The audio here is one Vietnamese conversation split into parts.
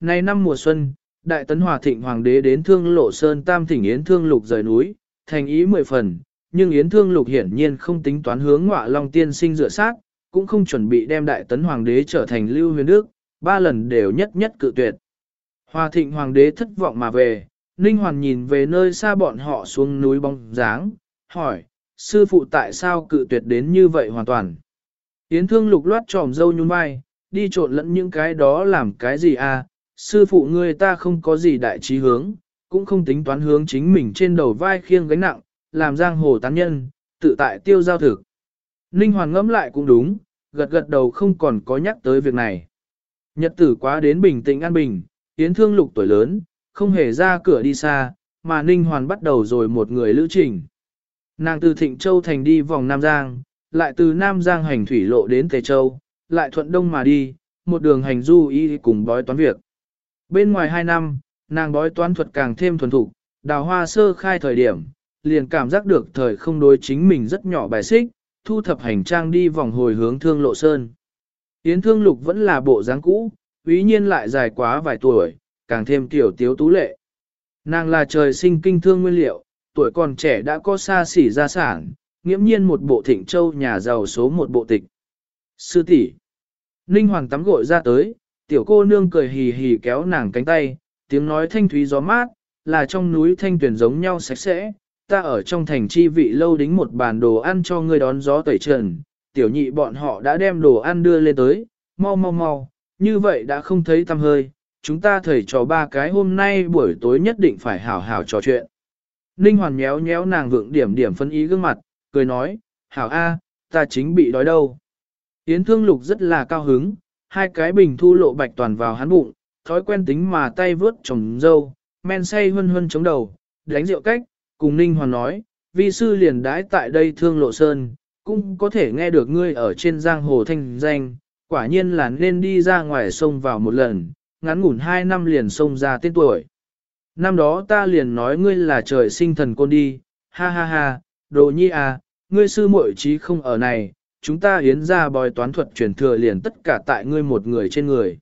Nay năm mùa xuân, Đại Tấn Hòa Thịnh Hoàng đế đến Thương Lộ Sơn Tam Thỉnh Yến Thương Lục rời núi, thành ý mười phần, nhưng Yến Thương Lục hiển nhiên không tính toán hướng ngọa Long Tiên sinh dựa sát, cũng không chuẩn bị đem Đại Tấn Hoàng đế trở thành Lưu Huyền nước, ba lần đều nhất nhất cự tuyệt. Hòa Thịnh Hoàng đế thất vọng mà về, Ninh Hoàn nhìn về nơi xa bọn họ xuống núi bóng dáng, hỏi, sư phụ tại sao cự tuyệt đến như vậy hoàn toàn. Yến Thương Lục loát tròm dâu nhún vai, đi trộn lẫn những cái đó làm cái gì à, sư phụ ngươi ta không có gì đại trí hướng, cũng không tính toán hướng chính mình trên đầu vai khiêng gánh nặng, làm giang hồ tán nhân, tự tại tiêu giao thực. Ninh Hoàn ngẫm lại cũng đúng, gật gật đầu không còn có nhắc tới việc này. Nhật tử quá đến bình tĩnh an bình, Yến Thương Lục tuổi lớn, không hề ra cửa đi xa, mà Ninh Hoàn bắt đầu rồi một người lữ trình. Nàng từ Thịnh Châu thành đi vòng Nam Giang, lại từ Nam Giang hành thủy lộ đến Tề Châu, lại thuận đông mà đi, một đường hành du y cùng bói toán việc. Bên ngoài hai năm, nàng bói toán thuật càng thêm thuần thục, đào hoa sơ khai thời điểm, liền cảm giác được thời không đối chính mình rất nhỏ bài xích, thu thập hành trang đi vòng hồi hướng thương lộ sơn. Yến thương lục vẫn là bộ dáng cũ, quý nhiên lại dài quá vài tuổi, càng thêm tiểu tiếu tú lệ. Nàng là trời sinh kinh thương nguyên liệu, tuổi còn trẻ đã có xa xỉ gia sản, nghiễm nhiên một bộ thịnh châu nhà giàu số một bộ tịch. Sư tỷ Ninh Hoàng tắm gội ra tới, tiểu cô nương cười hì hì kéo nàng cánh tay, tiếng nói thanh thúy gió mát, là trong núi thanh tuyển giống nhau sạch sẽ. Ta ở trong thành chi vị lâu đính một bàn đồ ăn cho ngươi đón gió tẩy trần, tiểu nhị bọn họ đã đem đồ ăn đưa lên tới, mau mau mau, như vậy đã không thấy tâm hơi, chúng ta thầy trò ba cái hôm nay buổi tối nhất định phải hảo hảo trò chuyện. Ninh Hoàn nhéo nhéo nàng vượng điểm điểm phân ý gương mặt, cười nói, hảo a, ta chính bị đói đâu. Yến Thương Lục rất là cao hứng, hai cái bình thu lộ bạch toàn vào hắn bụng, thói quen tính mà tay vướt trồng dâu, men say hân hân chống đầu, đánh rượu cách, cùng Ninh Hoàn nói, vi sư liền đãi tại đây Thương Lộ Sơn, cũng có thể nghe được ngươi ở trên giang hồ thanh danh, quả nhiên là nên đi ra ngoài sông vào một lần, ngắn ngủn hai năm liền sông ra tên tuổi. Năm đó ta liền nói ngươi là trời sinh thần côn đi, ha ha ha, đồ nhi à, ngươi sư muội trí không ở này, chúng ta hiến ra bòi toán thuật truyền thừa liền tất cả tại ngươi một người trên người.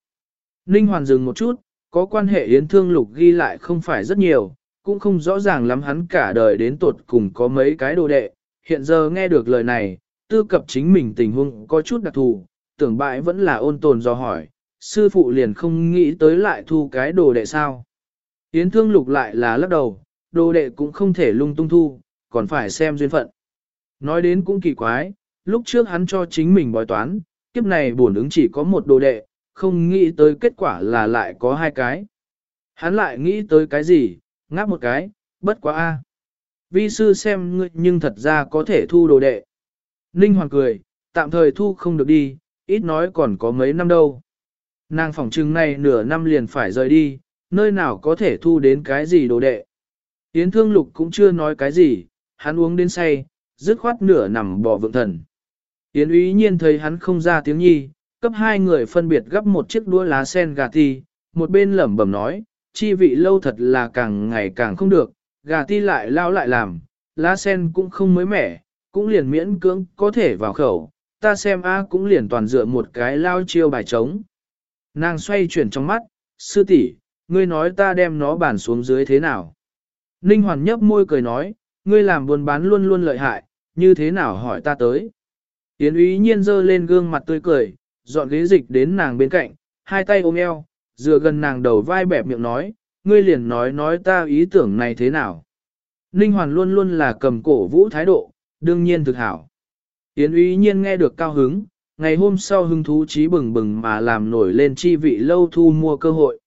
Ninh Hoàn dừng một chút, có quan hệ yến thương lục ghi lại không phải rất nhiều, cũng không rõ ràng lắm hắn cả đời đến tột cùng có mấy cái đồ đệ. Hiện giờ nghe được lời này, tư cập chính mình tình huống có chút đặc thù, tưởng bại vẫn là ôn tồn do hỏi, sư phụ liền không nghĩ tới lại thu cái đồ đệ sao. Yến thương lục lại là lắc đầu, đồ đệ cũng không thể lung tung thu, còn phải xem duyên phận. Nói đến cũng kỳ quái, lúc trước hắn cho chính mình bói toán, kiếp này bổn ứng chỉ có một đồ đệ, không nghĩ tới kết quả là lại có hai cái. Hắn lại nghĩ tới cái gì, ngáp một cái, bất quá a. Vi sư xem ngươi nhưng thật ra có thể thu đồ đệ. Ninh Hoàng cười, tạm thời thu không được đi, ít nói còn có mấy năm đâu. Nàng phỏng trừng này nửa năm liền phải rời đi, nơi nào có thể thu đến cái gì đồ đệ. Yến Thương Lục cũng chưa nói cái gì, hắn uống đến say, dứt khoát nửa nằm bò vượng thần. Yến úy nhiên thấy hắn không ra tiếng nhi, cấp hai người phân biệt gấp một chiếc đũa lá sen gà ti, một bên lẩm bẩm nói, chi vị lâu thật là càng ngày càng không được, gà ti lại lao lại làm, lá sen cũng không mới mẻ, cũng liền miễn cưỡng có thể vào khẩu, ta xem a cũng liền toàn dựa một cái lao chiêu bài trống. Nàng xoay chuyển trong mắt, sư tỷ, ngươi nói ta đem nó bản xuống dưới thế nào? Ninh Hoàn nhấp môi cười nói, ngươi làm buôn bán luôn luôn lợi hại, như thế nào hỏi ta tới? Yến úy nhiên dơ lên gương mặt tươi cười, dọn ghế dịch đến nàng bên cạnh, hai tay ôm eo, dựa gần nàng đầu vai bẹp miệng nói, ngươi liền nói nói ta ý tưởng này thế nào. Ninh Hoàn luôn luôn là cầm cổ vũ thái độ, đương nhiên thực hảo. Yến úy nhiên nghe được cao hứng, ngày hôm sau hứng thú trí bừng bừng mà làm nổi lên chi vị lâu thu mua cơ hội.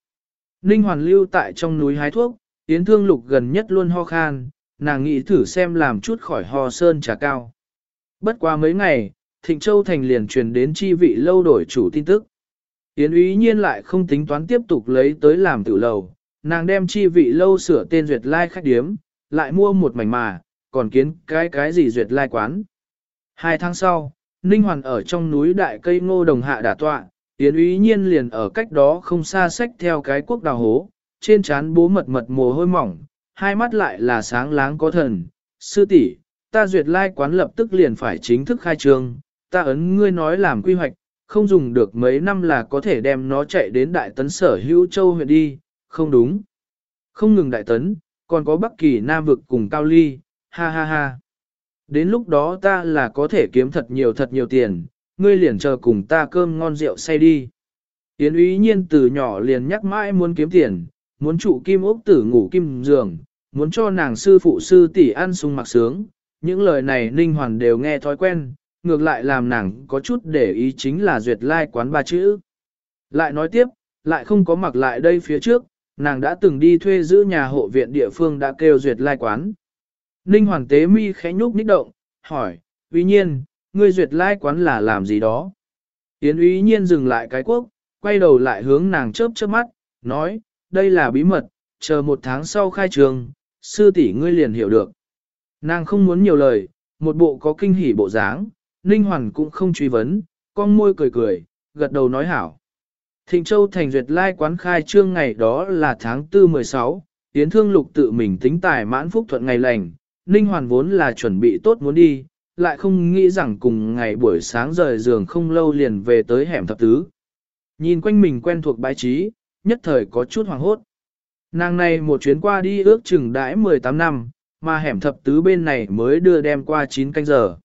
Ninh Hoàn lưu tại trong núi hái thuốc, Yến Thương Lục gần nhất luôn ho khan, nàng nghĩ thử xem làm chút khỏi ho sơn trà cao. Bất qua mấy ngày, Thịnh Châu Thành liền truyền đến chi vị lâu đổi chủ tin tức. Yến úy nhiên lại không tính toán tiếp tục lấy tới làm tự lầu, nàng đem chi vị lâu sửa tên duyệt lai khách điếm, lại mua một mảnh mà, còn kiến cái cái gì duyệt lai quán. Hai tháng sau, Ninh Hoàn ở trong núi đại cây ngô đồng hạ đả tọa, Yến úy nhiên liền ở cách đó không xa sách theo cái quốc đào hố, trên trán bố mật mật mồ hôi mỏng, hai mắt lại là sáng láng có thần. Sư tỷ, ta duyệt lai quán lập tức liền phải chính thức khai trương, ta ấn ngươi nói làm quy hoạch, không dùng được mấy năm là có thể đem nó chạy đến đại tấn sở hữu châu huyện đi, không đúng. Không ngừng đại tấn, còn có Bắc Kỳ Nam vực cùng Cao Ly, ha ha ha. Đến lúc đó ta là có thể kiếm thật nhiều thật nhiều tiền, ngươi liền chờ cùng ta cơm ngon rượu say đi. Yến úy nhiên từ nhỏ liền nhắc mãi muốn kiếm tiền, muốn trụ kim ốc tử ngủ kim giường, muốn cho nàng sư phụ sư tỷ ăn sung mặc sướng. Những lời này Ninh Hoàn đều nghe thói quen, ngược lại làm nàng có chút để ý chính là duyệt lai like quán ba chữ. Lại nói tiếp, lại không có mặc lại đây phía trước, nàng đã từng đi thuê giữ nhà hộ viện địa phương đã kêu duyệt lai like quán. Ninh Hoàng tế mi khẽ nhúc nhích động, hỏi, uy nhiên, ngươi duyệt lai like quán là làm gì đó? Yến uy nhiên dừng lại cái quốc, quay đầu lại hướng nàng chớp chớp mắt, nói, đây là bí mật, chờ một tháng sau khai trường, sư tỷ ngươi liền hiểu được. Nàng không muốn nhiều lời, một bộ có kinh hỉ bộ dáng, Ninh Hoàn cũng không truy vấn, con môi cười cười, gật đầu nói hảo. Thịnh Châu thành duyệt lai quán khai trương ngày đó là tháng 4 16, Yến Thương Lục tự mình tính tài mãn phúc thuận ngày lành, Ninh Hoàn vốn là chuẩn bị tốt muốn đi, lại không nghĩ rằng cùng ngày buổi sáng rời giường không lâu liền về tới hẻm thập tứ. Nhìn quanh mình quen thuộc bãi trí, nhất thời có chút hoàng hốt. Nàng này một chuyến qua đi ước chừng đãi 18 năm, mà hẻm thập tứ bên này mới đưa đem qua 9 canh giờ.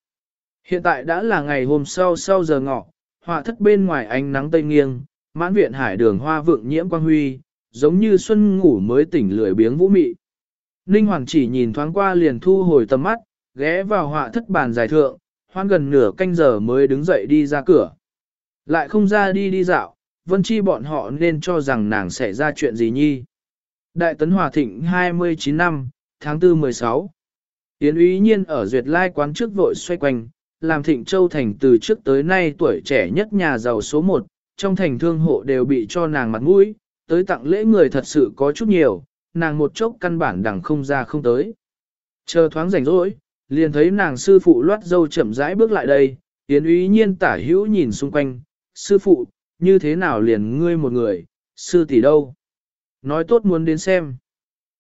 Hiện tại đã là ngày hôm sau sau giờ ngọ, họa thất bên ngoài ánh nắng tây nghiêng, mãn viện hải đường hoa vượng nhiễm quang huy, giống như xuân ngủ mới tỉnh lười biếng vũ mị. Ninh Hoàng chỉ nhìn thoáng qua liền thu hồi tầm mắt, ghé vào họa thất bàn giải thượng, hoan gần nửa canh giờ mới đứng dậy đi ra cửa. Lại không ra đi đi dạo, vân chi bọn họ nên cho rằng nàng sẽ ra chuyện gì nhi. Đại tấn hòa thịnh 29 năm, tháng 4 16. Yến úy nhiên ở duyệt lai quán trước vội xoay quanh, làm thịnh châu thành từ trước tới nay tuổi trẻ nhất nhà giàu số 1, trong thành thương hộ đều bị cho nàng mặt mũi, tới tặng lễ người thật sự có chút nhiều, nàng một chốc căn bản đằng không ra không tới. Chờ thoáng rảnh rỗi, liền thấy nàng sư phụ loát dâu chậm rãi bước lại đây, tiến úy nhiên tả hữu nhìn xung quanh, sư phụ, như thế nào liền ngươi một người, sư tỷ đâu? Nói tốt muốn đến xem.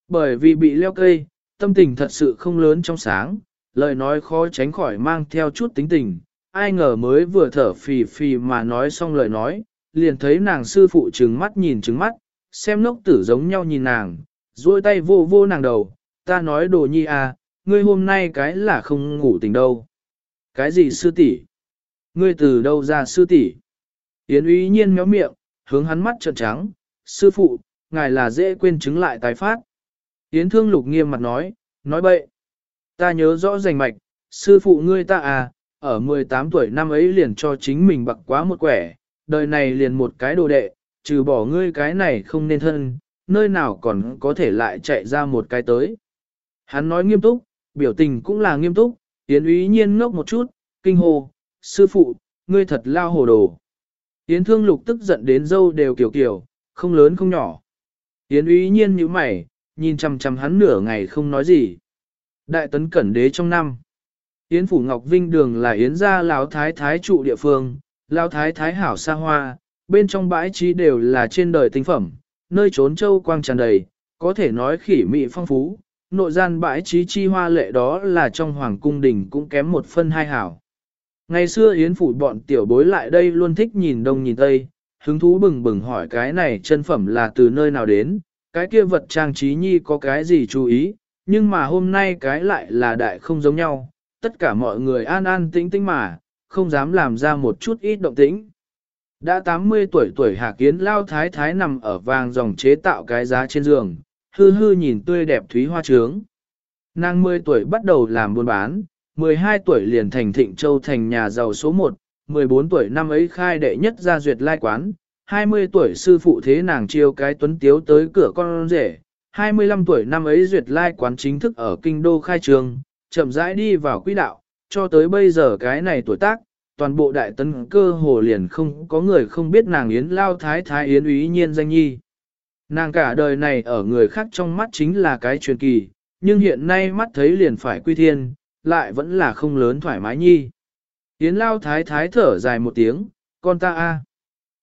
Bởi vì bị leo cây, tâm tình thật sự không lớn trong sáng, lời nói khó tránh khỏi mang theo chút tính tình, ai ngờ mới vừa thở phì phì mà nói xong lời nói, liền thấy nàng sư phụ trừng mắt nhìn trừng mắt, xem nốc tử giống nhau nhìn nàng, duỗi tay vô vô nàng đầu, ta nói đồ nhi à, ngươi hôm nay cái là không ngủ tỉnh đâu. Cái gì sư tỷ? Ngươi từ đâu ra sư tỷ? Yến uy nhiên méo miệng, hướng hắn mắt trợn trắng, sư phụ, ngài là dễ quên chứng lại tái phát. Yến thương lục nghiêm mặt nói, nói bậy. Ta nhớ rõ rành mạch, sư phụ ngươi ta à, ở 18 tuổi năm ấy liền cho chính mình bạc quá một quẻ, đời này liền một cái đồ đệ, trừ bỏ ngươi cái này không nên thân, nơi nào còn có thể lại chạy ra một cái tới. Hắn nói nghiêm túc, biểu tình cũng là nghiêm túc, Yến úy nhiên ngốc một chút, kinh hồ, sư phụ, ngươi thật lao hồ đồ. Yến thương lục tức giận đến dâu đều kiểu kiểu, không lớn không nhỏ. Yến úy nhiên như mày, nhìn chằm chằm hắn nửa ngày không nói gì. Đại tấn cẩn đế trong năm. Yến Phủ Ngọc Vinh đường là Yến gia Lão Thái Thái trụ địa phương, Lão Thái Thái hảo xa hoa, bên trong bãi trí đều là trên đời tinh phẩm, nơi trốn châu quang tràn đầy, có thể nói khỉ mị phong phú, nội gian bãi trí chi hoa lệ đó là trong hoàng cung đình cũng kém một phân hai hảo. Ngày xưa Yến Phủ bọn tiểu bối lại đây luôn thích nhìn đông nhìn tây, hứng thú bừng bừng hỏi cái này chân phẩm là từ nơi nào đến, cái kia vật trang trí nhi có cái gì chú ý, nhưng mà hôm nay cái lại là đại không giống nhau, tất cả mọi người an an tĩnh tĩnh mà, không dám làm ra một chút ít động tĩnh. Đã 80 tuổi tuổi Hà Kiến lao thái thái nằm ở vàng dòng chế tạo cái giá trên giường, hư hư nhìn tươi đẹp thúy hoa trướng. Nàng 10 tuổi bắt đầu làm buôn bán, 12 tuổi liền thành Thịnh Châu thành nhà giàu số 1, 14 tuổi năm ấy khai đệ nhất gia duyệt lai quán, 20 tuổi sư phụ thế nàng chiêu cái tuấn tiếu tới cửa con rể, 25 tuổi năm ấy duyệt lai quán chính thức ở kinh đô khai trường, chậm rãi đi vào quỹ đạo, cho tới bây giờ cái này tuổi tác, toàn bộ đại tấn cơ hồ liền không có người không biết nàng Yến Lao Thái Thái Yến úy nhiên danh nhi. Nàng cả đời này ở người khác trong mắt chính là cái truyền kỳ, nhưng hiện nay mắt thấy liền phải quy thiên, lại vẫn là không lớn thoải mái nhi. Yến Lao Thái Thái thở dài một tiếng, con ta a.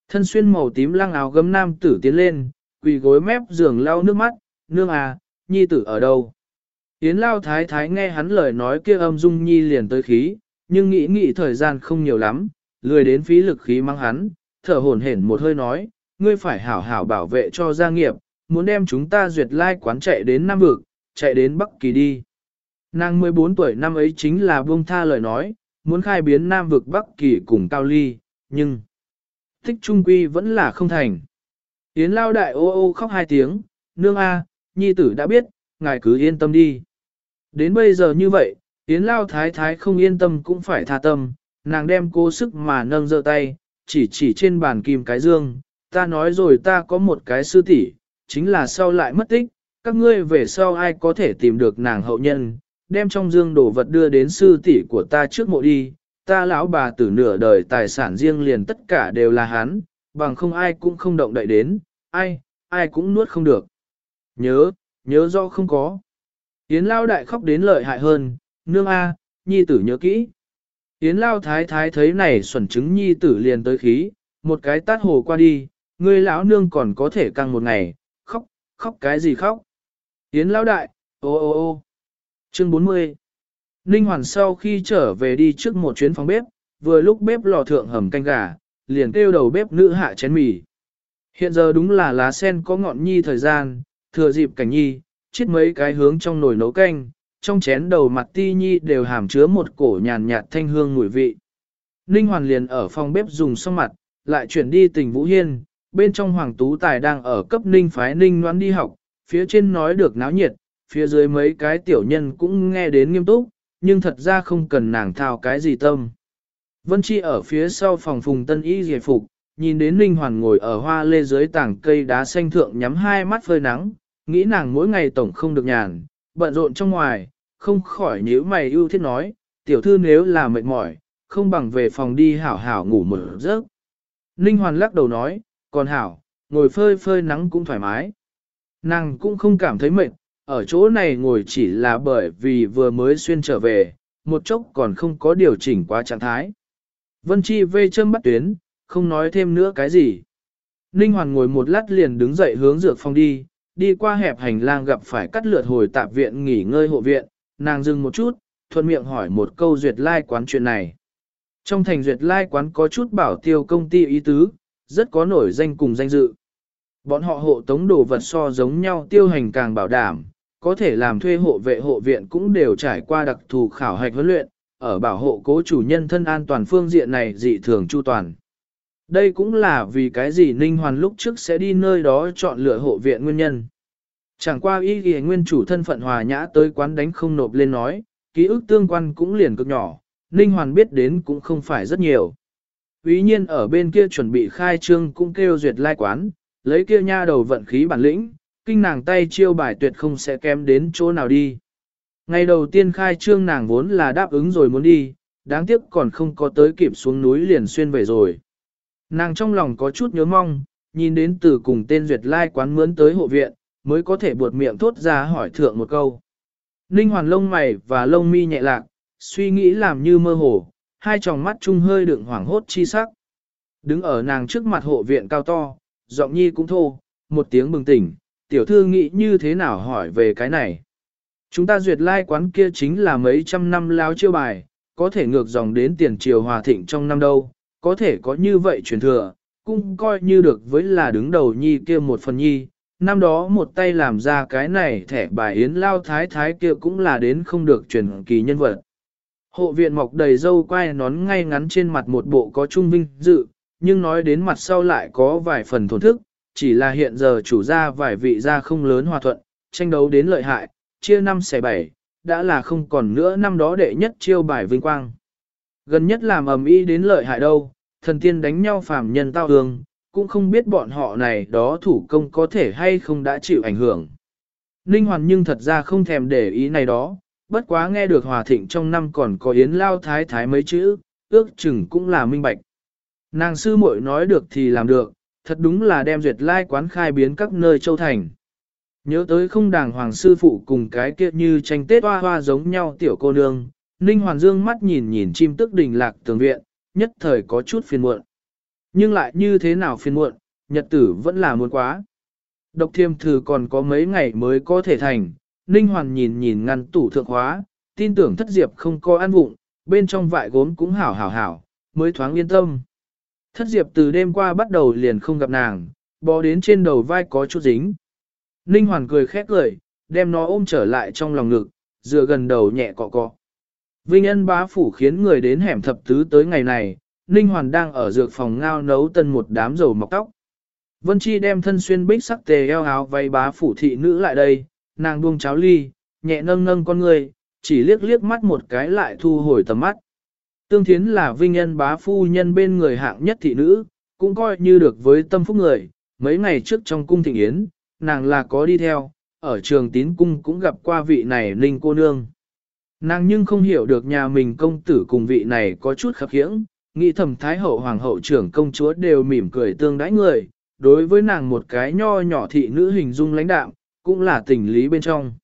Thân xuyên màu tím lăng áo gấm nam tử tiến lên, quỳ gối mép giường lau nước mắt, nương à, nhi tử ở đâu? Yến lao thái thái nghe hắn lời nói kia âm dung nhi liền tới khí, nhưng nghĩ nghĩ thời gian không nhiều lắm, lười đến phí lực khí mang hắn, thở hổn hển một hơi nói, ngươi phải hảo hảo bảo vệ cho gia nghiệp, muốn đem chúng ta duyệt lai quán chạy đến Nam Vực, chạy đến Bắc Kỳ đi. Nàng 14 tuổi năm ấy chính là buông tha lời nói, muốn khai biến Nam Vực Bắc Kỳ cùng Cao Ly, nhưng thích trung quy vẫn là không thành. Yến lao đại ô ô khóc hai tiếng, nương a, nhi tử đã biết, ngài cứ yên tâm đi. Đến bây giờ như vậy, Yến lao thái thái không yên tâm cũng phải tha tâm, nàng đem cố sức mà nâng giơ tay, chỉ chỉ trên bàn kim cái dương, ta nói rồi ta có một cái sư tỷ, chính là sau lại mất tích, các ngươi về sau ai có thể tìm được nàng hậu nhân, đem trong dương đồ vật đưa đến sư tỷ của ta trước mộ đi, ta lão bà tử nửa đời tài sản riêng liền tất cả đều là hắn, bằng không ai cũng không động đậy đến, ai, ai cũng nuốt không được. Nhớ, nhớ rõ không có. Yến lao đại khóc đến lợi hại hơn, nương a, nhi tử nhớ kỹ. Yến lao thái thái thấy này xuẩn chứng nhi tử liền tới khí, một cái tát hồ qua đi, ngươi lão nương còn có thể căng một ngày, khóc, khóc cái gì khóc. Yến lao đại, ô ô ô. Chương 40 Ninh Hoàn sau khi trở về đi trước một chuyến phòng bếp, vừa lúc bếp lò thượng hầm canh gà, liền kêu đầu bếp nữ hạ chén mì. Hiện giờ đúng là lá sen có ngọn nhi thời gian, thừa dịp cảnh nhi, chiết mấy cái hướng trong nồi nấu canh, trong chén đầu mặt ti nhi đều hàm chứa một cổ nhàn nhạt thanh hương mùi vị. Ninh Hoàn liền ở phòng bếp dùng xong mặt, lại chuyển đi tình Vũ Hiên, bên trong Hoàng Tú Tài đang ở cấp Ninh phái Ninh Ngoan đi học, phía trên nói được náo nhiệt, phía dưới mấy cái tiểu nhân cũng nghe đến nghiêm túc, nhưng thật ra không cần nàng thao cái gì tâm. Vân Chi ở phía sau phòng phùng tân y giải phục, nhìn đến Ninh Hoàn ngồi ở hoa lê dưới tảng cây đá xanh thượng nhắm hai mắt phơi nắng, nghĩ nàng mỗi ngày tổng không được nhàn, bận rộn trong ngoài, không khỏi nếu mày ưu thiết nói, tiểu thư nếu là mệt mỏi, không bằng về phòng đi hảo hảo ngủ một giấc. Ninh Hoàn lắc đầu nói, còn hảo, ngồi phơi phơi nắng cũng thoải mái. Nàng cũng không cảm thấy mệt, ở chỗ này ngồi chỉ là bởi vì vừa mới xuyên trở về, một chốc còn không có điều chỉnh quá trạng thái. Vân Chi vê châm bắt tuyến, không nói thêm nữa cái gì. Ninh Hoàn ngồi một lát liền đứng dậy hướng dược phòng đi, đi qua hẹp hành lang gặp phải cắt lượt hồi tạp viện nghỉ ngơi hộ viện, nàng dừng một chút, thuận miệng hỏi một câu duyệt lai quán chuyện này. Trong thành duyệt lai quán có chút bảo tiêu công ty ý tứ, rất có nổi danh cùng danh dự. Bọn họ hộ tống đồ vật so giống nhau tiêu hành càng bảo đảm, có thể làm thuê hộ vệ hộ viện cũng đều trải qua đặc thù khảo hạch huấn luyện, ở bảo hộ cố chủ nhân thân an toàn phương diện này dị thường chu toàn. Đây cũng là vì cái gì Ninh Hoàn lúc trước sẽ đi nơi đó chọn lựa hộ viện nguyên nhân. Chẳng qua ý ghi nguyên chủ thân phận hòa nhã tới quán đánh không nộp lên nói, ký ức tương quan cũng liền cực nhỏ, Ninh Hoàn biết đến cũng không phải rất nhiều. Ý nhiên ở bên kia chuẩn bị khai trương cũng kêu duyệt lai quán, lấy kia nha đầu vận khí bản lĩnh, kinh nàng tay chiêu bài tuyệt không sẽ kém đến chỗ nào đi. Ngày đầu tiên khai trương nàng vốn là đáp ứng rồi muốn đi, đáng tiếc còn không có tới kịp xuống núi liền xuyên về rồi. Nàng trong lòng có chút nhớ mong, nhìn đến từ cùng tên duyệt lai quán mướn tới hộ viện, mới có thể buột miệng thốt ra hỏi thượng một câu. Ninh hoàn lông mày và lông mi nhẹ lạc, suy nghĩ làm như mơ hồ, hai tròng mắt chung hơi đựng hoảng hốt chi sắc. Đứng ở nàng trước mặt hộ viện cao to, giọng nhi cũng thô, một tiếng bừng tỉnh, tiểu thư nghĩ như thế nào hỏi về cái này. Chúng ta duyệt lai like quán kia chính là mấy trăm năm lao chiêu bài, có thể ngược dòng đến tiền triều hòa thịnh trong năm đâu, có thể có như vậy truyền thừa, cũng coi như được với là đứng đầu nhi kia một phần nhi. Năm đó một tay làm ra cái này thẻ bài yến lao thái thái kia cũng là đến không được truyền kỳ nhân vật. Hộ viện mọc đầy dâu quai nón ngay ngắn trên mặt một bộ có trung vinh dự, nhưng nói đến mặt sau lại có vài phần thổn thức, chỉ là hiện giờ chủ gia vài vị gia không lớn hòa thuận, tranh đấu đến lợi hại, chia năm xẻ bảy, đã là không còn nữa năm đó đệ nhất chiêu bài vinh quang. Gần nhất làm ầm ĩ đến lợi hại đâu, thần tiên đánh nhau phàm nhân tao hương, cũng không biết bọn họ này đó thủ công có thể hay không đã chịu ảnh hưởng. Ninh Hoàn nhưng thật ra không thèm để ý này đó, bất quá nghe được hòa thịnh trong năm còn có yến lao thái thái mấy chữ, ước chừng cũng là minh bạch. Nàng sư muội nói được thì làm được, thật đúng là đem duyệt lai quán khai biến các nơi châu thành. Nhớ tới không đàng hoàng sư phụ cùng cái kia như tranh tết hoa hoa giống nhau tiểu cô nương, Ninh Hoàn Dương mắt nhìn nhìn chim tức đình lạc tường viện, nhất thời có chút phiền muộn. Nhưng lại như thế nào phiền muộn, nhật tử vẫn là muộn quá. Độc thiêm thử còn có mấy ngày mới có thể thành, Ninh Hoàn nhìn nhìn ngăn tủ thượng hóa, tin tưởng thất diệp không có ăn vụng, bên trong vại gốm cũng hảo hảo hảo, mới thoáng yên tâm. Thất diệp từ đêm qua bắt đầu liền không gặp nàng, bò đến trên đầu vai có chút dính. Ninh Hoàn cười khét cười, đem nó ôm trở lại trong lòng ngực, dựa gần đầu nhẹ cọ cọ. Vinh ân bá phủ khiến người đến hẻm thập tứ tới ngày này, Ninh Hoàn đang ở dược phòng ngao nấu tân một đám dầu mọc tóc. Vân Chi đem thân xuyên bích sắc tề eo áo vây bá phủ thị nữ lại đây, nàng buông cháo ly, nhẹ nâng nâng con người, chỉ liếc liếc mắt một cái lại thu hồi tầm mắt. Tương Thiến là vinh nhân bá phu nhân bên người hạng nhất thị nữ, cũng coi như được với tâm phúc người, mấy ngày trước trong cung thịnh yến, nàng là có đi theo, ở trường tín cung cũng gặp qua vị này ninh cô nương. Nàng nhưng không hiểu được nhà mình công tử cùng vị này có chút khập khiễng, nghĩ thầm thái hậu hoàng hậu trưởng công chúa đều mỉm cười tương đãi người, đối với nàng một cái nho nhỏ thị nữ hình dung lãnh đạm, cũng là tình lý bên trong.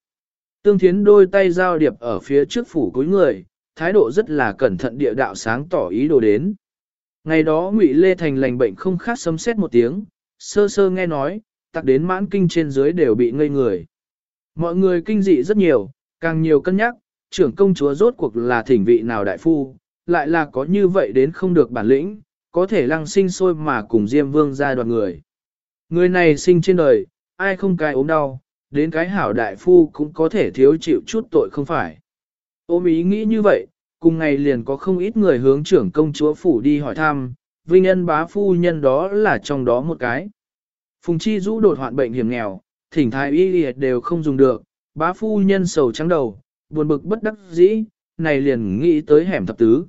Tương thiến đôi tay giao điệp ở phía trước phủ cuối người, thái độ rất là cẩn thận địa đạo sáng tỏ ý đồ đến. Ngày đó ngụy Lê Thành lành bệnh không khác sấm xét một tiếng, sơ sơ nghe nói, tặc đến mãn kinh trên dưới đều bị ngây người. Mọi người kinh dị rất nhiều, càng nhiều cân nhắc, trưởng công chúa rốt cuộc là thỉnh vị nào đại phu, lại là có như vậy đến không được bản lĩnh, có thể lăng sinh sôi mà cùng Diêm Vương ra đoàn người. Người này sinh trên đời, ai không cái ốm đau, đến cái hảo đại phu cũng có thể thiếu chịu chút tội không phải. Ôm ý nghĩ như vậy, cùng ngày liền có không ít người hướng trưởng công chúa phủ đi hỏi thăm, vinh ân bá phu nhân đó là trong đó một cái. Phùng chi rũ đột hoạn bệnh hiểm nghèo, thỉnh thái y liệt đều không dùng được, bá phu nhân sầu trắng đầu, buồn bực bất đắc dĩ, này liền nghĩ tới hẻm thập tứ.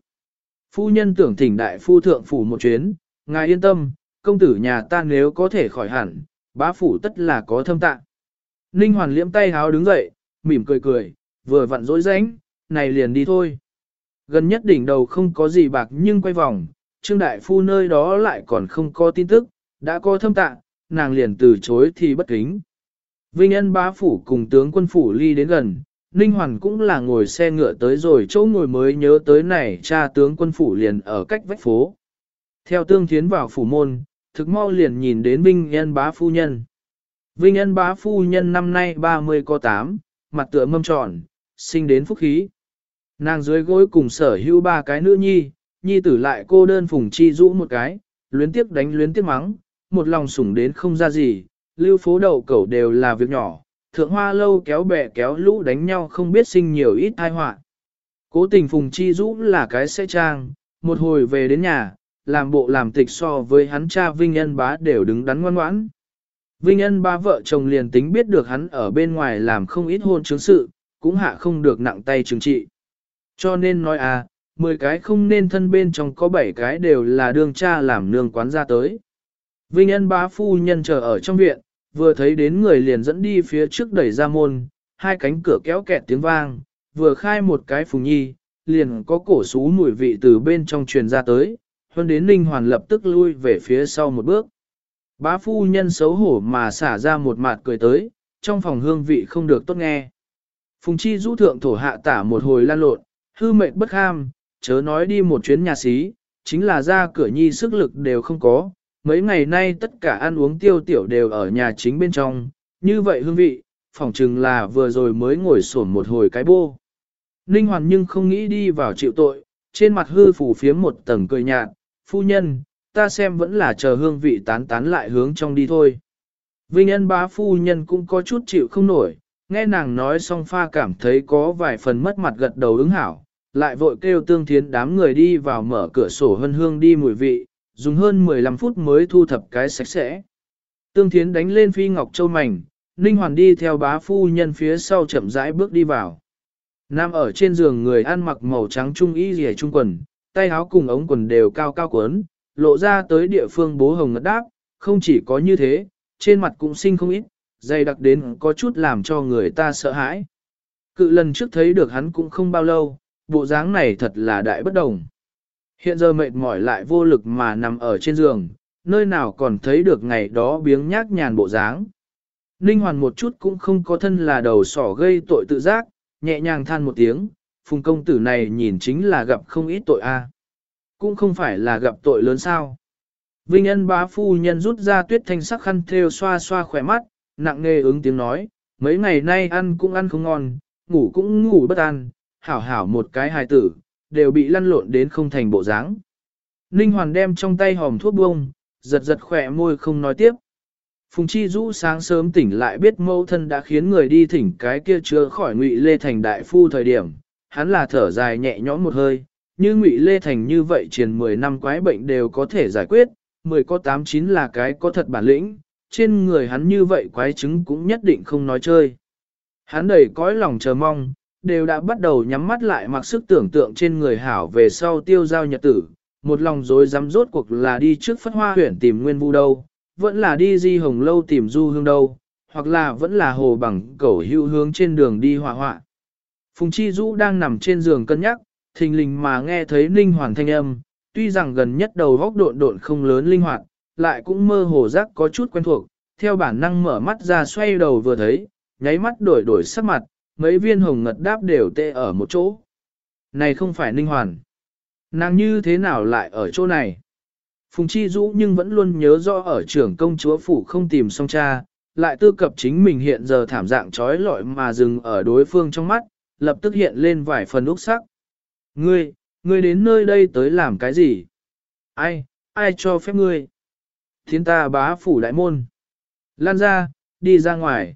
Phu nhân tưởng thỉnh đại phu thượng phủ một chuyến, ngài yên tâm, công tử nhà ta nếu có thể khỏi hẳn, bá phủ tất là có thâm tạng. Ninh hoàn liễm tay háo đứng dậy, mỉm cười cười, vừa vặn dối rãnh, này liền đi thôi. Gần nhất đỉnh đầu không có gì bạc nhưng quay vòng, trương đại phu nơi đó lại còn không có tin tức, đã có thâm tạng, nàng liền từ chối thì bất kính. Vinh ân bá phủ cùng tướng quân phủ ly đến gần, Ninh Hoàn cũng là ngồi xe ngựa tới rồi chỗ ngồi mới nhớ tới này cha tướng quân phủ liền ở cách vách phố. Theo tương thiến vào phủ môn, thực mau liền nhìn đến Vinh ân bá phu nhân. Vinh ân bá phu nhân năm nay 30 có 8, mặt tựa mâm tròn, sinh đến phúc khí. Nàng dưới gối cùng sở hữu ba cái nữ nhi, nhi tử lại cô đơn phùng chi rũ một cái, luyến tiếc đánh luyến tiếc mắng, một lòng sủng đến không ra gì, lưu phố đầu cẩu đều là việc nhỏ, thượng hoa lâu kéo bè kéo lũ đánh nhau không biết sinh nhiều ít tai họa. Cố tình phùng chi Dũ là cái xe trang, một hồi về đến nhà, làm bộ làm tịch so với hắn cha Vinh Ân bá đều đứng đắn ngoan ngoãn. Vinh Ân ba vợ chồng liền tính biết được hắn ở bên ngoài làm không ít hôn chứng sự, cũng hạ không được nặng tay trừng trị. Cho nên nói à, 10 cái không nên thân bên trong có 7 cái đều là đương cha làm nương quán ra tới. Vinh Ân bá phu nhân chờ ở trong viện, vừa thấy đến người liền dẫn đi phía trước đẩy ra môn, hai cánh cửa kéo kẹt tiếng vang, vừa khai một cái phùng nhi, liền có cổ sú mùi vị từ bên trong truyền ra tới, hơn đến Ninh Hoàn lập tức lui về phía sau một bước. Bá phu nhân xấu hổ mà xả ra một mặt cười tới, trong phòng hương vị không được tốt nghe. Phùng chi rũ thượng thổ hạ tả một hồi lan lộn, hư mệnh bất ham, chớ nói đi một chuyến nhà xí, chính là ra cửa nhi sức lực đều không có. Mấy ngày nay tất cả ăn uống tiêu tiểu đều ở nhà chính bên trong, như vậy hương vị, phỏng chừng là vừa rồi mới ngồi sổn một hồi cái bô. Ninh Hoàn nhưng không nghĩ đi vào chịu tội, trên mặt hư phủ phiếm một tầng cười nhạt, phu nhân, ta xem vẫn là chờ hương vị tán tán lại hướng trong đi thôi. Vinh ân bá phu nhân cũng có chút chịu không nổi, nghe nàng nói xong pha cảm thấy có vài phần mất mặt gật đầu ứng hảo, lại vội kêu tương thiến đám người đi vào mở cửa sổ hân hương đi mùi vị, dùng hơn 15 phút mới thu thập cái sạch sẽ. Tương thiến đánh lên phi ngọc châu mảnh, Ninh Hoàn đi theo bá phu nhân phía sau chậm rãi bước đi vào. Nam ở trên giường người ăn mặc màu trắng trung y rẻ trung quần, tay áo cùng ống quần đều cao cao quấn, lộ ra tới địa phương bố hồng ngất đáp, không chỉ có như thế, trên mặt cũng sinh không ít, dày đặc đến có chút làm cho người ta sợ hãi. Cự lần trước thấy được hắn cũng không bao lâu, bộ dáng này thật là đại bất đồng. Hiện giờ mệt mỏi lại vô lực mà nằm ở trên giường, nơi nào còn thấy được ngày đó biếng nhác nhàn bộ dáng. Ninh Hoàn một chút cũng không có thân là đầu sỏ gây tội tự giác, nhẹ nhàng than một tiếng, phùng công tử này nhìn chính là gặp không ít tội a cũng không phải là gặp tội lớn sao. Vinh ân bá phu nhân rút ra tuyết thanh sắc khăn theo xoa xoa khỏe mắt, nặng nề ứng tiếng nói, mấy ngày nay ăn cũng ăn không ngon, ngủ cũng ngủ bất an, hảo hảo một cái hài tử, đều bị lăn lộn đến không thành bộ dáng. Ninh Hoàn đem trong tay hòm thuốc bông, giật giật khỏe môi không nói tiếp. Phùng Chi Dũ sáng sớm tỉnh lại biết mâu thân đã khiến người đi thỉnh cái kia chưa khỏi ngụy Lê Thành đại phu thời điểm, hắn là thở dài nhẹ nhõm một hơi, như ngụy Lê Thành như vậy triền 10 năm quái bệnh đều có thể giải quyết, 10 có 8 chín là cái có thật bản lĩnh, trên người hắn như vậy quái chứng cũng nhất định không nói chơi. Hắn đầy cõi lòng chờ mong, đều đã bắt đầu nhắm mắt lại mặc sức tưởng tượng trên người hảo về sau tiêu giao nhật tử, một lòng dối dám rốt cuộc là đi trước phất hoa huyển tìm nguyên vu đâu, vẫn là đi di hồng lâu tìm du hương đâu, hoặc là vẫn là hồ bằng cẩu hữu hướng trên đường đi hỏa hoạn. Phùng Chi Dũ đang nằm trên giường cân nhắc, thình lình mà nghe thấy Ninh Hoàn thanh âm, tuy rằng gần nhất đầu góc độn độn không lớn linh hoạt, lại cũng mơ hồ giác có chút quen thuộc, theo bản năng mở mắt ra xoay đầu vừa thấy, nháy mắt đổi đổi sắc mặt, mấy viên hồng ngật đáp đều tê ở một chỗ. Này không phải Ninh Hoàn. Nàng như thế nào lại ở chỗ này? Phùng Chi Dũ nhưng vẫn luôn nhớ rõ ở trưởng công chúa phủ không tìm xong cha, lại tư cập chính mình hiện giờ thảm dạng trói lọi mà dừng ở đối phương trong mắt, lập tức hiện lên vài phần úc sắc. Ngươi, ngươi đến nơi đây tới làm cái gì? Ai, ai cho phép ngươi? Thiên ta bá phủ đại môn. Lan ra, đi ra ngoài.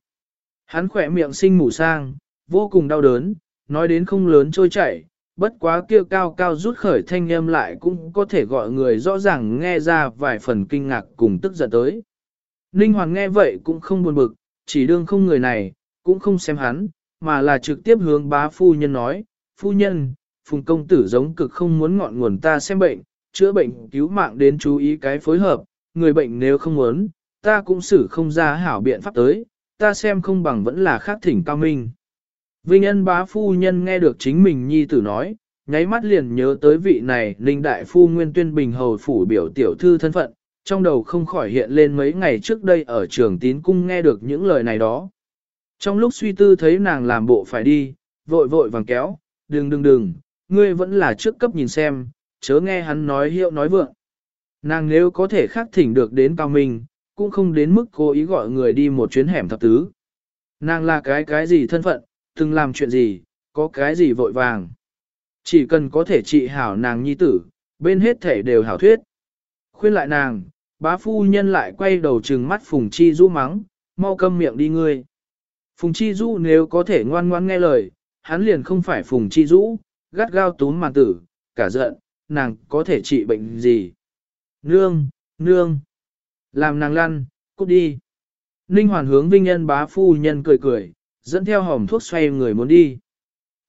Hắn khỏe miệng sinh mù sang, vô cùng đau đớn, nói đến không lớn trôi chảy, bất quá kia cao cao rút khởi thanh âm lại cũng có thể gọi người rõ ràng nghe ra vài phần kinh ngạc cùng tức giận tới. Ninh Hoàng nghe vậy cũng không buồn bực, chỉ đương không người này, cũng không xem hắn, mà là trực tiếp hướng bá phu nhân nói, phu nhân, phùng công tử giống cực không muốn ngọn nguồn ta xem bệnh, chữa bệnh cứu mạng đến chú ý cái phối hợp, người bệnh nếu không muốn, ta cũng xử không ra hảo biện pháp tới, ta xem không bằng vẫn là khác thỉnh cao minh. Vinh ân bá phu nhân nghe được chính mình nhi tử nói, nháy mắt liền nhớ tới vị này linh đại phu nguyên tuyên bình hầu phủ biểu tiểu thư thân phận, trong đầu không khỏi hiện lên mấy ngày trước đây ở trường tín cung nghe được những lời này đó. Trong lúc suy tư thấy nàng làm bộ phải đi, vội vội vàng kéo, đừng đừng đừng, ngươi vẫn là trước cấp nhìn xem, chớ nghe hắn nói hiệu nói vượng. Nàng nếu có thể khắc thỉnh được đến cao minh, cũng không đến mức cố ý gọi người đi một chuyến hẻm thập tứ. Nàng là cái cái gì thân phận, từng làm chuyện gì, có cái gì vội vàng. Chỉ cần có thể trị hảo nàng nhi tử, bên hết thể đều hảo thuyết. Khuyên lại nàng, bá phu nhân lại quay đầu trừng mắt Phùng Chi Du mắng, mau câm miệng đi ngươi. Phùng Chi Du nếu có thể ngoan ngoan nghe lời, hắn liền không phải Phùng Chi Du, gắt gao túm màn tử, cả giận, nàng có thể trị bệnh gì. Nương, nương, làm nàng lăn, cút đi. Ninh hoàn hướng Vinh Nhân bá phu nhân cười cười, dẫn theo hòm thuốc xoay người muốn đi.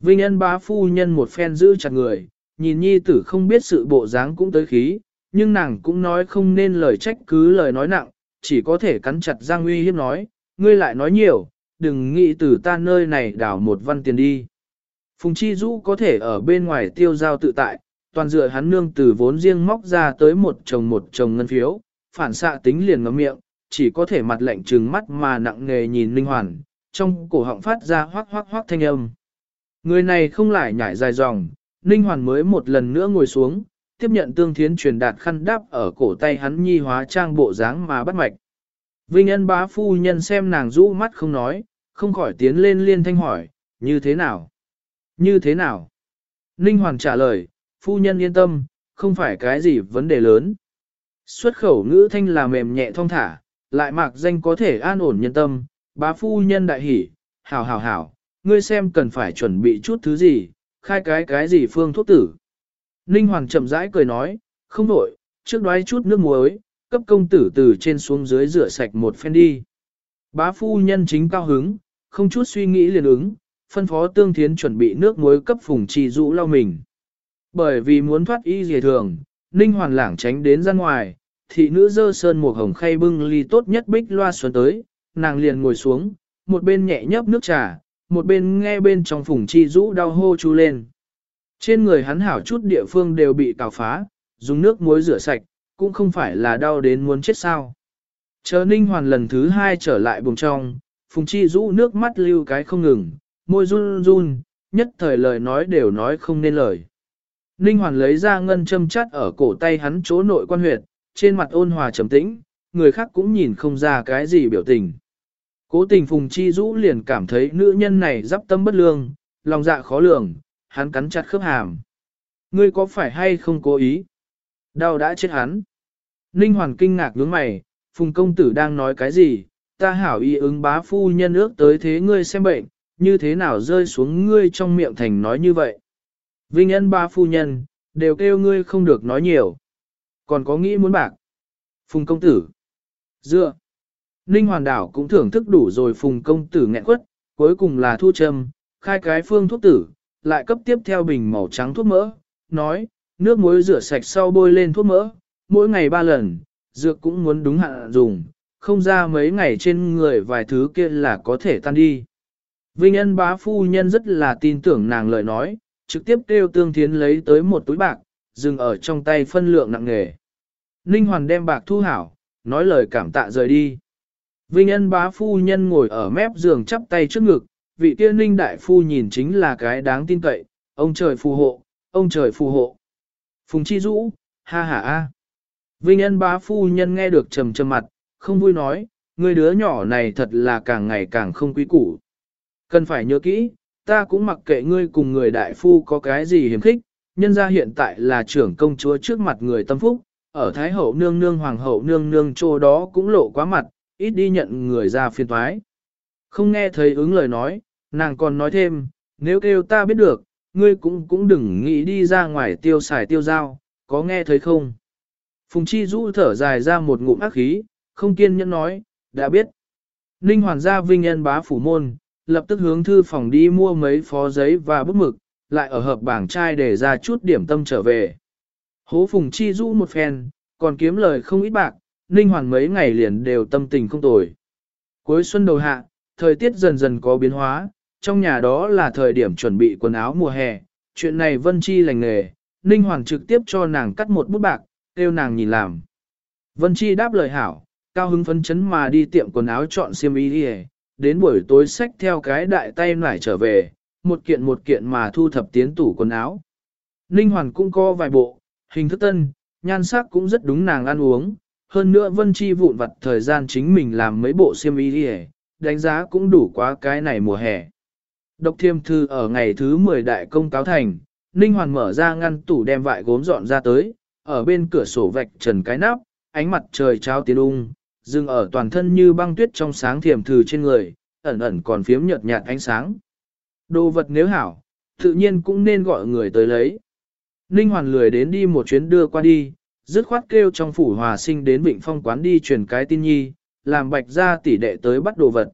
Vinh ân bá phu nhân một phen giữ chặt người, nhìn nhi tử không biết sự bộ dáng cũng tới khí, nhưng nàng cũng nói không nên lời trách cứ lời nói nặng, chỉ có thể cắn chặt răng uy hiếp nói, ngươi lại nói nhiều, đừng nghĩ từ ta nơi này đảo một văn tiền đi. Phùng Chi Dũ có thể ở bên ngoài tiêu giao tự tại, toàn dựa hắn nương từ vốn riêng móc ra tới một chồng một chồng ngân phiếu, phản xạ tính liền ngậm miệng, chỉ có thể mặt lạnh trừng mắt mà nặng nghề nhìn Linh Hoàn, trong cổ họng phát ra hoác hoác hoác thanh âm. Người này không lại nhảy dài dòng, Ninh Hoàn mới một lần nữa ngồi xuống, tiếp nhận tương thiến truyền đạt khăn đáp ở cổ tay hắn nhi hóa trang bộ dáng mà bắt mạch. Vinh ân bá phu nhân xem nàng rũ mắt không nói, không khỏi tiến lên liên thanh hỏi, như thế nào? Như thế nào? Ninh hoàn trả lời, phu nhân yên tâm, không phải cái gì vấn đề lớn. Xuất khẩu ngữ thanh là mềm nhẹ thong thả, lại mạc danh có thể an ổn nhân tâm, bá phu nhân đại hỉ, hảo hảo hảo, ngươi xem cần phải chuẩn bị chút thứ gì, khai cái cái gì phương thuốc tử. Ninh Hoàng chậm rãi cười nói, không đổi, trước đoái chút nước muối, cấp công tử từ trên xuống dưới rửa sạch một phen đi. Bá phu nhân chính cao hứng, không chút suy nghĩ liền ứng, phân phó tương thiến chuẩn bị nước muối cấp phùng trì dụ lau mình. Bởi vì muốn thoát y dề thường, Ninh Hoàn lảng tránh đến ra ngoài, thị nữ dơ sơn một hồng khay bưng ly tốt nhất bích loa xuân tới, nàng liền ngồi xuống, một bên nhẹ nhấp nước trà, một bên nghe bên trong phùng chi rũ đau hô chu lên. Trên người hắn hảo chút địa phương đều bị cào phá, dùng nước muối rửa sạch, cũng không phải là đau đến muốn chết sao. Chờ Ninh Hoàn lần thứ hai trở lại buồng trong, Phùng Chi rũ nước mắt lưu cái không ngừng, môi run run, nhất thời lời nói đều nói không nên lời. Ninh Hoàn lấy ra ngân châm chắt ở cổ tay hắn chỗ nội quan huyệt, trên mặt ôn hòa trầm tĩnh, người khác cũng nhìn không ra cái gì biểu tình. Cố tình Phùng Chi Dũ liền cảm thấy nữ nhân này dắp tâm bất lương, lòng dạ khó lường, hắn cắn chặt khớp hàm. Ngươi có phải hay không cố ý? Đau đã chết hắn. Ninh Hoàn kinh ngạc nhướng mày, Phùng công tử đang nói cái gì, ta hảo y ứng bá phu nhân ước tới thế ngươi xem bệnh, như thế nào rơi xuống ngươi trong miệng thành nói như vậy. Vinh ân ba phu nhân, đều kêu ngươi không được nói nhiều. Còn có nghĩ muốn bạc. Phùng công tử. Dựa. Ninh Hoàn Đảo cũng thưởng thức đủ rồi Phùng công tử nghẹn quất, cuối cùng là thu châm, khai cái phương thuốc tử, lại cấp tiếp theo bình màu trắng thuốc mỡ, nói, nước muối rửa sạch sau bôi lên thuốc mỡ, mỗi ngày ba lần, dược cũng muốn đúng hạn dùng, không ra mấy ngày trên người vài thứ kia là có thể tan đi. Vinh ân bá phu nhân rất là tin tưởng nàng lời nói, trực tiếp kêu tương thiến lấy tới một túi bạc, dừng ở trong tay phân lượng nặng nghề. Ninh Hoàn đem bạc thu hảo, nói lời cảm tạ rời đi. Vinh ân bá phu nhân ngồi ở mép giường chắp tay trước ngực, vị kia ninh đại phu nhìn chính là cái đáng tin cậy, ông trời phù hộ, ông trời phù hộ. Phùng chi dũ, ha ha a. Vinh ân bá phu nhân nghe được trầm trầm mặt, không vui nói, người đứa nhỏ này thật là càng ngày càng không quý củ. Cần phải nhớ kỹ, ta cũng mặc kệ ngươi cùng người đại phu có cái gì hiểm khích, nhân ra hiện tại là trưởng công chúa trước mặt người tâm phúc, ở Thái hậu nương nương hoàng hậu nương nương chỗ đó cũng lộ quá mặt, ít đi nhận người ra phiền thoái. Không nghe thấy ứng lời nói, nàng còn nói thêm, nếu kêu ta biết được, ngươi cũng cũng đừng nghĩ đi ra ngoài tiêu xài tiêu giao, có nghe thấy không? Phùng Chi Dũ thở dài ra một ngụm ác khí, không kiên nhẫn nói, đã biết. Ninh Hoàn gia vinh nhân bá phủ môn, lập tức hướng thư phòng đi mua mấy phó giấy và bút mực, lại ở hợp bảng trai để ra chút điểm tâm trở về. Hố Phùng Chi Dũ một phen, còn kiếm lời không ít bạc, Ninh Hoàn mấy ngày liền đều tâm tình không tồi. Cuối xuân đầu hạ, thời tiết dần dần có biến hóa, trong nhà đó là thời điểm chuẩn bị quần áo mùa hè, chuyện này Vân Chi lành nghề, Ninh Hoàn trực tiếp cho nàng cắt một bút bạc, kêu nàng nhìn làm. Vân Chi đáp lời hảo, cao hứng phấn chấn mà đi tiệm quần áo chọn xiêm y đi đến buổi tối xách theo cái đại tay nải trở về, một kiện một kiện mà thu thập tiến tủ quần áo. Ninh Hoàn cũng có vài bộ, hình thức tân, nhan sắc cũng rất đúng nàng ăn uống, hơn nữa Vân Chi vụn vặt thời gian chính mình làm mấy bộ xiêm y đi đánh giá cũng đủ quá cái này mùa hè. Độc thiêm thư ở ngày thứ 10 đại công cáo thành, Ninh Hoàn mở ra ngăn tủ đem vại gốm dọn ra tới, ở bên cửa sổ vạch trần cái nắp, ánh mặt trời trao tiến ung, dừng ở toàn thân như băng tuyết trong sáng thiềm thử trên người, ẩn ẩn còn phiếm nhợt nhạt ánh sáng. Đồ vật nếu hảo, tự nhiên cũng nên gọi người tới lấy. Ninh Hoàn lười đến đi một chuyến đưa qua đi, dứt khoát kêu trong phủ hòa sinh đến Vịnh Phong quán đi truyền cái tin nhi, làm bạch gia tỷ đệ tới bắt đồ vật.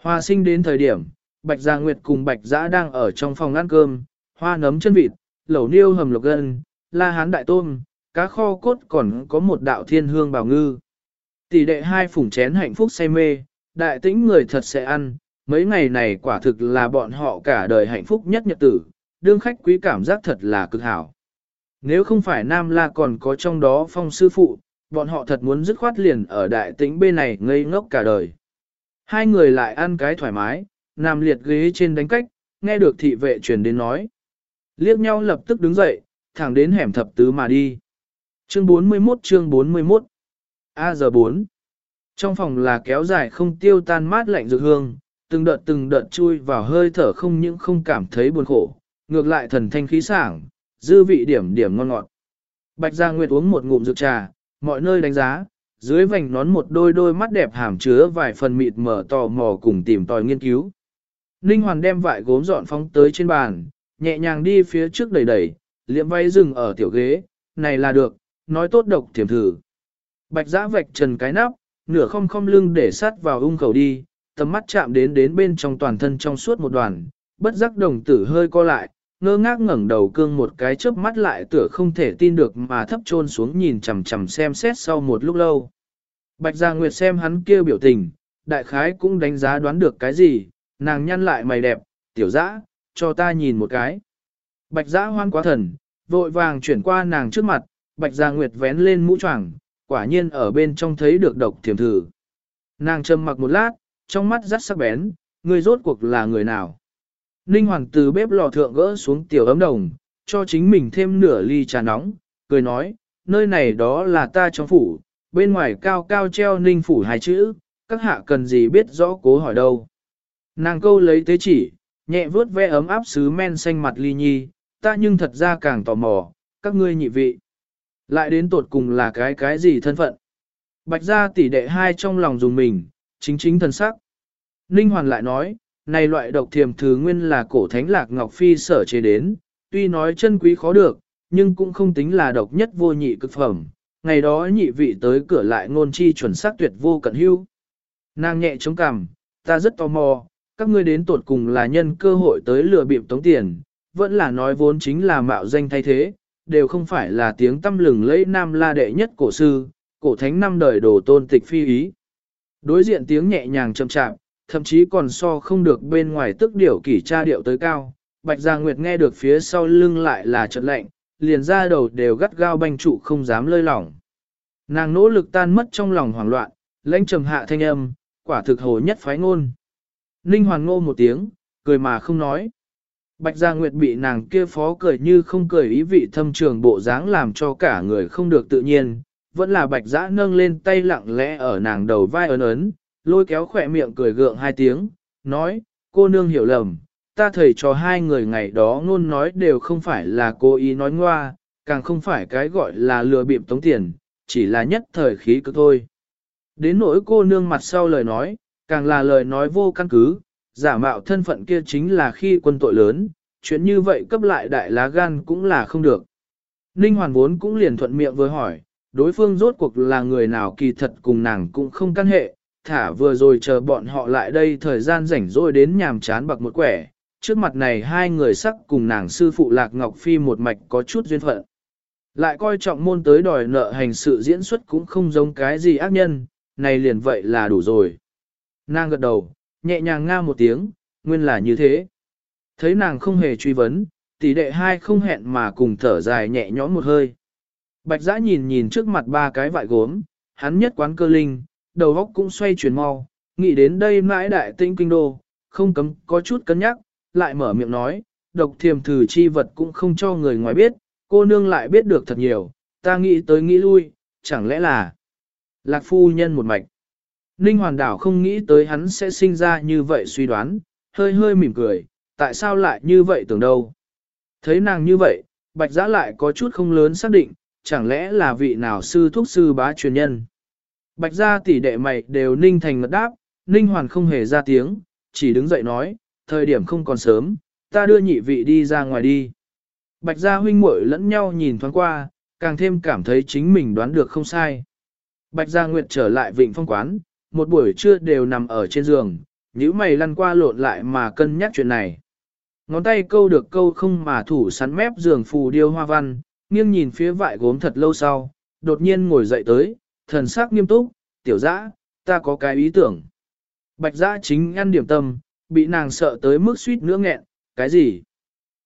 Hòa sinh đến thời điểm, bạch gia nguyệt cùng bạch giã đang ở trong phòng ăn cơm, hoa nấm chân vịt, lẩu niêu hầm lộc gân, la hán đại tôm, cá kho cốt còn có một đạo thiên hương bào ngư. Tỷ đệ hai phủng chén hạnh phúc say mê, đại tĩnh người thật sẽ ăn, mấy ngày này quả thực là bọn họ cả đời hạnh phúc nhất nhật tử, đương khách quý cảm giác thật là cực hảo. Nếu không phải Nam La còn có trong đó phong sư phụ, bọn họ thật muốn dứt khoát liền ở đại tĩnh bên này ngây ngốc cả đời. Hai người lại ăn cái thoải mái, nằm liệt ghế trên đánh cách, nghe được thị vệ truyền đến nói. Liếc nhau lập tức đứng dậy, thẳng đến hẻm thập tứ mà đi. Chương 41 chương 41 A giờ 4 Trong phòng là kéo dài không tiêu tan mát lạnh dược hương, từng đợt từng đợt chui vào hơi thở không những không cảm thấy buồn khổ, ngược lại thần thanh khí sảng, dư vị điểm điểm ngon ngọt. Bạch Gia Nguyệt uống một ngụm dược trà, mọi nơi đánh giá, dưới vành nón một đôi đôi mắt đẹp hàm chứa vài phần mịt mở tò mò cùng tìm tòi nghiên cứu. Ninh Hoàn đem vải gốm dọn phóng tới trên bàn, nhẹ nhàng đi phía trước đẩy đẩy, liệm váy dừng ở tiểu ghế, này là được, nói tốt độc thiểm thử. Bạch giã vạch trần cái nắp, nửa không không lưng để sát vào ung khẩu đi, tầm mắt chạm đến đến bên trong toàn thân trong suốt một đoàn, bất giác đồng tử hơi co lại, ngơ ngác ngẩng đầu cương một cái chớp mắt lại tựa không thể tin được mà thấp trôn xuống nhìn chằm chằm xem xét sau một lúc lâu. Bạch Gia Nguyệt xem hắn kia biểu tình, đại khái cũng đánh giá đoán được cái gì, nàng nhăn lại mày đẹp, tiểu dã, cho ta nhìn một cái. Bạch Dã hoan quá thần, vội vàng chuyển qua nàng trước mặt, Bạch Gia Nguyệt vén lên mũ choàng, quả nhiên ở bên trong thấy được độc thiểm thử. Nàng trầm mặc một lát, trong mắt rất sắc bén, người rốt cuộc là người nào. Ninh Hoàng từ bếp lò thượng gỡ xuống tiểu ấm đồng, cho chính mình thêm nửa ly trà nóng, cười nói, nơi này đó là ta trong phủ, bên ngoài cao cao treo ninh phủ hai chữ, các hạ cần gì biết rõ cố hỏi đâu. Nàng câu lấy tế chỉ, nhẹ vướt ve ấm áp sứ men xanh mặt ly nhi, ta nhưng thật ra càng tò mò, các ngươi nhị vị. Lại đến tột cùng là cái cái gì thân phận. Bạch gia tỷ đệ hai trong lòng dùng mình, chính chính thần sắc. Ninh Hoàn lại nói, này loại độc thiềm thứ nguyên là cổ thánh lạc ngọc phi sở chế đến, tuy nói chân quý khó được, nhưng cũng không tính là độc nhất vô nhị cực phẩm. Ngày đó nhị vị tới cửa lại ngôn chi chuẩn xác tuyệt vô cận hưu. Nàng nhẹ chống cằm, ta rất tò mò, các ngươi đến tột cùng là nhân cơ hội tới lừa bịp tống tiền, vẫn là nói vốn chính là mạo danh thay thế, đều không phải là tiếng tâm lừng lẫy nam la đệ nhất cổ sư, cổ thánh năm đời đồ tôn tịch phi ý. Đối diện tiếng nhẹ nhàng chậm chạp, thậm chí còn so không được bên ngoài tức điểu kỷ tra điệu tới cao. Bạch Gia Nguyệt nghe được phía sau lưng lại là trận lạnh, liền ra đầu đều gắt gao banh trụ không dám lơi lỏng. Nàng nỗ lực tan mất trong lòng hoảng loạn, lãnh trầm hạ thanh âm, quả thực hồ nhất phái ngôn. Ninh Hoàn ngô một tiếng, cười mà không nói. Bạch Gia Nguyệt bị nàng kia phó cười như không cười ý vị thâm trường bộ dáng làm cho cả người không được tự nhiên, vẫn là Bạch Giã nâng lên tay lặng lẽ ở nàng đầu vai ấn ấn, lôi kéo khỏe miệng cười gượng hai tiếng, nói, cô nương hiểu lầm, ta thầy cho hai người ngày đó ngôn nói đều không phải là cố ý nói ngoa, càng không phải cái gọi là lừa bịp tống tiền, chỉ là nhất thời khí cứ thôi. Đến nỗi cô nương mặt sau lời nói, càng là lời nói vô căn cứ, giả mạo thân phận kia chính là khi quân tội lớn, chuyện như vậy cấp lại đại lá gan cũng là không được. Ninh Hoàn vốn cũng liền thuận miệng với hỏi, đối phương rốt cuộc là người nào kỳ thật cùng nàng cũng không căn hệ, thả vừa rồi chờ bọn họ lại đây thời gian rảnh rỗi đến nhàm chán bạc một quẻ, trước mặt này hai người sắc cùng nàng sư phụ Lạc Ngọc Phi một mạch có chút duyên phận. Lại coi trọng môn tới đòi nợ hành sự diễn xuất cũng không giống cái gì ác nhân, này liền vậy là đủ rồi. Nàng gật đầu, nhẹ nhàng nga một tiếng, nguyên là như thế. Thấy nàng không hề truy vấn, tỷ đệ hai không hẹn mà cùng thở dài nhẹ nhõm một hơi. Bạch giã nhìn nhìn trước mặt ba cái vại gốm, hắn nhất quán cơ linh, đầu óc cũng xoay chuyển mau, nghĩ đến đây mãi đại tinh kinh đô, không cấm có chút cân nhắc, lại mở miệng nói, độc thiềm thử chi vật cũng không cho người ngoài biết, cô nương lại biết được thật nhiều, ta nghĩ tới nghĩ lui, chẳng lẽ là lạc phu nhân một mạch. Ninh Hoàn Đảo không nghĩ tới hắn sẽ sinh ra như vậy suy đoán, hơi hơi mỉm cười, tại sao lại như vậy tưởng đâu. Thấy nàng như vậy, bạch giã lại có chút không lớn xác định, chẳng lẽ là vị nào sư thuốc sư bá truyền nhân. Bạch gia tỷ đệ mày đều ninh thành ngật đáp, ninh hoàn không hề ra tiếng, chỉ đứng dậy nói, thời điểm không còn sớm, ta đưa nhị vị đi ra ngoài đi. Bạch gia huynh muội lẫn nhau nhìn thoáng qua, càng thêm cảm thấy chính mình đoán được không sai. Bạch gia nguyệt trở lại vịnh phong quán, một buổi trưa đều nằm ở trên giường, nhíu mày lăn qua lộn lại mà cân nhắc chuyện này. Ngón tay câu được câu không mà thủ sắn mép giường phù điêu hoa văn, nghiêng nhìn phía vại gốm thật lâu sau, đột nhiên ngồi dậy tới, thần sắc nghiêm túc, tiểu dã, ta có cái ý tưởng. Bạch dã chính ăn điểm tâm, bị nàng sợ tới mức suýt nữa nghẹn, cái gì?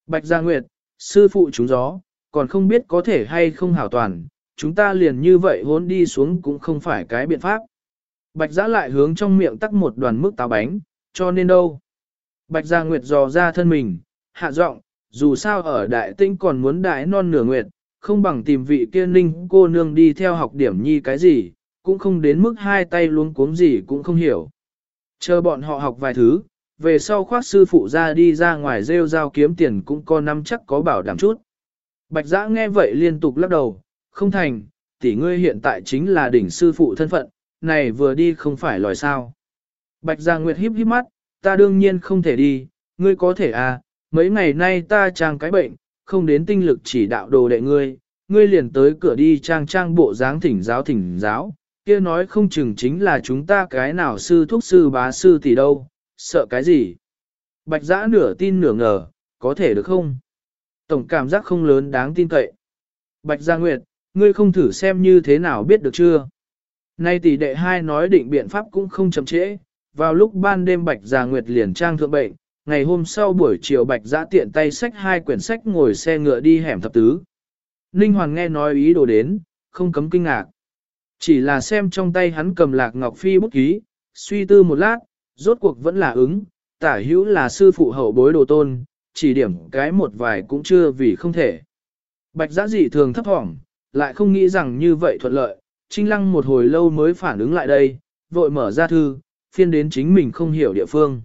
Bạch gia nguyệt, sư phụ chúng gió, còn không biết có thể hay không hảo toàn, chúng ta liền như vậy hốn đi xuống cũng không phải cái biện pháp. Bạch giã lại hướng trong miệng tắc một đoàn mức táo bánh, cho nên đâu. Bạch gia nguyệt dò ra thân mình, hạ giọng, dù sao ở đại tinh còn muốn đại non nửa nguyệt, không bằng tìm vị kia ninh cô nương đi theo học điểm nhi cái gì, cũng không đến mức hai tay luống cuống gì cũng không hiểu. Chờ bọn họ học vài thứ, về sau khoác sư phụ ra đi ra ngoài rêu rao kiếm tiền cũng có năm chắc có bảo đảm chút. Bạch giã nghe vậy liên tục lắc đầu, không thành, tỷ ngươi hiện tại chính là đỉnh sư phụ thân phận, này vừa đi không phải lòi sao. Bạch gia Nguyệt híp híp mắt, ta đương nhiên không thể đi, ngươi có thể à, mấy ngày nay ta trang cái bệnh, không đến tinh lực chỉ đạo đồ đệ ngươi, ngươi liền tới cửa đi trang trang bộ dáng thỉnh giáo thỉnh giáo, kia nói không chừng chính là chúng ta cái nào sư thuốc sư bá sư tỷ đâu, sợ cái gì. Bạch giã nửa tin nửa ngờ, có thể được không? Tổng cảm giác không lớn đáng tin cậy. Bạch Gia Nguyệt, ngươi không thử xem như thế nào biết được chưa? Nay tỷ đệ hai nói định biện pháp cũng không chậm trễ, vào lúc ban đêm Bạch Gia Nguyệt liền trang thượng bệnh, ngày hôm sau buổi chiều Bạch Giã tiện tay sách hai quyển sách ngồi xe ngựa đi hẻm thập tứ. Ninh Hoàng nghe nói ý đồ đến, không cấm kinh ngạc. Chỉ là xem trong tay hắn cầm lạc ngọc phi bút ký, suy tư một lát, rốt cuộc vẫn là ứng, tả hữu là sư phụ hậu bối đồ tôn, chỉ điểm cái một vài cũng chưa vì không thể. Bạch giã dị thường thấp thỏm, lại không nghĩ rằng như vậy thuận lợi, trinh lăng một hồi lâu mới phản ứng lại đây, vội mở ra thư, phiên đến chính mình không hiểu địa phương.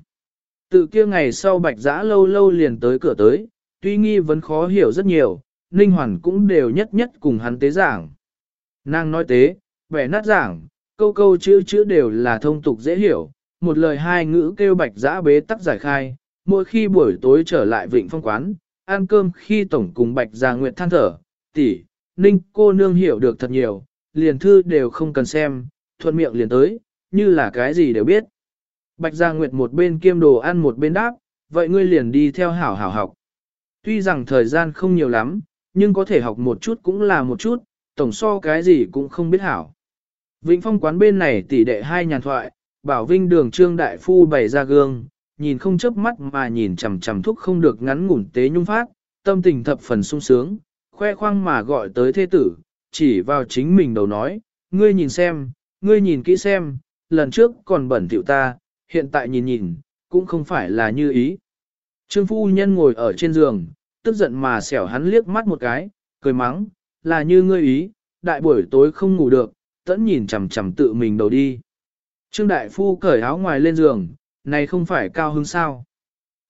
Tự kia ngày sau bạch giã lâu lâu liền tới cửa tới, tuy nghi vẫn khó hiểu rất nhiều, Ninh Hoàn cũng đều nhất nhất cùng hắn tế giảng. Nàng nói tế, vẻ nát giảng, câu câu chữ chữ đều là thông tục dễ hiểu, một lời hai ngữ kêu bạch giã bế tắc giải khai, mỗi khi buổi tối trở lại vịnh phong quán, ăn cơm khi tổng cùng bạch già nguyệt than thở, tỷ, ninh cô nương hiểu được thật nhiều, liền thư đều không cần xem, thuận miệng liền tới, như là cái gì đều biết. Bạch Gia Nguyệt một bên kiêm đồ ăn một bên đáp, vậy ngươi liền đi theo hảo hảo học. Tuy rằng thời gian không nhiều lắm, nhưng có thể học một chút cũng là một chút, tổng so cái gì cũng không biết hảo. Vĩnh Phong quán bên này tỷ đệ hai nhàn thoại, bảo vinh đường trương đại phu bày ra gương, nhìn không chớp mắt mà nhìn chằm chằm thúc không được ngắn ngủn tế nhung phát, tâm tình thập phần sung sướng, khoe khoang mà gọi tới thế tử, chỉ vào chính mình đầu nói, ngươi nhìn xem, ngươi nhìn kỹ xem, lần trước còn bẩn thỉu ta, hiện tại nhìn nhìn, cũng không phải là như ý. Trương phu nhân ngồi ở trên giường, tức giận mà xẻo hắn liếc mắt một cái, cười mắng, là như ngươi ý, đại buổi tối không ngủ được, tẫn nhìn chằm chằm tự mình đầu đi. Trương đại phu cởi áo ngoài lên giường, này không phải cao hứng sao.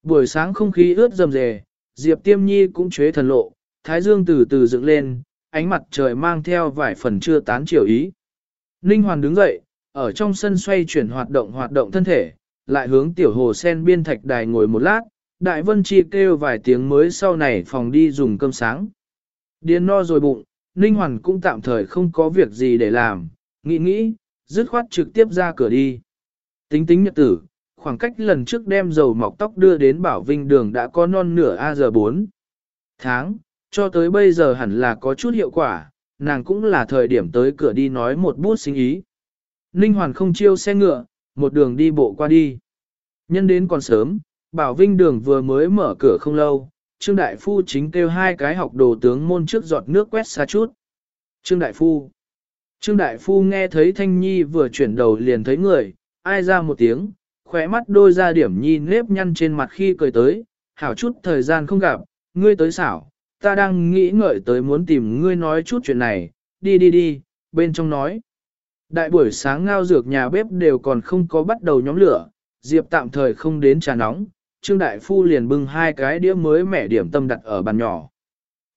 Buổi sáng không khí ướt rầm rề, Diệp Tiêm Nhi cũng chế thần lộ, thái dương từ từ dựng lên, ánh mặt trời mang theo vài phần chưa tán chiều ý. Ninh Hoàn đứng dậy, ở trong sân xoay chuyển hoạt động hoạt động thân thể, lại hướng tiểu hồ sen biên thạch đài ngồi một lát, đại vân chi kêu vài tiếng mới sau này phòng đi dùng cơm sáng. Điên no rồi bụng, Ninh Hoàn cũng tạm thời không có việc gì để làm, nghĩ nghĩ, dứt khoát trực tiếp ra cửa đi. Tính tính nhật tử, khoảng cách lần trước đem dầu mọc tóc đưa đến Bảo Vinh đường đã có non nửa A giờ 4 tháng, cho tới bây giờ hẳn là có chút hiệu quả, nàng cũng là thời điểm tới cửa đi nói một bút sinh ý. Ninh Hoàn không chiêu xe ngựa, một đường đi bộ qua đi. Nhân đến còn sớm, Bảo Vinh đường vừa mới mở cửa không lâu, Trương Đại Phu chính kêu hai cái học đồ tướng môn trước giọt nước quét xa chút. Trương Đại Phu Trương Đại Phu nghe thấy Thanh Nhi vừa chuyển đầu liền thấy người, ai ra một tiếng, khỏe mắt đôi ra điểm nhi nếp nhăn trên mặt khi cười tới, hảo chút thời gian không gặp, ngươi tới xảo, ta đang nghĩ ngợi tới muốn tìm ngươi nói chút chuyện này, đi đi đi, bên trong nói. Đại buổi sáng ngao dược nhà bếp đều còn không có bắt đầu nhóm lửa, Diệp tạm thời không đến trà nóng, Trương Đại Phu liền bưng hai cái đĩa mới mẻ điểm tâm đặt ở bàn nhỏ.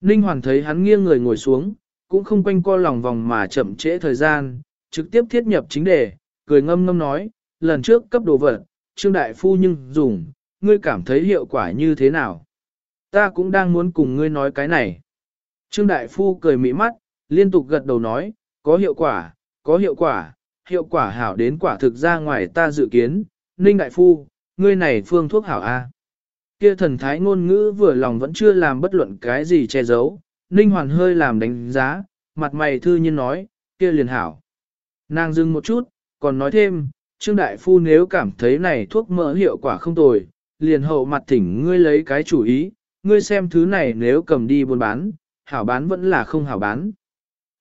Ninh Hoàn thấy hắn nghiêng người ngồi xuống, cũng không quanh co lòng vòng mà chậm trễ thời gian, trực tiếp thiết nhập chính đề, cười ngâm ngâm nói, lần trước cấp đồ vật, Trương Đại Phu nhưng dùng, ngươi cảm thấy hiệu quả như thế nào? Ta cũng đang muốn cùng ngươi nói cái này. Trương Đại Phu cười mỹ mắt, liên tục gật đầu nói, có hiệu quả, có hiệu quả, hiệu quả hảo đến quả thực ra ngoài ta dự kiến, Ninh Đại Phu, ngươi này phương thuốc hảo A. Kia thần thái ngôn ngữ vừa lòng vẫn chưa làm bất luận cái gì che giấu, Ninh Hoàn hơi làm đánh giá, mặt mày thư nhiên nói, kia liền hảo. Nàng dừng một chút, còn nói thêm, Trương Đại Phu nếu cảm thấy này thuốc mỡ hiệu quả không tồi, liền hậu mặt thỉnh ngươi lấy cái chủ ý, ngươi xem thứ này nếu cầm đi buôn bán, hảo bán vẫn là không hảo bán.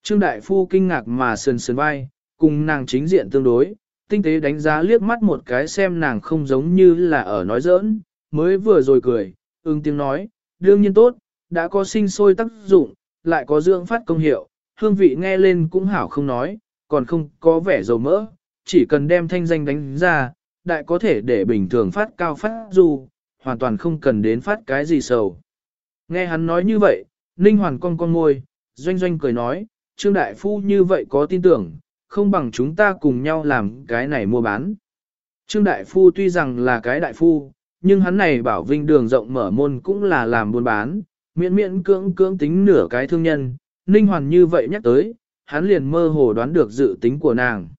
Trương Đại Phu kinh ngạc mà sườn sườn vai, cùng nàng chính diện tương đối, tinh tế đánh giá liếc mắt một cái xem nàng không giống như là ở nói giỡn, mới vừa rồi cười, ưng tiếng nói, đương nhiên tốt, đã có sinh sôi tác dụng, lại có dưỡng phát công hiệu, hương vị nghe lên cũng hảo không nói, còn không có vẻ dầu mỡ, chỉ cần đem thanh danh đánh ra, đại có thể để bình thường phát cao phát dù, hoàn toàn không cần đến phát cái gì sầu. Nghe hắn nói như vậy, Ninh Hoàn con con ngôi, doanh doanh cười nói, Trương Đại Phu như vậy có tin tưởng, không bằng chúng ta cùng nhau làm cái này mua bán. Trương Đại Phu tuy rằng là cái đại phu, nhưng hắn này bảo vinh đường rộng mở môn cũng là làm buôn bán, miễn miễn cưỡng cưỡng tính nửa cái thương nhân, Ninh Hoàn như vậy nhắc tới, hắn liền mơ hồ đoán được dự tính của nàng.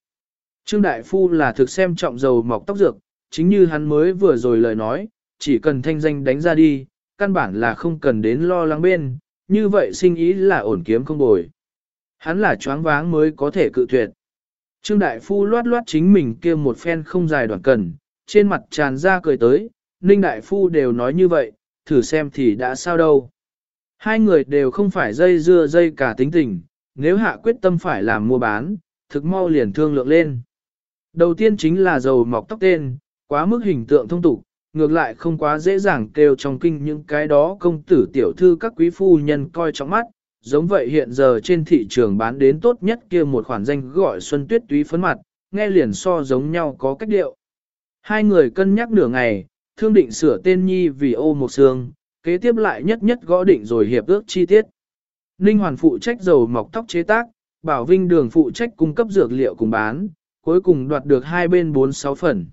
Trương Đại Phu là thực xem trọng dầu mọc tóc dược, chính như hắn mới vừa rồi lời nói, chỉ cần thanh danh đánh ra đi, căn bản là không cần đến lo lắng bên, như vậy sinh ý là ổn kiếm không bồi. Hắn là choáng váng mới có thể cự tuyệt. Trương Đại Phu loát loát chính mình kia một phen không dài đoạn cần, trên mặt tràn ra cười tới, Ninh Đại Phu đều nói như vậy, thử xem thì đã sao đâu. Hai người đều không phải dây dưa dây cả tính tình, nếu hạ quyết tâm phải làm mua bán, thực mau liền thương lượng lên. Đầu tiên chính là dầu mọc tóc tên, quá mức hình tượng thông tục, ngược lại không quá dễ dàng kêu trong kinh những cái đó công tử tiểu thư các quý phu nhân coi trong mắt, giống vậy hiện giờ trên thị trường bán đến tốt nhất kia một khoản danh gọi xuân tuyết túy phấn mặt, nghe liền so giống nhau có cách điệu. Hai người cân nhắc nửa ngày, thương định sửa tên nhi vì ô một xương, kế tiếp lại nhất nhất gõ định rồi hiệp ước chi tiết. Ninh Hoàn phụ trách dầu mọc tóc chế tác, Bảo Vinh Đường phụ trách cung cấp dược liệu cùng bán, cuối cùng đoạt được hai bên 4-6 phần.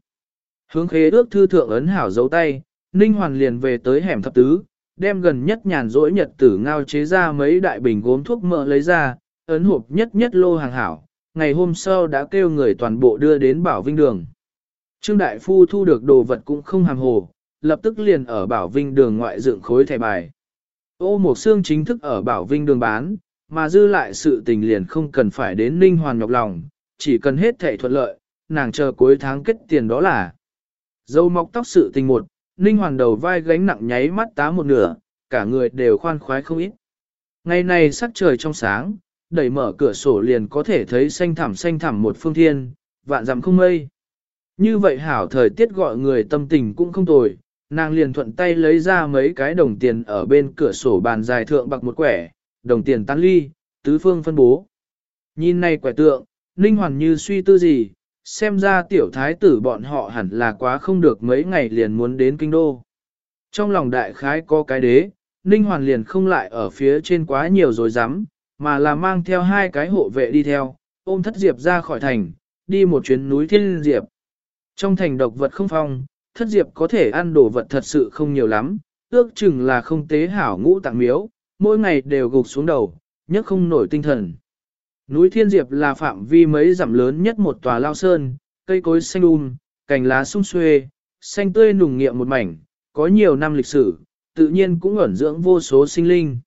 Hướng khế ước thư thượng ấn hảo dấu tay, Ninh Hoàn liền về tới hẻm thập tứ, đem gần nhất nhàn rỗi nhật tử ngao chế ra mấy đại bình gốm thuốc mỡ lấy ra, ấn hộp nhất nhất lô hàng hảo, ngày hôm sau đã kêu người toàn bộ đưa đến Bảo Vinh Đường. Trương Đại Phu thu được đồ vật cũng không hàm hồ, lập tức liền ở Bảo Vinh Đường ngoại dựng khối thẻ bài. Ô Mộc Xương chính thức ở Bảo Vinh Đường bán, mà dư lại sự tình liền không cần phải đến Ninh Hoàn nhọc lòng, chỉ cần hết thẻ thuận lợi, nàng chờ cuối tháng kết tiền đó là. Dâu mọc tóc sự tình một, Ninh Hoàn đầu vai gánh nặng nháy mắt tá một nửa, cả người đều khoan khoái không ít. Ngày này sắc trời trong sáng, đẩy mở cửa sổ liền có thể thấy xanh thẳm xanh thẳm một phương thiên, vạn dặm không mây. Như vậy hảo thời tiết gọi người tâm tình cũng không tồi, nàng liền thuận tay lấy ra mấy cái đồng tiền ở bên cửa sổ bàn dài thượng bạc một quẻ, đồng tiền tan ly, tứ phương phân bố. Nhìn này quẻ tượng, Ninh Hoàn như suy tư gì, xem ra tiểu thái tử bọn họ hẳn là quá không được mấy ngày liền muốn đến kinh đô. Trong lòng đại khái có cái đế, Ninh Hoàn liền không lại ở phía trên quá nhiều rồi dám, mà là mang theo hai cái hộ vệ đi theo, ôm thất diệp ra khỏi thành, đi một chuyến núi thiên diệp. Trong thành độc vật không phong, thất diệp có thể ăn đồ vật thật sự không nhiều lắm, ước chừng là không tế hảo ngũ tạng miếu, mỗi ngày đều gục xuống đầu, nhất không nổi tinh thần. Núi Thiên Diệp là phạm vi mấy dặm lớn nhất một tòa lao sơn, cây cối xanh um, cành lá sung xuê, xanh tươi nùng nghiệm một mảnh, có nhiều năm lịch sử, tự nhiên cũng ẩn dưỡng vô số sinh linh.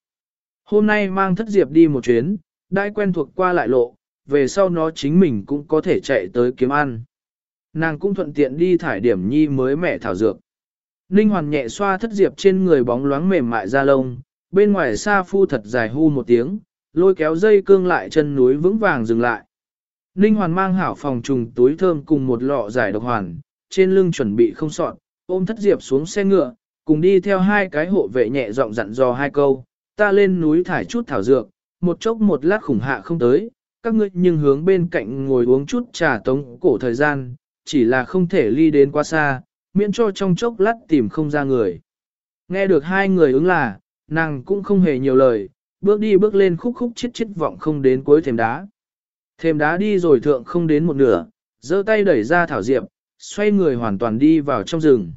Hôm nay mang thất diệp đi một chuyến, đã quen thuộc qua lại lộ, về sau nó chính mình cũng có thể chạy tới kiếm ăn. Nàng cũng thuận tiện đi thải điểm nhi mới mẹ thảo dược. Ninh hoàn nhẹ xoa thất diệp trên người bóng loáng mềm mại da lông, bên ngoài xa phu thật dài hu một tiếng, lôi kéo dây cương lại chân núi vững vàng dừng lại. Ninh hoàn mang hảo phòng trùng túi thơm cùng một lọ giải độc hoàn, trên lưng chuẩn bị không sọn, ôm thất diệp xuống xe ngựa, cùng đi theo hai cái hộ vệ nhẹ giọng dặn dò hai câu, ta lên núi thải chút thảo dược, một chốc một lát khủng hạ không tới, các ngươi nhưng hướng bên cạnh ngồi uống chút trà tống cổ thời gian, chỉ là không thể ly đến quá xa, miễn cho trong chốc lát tìm không ra người. Nghe được hai người ứng là, nàng cũng không hề nhiều lời, bước đi bước lên khúc khúc chít chít vọng không đến cuối thềm đá. Thềm đá đi rồi thượng không đến một nửa, giơ tay đẩy ra thảo diệp, xoay người hoàn toàn đi vào trong rừng.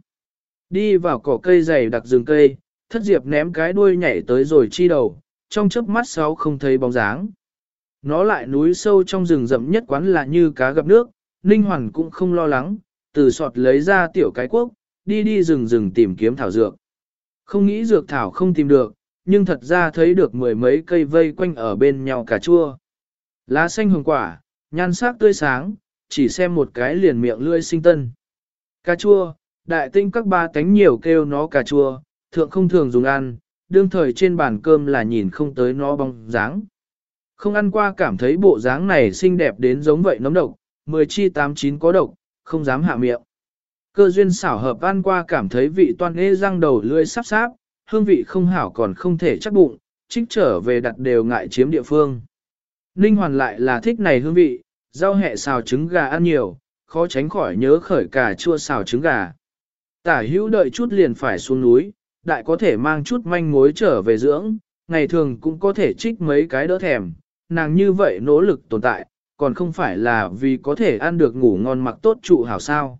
Đi vào cỏ cây dày đặc rừng cây, thất diệp ném cái đuôi nhảy tới rồi chi đầu, trong chớp mắt sáu không thấy bóng dáng. Nó lại núi sâu trong rừng rậm nhất quán là như cá gặp nước, Ninh Hoàn cũng không lo lắng, từ sọt lấy ra tiểu cái quốc, đi đi rừng rừng tìm kiếm thảo dược. Không nghĩ dược thảo không tìm được, nhưng thật ra thấy được mười mấy cây vây quanh ở bên nhau cà chua. Lá xanh hồng quả, nhan sắc tươi sáng, chỉ xem một cái liền miệng lươi sinh tân. Cà chua, đại tinh các ba tánh nhiều kêu nó cà chua, thượng không thường dùng ăn, đương thời trên bàn cơm là nhìn không tới nó bóng dáng. Không ăn qua cảm thấy bộ dáng này xinh đẹp đến giống vậy nấm độc, mười chi tám chín có độc, không dám hạ miệng. Cơ duyên xảo hợp ăn qua cảm thấy vị toan ê răng đầu lươi sắp sáp, hương vị không hảo còn không thể chắc bụng, trích trở về đặt đều ngại chiếm địa phương. Ninh hoàn lại là thích này hương vị, rau hẹ xào trứng gà ăn nhiều, khó tránh khỏi nhớ khởi cà chua xào trứng gà. Tả hữu đợi chút liền phải xuống núi, đại có thể mang chút manh mối trở về dưỡng, ngày thường cũng có thể trích mấy cái đỡ thèm, nàng như vậy nỗ lực tồn tại, còn không phải là vì có thể ăn được ngủ ngon mặc tốt trụ hảo sao.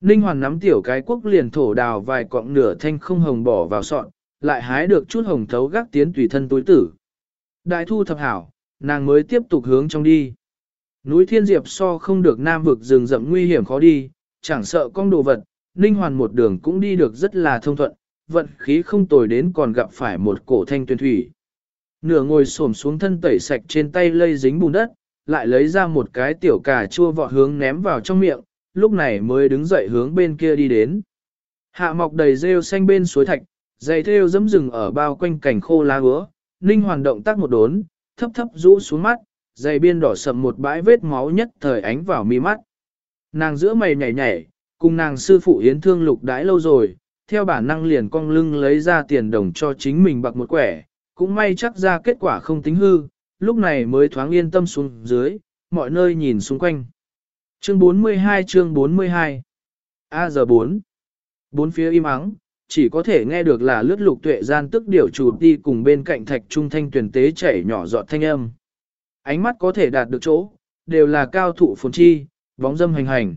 Ninh Hoàn nắm tiểu cái quốc liền thổ đào vài cọng nửa thanh không hồng bỏ vào sọn, lại hái được chút hồng thấu gác tiến tùy thân túi tử. Đại thu thập hảo, nàng mới tiếp tục hướng trong đi. Núi Thiên Diệp so không được nam vực rừng rậm nguy hiểm khó đi, chẳng sợ con đồ vật, Ninh Hoàn một đường cũng đi được rất là thông thuận, vận khí không tồi đến còn gặp phải một cổ thanh tuyên thủy. Nửa ngồi xổm xuống thân tẩy sạch trên tay lây dính bùn đất, lại lấy ra một cái tiểu cà chua vọt hướng ném vào trong miệng, lúc này mới đứng dậy hướng bên kia đi đến. Hạ mọc đầy rêu xanh bên suối thạch, dày theo dẫm rừng ở bao quanh cảnh khô lá gứa, ninh hoàn động tác một đốn, thấp thấp rũ xuống mắt, dày biên đỏ sầm một bãi vết máu nhất thời ánh vào mi mắt. Nàng giữa mày nhảy nhảy, cùng nàng sư phụ yến thương lục đãi lâu rồi, theo bản năng liền cong lưng lấy ra tiền đồng cho chính mình bạc một quẻ, cũng may chắc ra kết quả không tính hư, lúc này mới thoáng yên tâm xuống dưới, mọi nơi nhìn xung quanh. Chương 42 chương 42 A giờ 4 Bốn phía im ắng, chỉ có thể nghe được là lướt lục tuệ gian tức điều chủ đi cùng bên cạnh thạch trung thanh tuyển tế chảy nhỏ giọt thanh âm. ánh mắt có thể đạt được chỗ, đều là cao thủ phồn chi, bóng dâm hành hành.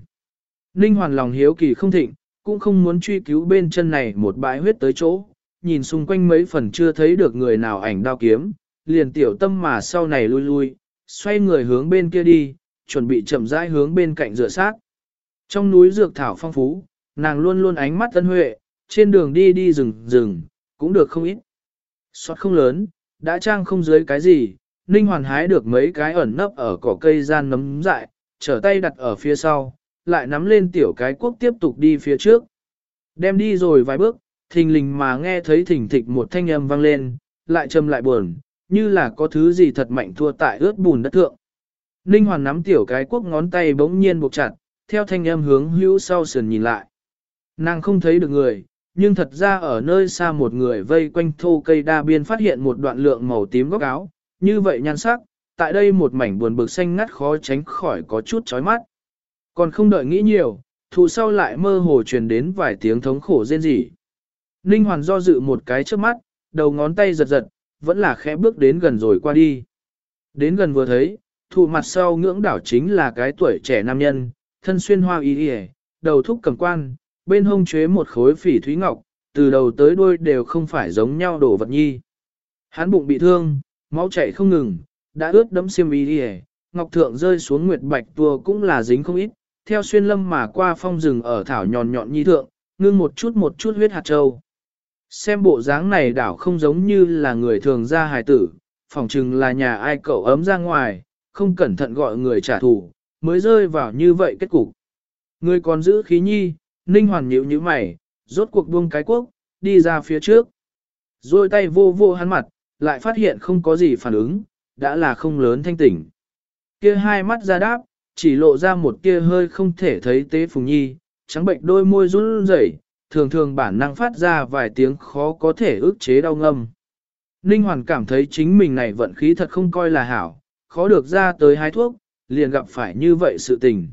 Ninh hoàn lòng hiếu kỳ không thịnh, cũng không muốn truy cứu bên chân này một bãi huyết tới chỗ, nhìn xung quanh mấy phần chưa thấy được người nào ảnh đao kiếm, liền tiểu tâm mà sau này lui lui, xoay người hướng bên kia đi, chuẩn bị chậm rãi hướng bên cạnh rửa sát. Trong núi dược thảo phong phú, nàng luôn luôn ánh mắt tân huệ, trên đường đi đi rừng rừng, cũng được không ít. Xót không lớn, đã trang không dưới cái gì, Ninh Hoàn hái được mấy cái ẩn nấp ở cỏ cây gian nấm dại, trở tay đặt ở phía sau, lại nắm lên tiểu cái quốc tiếp tục đi phía trước. Đem đi rồi vài bước, thình lình mà nghe thấy thỉnh thịch một thanh âm vang lên, lại trầm lại buồn, như là có thứ gì thật mạnh thua tại ướt bùn đất thượng. Ninh Hoàn nắm tiểu cái quốc ngón tay bỗng nhiên buộc chặt, theo thanh âm hướng hữu sau sườn nhìn lại. Nàng không thấy được người, nhưng thật ra ở nơi xa một người vây quanh thô cây đa biên phát hiện một đoạn lượng màu tím góc áo, như vậy nhan sắc, tại đây một mảnh buồn bực xanh ngắt khó tránh khỏi có chút chói mắt. Còn không đợi nghĩ nhiều, thụ sau lại mơ hồ truyền đến vài tiếng thống khổ rên rỉ. Ninh Hoàn do dự một cái trước mắt, đầu ngón tay giật giật, vẫn là khẽ bước đến gần rồi qua đi. Đến gần vừa thấy, thụ mặt sau ngưỡng đảo chính là cái tuổi trẻ nam nhân, thân xuyên hoa y y, đầu thúc cầm quan, bên hông chế một khối phỉ thúy ngọc, từ đầu tới đuôi đều không phải giống nhau đổ vật nhi. Hắn bụng bị thương, máu chảy không ngừng, đã ướt đẫm xiêm y đi ngọc thượng rơi xuống nguyệt bạch tua cũng là dính không ít, theo xuyên lâm mà qua phong rừng ở thảo nhọn nhọn nhi thượng, ngưng một chút một chút huyết hạt châu. Xem bộ dáng này đảo không giống như là người thường ra hài tử, phỏng chừng là nhà ai cậu ấm ra ngoài, không cẩn thận gọi người trả thù, mới rơi vào như vậy kết cục. Người còn giữ khí nhi, ninh hoàn nhíu như mày, rốt cuộc buông cái quốc, đi ra phía trước. Rồi tay vô vô hắn mặt, lại phát hiện không có gì phản ứng, đã là không lớn thanh tỉnh. Kia hai mắt ra đáp, chỉ lộ ra một kia hơi không thể thấy tế phùng nhi, trắng bệnh đôi môi run rẩy, thường thường bản năng phát ra vài tiếng khó có thể ức chế đau ngâm. Ninh Hoàn cảm thấy chính mình này vận khí thật không coi là hảo, khó được ra tới hái thuốc, liền gặp phải như vậy sự tình.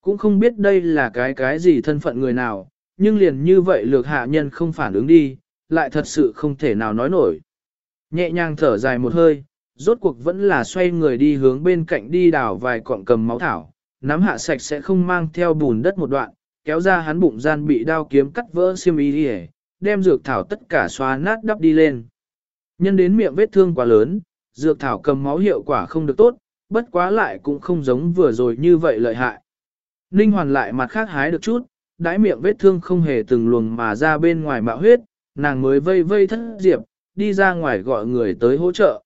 Cũng không biết đây là cái cái gì thân phận người nào, nhưng liền như vậy lược hạ nhân không phản ứng đi, lại thật sự không thể nào nói nổi. Nhẹ nhàng thở dài một hơi, rốt cuộc vẫn là xoay người đi hướng bên cạnh đi đào vài cọng cầm máu thảo, nắm hạ sạch sẽ không mang theo bùn đất một đoạn, kéo ra hắn bụng gian bị đao kiếm cắt vỡ xiêm y đi đem dược thảo tất cả xóa nát đắp đi lên. Nhân đến miệng vết thương quá lớn, dược thảo cầm máu hiệu quả không được tốt, bất quá lại cũng không giống vừa rồi như vậy lợi hại. Ninh hoàn lại mặt khác hái được chút, đãi miệng vết thương không hề từng luồng mà ra bên ngoài mạo huyết, nàng mới vây vây thất diệp, đi ra ngoài gọi người tới hỗ trợ.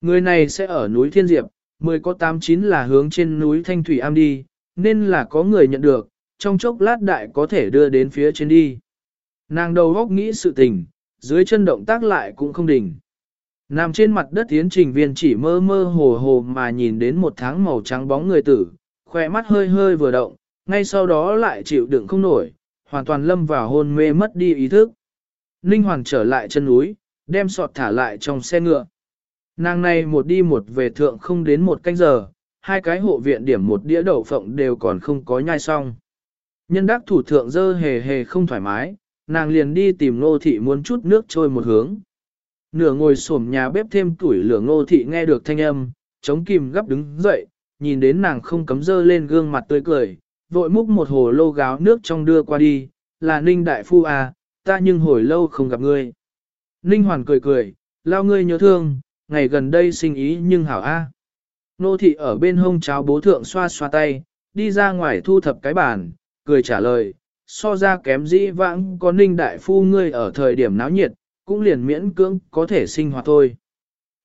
Người này sẽ ở núi Thiên Diệp, mười có tám chín là hướng trên núi Thanh Thủy Am đi, nên là có người nhận được, trong chốc lát đại có thể đưa đến phía trên đi. Nàng đầu góc nghĩ sự tình, dưới chân động tác lại cũng không đỉnh. Nằm trên mặt đất tiến trình viên chỉ mơ mơ hồ hồ mà nhìn đến một tháng màu trắng bóng người tử, khỏe mắt hơi hơi vừa động, ngay sau đó lại chịu đựng không nổi, hoàn toàn lâm vào hôn mê mất đi ý thức. Ninh Hoàng trở lại chân núi, đem sọt thả lại trong xe ngựa. Nàng này một đi một về thượng không đến một canh giờ, hai cái hộ viện điểm một đĩa đậu phộng đều còn không có nhai xong. Nhân đắc thủ thượng dơ hề hề không thoải mái, nàng liền đi tìm nô thị muốn chút nước trôi một hướng. Nửa ngồi xổm nhà bếp thêm tuổi lửa ngô thị nghe được thanh âm, chống kìm gấp đứng dậy, nhìn đến nàng không cấm dơ lên gương mặt tươi cười, vội múc một hồ lô gáo nước trong đưa qua đi, là ninh đại phu à, ta nhưng hồi lâu không gặp ngươi. Ninh hoàn cười cười, lao ngươi nhớ thương, ngày gần đây sinh ý nhưng hảo a. Nô thị ở bên hông cháo bố thượng xoa xoa tay, đi ra ngoài thu thập cái bàn, cười trả lời, so ra kém dĩ vãng có ninh đại phu ngươi ở thời điểm náo nhiệt, cũng liền miễn cưỡng có thể sinh hoạt thôi.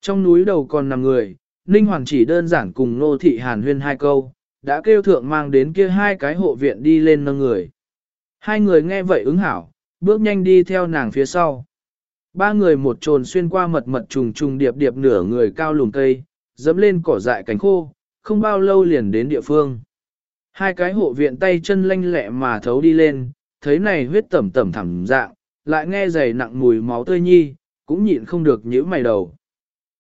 Trong núi đầu còn nằm người, ninh hoàng chỉ đơn giản cùng nô thị hàn huyên hai câu, đã kêu thượng mang đến kia hai cái hộ viện đi lên nâng người. Hai người nghe vậy ứng hảo, bước nhanh đi theo nàng phía sau. Ba người một trồn xuyên qua mật mật trùng trùng điệp điệp nửa người cao lùm cây, dẫm lên cỏ dại cánh khô, không bao lâu liền đến địa phương. Hai cái hộ viện tay chân lanh lẹ mà thấu đi lên, thấy này huyết tẩm tẩm thẳng dạng, lại nghe dày nặng mùi máu tươi nhi, cũng nhịn không được nhíu mày đầu.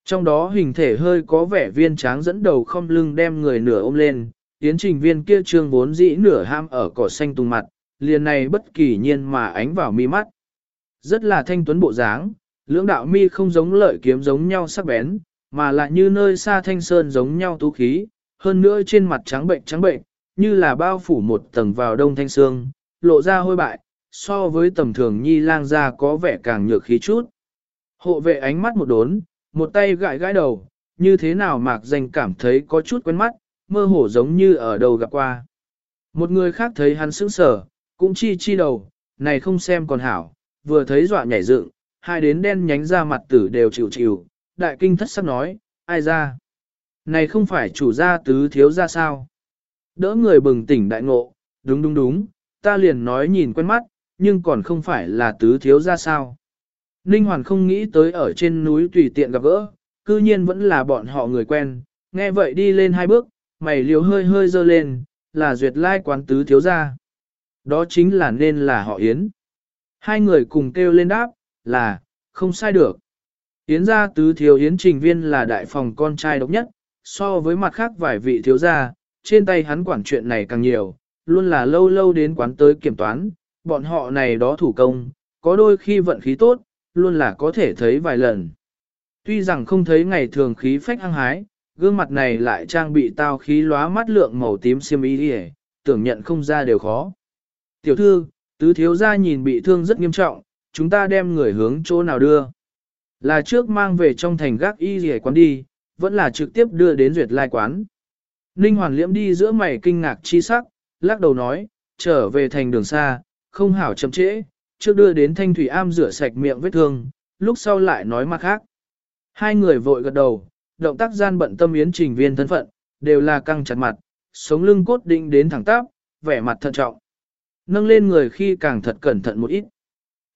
Trong đó hình thể hơi có vẻ viên tráng dẫn đầu không lưng đem người nửa ôm lên, tiến trình viên kia trương vốn dĩ nửa ham ở cỏ xanh tung mặt, liền này bất kỳ nhiên mà ánh vào mi mắt. Rất là thanh tuấn bộ dáng, lưỡng đạo mi không giống lợi kiếm giống nhau sắc bén, mà lại như nơi xa thanh sơn giống nhau tú khí, hơn nữa trên mặt trắng bệnh trắng bệnh, như là bao phủ một tầng vào đông thanh xương, lộ ra hôi bại, so với tầm thường nhi lang ra có vẻ càng nhược khí chút. Hộ vệ ánh mắt một đốn, một tay gãi gãi đầu, như thế nào mạc danh cảm thấy có chút quen mắt, mơ hồ giống như ở đầu gặp qua. Một người khác thấy hắn sững sờ, cũng chi chi đầu, này không xem còn hảo, vừa thấy dọa nhảy dựng, hai đến đen nhánh ra mặt tử đều chịu chịu, đại kinh thất sắc nói, ai ra? Này không phải chủ gia tứ thiếu ra sao? Đỡ người bừng tỉnh đại ngộ, đúng đúng đúng, ta liền nói nhìn quen mắt, nhưng còn không phải là tứ thiếu ra sao? Ninh Hoàn không nghĩ tới ở trên núi tùy tiện gặp gỡ, cư nhiên vẫn là bọn họ người quen, nghe vậy đi lên hai bước, mày liều hơi hơi dơ lên, là duyệt lai quán tứ thiếu gia. Đó chính là nên là họ Yến. Hai người cùng kêu lên đáp, là, không sai được. Yến gia tứ thiếu Yến trình viên là đại phòng con trai độc nhất, so với mặt khác vài vị thiếu gia, trên tay hắn quản chuyện này càng nhiều, luôn là lâu lâu đến quán tới kiểm toán, bọn họ này đó thủ công, có đôi khi vận khí tốt, luôn là có thể thấy vài lần. Tuy rằng không thấy ngày thường khí phách hăng hái, gương mặt này lại trang bị tao khí lóa mắt lượng màu tím xiêm y đi tưởng nhận không ra đều khó. Tiểu thư, tứ thiếu gia nhìn bị thương rất nghiêm trọng, chúng ta đem người hướng chỗ nào đưa. Là trước mang về trong thành gác y rỉa quán đi, vẫn là trực tiếp đưa đến duyệt lai quán. Ninh Hoàn Liễm đi giữa mày kinh ngạc chi sắc, lắc đầu nói, trở về thành đường xa, không hảo chậm trễ, trước đưa đến thanh thủy am rửa sạch miệng vết thương, lúc sau lại nói mặt khác. Hai người vội gật đầu, động tác gian bận tâm yến trình viên thân phận, đều là căng chặt mặt, sống lưng cốt định đến thẳng tắp, vẻ mặt thận trọng. Nâng lên người khi càng thật cẩn thận một ít.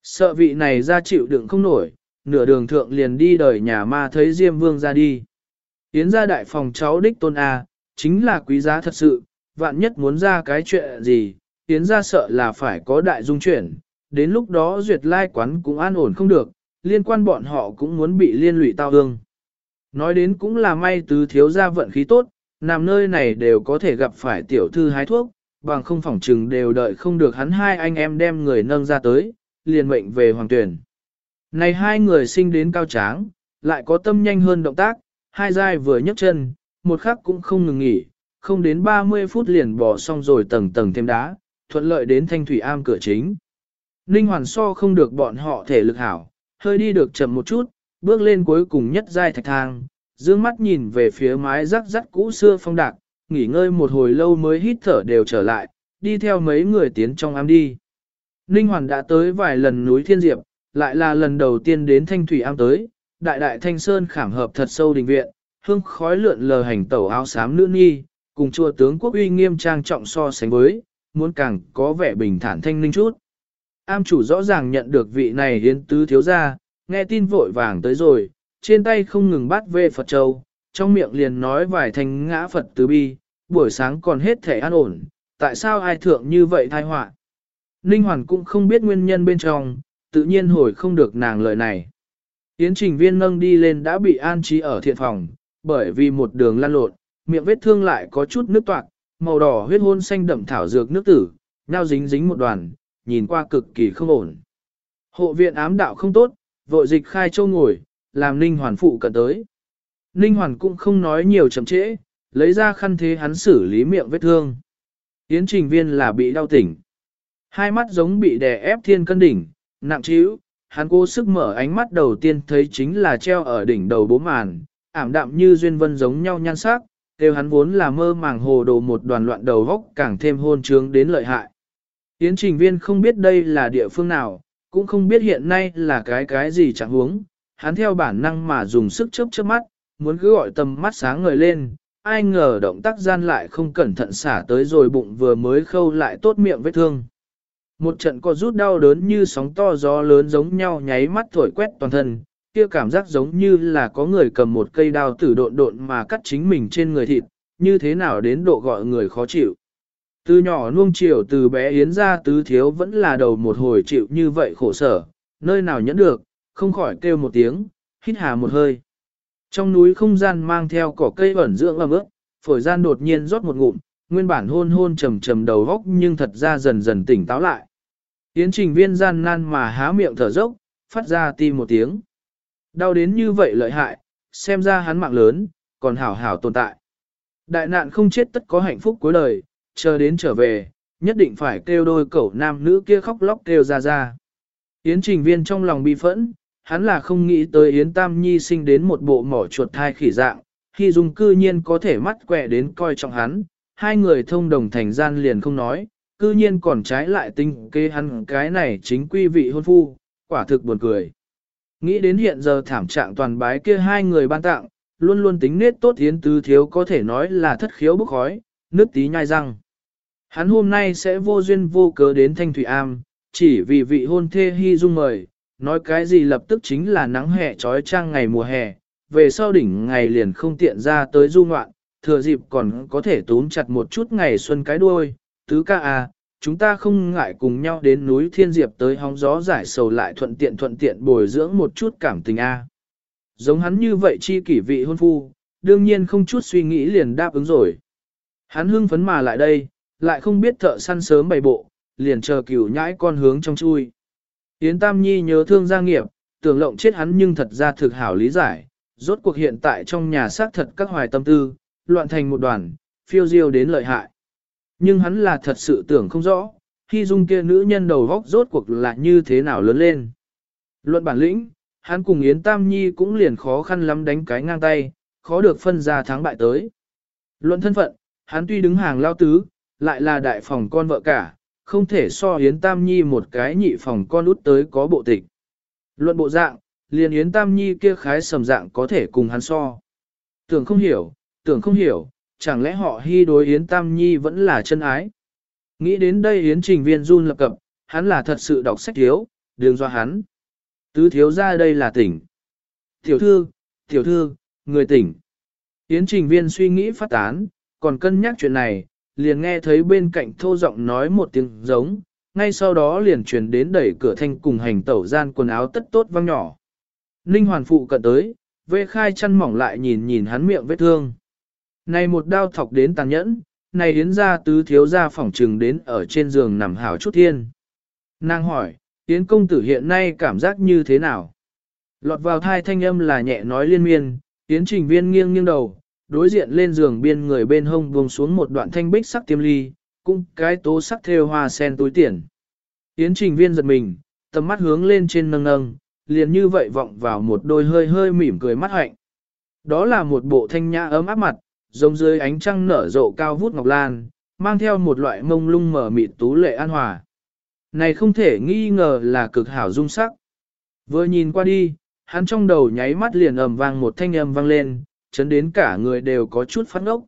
Sợ vị này ra chịu đựng không nổi, nửa đường thượng liền đi đời nhà ma thấy Diêm Vương ra đi. Yến ra đại phòng cháu đích tôn A, chính là quý giá thật sự, vạn nhất muốn ra cái chuyện gì, Yến ra sợ là phải có đại dung chuyển, đến lúc đó duyệt lai quán cũng an ổn không được, liên quan bọn họ cũng muốn bị liên lụy tao hương. Nói đến cũng là may tứ thiếu gia vận khí tốt, nằm nơi này đều có thể gặp phải tiểu thư hái thuốc, bằng không phỏng trừng đều đợi không được hắn hai anh em đem người nâng ra tới, liền mệnh về hoàng tuyển. Này hai người sinh đến cao tráng, lại có tâm nhanh hơn động tác, hai dai vừa nhấc chân, một khắc cũng không ngừng nghỉ, không đến 30 phút liền bỏ xong rồi tầng tầng thêm đá, thuận lợi đến thanh thủy am cửa chính. Ninh hoàn so không được bọn họ thể lực hảo, hơi đi được chậm một chút, bước lên cuối cùng nhất giai thạch thang, dương mắt nhìn về phía mái rắc rắc cũ xưa phong đạc, nghỉ ngơi một hồi lâu mới hít thở đều trở lại, đi theo mấy người tiến trong am đi. Ninh Hoàn đã tới vài lần núi Thiên Diệp, lại là lần đầu tiên đến Thanh Thủy am tới, đại đại Thanh Sơn khảm hợp thật sâu đình viện, hương khói lượn lờ hành tẩu áo xám nữ nhi, cùng chùa tướng quốc uy nghiêm trang trọng so sánh với, muốn càng có vẻ bình thản thanh linh chút. Am chủ rõ ràng nhận được vị này hiến tứ thiếu gia, nghe tin vội vàng tới rồi, trên tay không ngừng bắt về Phật Châu, trong miệng liền nói vài thành ngã Phật từ bi, buổi sáng còn hết thể an ổn, tại sao ai thượng như vậy thai họa Ninh Hoàn cũng không biết nguyên nhân bên trong, tự nhiên hồi không được nàng lời này. Yến trình viên nâng đi lên đã bị an trí ở thiện phòng, bởi vì một đường lăn lộn, miệng vết thương lại có chút nước toạc, màu đỏ huyết hôn xanh đậm thảo dược nước tử, nhau dính dính một đoàn, nhìn qua cực kỳ không ổn. Hộ viện ám đạo không tốt, vội dịch khai châu ngồi, làm Ninh Hoàn phụ cận tới. Ninh Hoàn cũng không nói nhiều chậm trễ, lấy ra khăn thế hắn xử lý miệng vết thương. Yến trình viên là bị đau tỉnh. Hai mắt giống bị đè ép thiên cân đỉnh, nặng trĩu, hắn cố sức mở ánh mắt đầu tiên thấy chính là treo ở đỉnh đầu bố màn, ảm đạm như duyên vân giống nhau nhan sắc, đều hắn vốn là mơ màng hồ đồ một đoàn loạn đầu góc càng thêm hôn trướng đến lợi hại. Yến trình viên không biết đây là địa phương nào, cũng không biết hiện nay là cái cái gì chẳng huống, hắn theo bản năng mà dùng sức chớp chớp mắt, muốn cứ gọi tầm mắt sáng ngời lên, ai ngờ động tác gian lại không cẩn thận xả tới rồi bụng vừa mới khâu lại tốt miệng vết thương. Một trận co rút đau đớn như sóng to gió lớn giống nhau nháy mắt thổi quét toàn thân, kia cảm giác giống như là có người cầm một cây đao tử độn độn mà cắt chính mình trên người thịt, như thế nào đến độ gọi người khó chịu. Từ nhỏ nuông chiều từ bé yến ra tứ thiếu vẫn là đầu một hồi chịu như vậy khổ sở, nơi nào nhẫn được, không khỏi kêu một tiếng, hít hà một hơi. Trong núi không gian mang theo cỏ cây ẩn dưỡng ẩm ướt, phổi gian đột nhiên rót một ngụm, nguyên bản hôn hôn trầm trầm đầu góc nhưng thật ra dần dần tỉnh táo lại. Yến trình viên gian nan mà há miệng thở dốc, phát ra tim một tiếng. Đau đến như vậy lợi hại, xem ra hắn mạng lớn, còn hảo hảo tồn tại. Đại nạn không chết tất có hạnh phúc cuối đời, chờ đến trở về, nhất định phải kêu đôi cậu nam nữ kia khóc lóc kêu ra ra. Yến trình viên trong lòng bi phẫn, hắn là không nghĩ tới Yến Tam Nhi sinh đến một bộ mỏ chuột thai khỉ dạng, khi dùng cư nhiên có thể mắt quẹ đến coi trọng hắn, hai người thông đồng thành gian liền không nói, cư nhiên còn trái lại tinh kê hắn cái này chính quy vị hôn phu, quả thực buồn cười. Nghĩ đến hiện giờ thảm trạng toàn bái kia hai người ban tặng, luôn luôn tính nết tốt hiến Tứ Thiếu có thể nói là thất khiếu bức khói, nước tí nhai răng. Hắn hôm nay sẽ vô duyên vô cớ đến Thanh Thủy Am, chỉ vì vị hôn thê hy dung mời, nói cái gì lập tức chính là nắng hè trói trang ngày mùa hè, về sau đỉnh ngày liền không tiện ra tới du ngoạn, thừa dịp còn có thể túm chặt một chút ngày xuân cái đuôi, tứ ca à, chúng ta không ngại cùng nhau đến núi Thiên Diệp tới hóng gió giải sầu lại thuận tiện thuận tiện bồi dưỡng một chút cảm tình a. Giống hắn như vậy chi kỷ vị hôn phu, đương nhiên không chút suy nghĩ liền đáp ứng rồi. Hắn hưng phấn mà lại đây, lại không biết thợ săn sớm bày bộ, liền chờ cửu nhãi con hướng trong chui. Yến Tam Nhi nhớ thương gia nghiệp, tưởng lộng chết hắn nhưng thật ra thực hảo lý giải, rốt cuộc hiện tại trong nhà xác thật các hoài tâm tư, loạn thành một đoàn, phiêu diêu đến lợi hại. Nhưng hắn là thật sự tưởng không rõ, khi dung kia nữ nhân đầu góc rốt cuộc là như thế nào lớn lên. Luận bản lĩnh, hắn cùng Yến Tam Nhi cũng liền khó khăn lắm đánh cái ngang tay, khó được phân ra thắng bại tới. Luận thân phận, hắn tuy đứng hàng lao tứ, lại là đại phòng con vợ cả, không thể so Yến Tam Nhi một cái nhị phòng con út tới có bộ tịch. Luận bộ dạng, liền Yến Tam Nhi kia khái sầm dạng có thể cùng hắn so. Tưởng không hiểu, tưởng không hiểu, chẳng lẽ họ hy đối Yến Tam Nhi vẫn là chân ái. Nghĩ đến đây Yến Trình Viên run lập cập, hắn là thật sự đọc sách thiếu, đường do hắn. Tứ thiếu ra đây là tỉnh. Tiểu thư, tiểu thư, người tỉnh. Yến Trình Viên suy nghĩ phát tán, còn cân nhắc chuyện này, liền nghe thấy bên cạnh thô giọng nói một tiếng giống, ngay sau đó liền truyền đến đẩy cửa thanh cùng hành tẩu gian quần áo tất tốt vang nhỏ. Ninh hoàn phụ cận tới, vê khai chăn mỏng lại nhìn nhìn hắn miệng vết thương. Này một đao thọc đến tàn nhẫn, này yến ra tứ thiếu ra phỏng trừng đến ở trên giường nằm hảo chút thiên. Nàng hỏi, yến công tử hiện nay cảm giác như thế nào? Lọt vào thai thanh âm là nhẹ nói liên miên, yến trình viên nghiêng nghiêng đầu, đối diện lên giường biên người bên hông buông xuống một đoạn thanh bích sắc tiêm ly, cung cái tố sắc theo hoa sen túi tiền. Yến trình viên giật mình, tầm mắt hướng lên trên nâng nâng, liền như vậy vọng vào một đôi hơi hơi mỉm cười mắt hạnh. Đó là một bộ thanh nhã ấm áp mặt, giống dưới ánh trăng nở rộ cao vút ngọc lan, mang theo một loại mông lung mở mịt tú lệ an hòa. Này không thể nghi ngờ là cực hảo dung sắc. Vừa nhìn qua đi, hắn trong đầu nháy mắt liền ầm vang một thanh âm vang lên, chấn đến cả người đều có chút phát ngốc.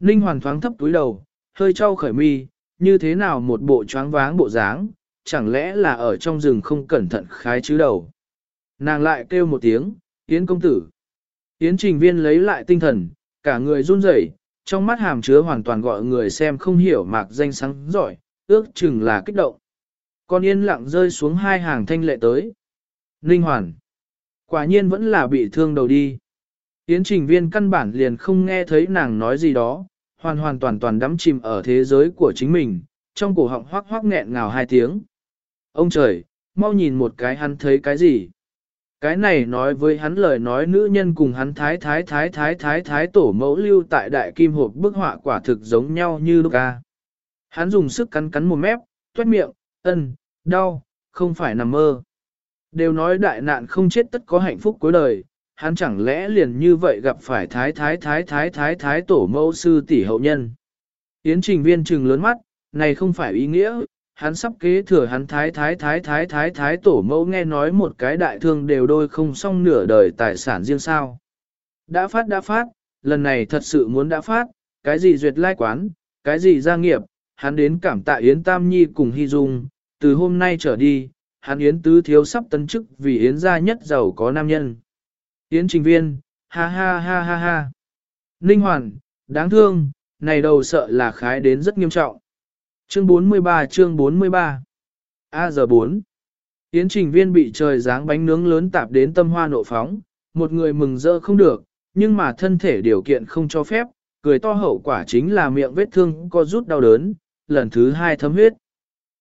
Ninh hoàn thoáng thấp túi đầu, hơi trao khởi mi, như thế nào một bộ choáng váng bộ dáng, chẳng lẽ là ở trong rừng không cẩn thận khái chứ đầu. Nàng lại kêu một tiếng, Yến công tử. Yến trình viên lấy lại tinh thần, cả người run rẩy, trong mắt hàm chứa hoàn toàn gọi người xem không hiểu mạc danh sáng giỏi, ước chừng là kích động. Con yên lặng rơi xuống hai hàng thanh lệ tới. Ninh hoàn. Quả nhiên vẫn là bị thương đầu đi. Yến trình viên căn bản liền không nghe thấy nàng nói gì đó, hoàn hoàn toàn toàn đắm chìm ở thế giới của chính mình, trong cổ họng hoác hoác nghẹn ngào hai tiếng. Ông trời, mau nhìn một cái hắn thấy cái gì? Cái này nói với hắn lời nói nữ nhân cùng hắn thái thái thái thái thái thái tổ mẫu lưu tại đại kim hộp bức họa quả thực giống nhau như lúc ca. Hắn dùng sức cắn cắn một mép, tuét miệng, ân, đau, không phải nằm mơ. Đều nói đại nạn không chết tất có hạnh phúc cuối đời, hắn chẳng lẽ liền như vậy gặp phải thái thái thái thái thái thái tổ mẫu sư tỷ hậu nhân. Yến trình viên trừng lớn mắt, này không phải ý nghĩa, hắn sắp kế thừa hắn thái thái thái thái thái thái tổ mẫu nghe nói một cái đại thương đều đôi không xong nửa đời tài sản riêng sao. Đã phát đã phát, lần này thật sự muốn đã phát, cái gì duyệt lai quán, cái gì gia nghiệp, hắn đến cảm tạ Yến Tam Nhi cùng Hy Dung, từ hôm nay trở đi, hắn Yến Tứ Thiếu sắp tấn chức vì Yến gia nhất giàu có nam nhân. Yến Trình Viên, ha ha ha ha ha. Ninh Hoàn, đáng thương, này đầu sợ là khái đến rất nghiêm trọng. Chương 43 chương 43 A giờ 4 Yến trình viên bị trời dáng bánh nướng lớn tạp đến tâm hoa nộ phóng, một người mừng rỡ không được, nhưng mà thân thể điều kiện không cho phép, cười to hậu quả chính là miệng vết thương có rút đau đớn, lần thứ hai thấm huyết.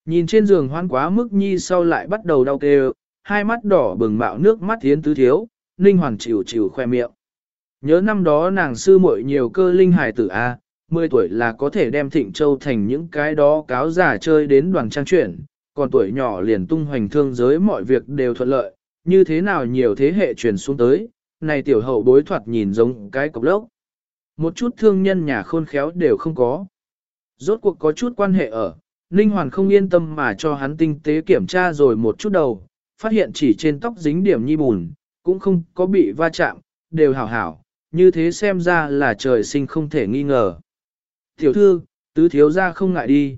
Nhìn trên giường hoan quá mức nhi sau lại bắt đầu đau kêu, hai mắt đỏ bừng mạo nước mắt Yến tứ thiếu, ninh hoàng chịu chịu khoe miệng. Nhớ năm đó nàng sư muội nhiều cơ linh hài tử A, 10 tuổi là có thể đem Thịnh Châu thành những cái đó cáo giả chơi đến đoàn trang chuyển, còn tuổi nhỏ liền tung hoành thương giới mọi việc đều thuận lợi, như thế nào nhiều thế hệ truyền xuống tới, này tiểu hậu bối thoạt nhìn giống cái cọc lốc. Một chút thương nhân nhà khôn khéo đều không có. Rốt cuộc có chút quan hệ ở, Ninh Hoàn không yên tâm mà cho hắn tinh tế kiểm tra rồi một chút đầu, phát hiện chỉ trên tóc dính điểm nhi bùn, cũng không có bị va chạm, đều hảo hảo, như thế xem ra là trời sinh không thể nghi ngờ. Tiểu thư, tứ thiếu ra không ngại đi.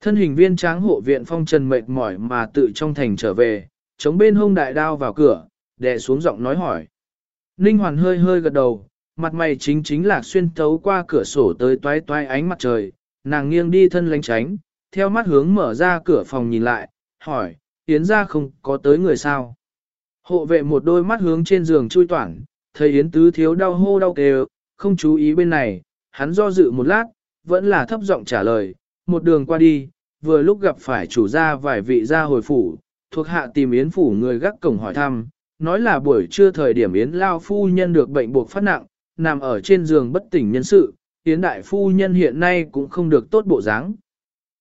Thân hình viên tráng hộ viện phong trần mệt mỏi mà tự trong thành trở về, chống bên hông đại đao vào cửa, đè xuống giọng nói hỏi. Ninh Hoàn hơi hơi gật đầu, mặt mày chính chính là xuyên thấu qua cửa sổ tới toái toái ánh mặt trời, nàng nghiêng đi thân lánh tránh, theo mắt hướng mở ra cửa phòng nhìn lại, hỏi, Yến ra không có tới người sao. Hộ vệ một đôi mắt hướng trên giường chui toản, thấy Yến tứ thiếu đau hô đau kêu, không chú ý bên này, hắn do dự một lát, vẫn là thấp giọng trả lời, một đường qua đi, vừa lúc gặp phải chủ gia vài vị gia hồi phủ, thuộc hạ tìm Yến phủ người gác cổng hỏi thăm, nói là buổi trưa thời điểm Yến Lao phu nhân được bệnh buộc phát nặng, nằm ở trên giường bất tỉnh nhân sự, Yến đại phu nhân hiện nay cũng không được tốt bộ dáng.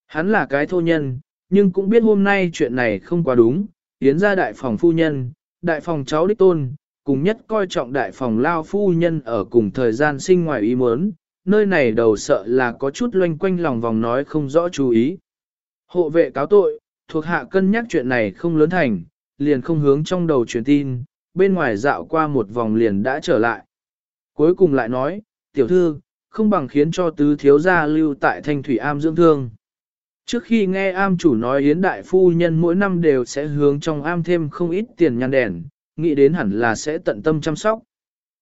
Hắn là cái thô nhân, nhưng cũng biết hôm nay chuyện này không quá đúng, Yến ra đại phòng phu nhân, đại phòng cháu đích tôn, cùng nhất coi trọng đại phòng lao phu nhân ở cùng thời gian sinh ngoài ý muốn, nơi này đầu sợ là có chút loanh quanh lòng vòng nói không rõ chú ý. Hộ vệ cáo tội, thuộc hạ cân nhắc chuyện này không lớn thành, liền không hướng trong đầu truyền tin, bên ngoài dạo qua một vòng liền đã trở lại. Cuối cùng lại nói, tiểu thư, không bằng khiến cho tứ thiếu gia lưu tại thanh thủy am dưỡng thương. Trước khi nghe am chủ nói Yến Đại Phu Nhân mỗi năm đều sẽ hướng trong am thêm không ít tiền nhăn đèn, nghĩ đến hẳn là sẽ tận tâm chăm sóc.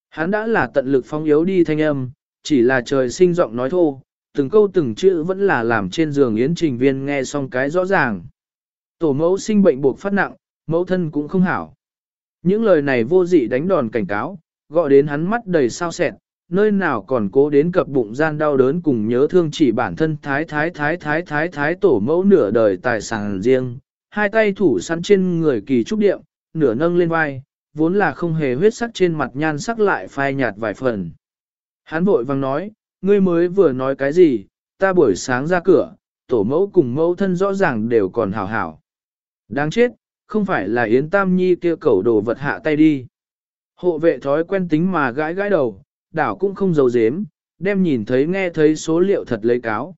Hắn đã là tận lực phong yếu đi thanh âm, chỉ là trời sinh giọng nói thô, từng câu từng chữ vẫn là làm trên giường Yến Trình Viên nghe xong cái rõ ràng. Tổ mẫu sinh bệnh buộc phát nặng, mẫu thân cũng không hảo. Những lời này vô dị đánh đòn cảnh cáo, gọi đến hắn mắt đầy sao sẹn, nơi nào còn cố đến cập bụng gian đau đớn cùng nhớ thương chỉ bản thân thái thái thái thái thái thái tổ mẫu nửa đời tài sản riêng, hai tay thủ sẵn trên người kỳ trúc điệm, nửa nâng lên vai, vốn là không hề huyết sắc trên mặt nhan sắc lại phai nhạt vài phần. Hắn vội vang nói, ngươi mới vừa nói cái gì, ta buổi sáng ra cửa, tổ mẫu cùng mẫu thân rõ ràng đều còn hảo hảo. Đáng chết, không phải là Yến Tam Nhi kia cẩu đồ vật hạ tay đi. Hộ vệ thói quen tính mà gãi gãi đầu, đảo cũng không giấu dếm, đem nhìn thấy nghe thấy số liệu thật lấy cáo.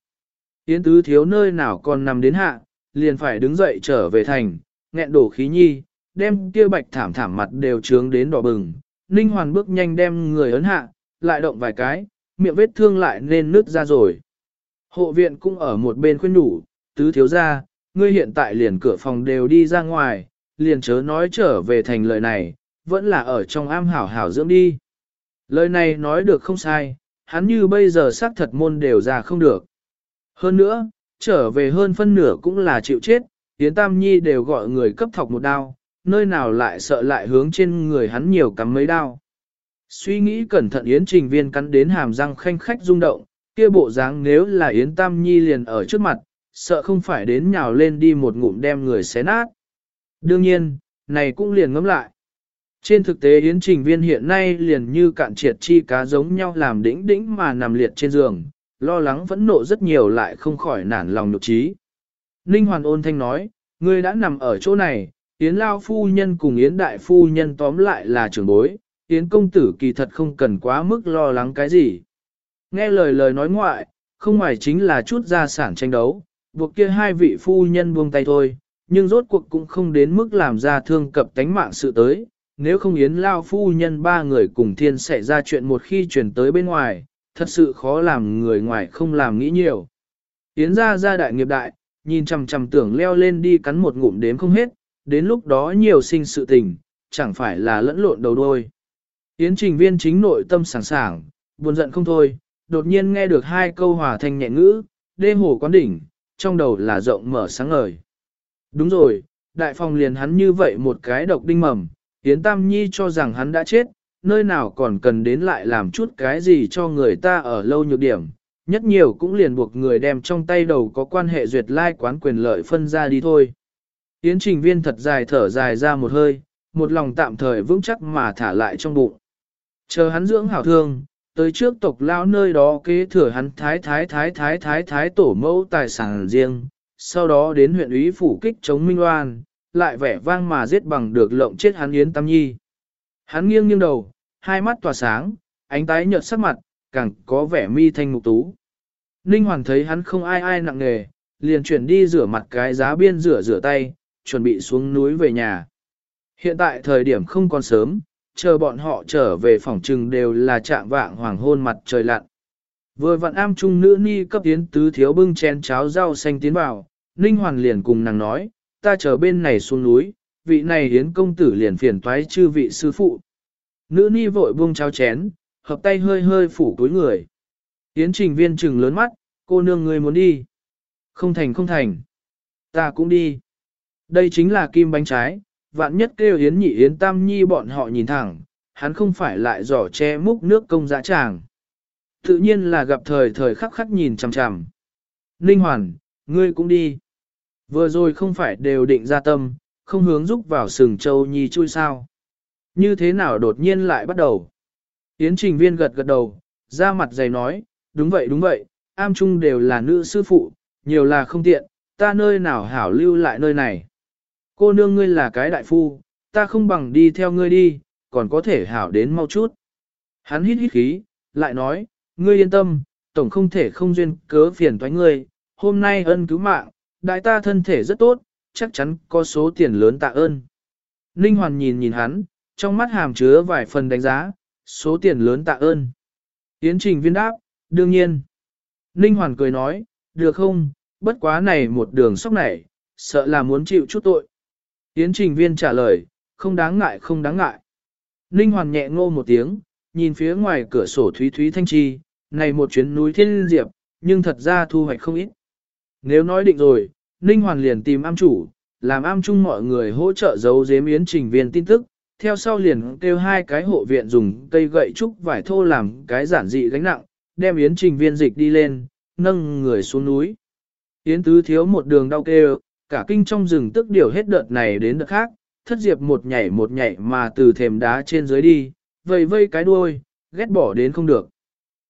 Yến tứ thiếu nơi nào còn nằm đến hạ, liền phải đứng dậy trở về thành, nghẹn đổ khí nhi, đem kia bạch thảm thảm mặt đều trướng đến đỏ bừng. Ninh hoàn bước nhanh đem người ấn hạ, lại động vài cái, miệng vết thương lại nên nứt ra rồi. Hộ viện cũng ở một bên khuyên nhủ, tứ thiếu ra, ngươi hiện tại liền cửa phòng đều đi ra ngoài, liền chớ nói trở về thành lời này, vẫn là ở trong am hảo hảo dưỡng đi. Lời này nói được không sai, hắn như bây giờ xác thật môn đều ra không được. Hơn nữa, trở về hơn phân nửa cũng là chịu chết, Yến Tam Nhi đều gọi người cấp thọc một đao, nơi nào lại sợ lại hướng trên người hắn nhiều cắm mấy đao. Suy nghĩ cẩn thận Yến Trình Viên cắn đến hàm răng khanh khách rung động, kia bộ dáng nếu là Yến Tam Nhi liền ở trước mặt, sợ không phải đến nhào lên đi một ngụm đem người xé nát. Đương nhiên, này cũng liền ngấm lại. Trên thực tế Yến Trình Viên hiện nay liền như cạn triệt chi cá giống nhau làm đĩnh đĩnh mà nằm liệt trên giường, lo lắng vẫn nộ rất nhiều lại không khỏi nản lòng nhục trí. Ninh Hoàn ôn thanh nói, ngươi đã nằm ở chỗ này, Yến Lao Phu Nhân cùng Yến Đại Phu Nhân tóm lại là trưởng bối, Yến Công Tử kỳ thật không cần quá mức lo lắng cái gì. Nghe lời lời nói ngoại, không ngoài chính là chút gia sản tranh đấu, buộc kia hai vị phu nhân buông tay thôi, nhưng rốt cuộc cũng không đến mức làm ra thương cập tánh mạng sự tới, nếu không yến lao phu nhân ba người cùng thiên sẽ ra chuyện một khi chuyển tới bên ngoài, thật sự khó làm người ngoài không làm nghĩ nhiều. Yến ra ra đại nghiệp đại, nhìn chằm chằm tưởng leo lên đi cắn một ngụm đếm không hết, đến lúc đó nhiều sinh sự tình, chẳng phải là lẫn lộn đầu đôi. Yến trình viên chính nội tâm sẵn sàng, buồn giận không thôi, đột nhiên nghe được hai câu hòa thanh nhẹ ngữ, đê hồ quán đỉnh, trong đầu là rộng mở sáng ngời. Đúng rồi, đại phòng liền hắn như vậy một cái độc đinh mầm, Yến Tam Nhi cho rằng hắn đã chết, nơi nào còn cần đến lại làm chút cái gì cho người ta ở lâu nhược điểm, nhất nhiều cũng liền buộc người đem trong tay đầu có quan hệ duyệt lai quán quyền lợi phân ra đi thôi. Yến trình viên thật dài thở dài ra một hơi, một lòng tạm thời vững chắc mà thả lại trong bụng. Chờ hắn dưỡng hảo thương, tới trước tộc lão nơi đó kế thừa hắn thái thái thái thái thái thái tổ mẫu tài sản riêng, sau đó đến huyện úy phủ kích chống Minh Oan, lại vẻ vang mà giết bằng được lộng chết hắn Yến Tam Nhi. Hắn nghiêng nghiêng đầu, hai mắt tỏa sáng, ánh tái nhợt sắc mặt, càng có vẻ mi thanh mục tú. Ninh Hoàn thấy hắn không ai ai nặng nề, liền chuyển đi rửa mặt cái giá biên rửa rửa tay, chuẩn bị xuống núi về nhà. Hiện tại thời điểm không còn sớm, chờ bọn họ trở về phòng trừng đều là trạng vạng hoàng hôn mặt trời lặn. Vừa vặn am trung nữ ni cấp tiến tứ thiếu bưng chén cháo rau xanh tiến vào, Ninh Hoàn liền cùng nàng nói, ta chờ bên này xuống núi, vị này hiến công tử liền phiền toái chư vị sư phụ. Nữ ni vội buông cháo chén, hợp tay hơi hơi phủ túi người. Yến trình viên trừng lớn mắt, cô nương người muốn đi. Không thành không thành. Ta cũng đi. Đây chính là kim bánh trái, vạn nhất kêu Yến nhị Yến tam nhi bọn họ nhìn thẳng, hắn không phải lại giỏ che múc nước công dã tràng. Tự nhiên là gặp thời thời khắc khắc nhìn chằm chằm. Ninh Hoàn, ngươi cũng đi. Vừa rồi không phải đều định ra tâm, không hướng giúp vào sừng châu nhi chui sao. Như thế nào đột nhiên lại bắt đầu. Yến trình viên gật gật đầu, ra mặt dày nói, đúng vậy đúng vậy, am trung đều là nữ sư phụ, nhiều là không tiện, ta nơi nào hảo lưu lại nơi này. Cô nương ngươi là cái đại phu, ta không bằng đi theo ngươi đi, còn có thể hảo đến mau chút. Hắn hít hít khí, lại nói, ngươi yên tâm, tổng không thể không duyên cớ phiền toái ngươi, hôm nay ân cứu mạng, đại ta thân thể rất tốt, chắc chắn có số tiền lớn tạ ơn. Ninh Hoàn nhìn nhìn hắn, trong mắt hàm chứa vài phần đánh giá, số tiền lớn tạ ơn. Tiến trình viên đáp, đương nhiên. Ninh Hoàn cười nói, được không, bất quá này một đường sóc này, sợ là muốn chịu chút tội. Yến trình viên trả lời, không đáng ngại không đáng ngại. Ninh Hoàn nhẹ ngô một tiếng, nhìn phía ngoài cửa sổ Thúy Thúy Thanh Chi, này một chuyến núi thiên diệp, nhưng thật ra thu hoạch không ít. Nếu nói định rồi, Ninh Hoàn liền tìm am chủ, làm am chung mọi người hỗ trợ giấu giếm yến trình viên tin tức, theo sau liền kêu hai cái hộ viện dùng cây gậy trúc vải thô làm cái giản dị gánh nặng, đem yến trình viên dịch đi lên, nâng người xuống núi. Yến tứ thiếu một đường đau kêu, cả kinh trong rừng tức điều hết đợt này đến đợt khác, thất diệp một nhảy một nhảy mà từ thềm đá trên dưới đi, vây vây cái đuôi, ghét bỏ đến không được.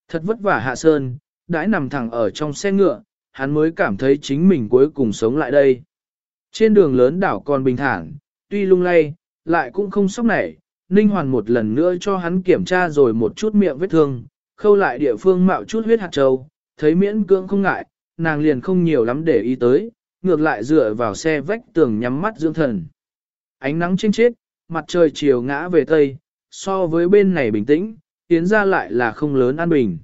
Thật vất vả hạ sơn, đãi nằm thẳng ở trong xe ngựa, hắn mới cảm thấy chính mình cuối cùng sống lại đây. Trên đường lớn đảo còn bình thản, tuy lung lay, lại cũng không sốc nảy, Ninh Hoàn một lần nữa cho hắn kiểm tra rồi một chút miệng vết thương, khâu lại địa phương mạo chút huyết hạt trâu, thấy miễn cưỡng không ngại, nàng liền không nhiều lắm để ý tới, ngược lại dựa vào xe vách tường nhắm mắt dưỡng thần. Ánh nắng trên chết, mặt trời chiều ngã về tây, so với bên này bình tĩnh, yến ra lại là không lớn an bình.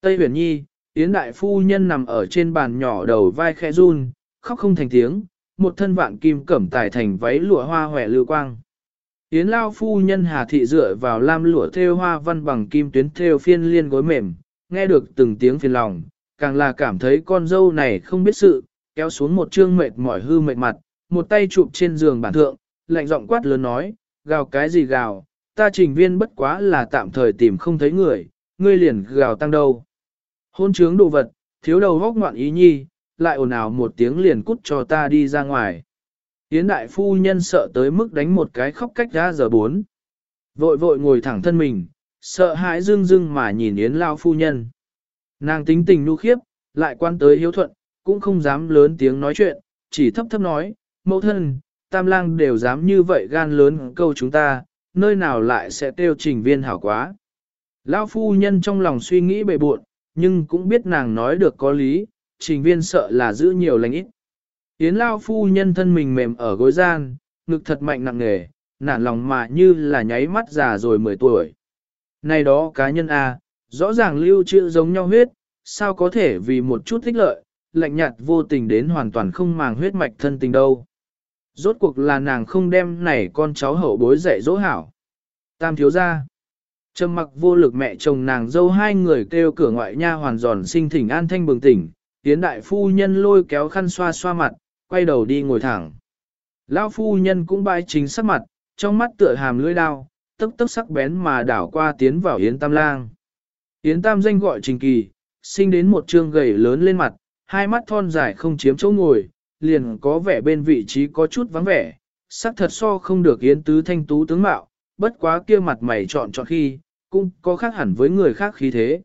Tây huyền nhi, Yến đại phu nhân nằm ở trên bàn nhỏ đầu vai khẽ run, khóc không thành tiếng, một thân vạn kim cẩm tài thành váy lụa hoa hòe lưu quang. Yến lao phu nhân hà thị dựa vào lam lụa thêu hoa văn bằng kim tuyến thêu phiên liên gối mềm, nghe được từng tiếng phiền lòng, càng là cảm thấy con dâu này không biết sự, kéo xuống một trương mệt mỏi hư mệt mặt, một tay chụp trên giường bản thượng, lạnh giọng quát lớn nói, gào cái gì gào, ta trình viên bất quá là tạm thời tìm không thấy người, ngươi liền gào tăng đâu. Hôn trướng đồ vật, thiếu đầu góc ngoạn ý nhi, lại ồn ào một tiếng liền cút cho ta đi ra ngoài. Yến đại phu nhân sợ tới mức đánh một cái khóc cách ra giờ bốn. Vội vội ngồi thẳng thân mình, sợ hãi dưng dưng mà nhìn Yến lao phu nhân. Nàng tính tình nu khiếp, lại quan tới hiếu thuận, cũng không dám lớn tiếng nói chuyện, chỉ thấp thấp nói, mẫu thân, tam lang đều dám như vậy gan lớn câu chúng ta, nơi nào lại sẽ tiêu trình viên hảo quá. Lão phu nhân trong lòng suy nghĩ bề buộn, nhưng cũng biết nàng nói được có lý, trình viên sợ là giữ nhiều lành ít. Yến Lao phu nhân thân mình mềm ở gối gian, ngực thật mạnh nặng nề, nản lòng mà như là nháy mắt già rồi 10 tuổi. Này đó cá nhân A, rõ ràng lưu trữ giống nhau huyết, sao có thể vì một chút thích lợi, lạnh nhạt vô tình đến hoàn toàn không màng huyết mạch thân tình đâu. Rốt cuộc là nàng không đem này con cháu hậu bối dạy dỗ hảo. Tam thiếu ra. Trầm mặc vô lực mẹ chồng nàng dâu hai người kêu cửa ngoại nha hoàn giòn sinh thỉnh an thanh bừng tỉnh, tiến đại phu nhân lôi kéo khăn xoa xoa mặt, quay đầu đi ngồi thẳng. Lão phu nhân cũng bãi chính sắc mặt, trong mắt tựa hàm lưỡi đao, tức tức sắc bén mà đảo qua tiến vào Yến Tam Lang. Yến Tam danh gọi Trình Kỳ, sinh đến một trương gầy lớn lên mặt, hai mắt thon dài không chiếm chỗ ngồi, liền có vẻ bên vị trí có chút vắng vẻ, sắc thật so không được Yến Tứ Thanh Tú tướng mạo, bất quá kia mặt mày chọn chọn khi, cũng có khác hẳn với người khác khí thế.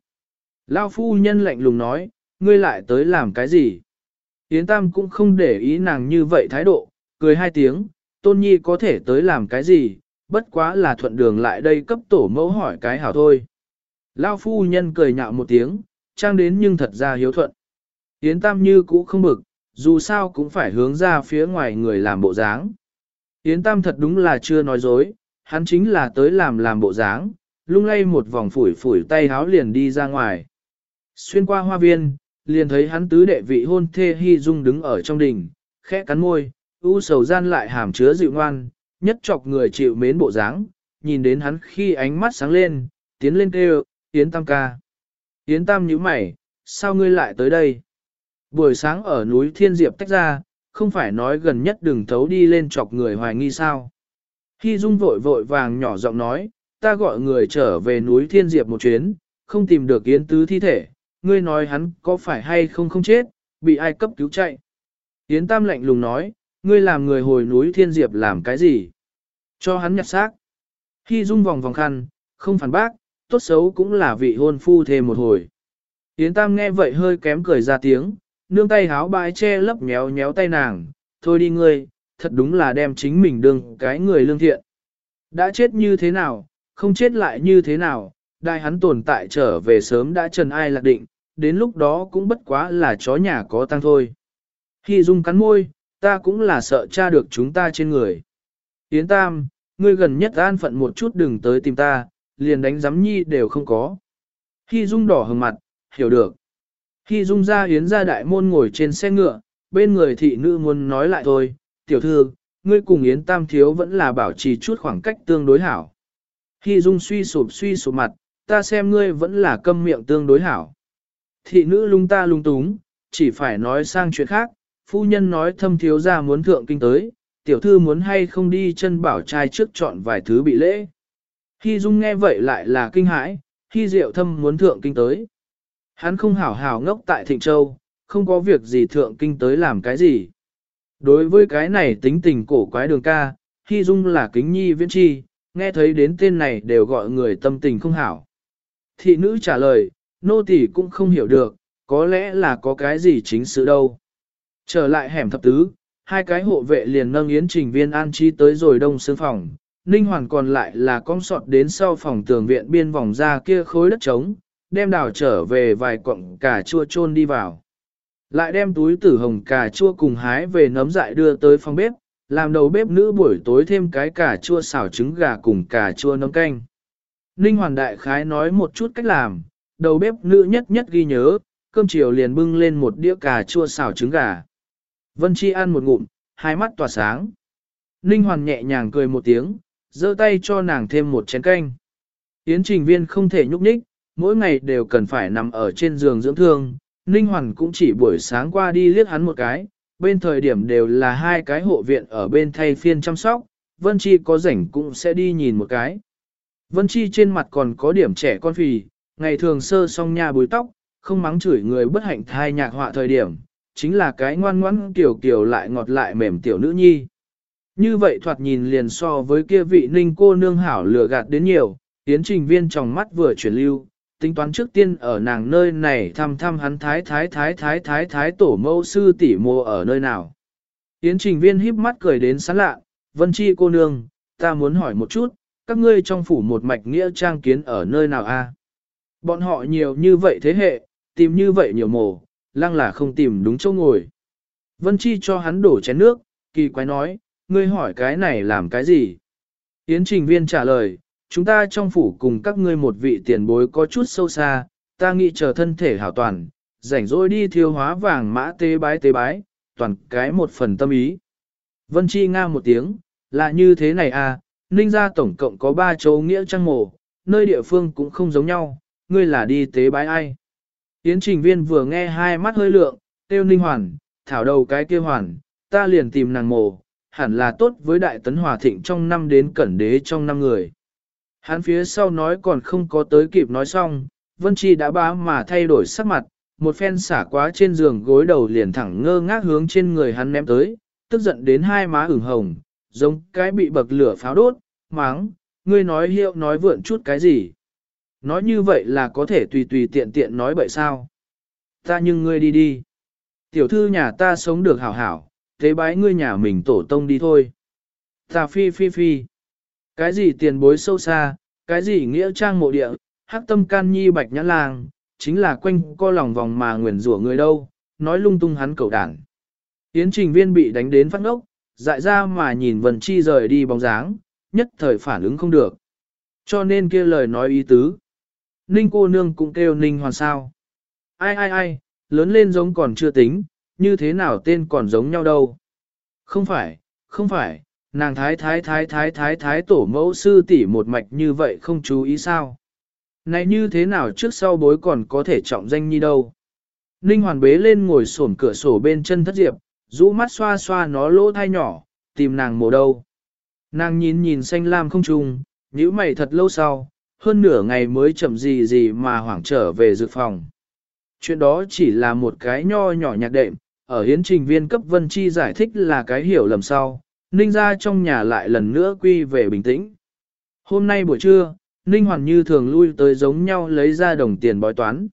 Lao phu nhân lạnh lùng nói, ngươi lại tới làm cái gì? Yến Tam cũng không để ý nàng như vậy thái độ, cười hai tiếng, tôn nhi có thể tới làm cái gì, bất quá là thuận đường lại đây cấp tổ mẫu hỏi cái hảo thôi. Lao phu nhân cười nhạo một tiếng, trang đến nhưng thật ra hiếu thuận. Yến Tam như cũ không bực, dù sao cũng phải hướng ra phía ngoài người làm bộ dáng. Yến Tam thật đúng là chưa nói dối, hắn chính là tới làm làm bộ dáng, lung lay một vòng phủi phủi tay háo liền đi ra ngoài. Xuyên qua hoa viên, liền thấy hắn tứ đệ vị hôn thê Hy Dung đứng ở trong đình, khẽ cắn môi, u sầu gian lại hàm chứa dịu ngoan, nhất chọc người chịu mến bộ dáng, nhìn đến hắn khi ánh mắt sáng lên, tiến lên kêu, Yến Tam ca. Yến Tam nhíu mày, sao ngươi lại tới đây? Buổi sáng ở núi Thiên Diệp tách ra, không phải nói gần nhất đừng thấu đi lên chọc người hoài nghi sao. Khi Dung vội vội vàng nhỏ giọng nói, ta gọi người trở về núi Thiên Diệp một chuyến, không tìm được Yến Tứ thi thể, ngươi nói hắn có phải hay không không chết, bị ai cấp cứu chạy. Yến Tam lạnh lùng nói, ngươi làm người hồi núi Thiên Diệp làm cái gì? Cho hắn nhặt xác. Khi Dung vòng vòng khăn, không phản bác, tốt xấu cũng là vị hôn phu thêm một hồi. Yến Tam nghe vậy hơi kém cười ra tiếng, nương tay háo bãi che lấp nhéo nhéo tay nàng, thôi đi ngươi, thật đúng là đem chính mình đương cái người lương thiện. Đã chết như thế nào, không chết lại như thế nào, đại hắn tồn tại trở về sớm đã trần ai lạc định, đến lúc đó cũng bất quá là chó nhà có tăng thôi. Khi dung cắn môi, ta cũng là sợ cha được chúng ta trên người. Yến Tam, ngươi gần nhất an phận một chút đừng tới tìm ta, liền đánh giám nhi đều không có. Khi dung đỏ hừng mặt, hiểu được. Khi dung ra Yến ra đại môn ngồi trên xe ngựa, bên người thị nữ muốn nói lại thôi, tiểu thư, ngươi cùng Yến Tam thiếu vẫn là bảo trì chút khoảng cách tương đối hảo. Khi dung suy sụp suy sụp mặt, ta xem ngươi vẫn là câm miệng tương đối hảo. Thị nữ lung ta lung túng, chỉ phải nói sang chuyện khác, phu nhân nói thâm thiếu ra muốn thượng kinh tới, tiểu thư muốn hay không đi chân bảo trai trước chọn vài thứ bị lễ. Khi dung nghe vậy lại là kinh hãi, khi diệu thâm muốn thượng kinh tới. Hắn không hảo hảo ngốc tại Thịnh Châu, không có việc gì thượng kinh tới làm cái gì. Đối với cái này tính tình cổ quái đường ca, Hy Dung là kính nhi viễn chi, nghe thấy đến tên này đều gọi người tâm tình không hảo. Thị nữ trả lời, nô tỳ cũng không hiểu được, có lẽ là có cái gì chính sự đâu. Trở lại hẻm thập tứ, hai cái hộ vệ liền nâng yến trình viên an chi tới rồi đông xương phòng. Ninh hoàn còn lại là con sọt đến sau phòng tường viện biên vòng ra kia khối đất trống, đem đào trở về vài quặng cà chua chôn đi vào. Lại đem túi tử hồng cà chua cùng hái về nấm dại đưa tới phòng bếp, làm đầu bếp nữ buổi tối thêm cái cà chua xào trứng gà cùng cà chua nấm canh. Ninh Hoàn Đại Khái nói một chút cách làm, đầu bếp nữ nhất nhất ghi nhớ, cơm chiều liền bưng lên một đĩa cà chua xào trứng gà. Vân Chi ăn một ngụm, hai mắt tỏa sáng. Ninh Hoàn nhẹ nhàng cười một tiếng, giơ tay cho nàng thêm một chén canh. Yến trình viên không thể nhúc nhích, mỗi ngày đều cần phải nằm ở trên giường dưỡng thương. Ninh Hoàn cũng chỉ buổi sáng qua đi liếc hắn một cái, bên thời điểm đều là hai cái hộ viện ở bên thay phiên chăm sóc, Vân Chi có rảnh cũng sẽ đi nhìn một cái. Vân Chi trên mặt còn có điểm trẻ con phì, ngày thường sơ song nha bùi tóc, không mắng chửi người bất hạnh thai nhạc họa thời điểm, chính là cái ngoan ngoãn kiểu kiểu lại ngọt lại mềm tiểu nữ nhi. Như vậy thoạt nhìn liền so với kia vị ninh cô nương hảo lừa gạt đến nhiều, tiến trình viên trong mắt vừa chuyển lưu, tính toán trước tiên ở nàng nơi này thăm thăm hắn thái thái thái thái thái thái tổ mẫu sư tỷ mô ở nơi nào. Yến trình viên híp mắt cười đến sán lạ, vân chi cô nương, ta muốn hỏi một chút, các ngươi trong phủ một mạch nghĩa trang kiến ở nơi nào a? Bọn họ nhiều như vậy thế hệ, tìm như vậy nhiều mồ, lăng là không tìm đúng chỗ ngồi. Vân Chi cho hắn đổ chén nước, kỳ quái nói, ngươi hỏi cái này làm cái gì? Yến trình viên trả lời, chúng ta trong phủ cùng các ngươi một vị tiền bối có chút sâu xa, ta nghĩ chờ thân thể hảo toàn, rảnh rỗi đi thiêu hóa vàng mã tế bái tế bái, toàn cái một phần tâm ý. Vân Chi nga một tiếng, là như thế này à, ninh ra tổng cộng có ba châu nghĩa trang mộ, nơi địa phương cũng không giống nhau, ngươi là đi tế bái ai. Yến trình viên vừa nghe hai mắt hơi lượng, tiêu ninh hoàn, thảo đầu cái kia hoàn, ta liền tìm nàng mộ, hẳn là tốt với đại tấn hòa thịnh trong năm đến cẩn đế trong năm người. Hắn phía sau nói còn không có tới kịp nói xong, Vân Chi đã bá mà thay đổi sắc mặt, một phen xả quá trên giường gối đầu liền thẳng ngơ ngác hướng trên người hắn ném tới, tức giận đến hai má ửng hồng, giống cái bị bậc lửa pháo đốt, máng, ngươi nói hiệu nói vượn chút cái gì. nói như vậy là có thể tùy tùy tiện tiện nói bậy sao. Ta nhưng ngươi đi đi. Tiểu thư nhà ta sống được hảo hảo, thế bái ngươi nhà mình tổ tông đi thôi. Ta phi phi phi. Cái gì tiền bối sâu xa, cái gì nghĩa trang mộ địa, hắc tâm can nhi bạch nhã làng, chính là quanh co lòng vòng mà nguyền rủa người đâu, nói lung tung hắn cầu đảng. Yến trình viên bị đánh đến phát ngốc, dại ra mà nhìn Vân Chi rời đi bóng dáng, nhất thời phản ứng không được. Cho nên kia lời nói ý tứ. Ninh cô nương cũng kêu Ninh hoàn sao. Ai ai ai, lớn lên giống còn chưa tính, như thế nào tên còn giống nhau đâu. Không phải, không phải, nàng thái thái thái thái thái thái tổ mẫu sư tỷ một mạch như vậy không chú ý sao. Này như thế nào trước sau bối còn có thể trọng danh như đâu. Ninh hoàn bế lên ngồi sổn cửa sổ bên chân thất diệp, rũ mắt xoa xoa nó lỗ thai nhỏ, tìm nàng mổ đâu. Nàng nhìn nhìn xanh lam không trùng, nhíu mày thật lâu sau, hơn nửa ngày mới chậm gì gì mà hoảng trở về dự phòng. Chuyện đó chỉ là một cái nho nhỏ nhạc đệm, ở hiến trình viên cấp vân chi giải thích là cái hiểu lầm sau, ninh ra trong nhà lại lần nữa quy về bình tĩnh. Hôm nay buổi trưa, ninh hoàn như thường lui tới giống nhau lấy ra đồng tiền bói toán.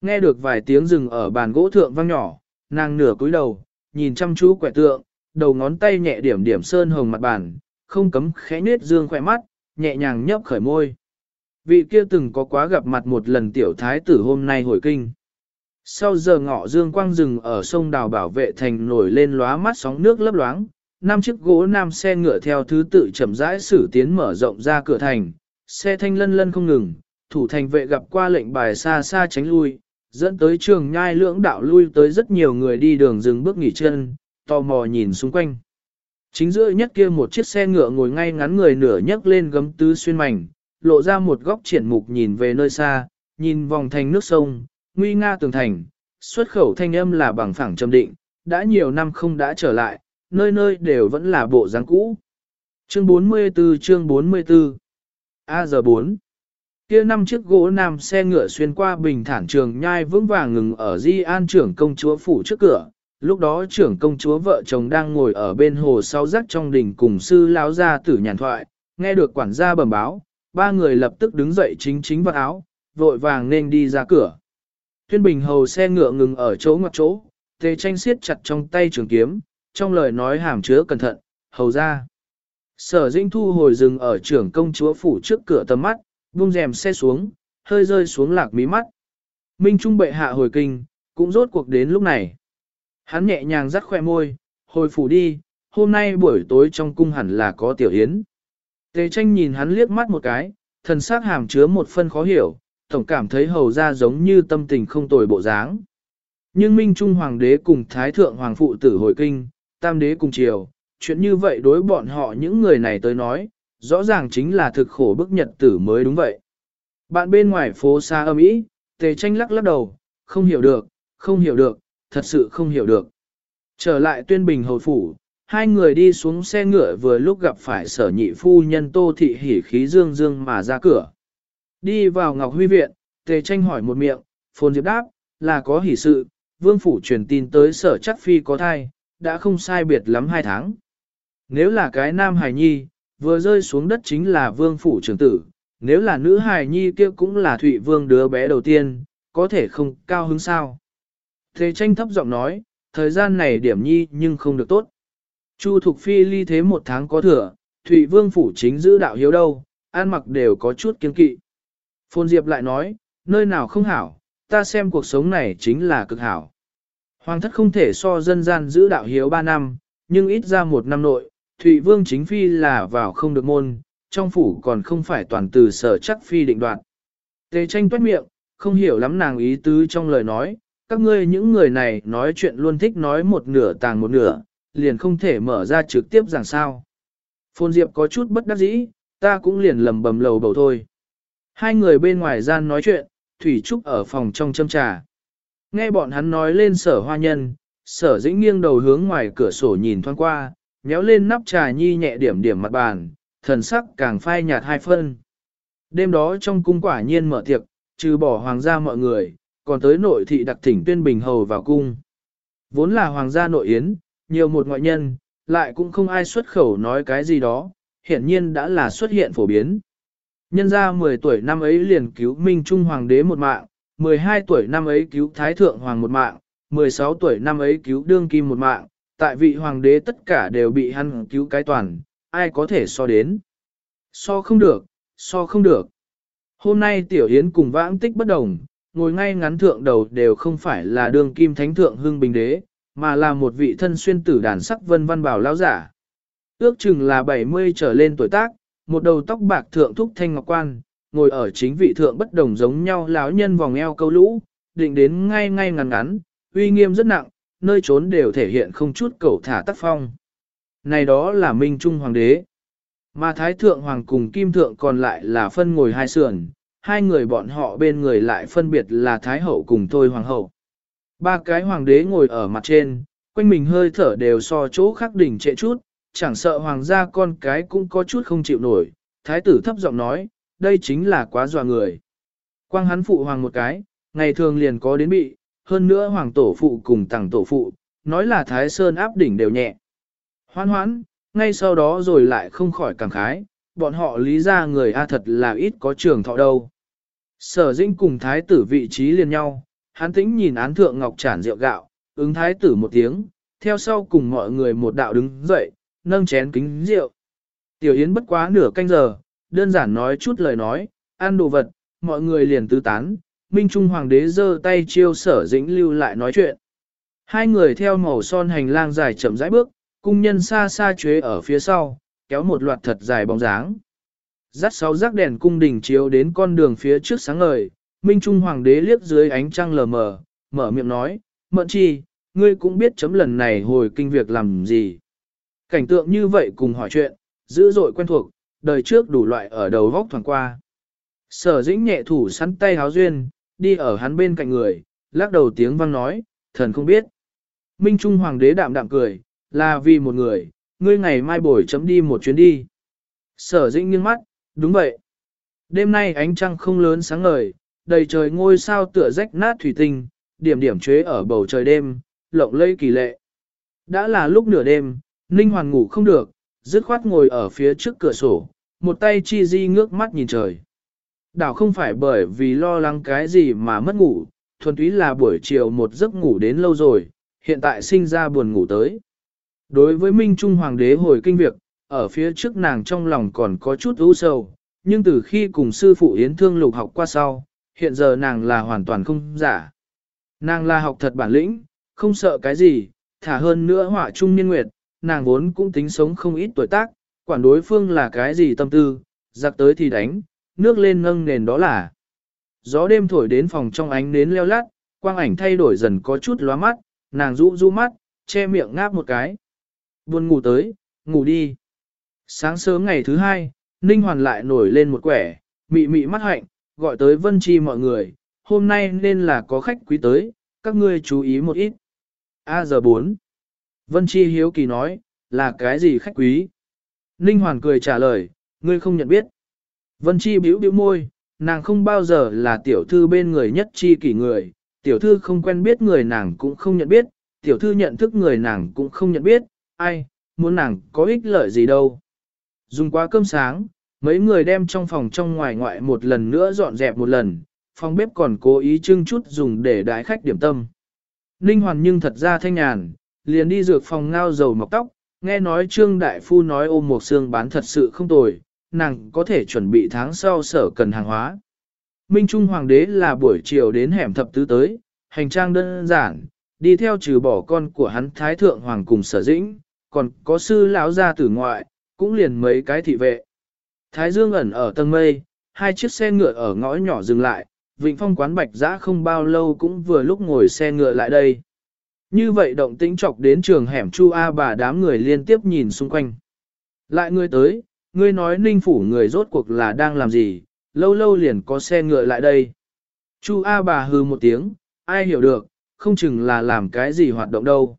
Nghe được vài tiếng rừng ở bàn gỗ thượng vang nhỏ, nàng nửa cúi đầu, nhìn chăm chú quẻ tượng, đầu ngón tay nhẹ điểm điểm sơn hồng mặt bàn, không cấm khẽ nết dương khỏe mắt, nhẹ nhàng nhấp khởi môi. Vị kia từng có quá gặp mặt một lần tiểu thái tử hôm nay hồi kinh. Sau giờ ngọ dương quang rừng ở sông đào bảo vệ thành nổi lên lóa mắt sóng nước lấp loáng, năm chiếc gỗ nam xe ngựa theo thứ tự chậm rãi xử tiến mở rộng ra cửa thành, xe thanh lân lân không ngừng, thủ thành vệ gặp qua lệnh bài xa xa tránh lui, dẫn tới trường nhai lưỡng đạo lui tới rất nhiều người đi đường dừng bước nghỉ chân, tò mò nhìn xung quanh. Chính giữa nhất kia một chiếc xe ngựa ngồi ngay ngắn người nửa nhấc lên gấm tứ xuyên mảnh, lộ ra một góc triển mục nhìn về nơi xa, nhìn vòng thành nước sông, nguy nga tường thành, xuất khẩu thanh âm là bằng phẳng trầm định, đã nhiều năm không đã trở lại, nơi nơi đều vẫn là bộ dáng cũ. Chương 44 chương 44 A giờ 4 Kia năm chiếc gỗ nam xe ngựa xuyên qua bình thản trường nhai vững vàng ngừng ở Di An trưởng công chúa phủ trước cửa. Lúc đó trưởng công chúa vợ chồng đang ngồi ở bên hồ sau rắc trong đình cùng sư lão gia tử nhàn thoại, nghe được quản gia bẩm báo, ba người lập tức đứng dậy chính chính vào áo, vội vàng nên đi ra cửa. Tuyên bình hầu xe ngựa ngừng ở chỗ ngoặt chỗ, tề tranh siết chặt trong tay trường kiếm, trong lời nói hàm chứa cẩn thận, hầu ra. Sở dinh thu hồi rừng ở trưởng công chúa phủ trước cửa tầm mắt, buông rèm xe xuống, hơi rơi xuống lạc mí mắt. Minh Trung bệ hạ hồi kinh, cũng rốt cuộc đến lúc này. Hắn nhẹ nhàng rắt khoe môi, hồi phủ đi, hôm nay buổi tối trong cung hẳn là có tiểu yến. Tề tranh nhìn hắn liếc mắt một cái, thần sắc hàm chứa một phân khó hiểu, tổng cảm thấy hầu ra giống như tâm tình không tồi bộ dáng. Nhưng Minh Trung Hoàng đế cùng Thái Thượng Hoàng Phụ tử hồi kinh, Tam đế cùng chiều chuyện như vậy đối bọn họ những người này tới nói, rõ ràng chính là thực khổ bức nhật tử mới đúng vậy. Bạn bên ngoài phố xa âm ý, tề tranh lắc lắc đầu, không hiểu được, không hiểu được, thật sự không hiểu được. Trở lại tuyên bình hầu phủ, hai người đi xuống xe ngựa vừa lúc gặp phải sở nhị phu nhân tô thị hỉ khí dương dương mà ra cửa. Đi vào Ngọc Huy Viện, tề tranh hỏi một miệng, phồn diệp đáp, là có hỉ sự, vương phủ truyền tin tới sở chắc phi có thai, đã không sai biệt lắm hai tháng. Nếu là cái nam hài nhi, vừa rơi xuống đất chính là vương phủ trưởng tử, nếu là nữ hài nhi kia cũng là thụy vương đứa bé đầu tiên, có thể không cao hứng sao. Thế tranh thấp giọng nói, thời gian này điểm nhi nhưng không được tốt. Chu Thục Phi ly thế một tháng có thừa, Thụy Vương phủ chính giữ đạo hiếu đâu, an mặc đều có chút kiên kỵ. Phôn Diệp lại nói, nơi nào không hảo, ta xem cuộc sống này chính là cực hảo. Hoàng thất không thể so dân gian giữ đạo hiếu ba năm, nhưng ít ra một năm nội, Thụy Vương chính phi là vào không được môn, trong phủ còn không phải toàn từ sở chắc phi định đoạt. Tề tranh toát miệng, không hiểu lắm nàng ý tứ trong lời nói, các ngươi những người này nói chuyện luôn thích nói một nửa tàng một nửa, liền không thể mở ra trực tiếp giảng sao. Phôn Diệp có chút bất đắc dĩ, ta cũng liền lầm bầm lầu bầu thôi. Hai người bên ngoài gian nói chuyện, Thủy Trúc ở phòng trong châm trà. Nghe bọn hắn nói lên sở hoa nhân, sở dĩnh nghiêng đầu hướng ngoài cửa sổ nhìn thoáng qua, nhéo lên nắp trà nhi nhẹ điểm điểm mặt bàn, thần sắc càng phai nhạt hai phân. Đêm đó trong cung quả nhiên mở tiệc, trừ bỏ hoàng gia mọi người, còn tới nội thị đặc thỉnh tuyên bình hầu vào cung. Vốn là hoàng gia nội yến, nhiều một ngoại nhân, lại cũng không ai xuất khẩu nói cái gì đó, hiển nhiên đã là xuất hiện phổ biến. Nhân ra 10 tuổi năm ấy liền cứu Minh Trung Hoàng đế một mạng, 12 tuổi năm ấy cứu Thái Thượng Hoàng một mạng, 16 tuổi năm ấy cứu Đương Kim một mạng, tại vị Hoàng đế tất cả đều bị hắn cứu cái toàn, ai có thể so đến. So không được, so không được. Hôm nay Tiểu Yến cùng vãng tích bất đồng, ngồi ngay ngắn thượng đầu đều không phải là Đương Kim Thánh Thượng Hưng Bình Đế, mà là một vị thân xuyên tử đàn sắc vân văn bảo lao giả. Ước chừng là 70 trở lên tuổi tác, một đầu tóc bạc thượng thúc thanh ngọc quan, ngồi ở chính vị thượng bất đồng giống nhau lão nhân vòng eo câu lũ, định đến ngay ngay ngắn ngắn, uy nghiêm rất nặng, nơi trốn đều thể hiện không chút cầu thả tác phong. Này đó là Minh Trung Hoàng đế. Mà Thái Thượng Hoàng cùng Kim Thượng còn lại là phân ngồi hai sườn, hai người bọn họ bên người lại phân biệt là Thái Hậu cùng Thôi Hoàng Hậu. Ba cái Hoàng đế ngồi ở mặt trên, quanh mình hơi thở đều so chỗ khác đỉnh trệ chút, chẳng sợ Hoàng gia con cái cũng có chút không chịu nổi. Thái tử thấp giọng nói, đây chính là quá dọa người. Quang hắn phụ hoàng một cái, ngày thường liền có đến bị, hơn nữa hoàng tổ phụ cùng tàng tổ phụ, nói là Thái Sơn áp đỉnh đều nhẹ. Hoan hoãn, ngay sau đó rồi lại không khỏi cảm khái, bọn họ lý ra người A thật là ít có trường thọ đâu. Sở dĩnh cùng thái tử vị trí liền nhau, hắn tĩnh nhìn án thượng ngọc tràn rượu gạo, ứng thái tử một tiếng, theo sau cùng mọi người một đạo đứng dậy, nâng chén kính rượu. Tiểu Yến bất quá nửa canh giờ, đơn giản nói chút lời nói, ăn đồ vật, mọi người liền tứ tán, Minh Trung Hoàng đế giơ tay chiêu sở dĩnh lưu lại nói chuyện. Hai người theo màu son hành lang dài chậm rãi bước, cung nhân xa xa chế ở phía sau, kéo một loạt thật dài bóng dáng. Dắt sáu rác đèn cung đình chiếu đến con đường phía trước sáng ngời, Minh Trung Hoàng đế liếc dưới ánh trăng lờ mờ, mở miệng nói, Mận chi, ngươi cũng biết chấm lần này hồi kinh việc làm gì. Cảnh tượng như vậy cùng hỏi chuyện, dữ dội quen thuộc, đời trước đủ loại ở đầu góc thoảng qua. Sở dĩnh nhẹ thủ sắn tay háo duyên, đi ở hắn bên cạnh người, lắc đầu tiếng vang nói, thần không biết. Minh Trung Hoàng đế đạm đạm cười, là vì một người, ngươi ngày mai buổi chấm đi một chuyến đi. Sở dĩnh nghiêng mắt, đúng vậy. Đêm nay ánh trăng không lớn sáng ngời, đầy trời ngôi sao tựa rách nát thủy tinh, điểm điểm chế ở bầu trời đêm, lộng lẫy kỳ lệ. Đã là lúc nửa đêm, Ninh Hoàn ngủ không được, dứt khoát ngồi ở phía trước cửa sổ, một tay chi di ngước mắt nhìn trời. Đảo không phải bởi vì lo lắng cái gì mà mất ngủ, thuần túy là buổi chiều một giấc ngủ đến lâu rồi, hiện tại sinh ra buồn ngủ tới. Đối với Minh Trung Hoàng đế hồi kinh việc, ở phía trước nàng trong lòng còn có chút ưu sầu, nhưng từ khi cùng sư phụ Yến Thương Lục học qua sau, hiện giờ nàng là hoàn toàn không giả. Nàng là học thật bản lĩnh, không sợ cái gì, thả hơn nữa họa trung niên nguyệt, nàng vốn cũng tính sống không ít tuổi tác, quản đối phương là cái gì tâm tư, giặc tới thì đánh, nước lên nâng nền đó là. Gió đêm thổi đến phòng trong ánh nến leo lát, quang ảnh thay đổi dần có chút lóa mắt, nàng rũ rũ mắt, che miệng ngáp một cái. Buồn ngủ tới, ngủ đi. Sáng sớm ngày thứ hai, Ninh Hoàn lại nổi lên một quẻ, mị mị mắt hạnh, gọi tới Vân Chi mọi người, hôm nay nên là có khách quý tới, các ngươi chú ý một ít. A giờ 4. Vân Chi hiếu kỳ nói, là cái gì khách quý? Ninh Hoàn cười trả lời, ngươi không nhận biết. Vân Chi bĩu bĩu môi, nàng không bao giờ là tiểu thư bên người nhất chi kỷ người, tiểu thư không quen biết người nàng cũng không nhận biết, tiểu thư nhận thức người nàng cũng không nhận biết, ai, muốn nàng có ích lợi gì đâu. Dùng qua cơm sáng, mấy người đem trong phòng trong ngoài ngoại một lần nữa dọn dẹp một lần, phòng bếp còn cố ý trưng chút dùng để đái khách điểm tâm. Ninh Hoàn nhưng thật ra thanh nhàn, liền đi dược phòng ngao dầu mọc tóc, nghe nói Trương Đại Phu nói ôm một xương bán thật sự không tồi, nàng có thể chuẩn bị tháng sau sở cần hàng hóa. Minh Trung Hoàng đế là buổi chiều đến hẻm thập tứ tới, hành trang đơn giản, đi theo trừ bỏ con của hắn Thái Thượng Hoàng cùng sở dĩnh, còn có sư lão gia tử ngoại, cũng liền mấy cái thị vệ. Thái Dương ẩn ở tầng mây, hai chiếc xe ngựa ở ngõ nhỏ dừng lại, Vịnh Phong quán bạch giã không bao lâu cũng vừa lúc ngồi xe ngựa lại đây. Như vậy động tĩnh chọc đến trường hẻm Chu A bà đám người liên tiếp nhìn xung quanh. Lại ngươi tới, ngươi nói ninh phủ người rốt cuộc là đang làm gì, lâu lâu liền có xe ngựa lại đây. Chu A bà hư một tiếng, ai hiểu được, không chừng là làm cái gì hoạt động đâu.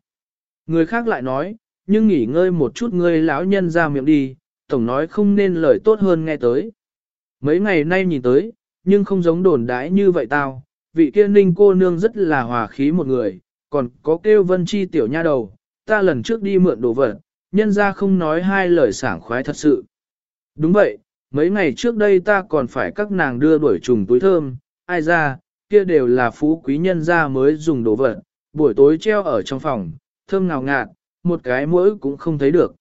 Người khác lại nói, nhưng nghỉ ngơi một chút ngươi lão nhân ra miệng đi, tổng nói không nên lời tốt hơn nghe tới. Mấy ngày nay nhìn tới, nhưng không giống đồn đãi như vậy tao, vị kia ninh cô nương rất là hòa khí một người, còn có kêu vân chi tiểu nha đầu, ta lần trước đi mượn đồ vật, nhân ra không nói hai lời sảng khoái thật sự. Đúng vậy, mấy ngày trước đây ta còn phải các nàng đưa đuổi trùng túi thơm, ai ra, kia đều là phú quý nhân gia mới dùng đồ vật, buổi tối treo ở trong phòng, thơm ngào ngạt, một cái mũi cũng không thấy được.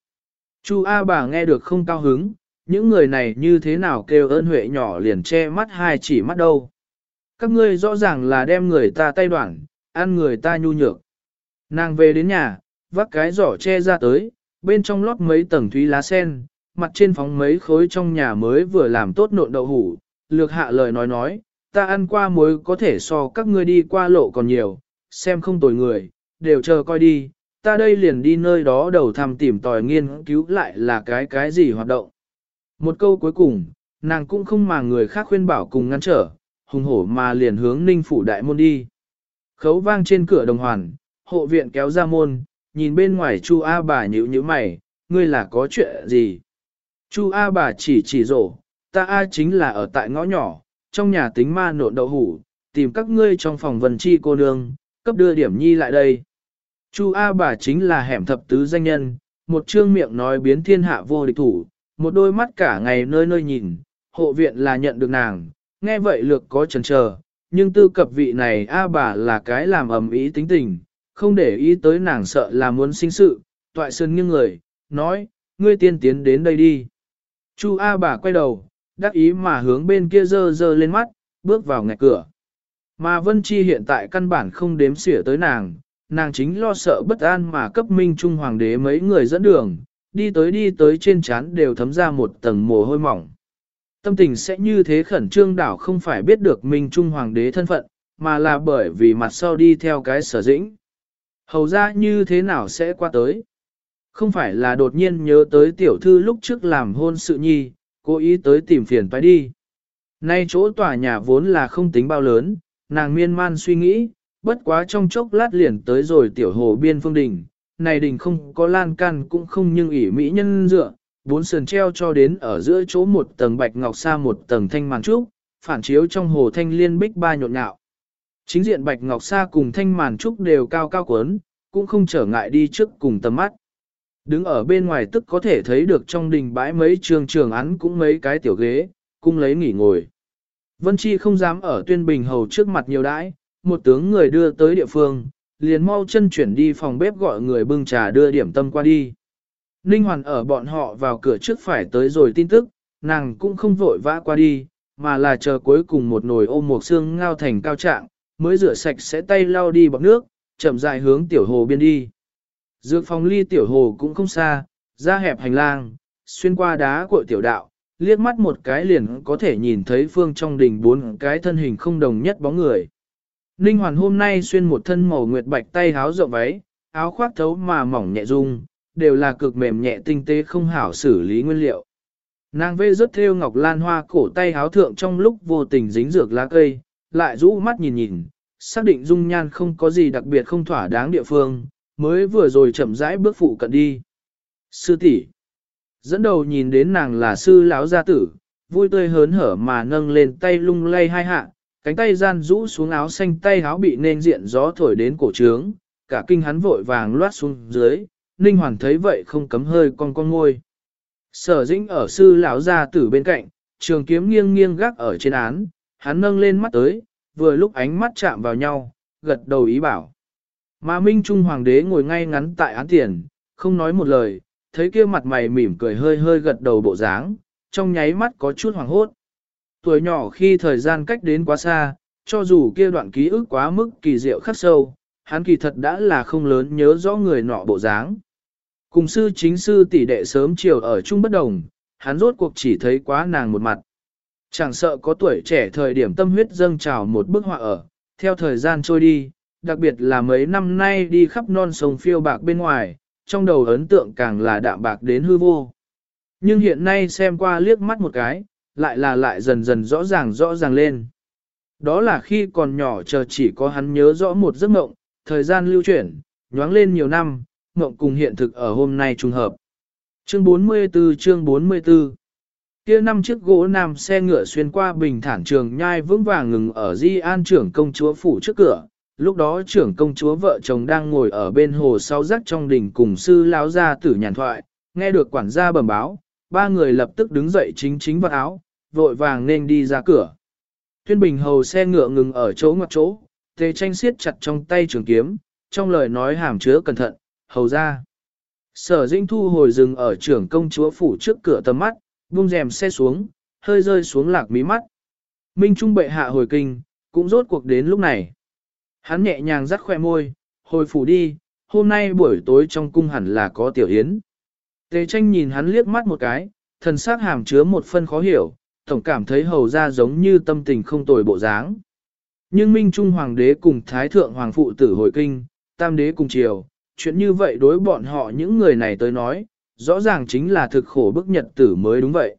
Chu A bà nghe được không cao hứng, những người này như thế nào kêu ơn huệ nhỏ liền che mắt hai chỉ mắt đâu. Các ngươi rõ ràng là đem người ta tay đoạn, ăn người ta nhu nhược. Nàng về đến nhà, vác cái giỏ che ra tới, bên trong lót mấy tầng thúy lá sen, mặt trên phóng mấy khối trong nhà mới vừa làm tốt nộn đậu hủ, lược hạ lời nói nói, ta ăn qua muối có thể so các ngươi đi qua lộ còn nhiều, xem không tồi người, đều chờ coi đi, ta đây liền đi nơi đó đầu thăm tìm tòi nghiên cứu lại là cái cái gì hoạt động. Một câu cuối cùng, nàng cũng không mà người khác khuyên bảo cùng ngăn trở, hùng hổ mà liền hướng ninh phủ đại môn đi. Khấu vang trên cửa đồng hoàn, hộ viện kéo ra môn, nhìn bên ngoài Chu A bà nhíu nhíu mày, ngươi là có chuyện gì? Chu A bà chỉ chỉ rổ, ta A chính là ở tại ngõ nhỏ, trong nhà tính ma nộn đậu hủ, tìm các ngươi trong phòng vần chi cô nương, cấp đưa điểm nhi lại đây. Chu A bà chính là hẻm thập tứ danh nhân, một trương miệng nói biến thiên hạ vô địch thủ, một đôi mắt cả ngày nơi nơi nhìn, hộ viện là nhận được nàng, nghe vậy lược có chần chờ, nhưng tư cập vị này A bà là cái làm ầm ý tính tình, không để ý tới nàng sợ là muốn sinh sự, toại sơn nghiêng người, nói, ngươi tiên tiến đến đây đi. Chu A bà quay đầu, đắc ý mà hướng bên kia dơ dơ lên mắt, bước vào ngạch cửa. Mà Vân Chi hiện tại căn bản không đếm xỉa tới nàng, nàng chính lo sợ bất an mà cấp minh trung hoàng đế mấy người dẫn đường, đi tới đi tới trên chán đều thấm ra một tầng mồ hôi mỏng. Tâm tình sẽ như thế khẩn trương đảo không phải biết được minh trung hoàng đế thân phận, mà là bởi vì mặt sau đi theo cái sở dĩnh. Hầu ra như thế nào sẽ qua tới? Không phải là đột nhiên nhớ tới tiểu thư lúc trước làm hôn sự nhi, cố ý tới tìm phiền phải đi. Nay chỗ tòa nhà vốn là không tính bao lớn, nàng miên man suy nghĩ, bất quá trong chốc lát liền tới rồi tiểu hồ biên phương đình. Này đình không có lan can cũng không nhưng ỉ mỹ nhân dựa, bốn sườn treo cho đến ở giữa chỗ một tầng bạch ngọc sa một tầng thanh màn trúc, phản chiếu trong hồ thanh liên bích ba nhộn nhạo. Chính diện bạch ngọc sa cùng thanh màn trúc đều cao cao quấn, cũng không trở ngại đi trước cùng tầm mắt. Đứng ở bên ngoài tức có thể thấy được trong đình bãi mấy trường trường án cũng mấy cái tiểu ghế, cung lấy nghỉ ngồi. Vân Chi không dám ở tuyên bình hầu trước mặt nhiều đãi, một tướng người đưa tới địa phương, liền mau chân chuyển đi phòng bếp gọi người bưng trà đưa điểm tâm qua đi. Ninh Hoàn ở bọn họ vào cửa trước phải tới rồi tin tức, nàng cũng không vội vã qua đi, mà là chờ cuối cùng một nồi ôm một xương ngao thành cao trạng, mới rửa sạch sẽ tay lau đi bọc nước, chậm rãi hướng tiểu hồ biên đi. Dược phòng ly tiểu hồ cũng không xa, ra hẹp hành lang, xuyên qua đá của tiểu đạo, liếc mắt một cái liền có thể nhìn thấy phương trong đình bốn cái thân hình không đồng nhất bóng người. Ninh Hoàn hôm nay xuyên một thân màu nguyệt bạch tay háo rộng váy, áo khoác thấu mà mỏng nhẹ dung, đều là cực mềm nhẹ tinh tế không hảo xử lý nguyên liệu. Nàng vê rất theo ngọc lan hoa cổ tay áo thượng trong lúc vô tình dính dược lá cây, lại rũ mắt nhìn nhìn, xác định dung nhan không có gì đặc biệt không thỏa đáng địa phương, mới vừa rồi chậm rãi bước phụ cận đi. Sư tỷ Dẫn đầu nhìn đến nàng là sư lão gia tử, vui tươi hớn hở mà nâng lên tay lung lay hai hạ, cánh tay gian rũ xuống áo xanh tay áo bị nên diện gió thổi đến cổ trướng, cả kinh hắn vội vàng loát xuống dưới, Ninh Hoàn thấy vậy không cấm hơi con con ngôi. Sở dĩnh ở sư lão gia tử bên cạnh, trường kiếm nghiêng nghiêng gác ở trên án, hắn nâng lên mắt tới, vừa lúc ánh mắt chạm vào nhau, gật đầu ý bảo. Mà Minh Trung Hoàng đế ngồi ngay ngắn tại án tiền, không nói một lời, thấy kia mặt mày mỉm cười hơi hơi gật đầu bộ dáng, trong nháy mắt có chút hoàng hốt. Tuổi nhỏ khi thời gian cách đến quá xa, cho dù kia đoạn ký ức quá mức kỳ diệu khắc sâu, hắn kỳ thật đã là không lớn nhớ rõ người nọ bộ dáng. Cùng sư chính sư tỷ đệ sớm chiều ở chung bất đồng, hắn rốt cuộc chỉ thấy quá nàng một mặt. Chẳng sợ có tuổi trẻ thời điểm tâm huyết dâng trào một bức họa ở, theo thời gian trôi đi, đặc biệt là mấy năm nay đi khắp non sông phiêu bạc bên ngoài, trong đầu ấn tượng càng là đạm bạc đến hư vô. Nhưng hiện nay xem qua liếc mắt một cái, lại là lại dần dần rõ ràng rõ ràng lên. Đó là khi còn nhỏ chờ chỉ có hắn nhớ rõ một giấc mộng, thời gian lưu chuyển, nhoáng lên nhiều năm, mộng cùng hiện thực ở hôm nay trùng hợp. Chương 44 chương 44 Kia năm chiếc gỗ nam xe ngựa xuyên qua bình thản trường nhai vững vàng ngừng ở Di An trưởng công chúa phủ trước cửa, lúc đó trưởng công chúa vợ chồng đang ngồi ở bên hồ sau rắc trong đình cùng sư lão gia tử nhàn thoại, nghe được quản gia bẩm báo, ba người lập tức đứng dậy chính chính vào áo, vội vàng nên đi ra cửa. Thuyên Bình hầu xe ngựa ngừng ở chỗ ngoặt chỗ, tề tranh siết chặt trong tay trường kiếm, trong lời nói hàm chứa cẩn thận, hầu ra. Sở Dĩnh thu hồi rừng ở trưởng công chúa phủ trước cửa tầm mắt, buông rèm xe xuống, hơi rơi xuống lạc mí mắt. Minh Trung bệ hạ hồi kinh, cũng rốt cuộc đến lúc này. Hắn nhẹ nhàng dắt khoe môi, hồi phủ đi, hôm nay buổi tối trong cung hẳn là có tiểu yến. Tề tranh nhìn hắn liếc mắt một cái, thần sắc hàm chứa một phân khó hiểu, tổng cảm thấy hầu ra giống như tâm tình không tồi bộ dáng. Nhưng Minh Trung Hoàng đế cùng Thái Thượng Hoàng Phụ tử hồi kinh, Tam đế cùng triều, chuyện như vậy đối bọn họ những người này tới nói, rõ ràng chính là thực khổ bức nhật tử mới đúng vậy.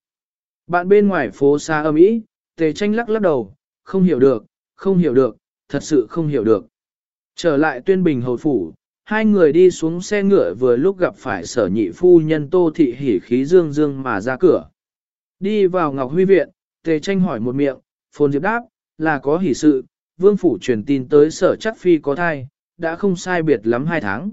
Bạn bên ngoài phố xa âm ý, tề tranh lắc lắc đầu, không hiểu được, không hiểu được, thật sự không hiểu được. Trở lại tuyên bình hầu phủ, hai người đi xuống xe ngựa vừa lúc gặp phải sở nhị phu nhân tô thị hỉ khí dương dương mà ra cửa. Đi vào Ngọc Huy Viện, tề tranh hỏi một miệng, phồn diệp đáp, là có hỉ sự, vương phủ truyền tin tới sở chắc phi có thai, đã không sai biệt lắm hai tháng.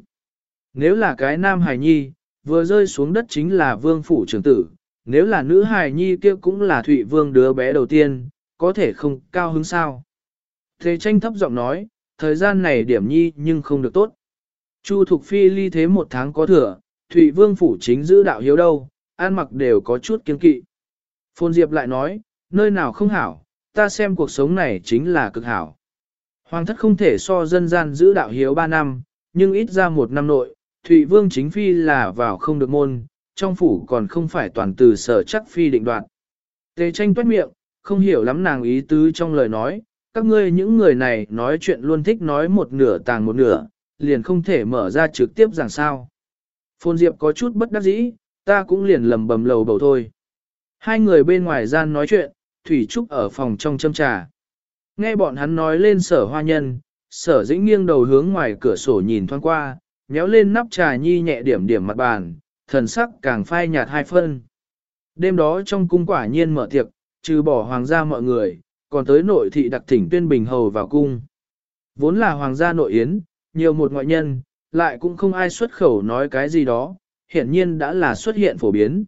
Nếu là cái nam hài nhi, vừa rơi xuống đất chính là vương phủ trưởng tử, nếu là nữ hài nhi kia cũng là thụy vương đứa bé đầu tiên, có thể không cao hứng sao. Thế tranh thấp giọng nói, thời gian này điểm nhi nhưng không được tốt. Chu Thục Phi ly thế một tháng có thừa, Thụy Vương phủ chính giữ đạo hiếu đâu, an mặc đều có chút kiên kỵ. Phôn Diệp lại nói, nơi nào không hảo, ta xem cuộc sống này chính là cực hảo. Hoàng thất không thể so dân gian giữ đạo hiếu 3 năm, nhưng ít ra một năm nội, Thụy Vương chính phi là vào không được môn, trong phủ còn không phải toàn từ sở chắc phi định đoạt. Tề tranh toát miệng, không hiểu lắm nàng ý tứ trong lời nói, các ngươi những người này nói chuyện luôn thích nói một nửa tàng một nửa, liền không thể mở ra trực tiếp rằng sao. Phôn Diệp có chút bất đắc dĩ, ta cũng liền lầm bầm lầu bầu thôi. Hai người bên ngoài gian nói chuyện, Thủy Trúc ở phòng trong châm trà. Nghe bọn hắn nói lên sở hoa nhân, sở dĩnh nghiêng đầu hướng ngoài cửa sổ nhìn thoáng qua, nhéo lên nắp trà nhi nhẹ điểm điểm mặt bàn, thần sắc càng phai nhạt hai phân. Đêm đó trong cung quả nhiên mở tiệc, trừ bỏ hoàng gia mọi người, còn tới nội thị đặc thỉnh tuyên bình hầu vào cung. Vốn là hoàng gia nội yến, nhiều một ngoại nhân, lại cũng không ai xuất khẩu nói cái gì đó, hiển nhiên đã là xuất hiện phổ biến.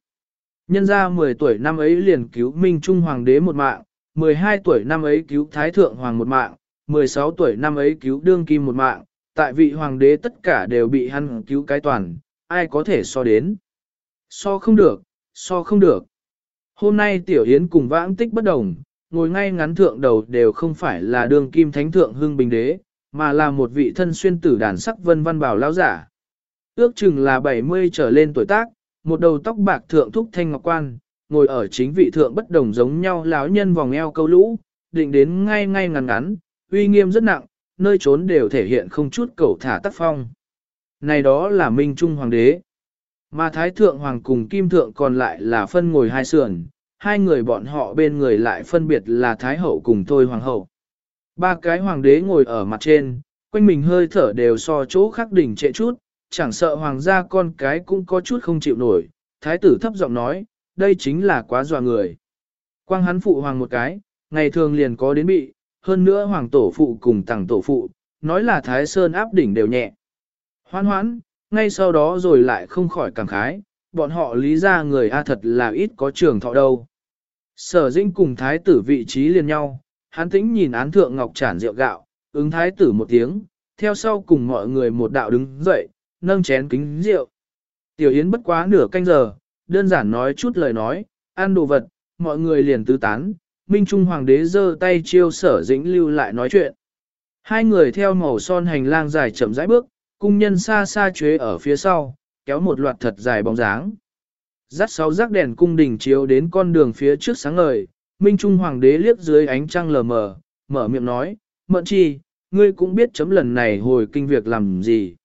Nhân ra 10 tuổi năm ấy liền cứu Minh Trung Hoàng đế một mạng, 12 tuổi năm ấy cứu Thái Thượng Hoàng một mạng, 16 tuổi năm ấy cứu Đương Kim một mạng, tại vị Hoàng đế tất cả đều bị hắn cứu cái toàn, ai có thể so đến. So không được, so không được. Hôm nay Tiểu Yến cùng vãng tích bất đồng, ngồi ngay ngắn thượng đầu đều không phải là đường Kim Thánh Thượng Hưng Bình Đế, mà là một vị thân xuyên tử đàn sắc vân văn bảo lão giả. Ước chừng là 70 trở lên tuổi tác, một đầu tóc bạc thượng thúc thanh ngọc quan, ngồi ở chính vị thượng bất đồng giống nhau lão nhân vòng eo câu lũ, định đến ngay ngay ngắn ngắn, uy nghiêm rất nặng, nơi trốn đều thể hiện không chút cầu thả tác phong. Này đó là Minh Trung Hoàng đế. Mà Thái Thượng Hoàng cùng Kim Thượng còn lại là phân ngồi hai sườn, hai người bọn họ bên người lại phân biệt là Thái Hậu cùng Thôi Hoàng Hậu. Ba cái Hoàng đế ngồi ở mặt trên, quanh mình hơi thở đều so chỗ khác đỉnh trệ chút, chẳng sợ Hoàng gia con cái cũng có chút không chịu nổi. Thái tử thấp giọng nói, đây chính là quá dọa người. Quang hắn phụ hoàng một cái, ngày thường liền có đến bị, hơn nữa hoàng tổ phụ cùng tàng tổ phụ, nói là Thái Sơn áp đỉnh đều nhẹ. Hoan hoãn, ngay sau đó rồi lại không khỏi cảm khái, bọn họ lý ra người A thật là ít có trường thọ đâu. Sở dĩnh cùng thái tử vị trí liền nhau, hán tĩnh nhìn án thượng ngọc tràn rượu gạo, ứng thái tử một tiếng, theo sau cùng mọi người một đạo đứng dậy, nâng chén kính rượu. Tiểu Yến bất quá nửa canh giờ, đơn giản nói chút lời nói, ăn đồ vật, mọi người liền tứ tán, Minh Trung Hoàng đế giơ tay chiêu sở dĩnh lưu lại nói chuyện. Hai người theo màu son hành lang dài chậm rãi bước, cung nhân xa xa chế ở phía sau, kéo một loạt thật dài bóng dáng. Dắt sáu rác đèn cung đình chiếu đến con đường phía trước sáng ngời, Minh Trung Hoàng đế liếc dưới ánh trăng lờ mờ, mở miệng nói, Mận chi, ngươi cũng biết chấm lần này hồi kinh việc làm gì.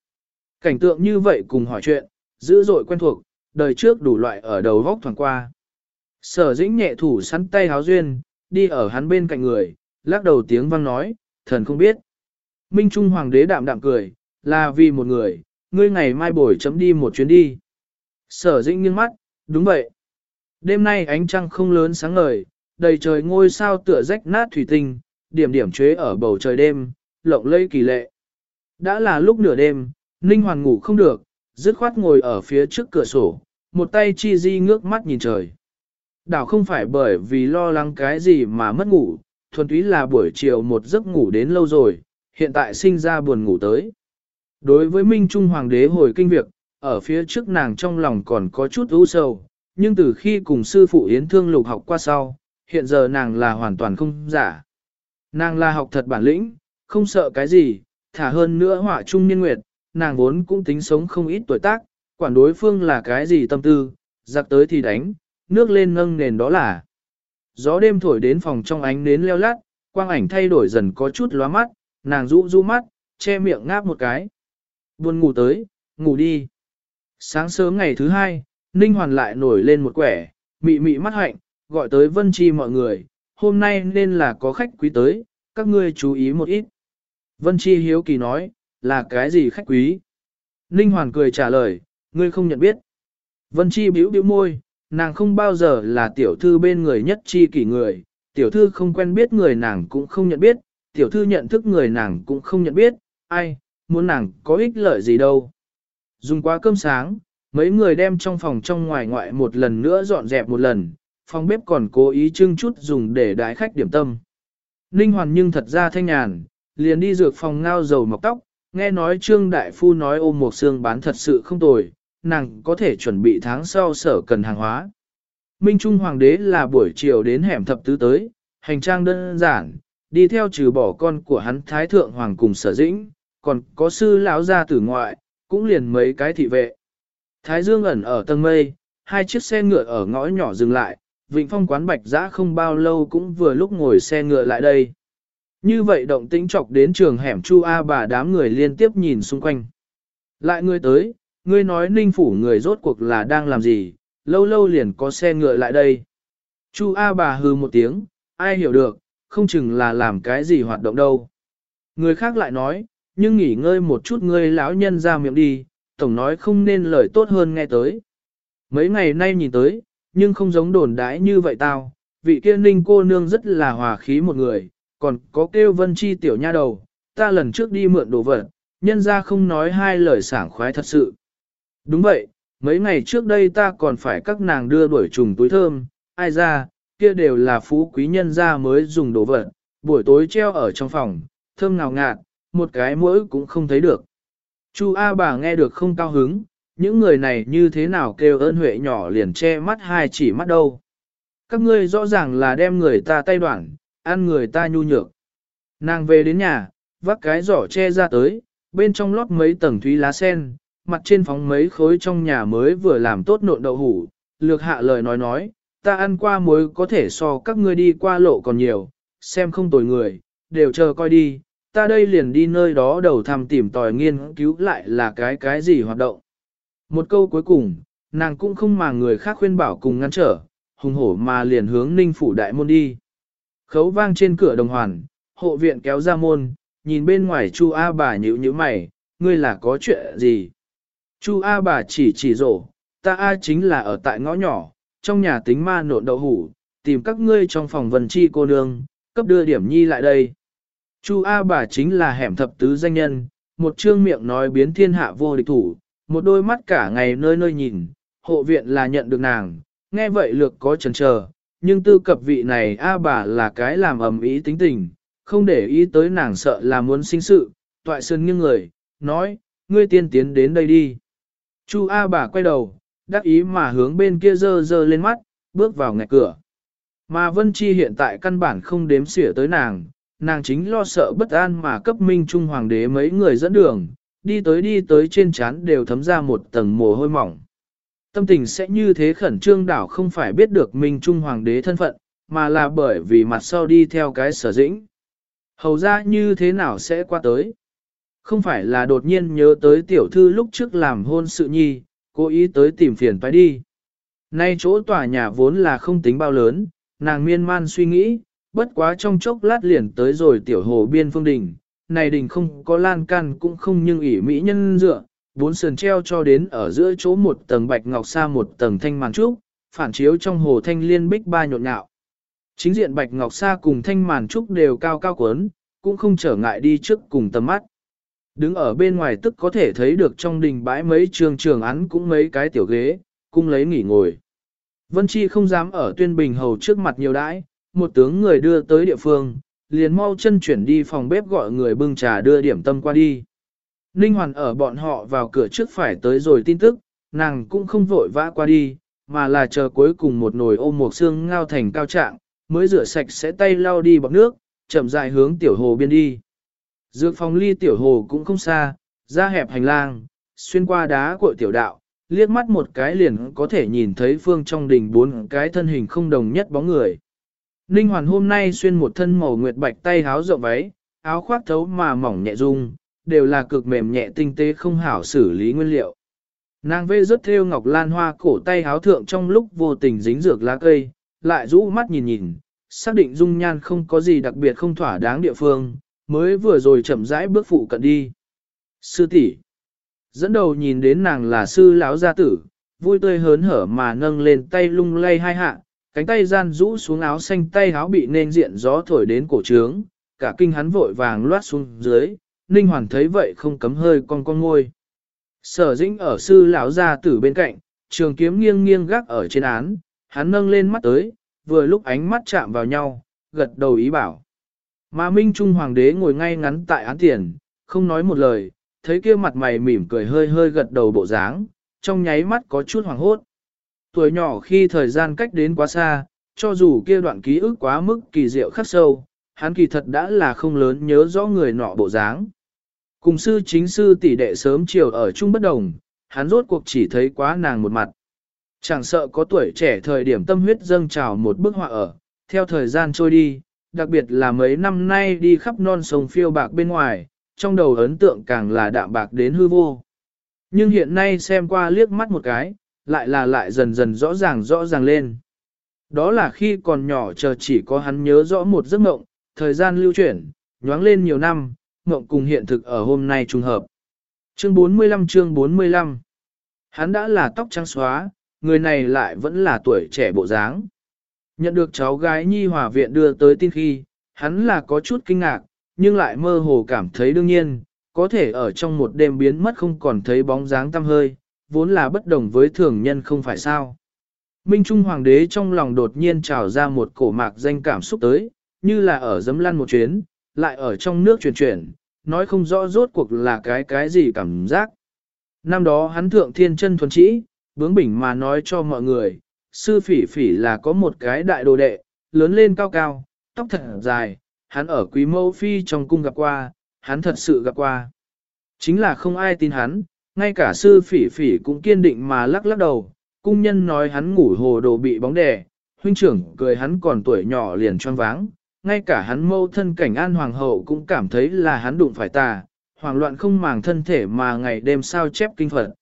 Cảnh tượng như vậy cùng hỏi chuyện, dữ dội quen thuộc, đời trước đủ loại ở đầu vóc thoảng qua. Sở dĩnh nhẹ thủ sắn tay háo duyên, đi ở hắn bên cạnh người, lắc đầu tiếng vang nói, thần không biết. Minh Trung Hoàng đế đạm đạm cười, là vì một người, ngươi ngày mai buổi chấm đi một chuyến đi. Sở dĩnh nghiêng mắt, đúng vậy. Đêm nay ánh trăng không lớn sáng ngời, đầy trời ngôi sao tựa rách nát thủy tinh, điểm điểm chế ở bầu trời đêm, lộng lây kỳ lệ. Đã là lúc nửa đêm, Ninh Hoàn ngủ không được, dứt khoát ngồi ở phía trước cửa sổ, một tay chi di ngước mắt nhìn trời. Đảo không phải bởi vì lo lắng cái gì mà mất ngủ, thuần túy là buổi chiều một giấc ngủ đến lâu rồi, hiện tại sinh ra buồn ngủ tới. Đối với Minh Trung Hoàng đế hồi kinh việc, ở phía trước nàng trong lòng còn có chút ưu sầu, nhưng từ khi cùng sư phụ Yến Thương Lục học qua sau, hiện giờ nàng là hoàn toàn không giả. Nàng là học thật bản lĩnh, không sợ cái gì, thả hơn nữa họa trung niên nguyệt, nàng vốn cũng tính sống không ít tuổi tác, quản đối phương là cái gì tâm tư, giặc tới thì đánh, nước lên nâng nền đó là. Gió đêm thổi đến phòng trong ánh nến leo lát, quang ảnh thay đổi dần có chút lóa mắt, nàng rũ rũ mắt, che miệng ngáp một cái. Buồn ngủ tới, ngủ đi. Sáng sớm ngày thứ hai, Ninh Hoàn lại nổi lên một quẻ, mị mị mắt hạnh, gọi tới Vân Chi mọi người, hôm nay nên là có khách quý tới, các ngươi chú ý một ít. Vân Chi hiếu kỳ nói, là cái gì khách quý? Ninh Hoàn cười trả lời, ngươi không nhận biết. Vân Chi bĩu bĩu môi, nàng không bao giờ là tiểu thư bên người nhất chi kỷ người, tiểu thư không quen biết người nàng cũng không nhận biết, tiểu thư nhận thức người nàng cũng không nhận biết, ai, muốn nàng có ích lợi gì đâu. Dùng quá cơm sáng, mấy người đem trong phòng trong ngoài ngoại một lần nữa dọn dẹp một lần, phòng bếp còn cố ý trưng chút dùng để đái khách điểm tâm. Ninh Hoàn nhưng thật ra thanh nhàn, liền đi dược phòng ngao dầu mọc tóc, nghe nói Trương Đại Phu nói ôm một xương bán thật sự không tồi, nàng có thể chuẩn bị tháng sau sở cần hàng hóa. Minh Trung Hoàng đế là buổi chiều đến hẻm thập tứ tới, hành trang đơn giản, đi theo trừ bỏ con của hắn Thái Thượng Hoàng cùng sở dĩnh, còn có sư lão gia tử ngoại, cũng liền mấy cái thị vệ. Thái Dương ẩn ở tầng mây, hai chiếc xe ngựa ở ngõ nhỏ dừng lại, Vịnh Phong quán bạch giã không bao lâu cũng vừa lúc ngồi xe ngựa lại đây. Như vậy động tĩnh chọc đến trường hẻm Chu A bà đám người liên tiếp nhìn xung quanh. Lại người tới, ngươi nói ninh phủ người rốt cuộc là đang làm gì, lâu lâu liền có xe ngựa lại đây. Chu A bà hư một tiếng, ai hiểu được, không chừng là làm cái gì hoạt động đâu. Người khác lại nói, nhưng nghỉ ngơi một chút ngươi lão nhân ra miệng đi, tổng nói không nên lời tốt hơn nghe tới. Mấy ngày nay nhìn tới, nhưng không giống đồn đãi như vậy tao, vị kia ninh cô nương rất là hòa khí một người, còn có kêu vân chi tiểu nha đầu, ta lần trước đi mượn đồ vật, nhân ra không nói hai lời sảng khoái thật sự. Đúng vậy, mấy ngày trước đây ta còn phải các nàng đưa đuổi trùng túi thơm, ai ra, kia đều là phú quý nhân ra mới dùng đồ vật, buổi tối treo ở trong phòng, thơm ngào ngạt, một cái mũi cũng không thấy được. Chu A bà nghe được không cao hứng, những người này như thế nào kêu ơn huệ nhỏ liền che mắt hai chỉ mắt đâu. Các ngươi rõ ràng là đem người ta tay đoạn, ăn người ta nhu nhược. Nàng về đến nhà, vác cái giỏ che ra tới, bên trong lót mấy tầng thúy lá sen, mặt trên phóng mấy khối trong nhà mới vừa làm tốt nộn đậu hủ, lược hạ lời nói nói, ta ăn qua muối có thể so các ngươi đi qua lộ còn nhiều, xem không tồi người, đều chờ coi đi, ta đây liền đi nơi đó đầu thăm tìm tòi nghiên cứu lại là cái cái gì hoạt động. Một câu cuối cùng, nàng cũng không mà người khác khuyên bảo cùng ngăn trở, hùng hổ mà liền hướng ninh phủ đại môn đi. Khấu vang trên cửa đồng hoàn, hộ viện kéo ra môn, nhìn bên ngoài Chu A bà nhữ như mày, ngươi là có chuyện gì? Chu A bà chỉ chỉ rổ, ta A chính là ở tại ngõ nhỏ, trong nhà tính ma nộn đậu hủ, tìm các ngươi trong phòng vần chi cô nương, cấp đưa điểm nhi lại đây. Chu A bà chính là hẻm thập tứ danh nhân, một trương miệng nói biến thiên hạ vô địch thủ, một đôi mắt cả ngày nơi nơi nhìn, hộ viện là nhận được nàng, nghe vậy lược có chần chờ, nhưng tư cập vị này A bà là cái làm ầm ý tính tình, không để ý tới nàng sợ là muốn sinh sự, toại sơn nghiêng người, nói, ngươi tiên tiến đến đây đi. Chu A bà quay đầu, đắc ý mà hướng bên kia dơ dơ lên mắt, bước vào ngạch cửa. Mà Vân Chi hiện tại căn bản không đếm xỉa tới nàng, nàng chính lo sợ bất an mà cấp minh trung hoàng đế mấy người dẫn đường, đi tới đi tới trên chán đều thấm ra một tầng mồ hôi mỏng. Tâm tình sẽ như thế khẩn trương đảo không phải biết được minh trung hoàng đế thân phận, mà là bởi vì mặt sau đi theo cái sở dĩnh. Hầu ra như thế nào sẽ qua tới? Không phải là đột nhiên nhớ tới tiểu thư lúc trước làm hôn sự nhi, cố ý tới tìm phiền phải đi. Nay chỗ tòa nhà vốn là không tính bao lớn, nàng miên man suy nghĩ, bất quá trong chốc lát liền tới rồi tiểu hồ biên phương đình. Này đình không có lan can cũng không nhưng ỉ mỹ nhân dựa, bốn sườn treo cho đến ở giữa chỗ một tầng bạch ngọc xa một tầng thanh màn trúc, phản chiếu trong hồ thanh liên bích ba nhộn nhạo. Chính diện bạch ngọc xa cùng thanh màn trúc đều cao cao quấn, cũng không trở ngại đi trước cùng tầm mắt. Đứng ở bên ngoài tức có thể thấy được trong đình bãi mấy trường trường án cũng mấy cái tiểu ghế, cung lấy nghỉ ngồi. Vân Chi không dám ở tuyên bình hầu trước mặt nhiều đãi, một tướng người đưa tới địa phương, liền mau chân chuyển đi phòng bếp gọi người bưng trà đưa điểm tâm qua đi. Ninh Hoàn ở bọn họ vào cửa trước phải tới rồi tin tức, nàng cũng không vội vã qua đi, mà là chờ cuối cùng một nồi ôm một xương ngao thành cao trạng, mới rửa sạch sẽ tay lau đi bọc nước, chậm rãi hướng tiểu hồ biên đi. Dược phòng ly tiểu hồ cũng không xa, ra hẹp hành lang, xuyên qua đá của tiểu đạo, liếc mắt một cái liền có thể nhìn thấy phương trong đình bốn cái thân hình không đồng nhất bóng người. Ninh Hoàn hôm nay xuyên một thân màu nguyệt bạch tay háo rộng váy, áo khoác thấu mà mỏng nhẹ dung, đều là cực mềm nhẹ tinh tế không hảo xử lý nguyên liệu. Nàng vê rất theo ngọc lan hoa cổ tay háo thượng trong lúc vô tình dính dược lá cây, lại rũ mắt nhìn nhìn, xác định dung nhan không có gì đặc biệt không thỏa đáng địa phương, mới vừa rồi chậm rãi bước phụ cận đi. Sư tỷ Dẫn đầu nhìn đến nàng là sư lão gia tử, vui tươi hớn hở mà nâng lên tay lung lay hai hạ, cánh tay gian rũ xuống áo xanh tay áo bị nên diện gió thổi đến cổ trướng, cả kinh hắn vội vàng loát xuống dưới, Ninh Hoàn thấy vậy không cấm hơi con con ngôi. Sở dĩnh ở sư lão gia tử bên cạnh, trường kiếm nghiêng nghiêng gác ở trên án, hắn nâng lên mắt tới, vừa lúc ánh mắt chạm vào nhau, gật đầu ý bảo. Mà Minh Trung Hoàng đế ngồi ngay ngắn tại án tiền, không nói một lời, thấy kia mặt mày mỉm cười hơi hơi gật đầu bộ dáng, trong nháy mắt có chút hoàng hốt. Tuổi nhỏ khi thời gian cách đến quá xa, cho dù kia đoạn ký ức quá mức kỳ diệu khắc sâu, hắn kỳ thật đã là không lớn nhớ rõ người nọ bộ dáng. Cùng sư chính sư tỷ đệ sớm chiều ở chung bất đồng, hắn rốt cuộc chỉ thấy quá nàng một mặt. Chẳng sợ có tuổi trẻ thời điểm tâm huyết dâng trào một bức họa ở, theo thời gian trôi đi, đặc biệt là mấy năm nay đi khắp non sông phiêu bạc bên ngoài, trong đầu ấn tượng càng là đạm bạc đến hư vô. Nhưng hiện nay xem qua liếc mắt một cái, lại là lại dần dần rõ ràng rõ ràng lên. Đó là khi còn nhỏ chờ chỉ có hắn nhớ rõ một giấc mộng, thời gian lưu chuyển, nhoáng lên nhiều năm, mộng cùng hiện thực ở hôm nay trùng hợp. Chương 45 chương 45 Hắn đã là tóc trắng xóa, người này lại vẫn là tuổi trẻ bộ dáng. Nhận được cháu gái Nhi Hòa Viện đưa tới tin khi, hắn là có chút kinh ngạc, nhưng lại mơ hồ cảm thấy đương nhiên, có thể ở trong một đêm biến mất không còn thấy bóng dáng tăm hơi, vốn là bất đồng với thường nhân không phải sao. Minh Trung Hoàng đế trong lòng đột nhiên trào ra một cổ mạc danh cảm xúc tới, như là ở dấm lăn một chuyến, lại ở trong nước chuyển chuyển, nói không rõ rốt cuộc là cái cái gì cảm giác. Năm đó hắn thượng thiên chân thuần trĩ, bướng bỉnh mà nói cho mọi người, sư phỉ phỉ là có một cái đại đồ đệ, lớn lên cao cao, tóc thật dài, hắn ở quý mẫu phi trong cung gặp qua, hắn thật sự gặp qua. Chính là không ai tin hắn, ngay cả sư phỉ phỉ cũng kiên định mà lắc lắc đầu, cung nhân nói hắn ngủ hồ đồ bị bóng đè, huynh trưởng cười hắn còn tuổi nhỏ liền choáng váng, ngay cả hắn mâu thân cảnh an hoàng hậu cũng cảm thấy là hắn đụng phải tà, hoảng loạn không màng thân thể mà ngày đêm sao chép kinh phật.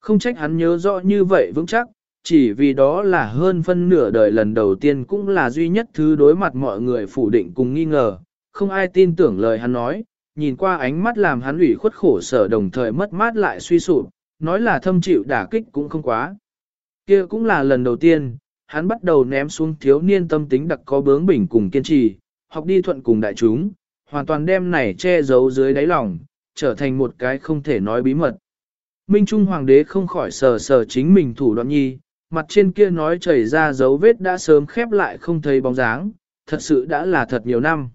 Không trách hắn nhớ rõ như vậy vững chắc, chỉ vì đó là hơn phân nửa đời lần đầu tiên cũng là duy nhất thứ đối mặt mọi người phủ định cùng nghi ngờ, không ai tin tưởng lời hắn nói, nhìn qua ánh mắt làm hắn ủy khuất khổ sở đồng thời mất mát lại suy sụp, nói là thâm chịu đả kích cũng không quá. kia cũng là lần đầu tiên, hắn bắt đầu ném xuống thiếu niên tâm tính đặc có bướng bỉnh cùng kiên trì, học đi thuận cùng đại chúng, hoàn toàn đem này che giấu dưới đáy lòng, trở thành một cái không thể nói bí mật. Minh Trung Hoàng đế không khỏi sờ sờ chính mình thủ đoạn nhi, mặt trên kia nói chảy ra dấu vết đã sớm khép lại không thấy bóng dáng, thật sự đã là thật nhiều năm.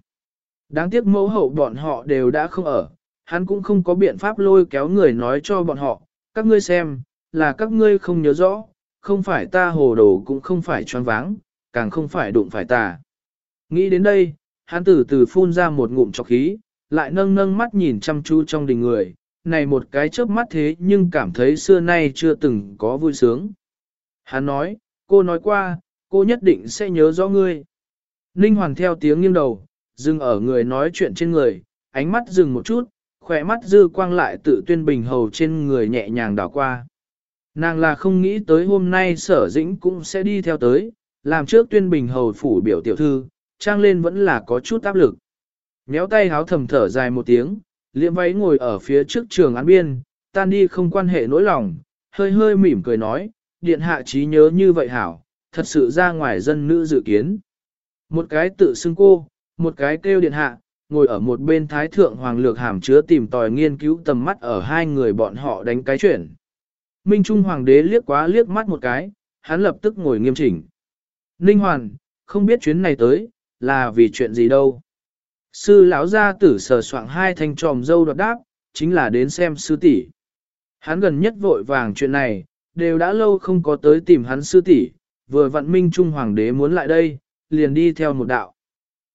Đáng tiếc mẫu hậu bọn họ đều đã không ở, hắn cũng không có biện pháp lôi kéo người nói cho bọn họ, các ngươi xem, là các ngươi không nhớ rõ, không phải ta hồ đồ cũng không phải choáng váng, càng không phải đụng phải ta. Nghĩ đến đây, hắn từ từ phun ra một ngụm trọc khí, lại nâng nâng mắt nhìn chăm chú trong đình người, này một cái chớp mắt thế nhưng cảm thấy xưa nay chưa từng có vui sướng. Hắn nói, cô nói qua, cô nhất định sẽ nhớ rõ ngươi. Ninh Hoàn theo tiếng nghiêng đầu, dừng ở người nói chuyện trên người, ánh mắt dừng một chút, khỏe mắt dư quang lại tự tuyên bình hầu trên người nhẹ nhàng đảo qua. Nàng là không nghĩ tới hôm nay sở dĩnh cũng sẽ đi theo tới, làm trước tuyên bình hầu phủ biểu tiểu thư, trang lên vẫn là có chút áp lực. Méo tay háo thầm thở dài một tiếng, liệm váy ngồi ở phía trước trường án biên, tan đi không quan hệ nỗi lòng, hơi hơi mỉm cười nói, điện hạ trí nhớ như vậy hảo, thật sự ra ngoài dân nữ dự kiến. Một cái tự xưng cô, một cái kêu điện hạ, ngồi ở một bên thái thượng hoàng lược hàm chứa tìm tòi nghiên cứu tầm mắt ở hai người bọn họ đánh cái chuyển. Minh Trung Hoàng đế liếc quá liếc mắt một cái, hắn lập tức ngồi nghiêm chỉnh. Ninh Hoàn, không biết chuyến này tới, là vì chuyện gì đâu. Sư lão gia tử sờ soạng hai thanh tròm dâu đoạt đáp, chính là đến xem sư tỷ. Hắn gần nhất vội vàng chuyện này, đều đã lâu không có tới tìm hắn sư tỷ, vừa vặn Minh Trung Hoàng đế muốn lại đây, liền đi theo một đạo.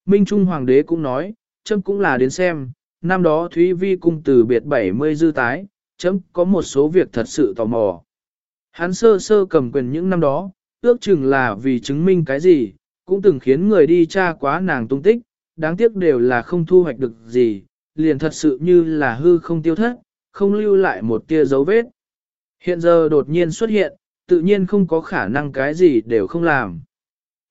Minh Trung Hoàng đế cũng nói, chấm cũng là đến xem, năm đó Thúy Vi cung từ biệt 70 dư tái, chấm có một số việc thật sự tò mò. Hắn sơ sơ cầm quyền những năm đó, ước chừng là vì chứng minh cái gì, cũng từng khiến người đi tra quá nàng tung tích, đáng tiếc đều là không thu hoạch được gì, liền thật sự như là hư không tiêu thất, không lưu lại một tia dấu vết. Hiện giờ đột nhiên xuất hiện, tự nhiên không có khả năng cái gì đều không làm.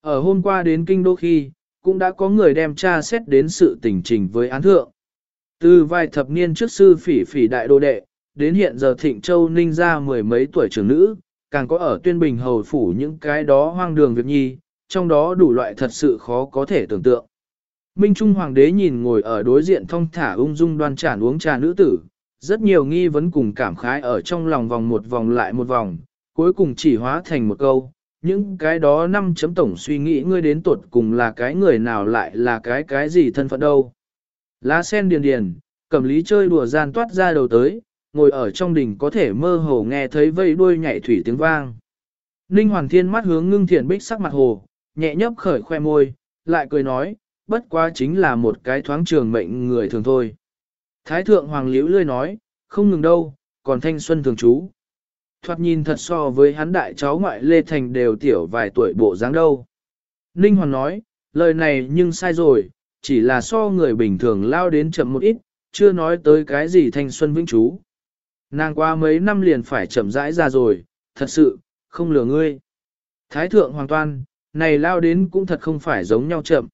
Ở hôm qua đến kinh đô khi, cũng đã có người đem tra xét đến sự tình trình với án thượng. Từ vài thập niên trước sư phỉ phỉ đại đô đệ, đến hiện giờ thịnh châu ninh ra mười mấy tuổi trưởng nữ, càng có ở tuyên bình hầu phủ những cái đó hoang đường việc nhi, trong đó đủ loại thật sự khó có thể tưởng tượng. Minh Trung Hoàng đế nhìn ngồi ở đối diện thong thả ung dung đoan tràn uống trà nữ tử, rất nhiều nghi vấn cùng cảm khái ở trong lòng vòng một vòng lại một vòng, cuối cùng chỉ hóa thành một câu, những cái đó năm chấm tổng suy nghĩ ngươi đến tuột cùng là cái người nào lại là cái cái gì thân phận đâu. Lá sen điền điền, cầm lý chơi đùa gian toát ra đầu tới, ngồi ở trong đỉnh có thể mơ hồ nghe thấy vây đuôi nhảy thủy tiếng vang. Ninh Hoàng Thiên mắt hướng ngưng thiền bích sắc mặt hồ, nhẹ nhấp khởi khoe môi, lại cười nói, bất quá chính là một cái thoáng trường mệnh người thường thôi. Thái thượng Hoàng Liễu lươi nói, không ngừng đâu, còn thanh xuân thường trú. Thoạt nhìn thật so với hắn đại cháu ngoại Lê Thành đều tiểu vài tuổi bộ dáng đâu. Ninh Hoàng nói, lời này nhưng sai rồi, chỉ là so người bình thường lao đến chậm một ít, chưa nói tới cái gì thanh xuân vĩnh trú. Nàng qua mấy năm liền phải chậm rãi ra rồi, thật sự, không lừa ngươi. Thái thượng hoàng toan, này lao đến cũng thật không phải giống nhau chậm.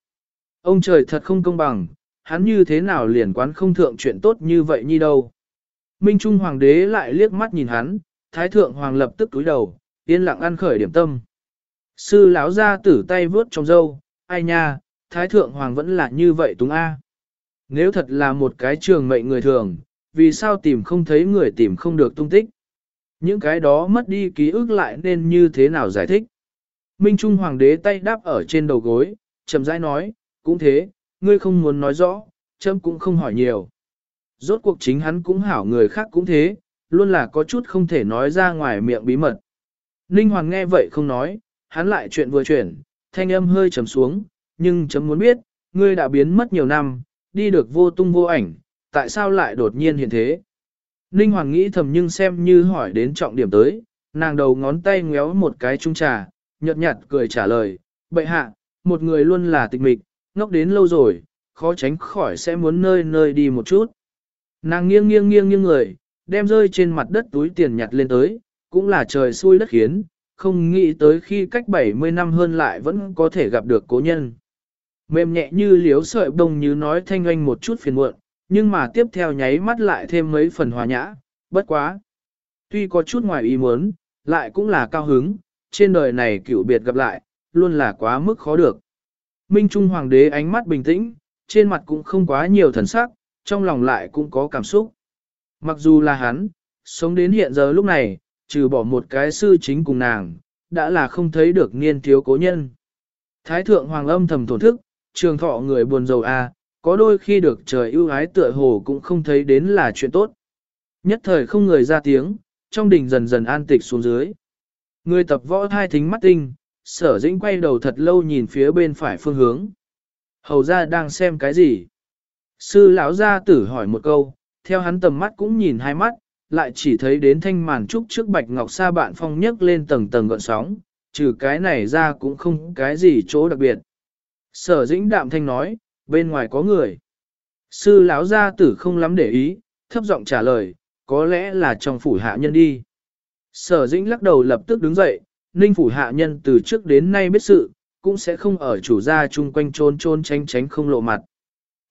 Ông trời thật không công bằng, hắn như thế nào liền quán không thượng chuyện tốt như vậy nhi đâu. Minh Trung Hoàng đế lại liếc mắt nhìn hắn, Thái Thượng Hoàng lập tức túi đầu, yên lặng ăn khởi điểm tâm. Sư lão ra tử tay vướt trong dâu, ai nha, Thái Thượng Hoàng vẫn là như vậy túng A. Nếu thật là một cái trường mệnh người thường, vì sao tìm không thấy người tìm không được tung tích? Những cái đó mất đi ký ức lại nên như thế nào giải thích? Minh Trung Hoàng đế tay đáp ở trên đầu gối, chậm rãi nói, cũng thế, ngươi không muốn nói rõ, chấm cũng không hỏi nhiều. Rốt cuộc chính hắn cũng hảo người khác cũng thế, luôn là có chút không thể nói ra ngoài miệng bí mật. Ninh Hoàng nghe vậy không nói, hắn lại chuyện vừa chuyển, thanh âm hơi trầm xuống, nhưng chấm muốn biết, ngươi đã biến mất nhiều năm, đi được vô tung vô ảnh, tại sao lại đột nhiên hiện thế? Ninh Hoàng nghĩ thầm nhưng xem như hỏi đến trọng điểm tới, nàng đầu ngón tay ngéo một cái trung trà, nhợt nhạt cười trả lời, bệ hạ, một người luôn là tịch mịch, ngốc đến lâu rồi, khó tránh khỏi sẽ muốn nơi nơi đi một chút. Nàng nghiêng nghiêng nghiêng nghiêng người, đem rơi trên mặt đất túi tiền nhặt lên tới, cũng là trời xui đất khiến, không nghĩ tới khi cách 70 năm hơn lại vẫn có thể gặp được cố nhân. Mềm nhẹ như liếu sợi bông như nói thanh oanh một chút phiền muộn, nhưng mà tiếp theo nháy mắt lại thêm mấy phần hòa nhã, bất quá. Tuy có chút ngoài ý muốn, lại cũng là cao hứng, trên đời này cựu biệt gặp lại, luôn là quá mức khó được. Minh Trung Hoàng đế ánh mắt bình tĩnh, trên mặt cũng không quá nhiều thần sắc, trong lòng lại cũng có cảm xúc. Mặc dù là hắn, sống đến hiện giờ lúc này, trừ bỏ một cái sư chính cùng nàng, đã là không thấy được niên thiếu cố nhân. Thái thượng hoàng âm thầm thổn thức, trường thọ người buồn rầu a, à, có đôi khi được trời ưu ái tựa hồ cũng không thấy đến là chuyện tốt. Nhất thời không người ra tiếng, trong đình dần dần an tịch xuống dưới. Người tập võ thai thính mắt tinh, sở dĩnh quay đầu thật lâu nhìn phía bên phải phương hướng. Hầu ra đang xem cái gì? Sư lão gia tử hỏi một câu, theo hắn tầm mắt cũng nhìn hai mắt, lại chỉ thấy đến thanh màn trúc trước bạch ngọc sa bạn phong nhấc lên tầng tầng gọn sóng, trừ cái này ra cũng không cái gì chỗ đặc biệt. Sở dĩnh đạm thanh nói, bên ngoài có người. Sư lão gia tử không lắm để ý, thấp giọng trả lời, có lẽ là trong phủ hạ nhân đi. Sở dĩnh lắc đầu lập tức đứng dậy, ninh phủ hạ nhân từ trước đến nay biết sự, cũng sẽ không ở chủ gia chung quanh trôn trôn tránh tránh không lộ mặt.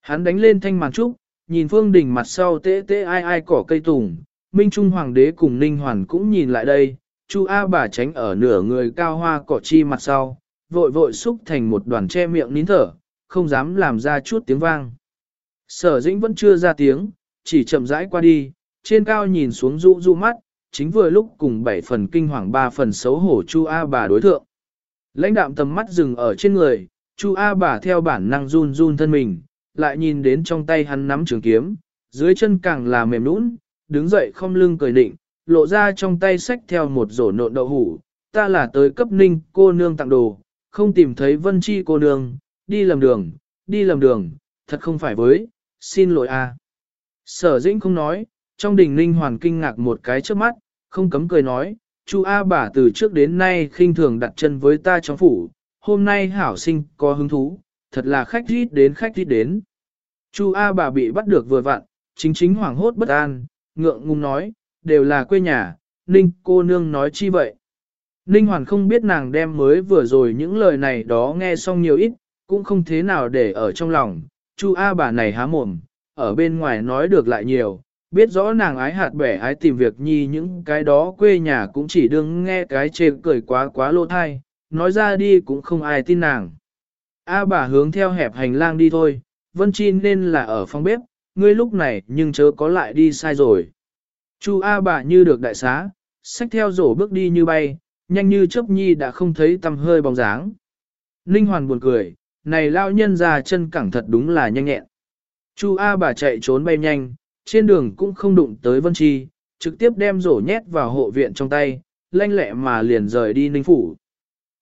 Hắn đánh lên thanh màn trúc, nhìn phương đỉnh mặt sau tê tê ai ai cỏ cây tùng, Minh Trung Hoàng đế cùng Ninh Hoàn cũng nhìn lại đây, Chu A bà tránh ở nửa người cao hoa cỏ chi mặt sau, vội vội xúc thành một đoàn che miệng nín thở, không dám làm ra chút tiếng vang. Sở dĩnh vẫn chưa ra tiếng, chỉ chậm rãi qua đi, trên cao nhìn xuống rũ rũ mắt, chính vừa lúc cùng bảy phần kinh hoàng ba phần xấu hổ Chu A bà đối thượng. Lãnh đạm tầm mắt dừng ở trên người, Chu A bà theo bản năng run run thân mình, lại nhìn đến trong tay hắn nắm trường kiếm, dưới chân càng là mềm nũng, đứng dậy không lưng cười định, lộ ra trong tay sách theo một rổ nộn đậu hủ, ta là tới cấp ninh cô nương tặng đồ, không tìm thấy vân chi cô nương, đi lầm đường, đi lầm đường, thật không phải với, xin lỗi a. Sở dĩnh không nói, trong đình ninh hoàn kinh ngạc một cái trước mắt, không cấm cười nói, chu A bà từ trước đến nay khinh thường đặt chân với ta trong phủ, hôm nay hảo sinh có hứng thú, thật là khách rít đến khách rít đến. Chu A bà bị bắt được vừa vặn, chính chính hoảng hốt bất an, ngượng ngùng nói, đều là quê nhà, Ninh cô nương nói chi vậy. Ninh Hoàn không biết nàng đem mới vừa rồi những lời này đó nghe xong nhiều ít, cũng không thế nào để ở trong lòng, Chu A bà này há mồm, ở bên ngoài nói được lại nhiều, biết rõ nàng ái hạt bẻ ái tìm việc nhi những cái đó quê nhà cũng chỉ đương nghe cái chê cười quá quá lô thai, nói ra đi cũng không ai tin nàng. A bà hướng theo hẹp hành lang đi thôi, Vân Chi nên là ở phòng bếp, ngươi lúc này nhưng chớ có lại đi sai rồi. Chu A bà như được đại xá, xách theo rổ bước đi như bay, nhanh như chớp nhi đã không thấy tầm hơi bóng dáng. Ninh Hoàn buồn cười, này lao nhân già chân cẳng thật đúng là nhanh nhẹn. Chu A bà chạy trốn bay nhanh, trên đường cũng không đụng tới Vân Chi, trực tiếp đem rổ nhét vào hộ viện trong tay, lanh lẹ mà liền rời đi Ninh Phủ.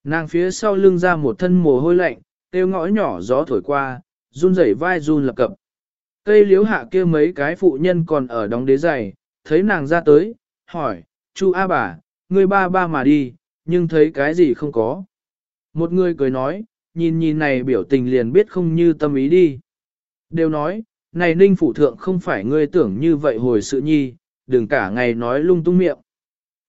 Nàng phía sau lưng ra một thân mồ hôi lạnh, tiêu ngõ nhỏ gió thổi qua, run rẩy vai run lập cập. Cây liếu hạ kia mấy cái phụ nhân còn ở đóng đế giày, thấy nàng ra tới, hỏi, chu A bà, ngươi ba ba mà đi, nhưng thấy cái gì không có. Một người cười nói, nhìn nhìn này biểu tình liền biết không như tâm ý đi. Đều nói, này ninh phủ thượng không phải ngươi tưởng như vậy hồi sự nhi, đừng cả ngày nói lung tung miệng.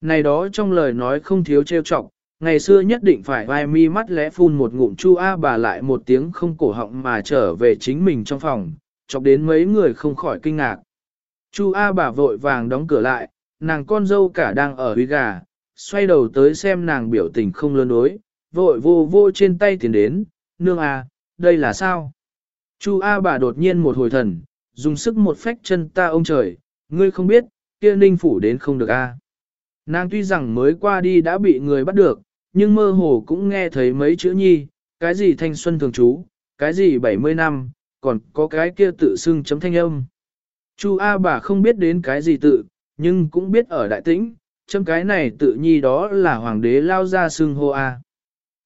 Này đó trong lời nói không thiếu trêu chọc, ngày xưa nhất định phải vai mi mắt lẽ phun một ngụm chu A bà lại một tiếng không cổ họng mà trở về chính mình trong phòng, chọc đến mấy người không khỏi kinh ngạc. Chu A bà vội vàng đóng cửa lại, nàng con dâu cả đang ở huy gà, xoay đầu tới xem nàng biểu tình không lươn đối, vội vô vô trên tay tiến đến, nương à, đây là sao? Chu A bà đột nhiên một hồi thần, dùng sức một phách chân ta ông trời, ngươi không biết, kia ninh phủ đến không được A. Nàng tuy rằng mới qua đi đã bị người bắt được, nhưng mơ hồ cũng nghe thấy mấy chữ nhi, cái gì thanh xuân thường trú, cái gì 70 năm, còn có cái kia tự xưng chấm thanh âm. Chu A bà không biết đến cái gì tự, nhưng cũng biết ở đại tĩnh, chấm cái này tự nhi đó là hoàng đế lao ra xưng hô A.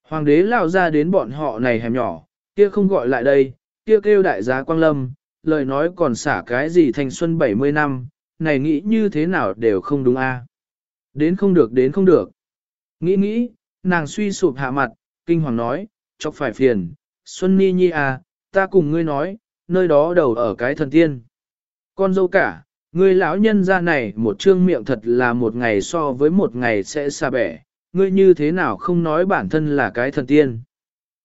Hoàng đế lao ra đến bọn họ này hẻm nhỏ, kia không gọi lại đây, kia kêu đại giá quang lâm, lời nói còn xả cái gì thanh xuân 70 năm, này nghĩ như thế nào đều không đúng A. Đến không được đến không được. Nghĩ nghĩ, nàng suy sụp hạ mặt, kinh hoàng nói, chọc phải phiền, Xuân Ni Nhi à, ta cùng ngươi nói, nơi đó đầu ở cái thần tiên. Con dâu cả, ngươi lão nhân ra này một trương miệng thật là một ngày so với một ngày sẽ xa bẻ, ngươi như thế nào không nói bản thân là cái thần tiên.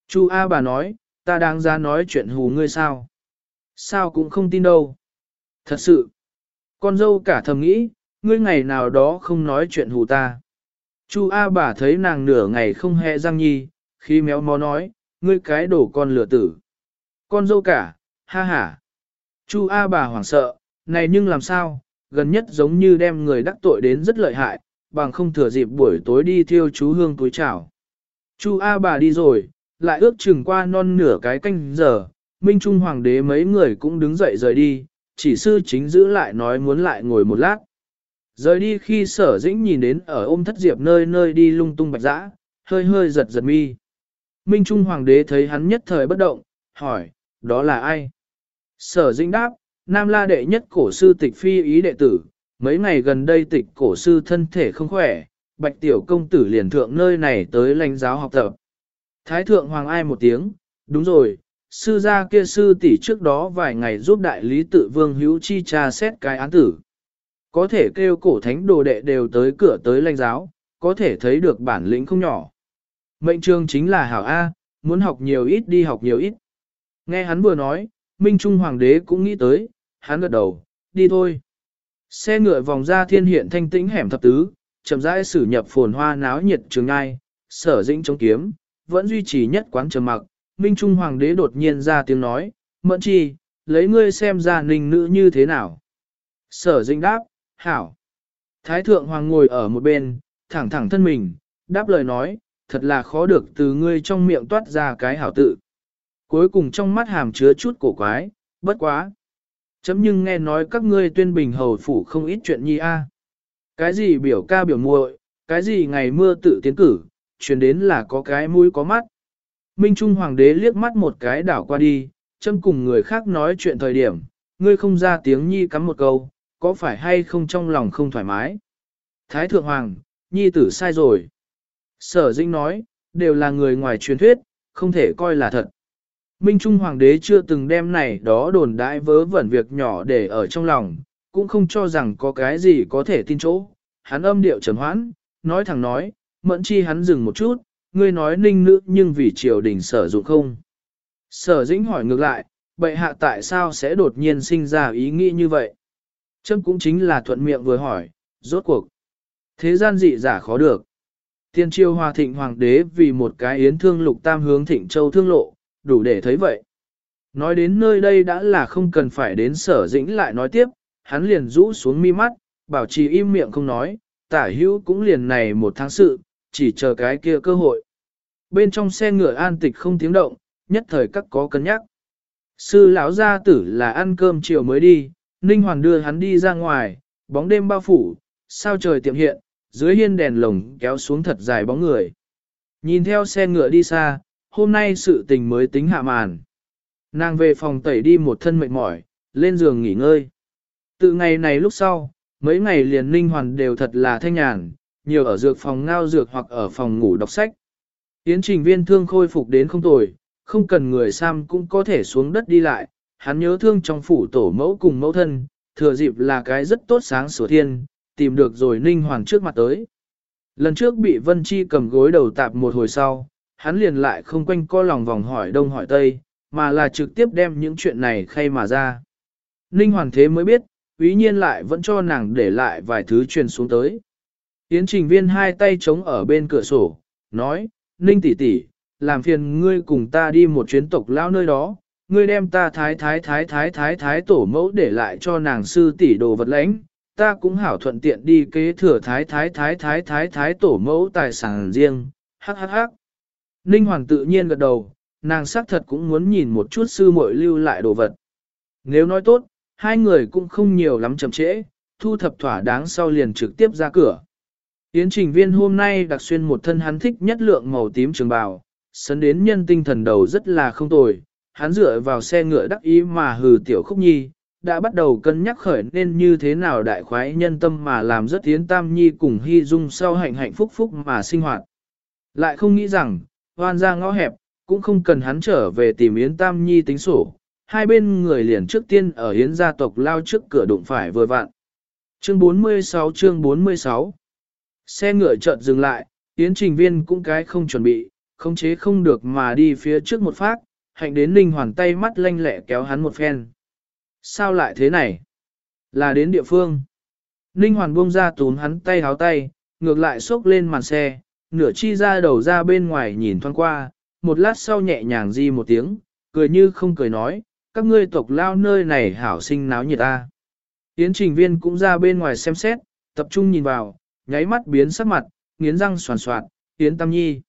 Chu A bà nói, ta đang ra nói chuyện hù ngươi sao. Sao cũng không tin đâu. Thật sự, con dâu cả thầm nghĩ, ngươi ngày nào đó không nói chuyện hù ta. Chu A bà thấy nàng nửa ngày không hề răng nhi, khi méo mó nói, ngươi cái đổ con lửa tử. Con dâu cả, ha ha. Chu A bà hoảng sợ, này nhưng làm sao, gần nhất giống như đem người đắc tội đến rất lợi hại, bằng không thừa dịp buổi tối đi thiêu chú hương túi chảo. Chu A bà đi rồi, lại ước chừng qua non nửa cái canh giờ, Minh Trung Hoàng đế mấy người cũng đứng dậy rời đi, chỉ sư chính giữ lại nói muốn lại ngồi một lát. Rời đi khi sở dĩnh nhìn đến ở ôm thất diệp nơi nơi đi lung tung bạch dã, hơi hơi giật giật mi. Minh Trung Hoàng đế thấy hắn nhất thời bất động, hỏi, đó là ai? Sở dĩnh đáp, Nam La đệ nhất cổ sư tịch phi ý đệ tử, mấy ngày gần đây tịch cổ sư thân thể không khỏe, bạch tiểu công tử liền thượng nơi này tới lãnh giáo học tập. Thái thượng hoàng ai một tiếng, đúng rồi, sư gia kia sư tỷ trước đó vài ngày giúp đại lý tự vương hữu chi tra xét cái án tử. Có thể kêu cổ thánh đồ đệ đều tới cửa tới lãnh giáo, có thể thấy được bản lĩnh không nhỏ. Mệnh trường chính là hảo A, muốn học nhiều ít đi học nhiều ít. Nghe hắn vừa nói, Minh Trung Hoàng đế cũng nghĩ tới, hắn gật đầu, đi thôi. Xe ngựa vòng ra thiên hiện thanh tĩnh hẻm thập tứ, chậm rãi xử nhập phồn hoa náo nhiệt trường ngai, sở dĩnh chống kiếm, vẫn duy trì nhất quán trầm mặc. Minh Trung Hoàng đế đột nhiên ra tiếng nói, mẫn chi, lấy ngươi xem ra ninh nữ như thế nào. Sở dĩnh đáp, hảo. Thái thượng hoàng ngồi ở một bên, thẳng thẳng thân mình, đáp lời nói, thật là khó được từ ngươi trong miệng toát ra cái hảo tự. Cuối cùng trong mắt hàm chứa chút cổ quái, bất quá. Chấm nhưng nghe nói các ngươi tuyên bình hầu phủ không ít chuyện nhi a. Cái gì biểu ca biểu muội, cái gì ngày mưa tự tiến cử, truyền đến là có cái mũi có mắt. Minh Trung Hoàng đế liếc mắt một cái đảo qua đi, châm cùng người khác nói chuyện thời điểm, ngươi không ra tiếng nhi cắm một câu, có phải hay không trong lòng không thoải mái. Thái Thượng Hoàng, nhi tử sai rồi. Sở Dĩnh nói, đều là người ngoài truyền thuyết, không thể coi là thật. Minh Trung Hoàng đế chưa từng đem này đó đồn đãi vớ vẩn việc nhỏ để ở trong lòng, cũng không cho rằng có cái gì có thể tin chỗ. Hắn âm điệu trầm hoãn, nói thẳng nói, mẫn chi hắn dừng một chút, ngươi nói ninh nữ nhưng vì triều đình sở dụng không. Sở dĩnh hỏi ngược lại, bệ hạ tại sao sẽ đột nhiên sinh ra ý nghĩ như vậy? Trâm cũng chính là thuận miệng vừa hỏi, rốt cuộc. Thế gian dị giả khó được. Tiên triều hòa thịnh hoàng đế vì một cái yến thương lục tam hướng thịnh châu thương lộ, đủ để thấy vậy. Nói đến nơi đây đã là không cần phải đến sở dĩnh lại nói tiếp, hắn liền rũ xuống mi mắt, bảo trì im miệng không nói, tả hữu cũng liền này một tháng sự, chỉ chờ cái kia cơ hội. Bên trong xe ngựa an tịch không tiếng động, nhất thời các có cân nhắc. Sư lão gia tử là ăn cơm chiều mới đi, Ninh Hoàn đưa hắn đi ra ngoài, bóng đêm bao phủ, sao trời tiệm hiện, dưới hiên đèn lồng kéo xuống thật dài bóng người. Nhìn theo xe ngựa đi xa, hôm nay sự tình mới tính hạ màn. Nàng về phòng tẩy đi một thân mệt mỏi, lên giường nghỉ ngơi. Từ ngày này lúc sau, mấy ngày liền Ninh Hoàn đều thật là thanh nhàn, nhiều ở dược phòng ngao dược hoặc ở phòng ngủ đọc sách. Tiến trình viên thương khôi phục đến không tồi, không cần người Sam cũng có thể xuống đất đi lại, hắn nhớ thương trong phủ tổ mẫu cùng mẫu thân, thừa dịp là cái rất tốt sáng sủa thiên, tìm được rồi Ninh Hoàng trước mặt tới. Lần trước bị Vân Chi cầm gối đầu tạp một hồi sau, hắn liền lại không quanh co lòng vòng hỏi đông hỏi tây, mà là trực tiếp đem những chuyện này khay mà ra. Ninh Hoàng thế mới biết, quý nhiên lại vẫn cho nàng để lại vài thứ truyền xuống tới. Yến trình viên hai tay chống ở bên cửa sổ, nói, Ninh tỷ tỷ, làm phiền ngươi cùng ta đi một chuyến tộc lao nơi đó, ngươi đem ta thái thái thái thái thái thái tổ mẫu để lại cho nàng sư tỷ đồ vật lãnh, ta cũng hảo thuận tiện đi kế thừa thái thái thái thái thái thái tổ mẫu tài sản riêng, hắc hắc hắc. Ninh Hoàng tự nhiên gật đầu, nàng xác thật cũng muốn nhìn một chút sư muội lưu lại đồ vật. Nếu nói tốt, hai người cũng không nhiều lắm chậm trễ, thu thập thỏa đáng sau liền trực tiếp ra cửa. Yến trình viên hôm nay đặc xuyên một thân hắn thích nhất lượng màu tím trường bào, sấn đến nhân tinh thần đầu rất là không tồi, hắn dựa vào xe ngựa đắc ý mà hừ tiểu khúc nhi, đã bắt đầu cân nhắc khởi nên như thế nào đại khoái nhân tâm mà làm rất tiến tam nhi cùng hy dung sau hạnh hạnh phúc phúc mà sinh hoạt. Lại không nghĩ rằng, hoan ra ngõ hẹp, cũng không cần hắn trở về tìm Yến Tam Nhi tính sổ, hai bên người liền trước tiên ở Yến gia tộc lao trước cửa đụng phải vừa vặn. Chương 46 chương 46 Xe ngựa chợt dừng lại, Yến Trình Viên cũng cái không chuẩn bị, khống chế không được mà đi phía trước một phát, hạnh đến Ninh Hoàn tay mắt lanh lẹ kéo hắn một phen. Sao lại thế này? Là đến địa phương. Ninh Hoàn buông ra túm hắn tay háo tay, ngược lại xốc lên màn xe, nửa chi ra đầu ra bên ngoài nhìn thoáng qua, một lát sau nhẹ nhàng di một tiếng, cười như không cười nói, các ngươi tộc lao nơi này hảo sinh náo nhiệt ta. Yến trình viên cũng ra bên ngoài xem xét, tập trung nhìn vào, nháy mắt biến sắc mặt, nghiến răng soàn soạt, Yến Tam Nhi.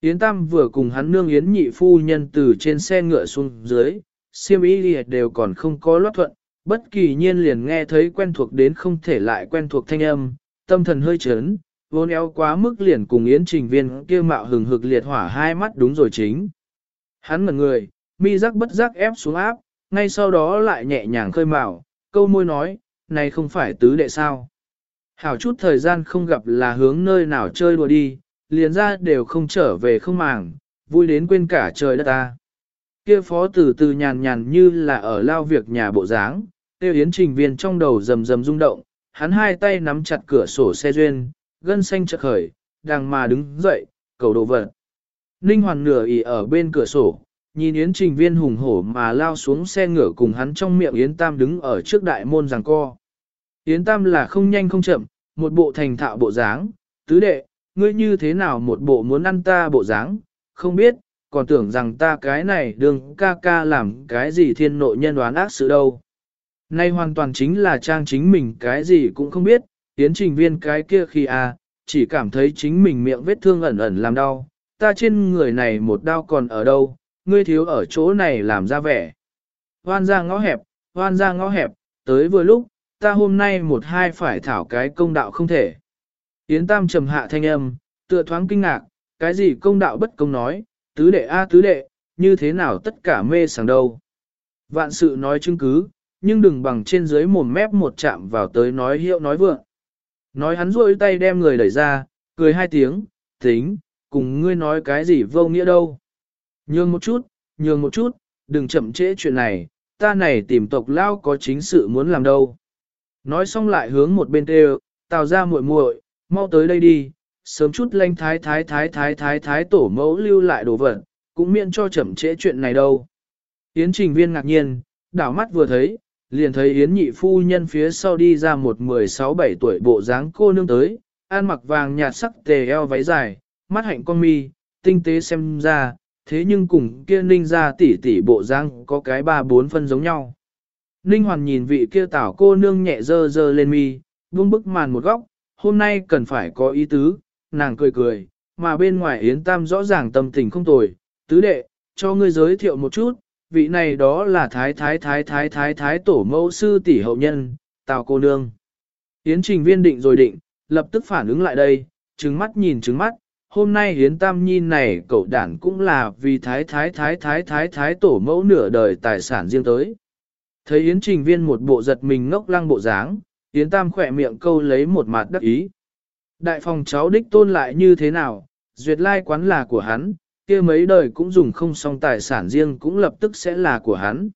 Yến Tam vừa cùng hắn nương Yến nhị phu nhân từ trên xe ngựa xuống dưới, siêm ý đều còn không có loát thuận, bất kỳ nhiên liền nghe thấy quen thuộc đến không thể lại quen thuộc thanh âm, tâm thần hơi chấn, vốn eo quá mức liền cùng Yến trình viên kia mạo hừng hực liệt hỏa hai mắt đúng rồi chính. Hắn ngẩn người, mi rắc bất giác ép xuống áp, ngay sau đó lại nhẹ nhàng khơi mào, câu môi nói, này không phải tứ đệ sao. Hảo chút thời gian không gặp là hướng nơi nào chơi đùa đi, liền ra đều không trở về không màng, vui đến quên cả trời đất ta. Kia phó từ từ nhàn nhàn như là ở lao việc nhà bộ dáng, tiêu yến trình viên trong đầu rầm rầm rung động, hắn hai tay nắm chặt cửa sổ xe duyên, gân xanh chợt khởi, đang mà đứng dậy, cầu đồ vật. Ninh Hoàn nửa ỉ ở bên cửa sổ, nhìn Yến Trình Viên hùng hổ mà lao xuống xe ngựa cùng hắn trong miệng Yến Tam đứng ở trước đại môn giằng co. Yến Tam là không nhanh không chậm, một bộ thành thạo bộ dáng, tứ đệ, ngươi như thế nào một bộ muốn ăn ta bộ dáng, không biết, còn tưởng rằng ta cái này đường ca ca làm cái gì thiên nội nhân đoán ác sự đâu. Nay hoàn toàn chính là trang chính mình cái gì cũng không biết, tiến trình viên cái kia khi à, chỉ cảm thấy chính mình miệng vết thương ẩn ẩn làm đau, ta trên người này một đau còn ở đâu, ngươi thiếu ở chỗ này làm ra vẻ. Hoan ra ngõ hẹp, hoan ra ngõ hẹp, tới vừa lúc, ta hôm nay một hai phải thảo cái công đạo không thể. Yến Tam trầm hạ thanh âm, tựa thoáng kinh ngạc, cái gì công đạo bất công nói, tứ đệ a à, tứ đệ, như thế nào tất cả mê sảng đâu. Vạn sự nói chứng cứ, nhưng đừng bằng trên dưới mồm mép một chạm vào tới nói hiệu nói vượng. Nói hắn rôi tay đem người đẩy ra, cười hai tiếng, tính, cùng ngươi nói cái gì vô nghĩa đâu. Nhường một chút, nhường một chút, đừng chậm trễ chuyện này, ta này tìm tộc lao có chính sự muốn làm đâu. Nói xong lại hướng một bên kêu, tào ra muội muội, mau tới đây đi, sớm chút lanh thái thái thái thái thái thái tổ mẫu lưu lại đồ vật, cũng miễn cho chậm trễ chuyện này đâu. Yến trình viên ngạc nhiên, đảo mắt vừa thấy, liền thấy Yến nhị phu nhân phía sau đi ra một 16-17 tuổi bộ dáng cô nương tới, ăn mặc vàng nhạt sắc tề eo váy dài, mắt hạnh con mi, tinh tế xem ra, thế nhưng cùng kia ninh ra tỉ tỉ bộ dáng có cái ba bốn phân giống nhau. Ninh hoàn nhìn vị kia tảo cô nương nhẹ dơ dơ lên mi, buông bức màn một góc, hôm nay cần phải có ý tứ, nàng cười cười, mà bên ngoài Yến Tam rõ ràng tâm tình không tồi, tứ đệ, cho ngươi giới thiệu một chút, vị này đó là thái thái thái thái thái thái tổ mẫu sư tỷ hậu nhân, tào cô nương. Yến trình viên định rồi định, lập tức phản ứng lại đây, trừng mắt nhìn trừng mắt, hôm nay Yến Tam Nhi này cậu đản cũng là vì thái thái thái thái thái thái tổ mẫu nửa đời tài sản riêng tới. Thấy Yến trình viên một bộ giật mình ngốc lăng bộ dáng, Yến Tam khỏe miệng câu lấy một mặt đắc ý. Đại phòng cháu đích tôn lại như thế nào, duyệt lai quán là của hắn, kia mấy đời cũng dùng không xong tài sản riêng cũng lập tức sẽ là của hắn.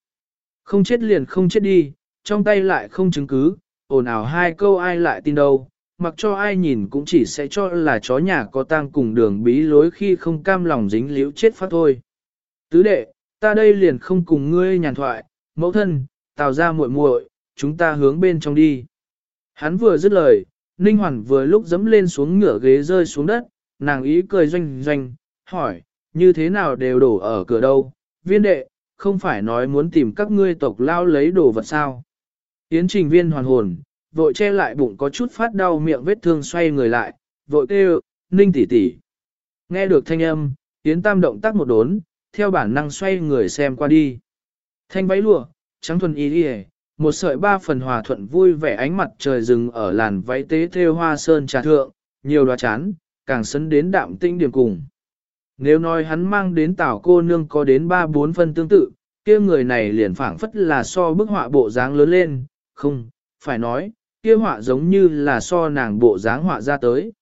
Không chết liền không chết đi, trong tay lại không chứng cứ, ồn ào hai câu ai lại tin đâu, mặc cho ai nhìn cũng chỉ sẽ cho là chó nhà có tang cùng đường bí lối khi không cam lòng dính liễu chết phát thôi. Tứ đệ, ta đây liền không cùng ngươi nhàn thoại, mẫu thân, tào ra muội muội, chúng ta hướng bên trong đi. Hắn vừa dứt lời, Ninh Hoàn vừa lúc dẫm lên xuống ngửa ghế rơi xuống đất, nàng ý cười doanh doanh, hỏi, như thế nào đều đổ ở cửa đâu, viên đệ, không phải nói muốn tìm các ngươi tộc lao lấy đồ vật sao. Yến trình viên hoàn hồn, vội che lại bụng có chút phát đau miệng vết thương xoay người lại, vội kêu, ninh tỷ tỷ. Nghe được thanh âm, Yến tam động tác một đốn, theo bản năng xoay người xem qua đi. Thanh váy lụa, trắng thuần y đi một sợi ba phần hòa thuận vui vẻ ánh mặt trời rừng ở làn váy tế theo hoa sơn trà thượng, nhiều đoá chán, càng sấn đến đạm tinh điểm cùng. Nếu nói hắn mang đến tảo cô nương có đến ba bốn phân tương tự, kia người này liền phảng phất là so bức họa bộ dáng lớn lên, không, phải nói, kia họa giống như là so nàng bộ dáng họa ra tới.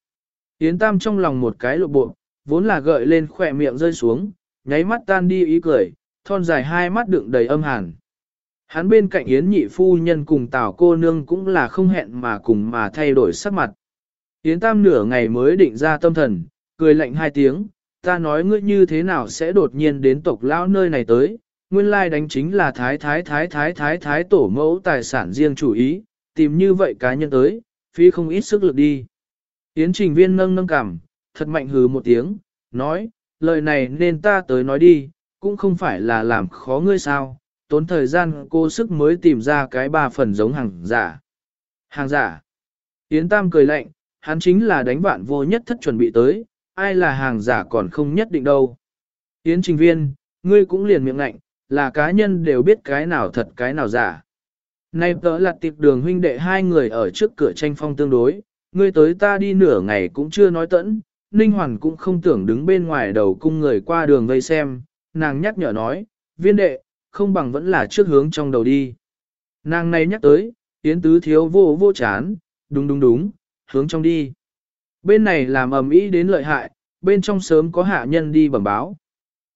Yến Tam trong lòng một cái lộ bộ, vốn là gợi lên khỏe miệng rơi xuống, nháy mắt tan đi ý cười, thon dài hai mắt đựng đầy âm hàn. Hắn bên cạnh Yến nhị phu nhân cùng tào cô nương cũng là không hẹn mà cùng mà thay đổi sắc mặt. Yến Tam nửa ngày mới định ra tâm thần, cười lạnh hai tiếng, ta nói ngươi như thế nào sẽ đột nhiên đến tộc lão nơi này tới, nguyên lai đánh chính là thái thái thái thái thái thái tổ mẫu tài sản riêng chủ ý, tìm như vậy cá nhân tới, phi không ít sức lực đi. Yến trình viên nâng nâng cảm, thật mạnh hừ một tiếng, nói, lời này nên ta tới nói đi, cũng không phải là làm khó ngươi sao, tốn thời gian cô sức mới tìm ra cái ba phần giống hàng giả. Hàng giả. Yến Tam cười lạnh, hắn chính là đánh vạn vô nhất thất chuẩn bị tới, ai là hàng giả còn không nhất định đâu. Yến trình viên, ngươi cũng liền miệng lạnh, là cá nhân đều biết cái nào thật cái nào giả. Nay tớ là tiệp đường huynh đệ hai người ở trước cửa tranh phong tương đối, ngươi tới ta đi nửa ngày cũng chưa nói tẫn, Ninh Hoàn cũng không tưởng đứng bên ngoài đầu cung người qua đường vây xem, nàng nhắc nhở nói, viên đệ, không bằng vẫn là trước hướng trong đầu đi. Nàng này nhắc tới, Yến tứ thiếu vô vô chán, đúng đúng đúng, hướng trong đi. Bên này làm ầm ĩ đến lợi hại, bên trong sớm có hạ nhân đi bẩm báo.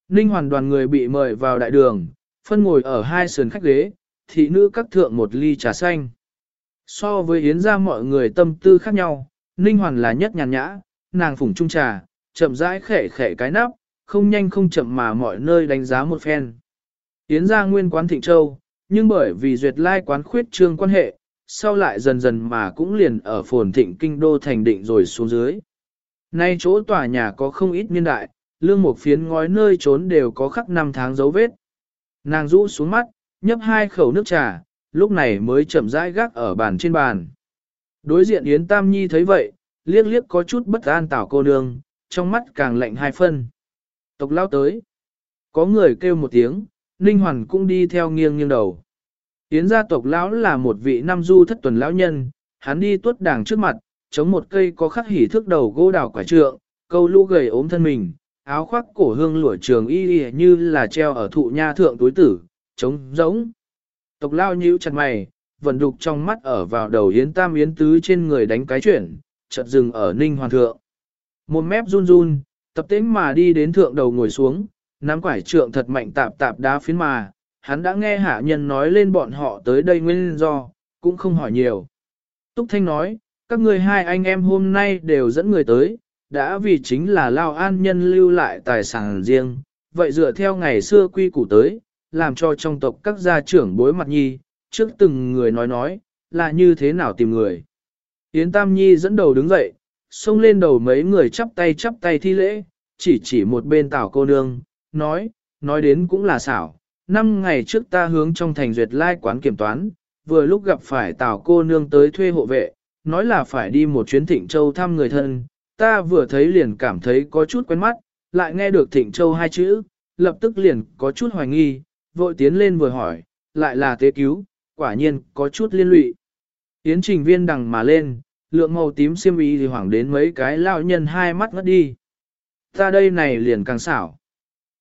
Ninh hoàn đoàn người bị mời vào đại đường, phân ngồi ở hai sườn khách ghế, thị nữ các thượng một ly trà xanh. So với yến ra mọi người tâm tư khác nhau, Ninh hoàn là nhất nhàn nhã, nàng phủng trung trà, chậm rãi khẽ khẽ cái nắp, không nhanh không chậm mà mọi nơi đánh giá một phen. Yến ra nguyên quán Thịnh Châu, nhưng bởi vì duyệt lai quán khuyết trương quan hệ, sau lại dần dần mà cũng liền ở phồn thịnh kinh đô thành định rồi xuống dưới. Nay chỗ tòa nhà có không ít niên đại, lương một phiến ngói nơi trốn đều có khắc năm tháng dấu vết. Nàng rũ xuống mắt, nhấp hai khẩu nước trà, lúc này mới chậm rãi gác ở bàn trên bàn. Đối diện Yến Tam Nhi thấy vậy, liếc liếc có chút bất an tảo cô nương, trong mắt càng lạnh hai phân. Tộc lao tới. Có người kêu một tiếng, Ninh Hoàn cũng đi theo nghiêng nghiêng đầu. Yến gia tộc lão là một vị nam du thất tuần lão nhân, hắn đi tuốt đàng trước mặt, chống một cây có khắc hỉ thước đầu gỗ đào quả trượng, câu lũ gầy ốm thân mình, áo khoác cổ hương lụa trường y y như là treo ở thụ nha thượng túi tử, trống giống. Tộc lao nhíu chặt mày, vận đục trong mắt ở vào đầu yến tam yến tứ trên người đánh cái chuyển, chợt dừng ở ninh hoàn thượng. Một mép run run, tập tính mà đi đến thượng đầu ngồi xuống, nắm quải trượng thật mạnh tạp tạp đá phiến mà, hắn đã nghe hạ nhân nói lên bọn họ tới đây nguyên do, cũng không hỏi nhiều. Túc Thanh nói, các người hai anh em hôm nay đều dẫn người tới, đã vì chính là Lao An nhân lưu lại tài sản riêng, vậy dựa theo ngày xưa quy củ tới, làm cho trong tộc các gia trưởng bối mặt nhi, trước từng người nói nói, là như thế nào tìm người. Yến Tam Nhi dẫn đầu đứng dậy, xông lên đầu mấy người chắp tay chắp tay thi lễ, chỉ chỉ một bên tảo cô nương, nói, nói đến cũng là xảo. Năm ngày trước ta hướng trong thành duyệt lai quán kiểm toán, vừa lúc gặp phải tào cô nương tới thuê hộ vệ, nói là phải đi một chuyến thịnh châu thăm người thân, ta vừa thấy liền cảm thấy có chút quen mắt, lại nghe được thịnh châu hai chữ, lập tức liền có chút hoài nghi, vội tiến lên vừa hỏi, lại là tế cứu, quả nhiên có chút liên lụy. Yến trình viên đằng mà lên, lượng màu tím xiêm y thì hoảng đến mấy cái lao nhân hai mắt ngất đi. Ta đây này liền càng xảo.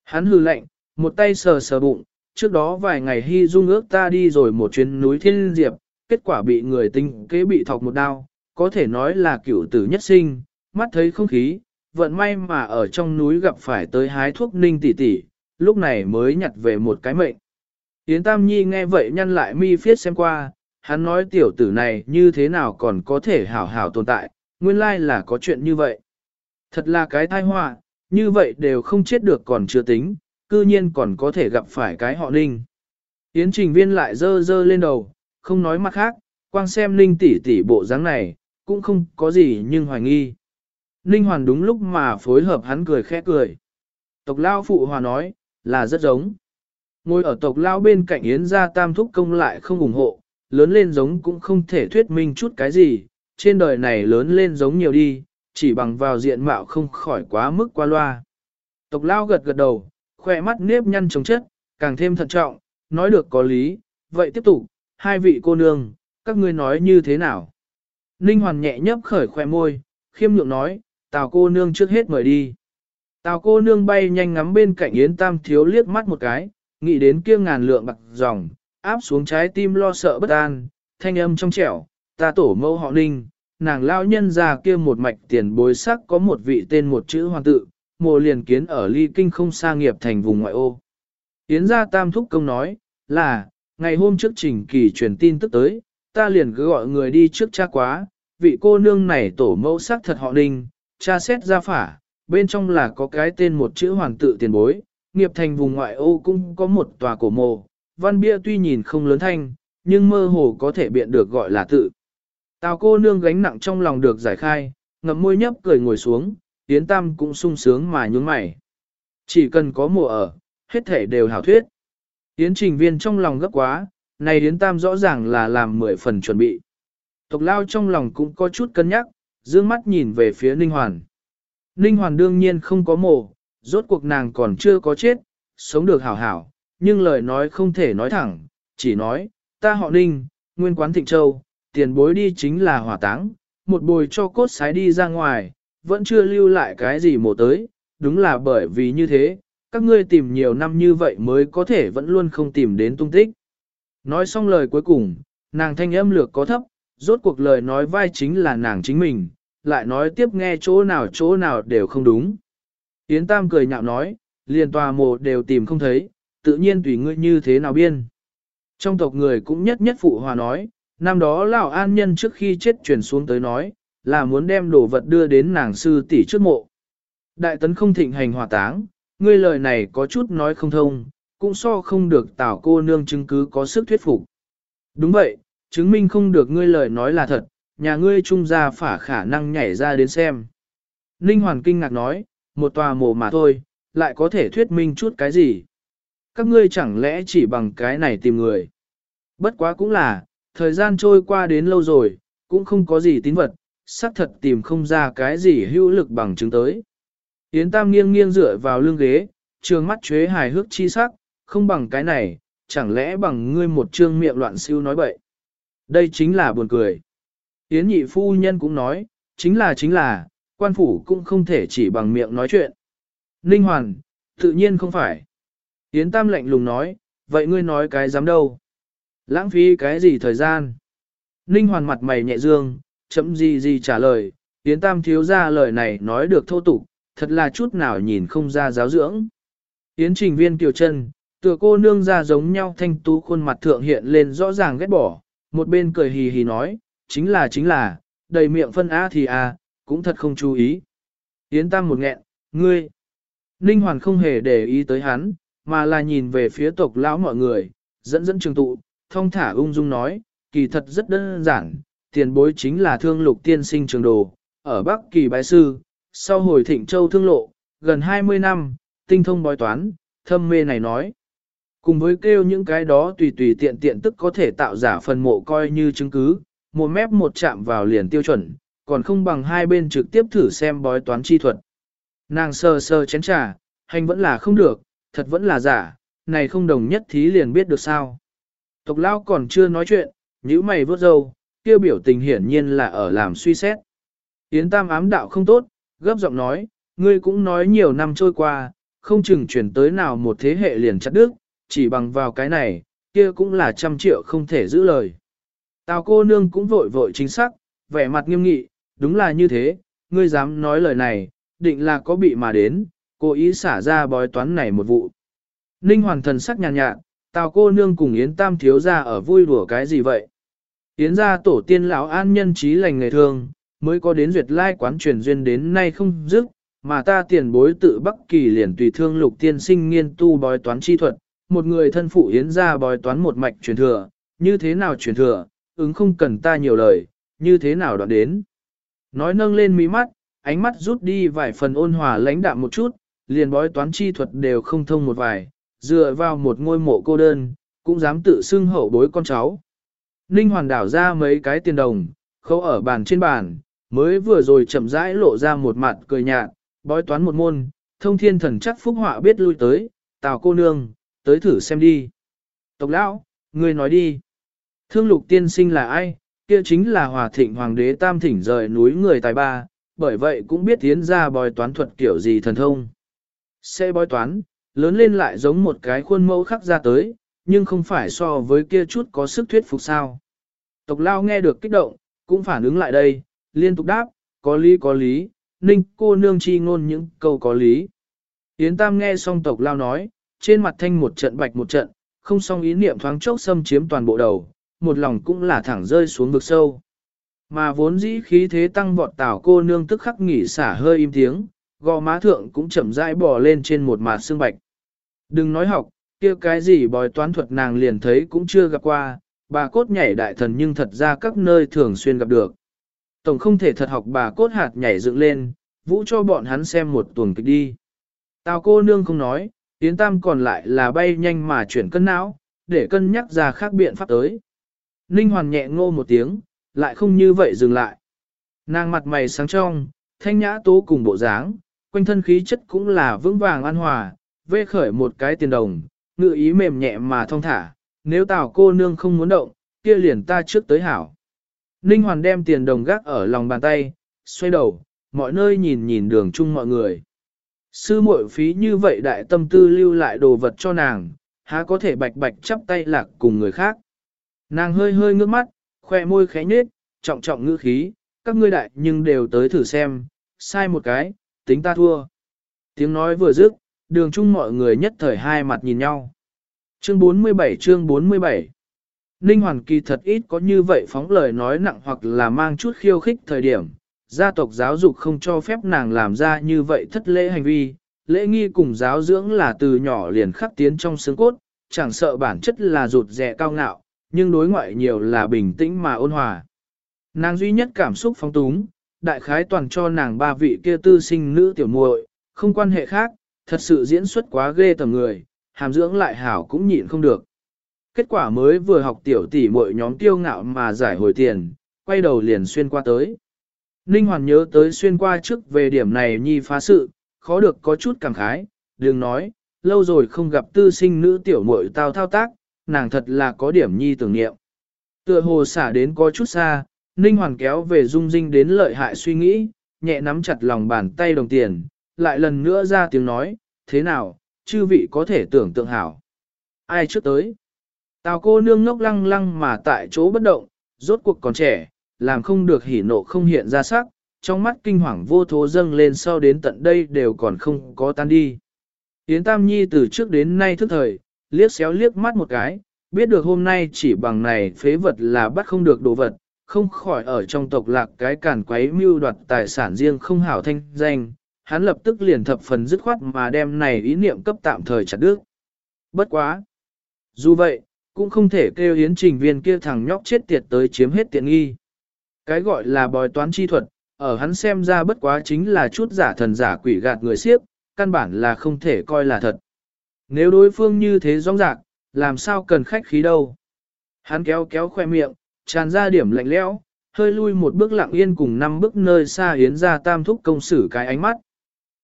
Hắn hư lạnh, một tay sờ sờ bụng, trước đó vài ngày hy dung ước ta đi rồi một chuyến núi thiên diệp, kết quả bị người tinh kế bị thọc một đao, có thể nói là cửu tử nhất sinh, mắt thấy không khí, vận may mà ở trong núi gặp phải tới hái thuốc ninh tỷ tỷ, lúc này mới nhặt về một cái mệnh. Yến Tam Nhi nghe vậy nhăn lại mi phiết xem qua, hắn nói tiểu tử này như thế nào còn có thể hảo hảo tồn tại, nguyên lai là có chuyện như vậy. Thật là cái tai họa, như vậy đều không chết được còn chưa tính, cư nhiên còn có thể gặp phải cái họ ninh. Yến trình viên lại dơ dơ lên đầu, không nói mặt khác, quang xem ninh tỷ tỷ bộ dáng này, cũng không có gì nhưng hoài nghi. Ninh hoàn đúng lúc mà phối hợp hắn cười khẽ cười. Tộc lao phụ hòa nói, là rất giống. Ngồi ở tộc lao bên cạnh Yến gia tam thúc công lại không ủng hộ, lớn lên giống cũng không thể thuyết minh chút cái gì, trên đời này lớn lên giống nhiều đi, chỉ bằng vào diện mạo không khỏi quá mức qua loa. Tộc lao gật gật đầu, khỏe mắt nếp nhăn chống chất, càng thêm thận trọng, nói được có lý, vậy tiếp tục, hai vị cô nương, các ngươi nói như thế nào? Ninh Hoàn nhẹ nhấp khởi khoe môi, khiêm nhượng nói, tào cô nương trước hết mời đi. Tào cô nương bay nhanh ngắm bên cạnh Yến Tam thiếu liếc mắt một cái, nghĩ đến kia ngàn lượng bạc dòng, áp xuống trái tim lo sợ bất an, thanh âm trong trẻo, ta tổ mẫu họ ninh, nàng lão nhân già kia một mạch tiền bối sắc có một vị tên một chữ hoàng tự, mồ liền kiến ở ly kinh không xa nghiệp thành vùng ngoại ô. Yến gia tam thúc công nói, là, ngày hôm trước trình kỳ truyền tin tức tới, ta liền cứ gọi người đi trước cha quá, vị cô nương này tổ mẫu sắc thật họ đinh, cha xét ra phả, bên trong là có cái tên một chữ hoàng tự tiền bối, nghiệp thành vùng ngoại ô cũng có một tòa cổ mộ, văn bia tuy nhìn không lớn thanh, nhưng mơ hồ có thể biện được gọi là tự. Tào cô nương gánh nặng trong lòng được giải khai, ngậm môi nhấp cười ngồi xuống, Yến Tam cũng sung sướng mà nhún mày. Chỉ cần có mùa ở, hết thể đều hảo thuyết. Yến trình viên trong lòng gấp quá, này Yến Tam rõ ràng là làm mười phần chuẩn bị. Tộc lao trong lòng cũng có chút cân nhắc, dương mắt nhìn về phía Ninh Hoàn. Ninh Hoàn đương nhiên không có mồ, rốt cuộc nàng còn chưa có chết, sống được hảo hảo, nhưng lời nói không thể nói thẳng, chỉ nói, ta họ Ninh, nguyên quán Thịnh Châu, tiền bối đi chính là hỏa táng, một bồi cho cốt sái đi ra ngoài, vẫn chưa lưu lại cái gì mộ tới, đúng là bởi vì như thế, các ngươi tìm nhiều năm như vậy mới có thể vẫn luôn không tìm đến tung tích. Nói xong lời cuối cùng, nàng thanh âm lược có thấp, rốt cuộc lời nói vai chính là nàng chính mình, lại nói tiếp nghe chỗ nào chỗ nào đều không đúng. Yến Tam cười nhạo nói, liền tòa mồ đều tìm không thấy, tự nhiên tùy ngươi như thế nào biên. Trong tộc người cũng nhất nhất phụ hòa nói, năm đó lão an nhân trước khi chết truyền xuống tới nói, là muốn đem đồ vật đưa đến nàng sư tỷ trước mộ. Đại tấn không thịnh hành hỏa táng, ngươi lời này có chút nói không thông, cũng so không được tảo cô nương chứng cứ có sức thuyết phục. Đúng vậy, chứng minh không được ngươi lời nói là thật, nhà ngươi trung gia phả khả năng nhảy ra đến xem. Ninh Hoàn kinh ngạc nói, một tòa mộ mà thôi, lại có thể thuyết minh chút cái gì. Các ngươi chẳng lẽ chỉ bằng cái này tìm người. Bất quá cũng là, thời gian trôi qua đến lâu rồi, cũng không có gì tín vật, xác thật tìm không ra cái gì hữu lực bằng chứng tới. Yến Tam nghiêng nghiêng dựa vào lưng ghế, trường mắt chế hài hước chi sắc, không bằng cái này, chẳng lẽ bằng ngươi một trương miệng loạn siêu nói bậy. Đây chính là buồn cười. Yến nhị phu nhân cũng nói, chính là chính là, quan phủ cũng không thể chỉ bằng miệng nói chuyện. Ninh Hoàn, tự nhiên không phải. Yến Tam lạnh lùng nói, vậy ngươi nói cái dám đâu? Lãng phí cái gì thời gian? Ninh Hoàn mặt mày nhẹ dương, chấm gì gì trả lời, Yến Tam thiếu ra lời này nói được thô tục, thật là chút nào nhìn không ra giáo dưỡng. Yến trình viên tiểu chân, tựa cô nương ra giống nhau thanh tú khuôn mặt thượng hiện lên rõ ràng ghét bỏ, một bên cười hì hì nói, chính là chính là, đầy miệng phân á thì à, cũng thật không chú ý. Yến Tam một nghẹn, ngươi. Ninh Hoàn không hề để ý tới hắn, mà là nhìn về phía tộc lão mọi người, dẫn dẫn trường tụ, thông thả ung dung nói, kỳ thật rất đơn giản, tiền bối chính là thương lục tiên sinh trường đồ, ở Bắc Kỳ Bái Sư, sau hồi thịnh châu thương lộ, gần 20 năm, tinh thông bói toán, thâm mê này nói. Cùng với kêu những cái đó tùy tùy tiện tiện tức có thể tạo giả phần mộ coi như chứng cứ, một mép một chạm vào liền tiêu chuẩn, còn không bằng hai bên trực tiếp thử xem bói toán chi thuật. Nàng sơ sơ chén trà, hành vẫn là không được, thật vẫn là giả, này không đồng nhất thí liền biết được sao. Tộc lao còn chưa nói chuyện, nhíu mày vớt dâu, kia biểu tình hiển nhiên là ở làm suy xét. Yến Tam ám đạo không tốt, gấp giọng nói, ngươi cũng nói nhiều năm trôi qua, không chừng chuyển tới nào một thế hệ liền chặt đứt, chỉ bằng vào cái này, kia cũng là trăm triệu không thể giữ lời. Tào cô nương cũng vội vội chính xác, vẻ mặt nghiêm nghị, đúng là như thế, ngươi dám nói lời này, định là có bị mà đến, cố ý xả ra bói toán này một vụ. Ninh hoàn thần sắc nhàn nhạt, nhạt, tào cô nương cùng Yến Tam thiếu ra ở vui đùa cái gì vậy? Yến ra tổ tiên lão an nhân trí lành người thường, mới có đến duyệt lai quán truyền duyên đến nay không dứt, mà ta tiền bối tự Bắc Kỳ liền tùy thương lục tiên sinh nghiên tu bói toán chi thuật, một người thân phụ Yến ra bói toán một mạch truyền thừa, như thế nào truyền thừa, ứng không cần ta nhiều lời, như thế nào đoạn đến. Nói nâng lên mí mắt, ánh mắt rút đi vài phần ôn hòa lãnh đạm một chút, liền bói toán chi thuật đều không thông một vài, dựa vào một ngôi mộ cô đơn, cũng dám tự xưng hậu bối con cháu. Ninh hoàn đảo ra mấy cái tiền đồng, khâu ở bàn trên bàn, mới vừa rồi chậm rãi lộ ra một mặt cười nhạt, bói toán một môn, thông thiên thần chắc phúc họa biết lui tới, tào cô nương, tới thử xem đi. Tộc lão, ngươi nói đi. Thương lục tiên sinh là ai, kia chính là hòa thịnh hoàng đế tam thỉnh rời núi người tài ba, bởi vậy cũng biết tiến ra bói toán thuật kiểu gì thần thông. Sẽ bói toán, lớn lên lại giống một cái khuôn mẫu khắc ra tới, nhưng không phải so với kia chút có sức thuyết phục sao. Tộc lao nghe được kích động, cũng phản ứng lại đây, liên tục đáp, có lý có lý, ninh cô nương chi ngôn những câu có lý. Yến Tam nghe xong tộc lao nói, trên mặt thanh một trận bạch một trận, không xong ý niệm thoáng chốc xâm chiếm toàn bộ đầu, một lòng cũng là thẳng rơi xuống vực sâu. Mà vốn dĩ khí thế tăng vọt tảo cô nương tức khắc nghỉ xả hơi im tiếng, gò má thượng cũng chậm rãi bò lên trên một mặt xương bạch. Đừng nói học, kia cái gì bói toán thuật nàng liền thấy cũng chưa gặp qua, bà cốt nhảy đại thần nhưng thật ra các nơi thường xuyên gặp được. Tổng không thể thật học bà cốt hạt nhảy dựng lên, vũ cho bọn hắn xem một tuần kịch đi. Tào cô nương không nói, Yến Tam còn lại là bay nhanh mà chuyển cân não, để cân nhắc ra khác biện pháp tới. Ninh Hoàn nhẹ ngô một tiếng, lại không như vậy dừng lại. Nàng mặt mày sáng trong, thanh nhã tố cùng bộ dáng, quanh thân khí chất cũng là vững vàng an hòa, vê khởi một cái tiền đồng, ngự ý mềm nhẹ mà thong thả, nếu tào cô nương không muốn động, kia liền ta trước tới hảo. Ninh Hoàn đem tiền đồng gác ở lòng bàn tay, xoay đầu, mọi nơi nhìn nhìn đường chung mọi người. Sư muội phí như vậy đại tâm tư lưu lại đồ vật cho nàng, há có thể bạch bạch chắp tay lạc cùng người khác. Nàng hơi hơi ngước mắt, khoe môi khẽ nhếch, trọng trọng ngữ khí, các ngươi đại nhưng đều tới thử xem, sai một cái, tính ta thua. Tiếng nói vừa dứt, đường chung mọi người nhất thời hai mặt nhìn nhau. Chương 47 chương 47 Ninh Hoàn kỳ thật ít có như vậy phóng lời nói nặng hoặc là mang chút khiêu khích thời điểm, gia tộc giáo dục không cho phép nàng làm ra như vậy thất lễ hành vi, lễ nghi cùng giáo dưỡng là từ nhỏ liền khắc tiến trong xương cốt, chẳng sợ bản chất là rụt rẻ cao ngạo, nhưng đối ngoại nhiều là bình tĩnh mà ôn hòa. Nàng duy nhất cảm xúc phóng túng, đại khái toàn cho nàng ba vị kia tư sinh nữ tiểu muội, không quan hệ khác, thật sự diễn xuất quá ghê tầm người, hàm dưỡng lại hảo cũng nhịn không được. Kết quả mới vừa học tiểu tỷ muội nhóm tiêu ngạo mà giải hồi tiền, quay đầu liền xuyên qua tới. Ninh Hoàn nhớ tới xuyên qua trước về điểm này nhi phá sự, khó được có chút cảm khái, đừng nói, lâu rồi không gặp tư sinh nữ tiểu muội tao thao tác, nàng thật là có điểm nhi tưởng niệm. Tựa hồ xả đến có chút xa, Ninh Hoàn kéo về dung dinh đến lợi hại suy nghĩ, nhẹ nắm chặt lòng bàn tay đồng tiền, lại lần nữa ra tiếng nói, thế nào, chư vị có thể tưởng tượng hảo. Ai trước tới? Tào cô nương ngốc lăng lăng mà tại chỗ bất động, rốt cuộc còn trẻ, làm không được hỉ nộ không hiện ra sắc, trong mắt kinh hoàng vô thố dâng lên sau đến tận đây đều còn không có tan đi. Yến Tam Nhi từ trước đến nay thức thời, liếc xéo liếc mắt một cái, biết được hôm nay chỉ bằng này phế vật là bắt không được đồ vật, không khỏi ở trong tộc lạc cái cản quấy mưu đoạt tài sản riêng không hảo thanh danh, hắn lập tức liền thập phần dứt khoát mà đem này ý niệm cấp tạm thời chặt đứt. Bất quá! Dù vậy, cũng không thể kêu hiến trình viên kia thằng nhóc chết tiệt tới chiếm hết tiện nghi. Cái gọi là bòi toán chi thuật, ở hắn xem ra bất quá chính là chút giả thần giả quỷ gạt người siếp, căn bản là không thể coi là thật. Nếu đối phương như thế rõ rạc, làm sao cần khách khí đâu. Hắn kéo kéo khoe miệng, tràn ra điểm lạnh lẽo, hơi lui một bước lặng yên cùng năm bước nơi xa hiến ra tam thúc công sử cái ánh mắt.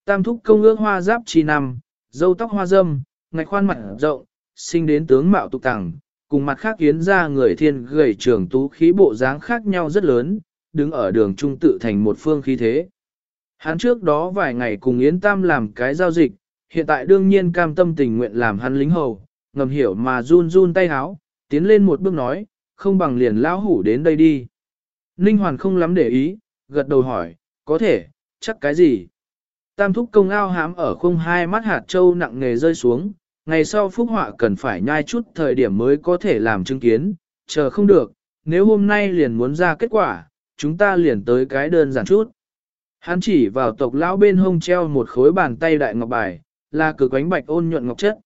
Tam thúc công ước hoa giáp chi năm, dâu tóc hoa dâm, ngạch khoan mặt rộng, sinh đến tướng mạo tục tẳng, cùng mặt khác yến ra người thiên gầy trường tú khí bộ dáng khác nhau rất lớn, đứng ở đường trung tự thành một phương khí thế. Hắn trước đó vài ngày cùng Yến Tam làm cái giao dịch, hiện tại đương nhiên cam tâm tình nguyện làm hắn lính hầu, ngầm hiểu mà run run tay háo, tiến lên một bước nói, không bằng liền lão hủ đến đây đi. Ninh Hoàn không lắm để ý, gật đầu hỏi, có thể, chắc cái gì? Tam thúc công ao hám ở khung hai mắt hạt châu nặng nề rơi xuống, ngày sau phúc họa cần phải nhai chút thời điểm mới có thể làm chứng kiến, chờ không được, nếu hôm nay liền muốn ra kết quả, chúng ta liền tới cái đơn giản chút. Hắn chỉ vào tộc lão bên hông treo một khối bàn tay đại ngọc bài, là cực quánh bạch ôn nhuận ngọc chất.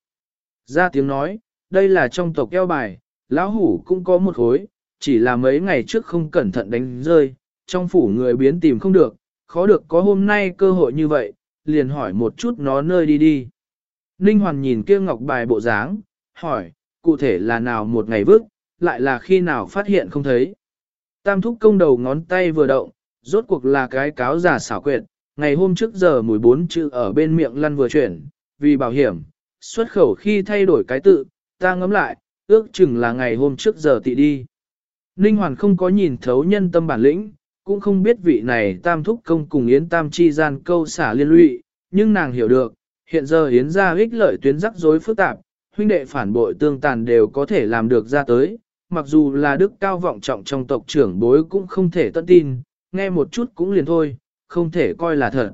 Ra tiếng nói, đây là trong tộc eo bài, lão hủ cũng có một khối, chỉ là mấy ngày trước không cẩn thận đánh rơi, trong phủ người biến tìm không được, khó được có hôm nay cơ hội như vậy, liền hỏi một chút nó nơi đi đi. Ninh Hoàn nhìn kia ngọc bài bộ dáng, hỏi, cụ thể là nào một ngày vứt, lại là khi nào phát hiện không thấy. Tam thúc công đầu ngón tay vừa động, rốt cuộc là cái cáo giả xảo quyệt, ngày hôm trước giờ mùi bốn chữ ở bên miệng lăn vừa chuyển, vì bảo hiểm, xuất khẩu khi thay đổi cái tự, ta ngấm lại, ước chừng là ngày hôm trước giờ tị đi. Ninh Hoàn không có nhìn thấu nhân tâm bản lĩnh, cũng không biết vị này tam thúc công cùng Yến Tam chi gian câu xả liên lụy, nhưng nàng hiểu được, hiện giờ Yến ra ích lợi tuyến rắc rối phức tạp, huynh đệ phản bội tương tàn đều có thể làm được ra tới, mặc dù là đức cao vọng trọng trong tộc trưởng bối cũng không thể tận tin, nghe một chút cũng liền thôi, không thể coi là thật.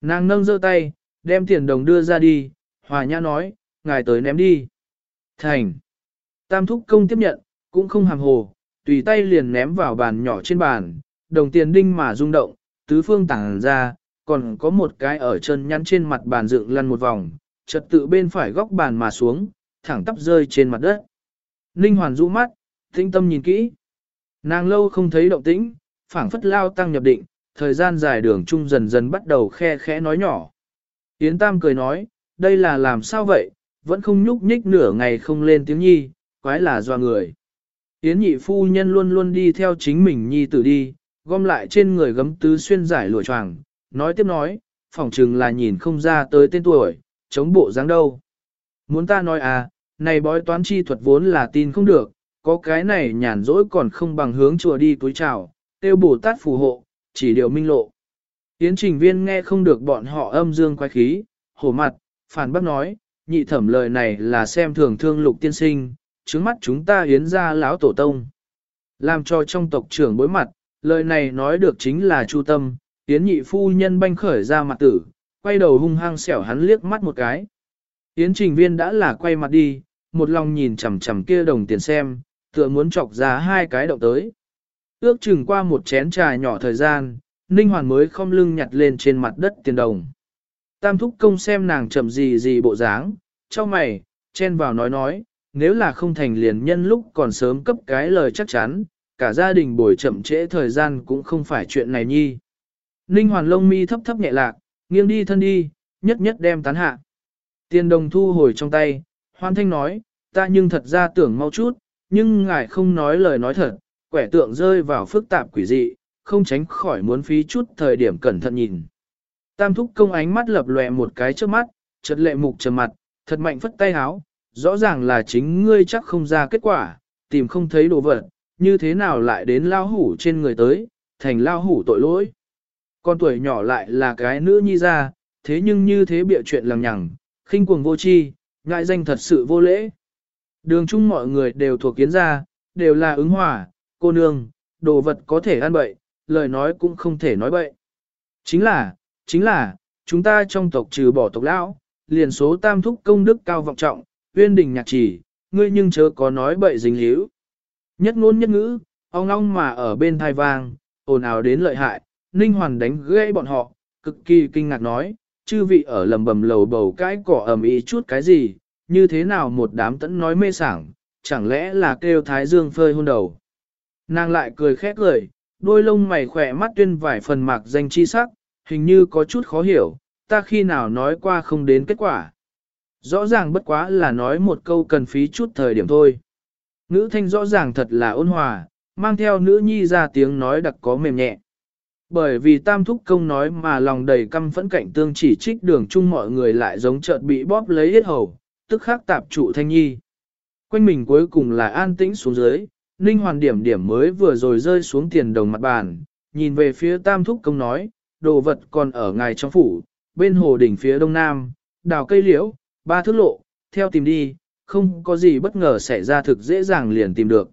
Nàng nâng giơ tay, đem tiền đồng đưa ra đi, hòa nhã nói, ngài tới ném đi. Thành. Tam thúc công tiếp nhận, cũng không hàm hồ, tùy tay liền ném vào bàn nhỏ trên bàn, đồng tiền đinh mà rung động, tứ phương tảng ra, còn có một cái ở chân nhăn trên mặt bàn dựng lăn một vòng, trật tự bên phải góc bàn mà xuống, thẳng tắp rơi trên mặt đất. Ninh Hoàn rũ mắt, tinh tâm nhìn kỹ. Nàng lâu không thấy động tĩnh, phảng phất lao tăng nhập định, thời gian dài đường chung dần dần bắt đầu khe khẽ nói nhỏ. Yến Tam cười nói, đây là làm sao vậy, vẫn không nhúc nhích nửa ngày không lên tiếng nhi, quái là do người. Yến nhị phu nhân luôn luôn đi theo chính mình nhi tử đi, gom lại trên người gấm tứ xuyên giải lụa choàng, nói tiếp nói, phỏng chừng là nhìn không ra tới tên tuổi, chống bộ dáng đâu. Muốn ta nói à, này bói toán chi thuật vốn là tin không được, có cái này nhàn rỗi còn không bằng hướng chùa đi túi trào, tiêu Bồ Tát phù hộ, chỉ điều minh lộ. Yến trình viên nghe không được bọn họ âm dương quái khí, hổ mặt, phản bác nói, nhị thẩm lời này là xem thường thương lục tiên sinh, trước mắt chúng ta yến ra lão tổ tông. Làm cho trong tộc trưởng bối mặt, lời này nói được chính là chu tâm, yến nhị phu nhân banh khởi ra mặt tử, quay đầu hung hăng xẻo hắn liếc mắt một cái. Yến trình viên đã là quay mặt đi, một lòng nhìn chằm chằm kia đồng tiền xem, tựa muốn chọc ra hai cái động tới. Ước chừng qua một chén trà nhỏ thời gian, Ninh Hoàn mới không lưng nhặt lên trên mặt đất tiền đồng. Tam thúc công xem nàng chậm gì gì bộ dáng, cho mày, chen vào nói nói, nếu là không thành liền nhân lúc còn sớm cấp cái lời chắc chắn, cả gia đình bồi chậm trễ thời gian cũng không phải chuyện này nhi. Ninh hoàn lông mi thấp thấp nhẹ lạc, nghiêng đi thân đi, nhất nhất đem tán hạ. Tiền đồng thu hồi trong tay, hoan thanh nói, ta nhưng thật ra tưởng mau chút, nhưng ngài không nói lời nói thật, quẻ tượng rơi vào phức tạp quỷ dị, không tránh khỏi muốn phí chút thời điểm cẩn thận nhìn. Tam thúc công ánh mắt lập lòe một cái trước mắt, chợt lệ mục trầm mặt, thật mạnh phất tay háo, rõ ràng là chính ngươi chắc không ra kết quả, tìm không thấy đồ vật, như thế nào lại đến lao hủ trên người tới, thành lao hủ tội lỗi. Con tuổi nhỏ lại là cái nữ nhi ra, thế nhưng như thế bịa chuyện lằng nhằng, khinh cuồng vô chi, ngại danh thật sự vô lễ. Đường chung mọi người đều thuộc kiến gia, đều là ứng hòa, cô nương, đồ vật có thể ăn bậy, lời nói cũng không thể nói bậy. Chính là, chính là, chúng ta trong tộc trừ bỏ tộc lão, liền số tam thúc công đức cao vọng trọng, uyên đình nhạc chỉ, ngươi nhưng chớ có nói bậy dính hữu. Nhất ngôn nhất ngữ, ong ong mà ở bên thai vang, ồn ào đến lợi hại, Ninh Hoàn đánh gãy bọn họ, cực kỳ kinh ngạc nói, chư vị ở lầm bầm lầu bầu cái cỏ ầm ĩ chút cái gì, như thế nào một đám tẫn nói mê sảng, chẳng lẽ là kêu thái dương phơi hôn đầu. Nàng lại cười khét cười, đôi lông mày khỏe mắt tuyên vài phần mạc danh chi sắc, hình như có chút khó hiểu, ta khi nào nói qua không đến kết quả. Rõ ràng bất quá là nói một câu cần phí chút thời điểm thôi. Ngữ thanh rõ ràng thật là ôn hòa, mang theo nữ nhi ra tiếng nói đặc có mềm nhẹ. Bởi vì tam thúc công nói mà lòng đầy căm phẫn cảnh tương chỉ trích đường chung mọi người lại giống chợt bị bóp lấy hết hầu, tức khắc tạp trụ thanh nhi. Quanh mình cuối cùng là an tĩnh xuống dưới, ninh hoàn điểm điểm mới vừa rồi rơi xuống tiền đồng mặt bàn, nhìn về phía tam thúc công nói, đồ vật còn ở ngài trong phủ, bên hồ đỉnh phía đông nam, đào cây liễu, ba thước lộ, theo tìm đi, không có gì bất ngờ xảy ra thực dễ dàng liền tìm được.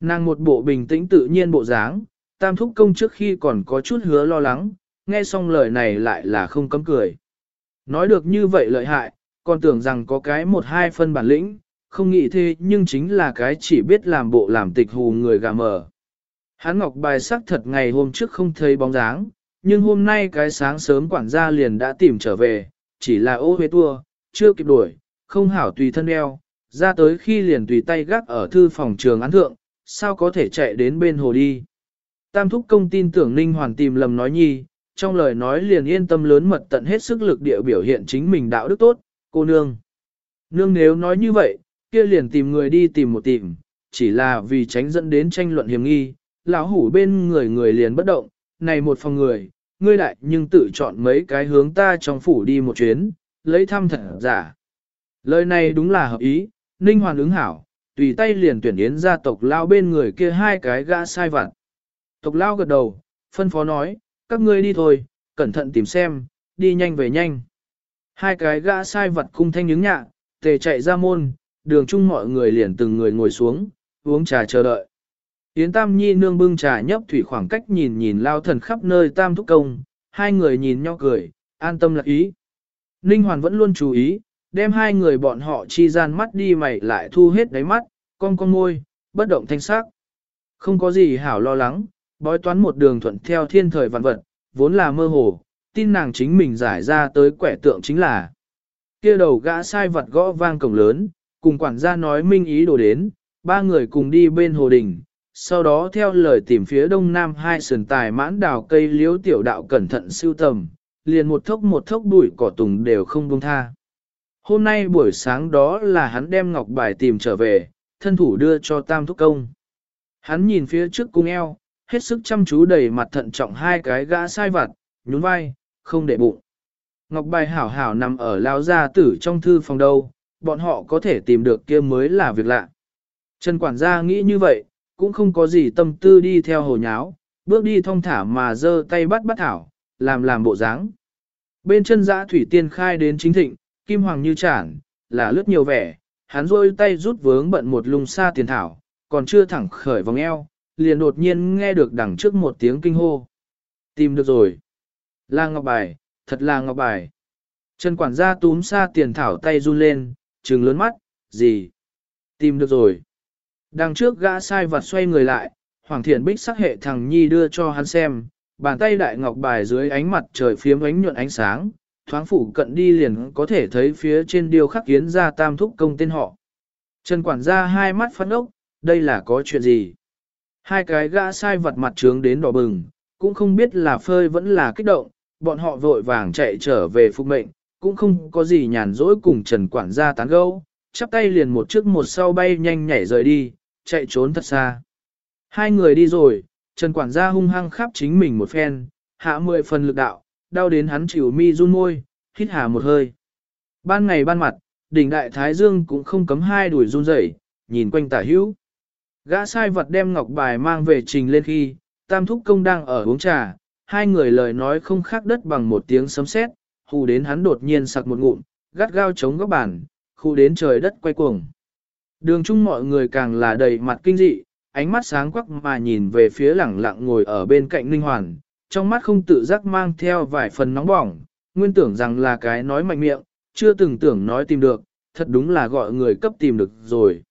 Nàng một bộ bình tĩnh tự nhiên bộ dáng, tam thúc công trước khi còn có chút hứa lo lắng, nghe xong lời này lại là không cấm cười. Nói được như vậy lợi hại, còn tưởng rằng có cái một hai phân bản lĩnh, không nghĩ thế nhưng chính là cái chỉ biết làm bộ làm tịch hù người gà mờ. Hắn ngọc bài sắc thật ngày hôm trước không thấy bóng dáng, nhưng hôm nay cái sáng sớm quản gia liền đã tìm trở về, chỉ là ô huế tua, chưa kịp đuổi, không hảo tùy thân đeo, ra tới khi liền tùy tay gác ở thư phòng trường án thượng, sao có thể chạy đến bên hồ đi. Tam thúc công tin tưởng Ninh Hoàn tìm lầm nói nhi, trong lời nói liền yên tâm lớn mật tận hết sức lực địa biểu hiện chính mình đạo đức tốt, cô nương. Nương nếu nói như vậy, kia liền tìm người đi tìm một tìm, chỉ là vì tránh dẫn đến tranh luận hiểm nghi, lão hủ bên người người liền bất động, này một phòng người, ngươi đại nhưng tự chọn mấy cái hướng ta trong phủ đi một chuyến, lấy thăm thật giả. Lời này đúng là hợp ý, Ninh Hoàn ứng hảo, tùy tay liền tuyển yến gia tộc lao bên người kia hai cái gã sai vặt. Tộc lao gật đầu, phân phó nói, các ngươi đi thôi, cẩn thận tìm xem, đi nhanh về nhanh. Hai cái gã sai vật cung thanh nhứng nhạ, tề chạy ra môn, đường chung mọi người liền từng người ngồi xuống, uống trà chờ đợi. Yến Tam Nhi nương bưng trà nhấp thủy khoảng cách nhìn nhìn lao thần khắp nơi Tam Thúc Công, hai người nhìn nhau cười, an tâm lạc ý. Ninh Hoàn vẫn luôn chú ý, đem hai người bọn họ chi gian mắt đi mày lại thu hết đáy mắt, con con môi, bất động thanh sắc. Không có gì hảo lo lắng, bói toán một đường thuận theo thiên thời vạn vật, vốn là mơ hồ, tin nàng chính mình giải ra tới quẻ tượng chính là. kia đầu gã sai vật gõ vang cổng lớn, cùng quản gia nói minh ý đồ đến, ba người cùng đi bên hồ đình, sau đó theo lời tìm phía đông nam hai sườn tài mãn đào cây liếu tiểu đạo cẩn thận siêu tầm, liền một thốc một thốc bụi cỏ tùng đều không buông tha. Hôm nay buổi sáng đó là hắn đem ngọc bài tìm trở về, thân thủ đưa cho tam thúc công. Hắn nhìn phía trước cung eo, hết sức chăm chú đầy mặt thận trọng hai cái gã sai vặt, nhún vai, không để bụng. Ngọc bài hảo hảo nằm ở lao gia tử trong thư phòng đâu, bọn họ có thể tìm được kia mới là việc lạ. Trần quản gia nghĩ như vậy, cũng không có gì tâm tư đi theo hồ nháo, bước đi thong thả mà giơ tay bắt bắt thảo, làm làm bộ dáng. Bên chân giã thủy tiên khai đến chính thịnh, kim hoàng như chản, là lướt nhiều vẻ, hắn rôi tay rút vướng bận một lùng xa tiền thảo, còn chưa thẳng khởi vòng eo, liền đột nhiên nghe được đằng trước một tiếng kinh hô. Tìm được rồi. Là ngọc bài, thật là ngọc bài. Trần quản gia túm xa tiền thảo tay run lên, trừng lớn mắt, gì? Tìm được rồi. Đằng trước gã sai vặt xoay người lại, Hoàng Thiện Bích sắc hệ thằng Nhi đưa cho hắn xem, bàn tay đại ngọc bài dưới ánh mặt trời phiếm ánh nhuận ánh sáng, thoáng phủ cận đi liền có thể thấy phía trên điêu khắc kiến ra tam thúc công tên họ. Trần quản gia hai mắt phát ốc, đây là có chuyện gì? Hai cái gã sai vật mặt trướng đến đỏ bừng, cũng không biết là phơi vẫn là kích động, bọn họ vội vàng chạy trở về phục mệnh, cũng không có gì nhàn rỗi cùng Trần quản gia tán gẫu, chắp tay liền một trước một sau bay nhanh nhảy rời đi, chạy trốn thật xa. Hai người đi rồi, Trần quản gia hung hăng khắp chính mình một phen, hạ mười phần lực đạo, đau đến hắn chịu mi run môi, hít hà một hơi. Ban ngày ban mặt, đỉnh đại thái dương cũng không cấm hai đuổi run rẩy, nhìn quanh tả hữu. Gã sai vật đem ngọc bài mang về trình lên khi, tam thúc công đang ở uống trà, hai người lời nói không khác đất bằng một tiếng sấm sét, hù đến hắn đột nhiên sặc một ngụm, gắt gao chống góc bàn, khu đến trời đất quay cuồng. Đường chung mọi người càng là đầy mặt kinh dị, ánh mắt sáng quắc mà nhìn về phía lẳng lặng ngồi ở bên cạnh Ninh Hoàn, trong mắt không tự giác mang theo vài phần nóng bỏng, nguyên tưởng rằng là cái nói mạnh miệng, chưa từng tưởng nói tìm được, thật đúng là gọi người cấp tìm được rồi.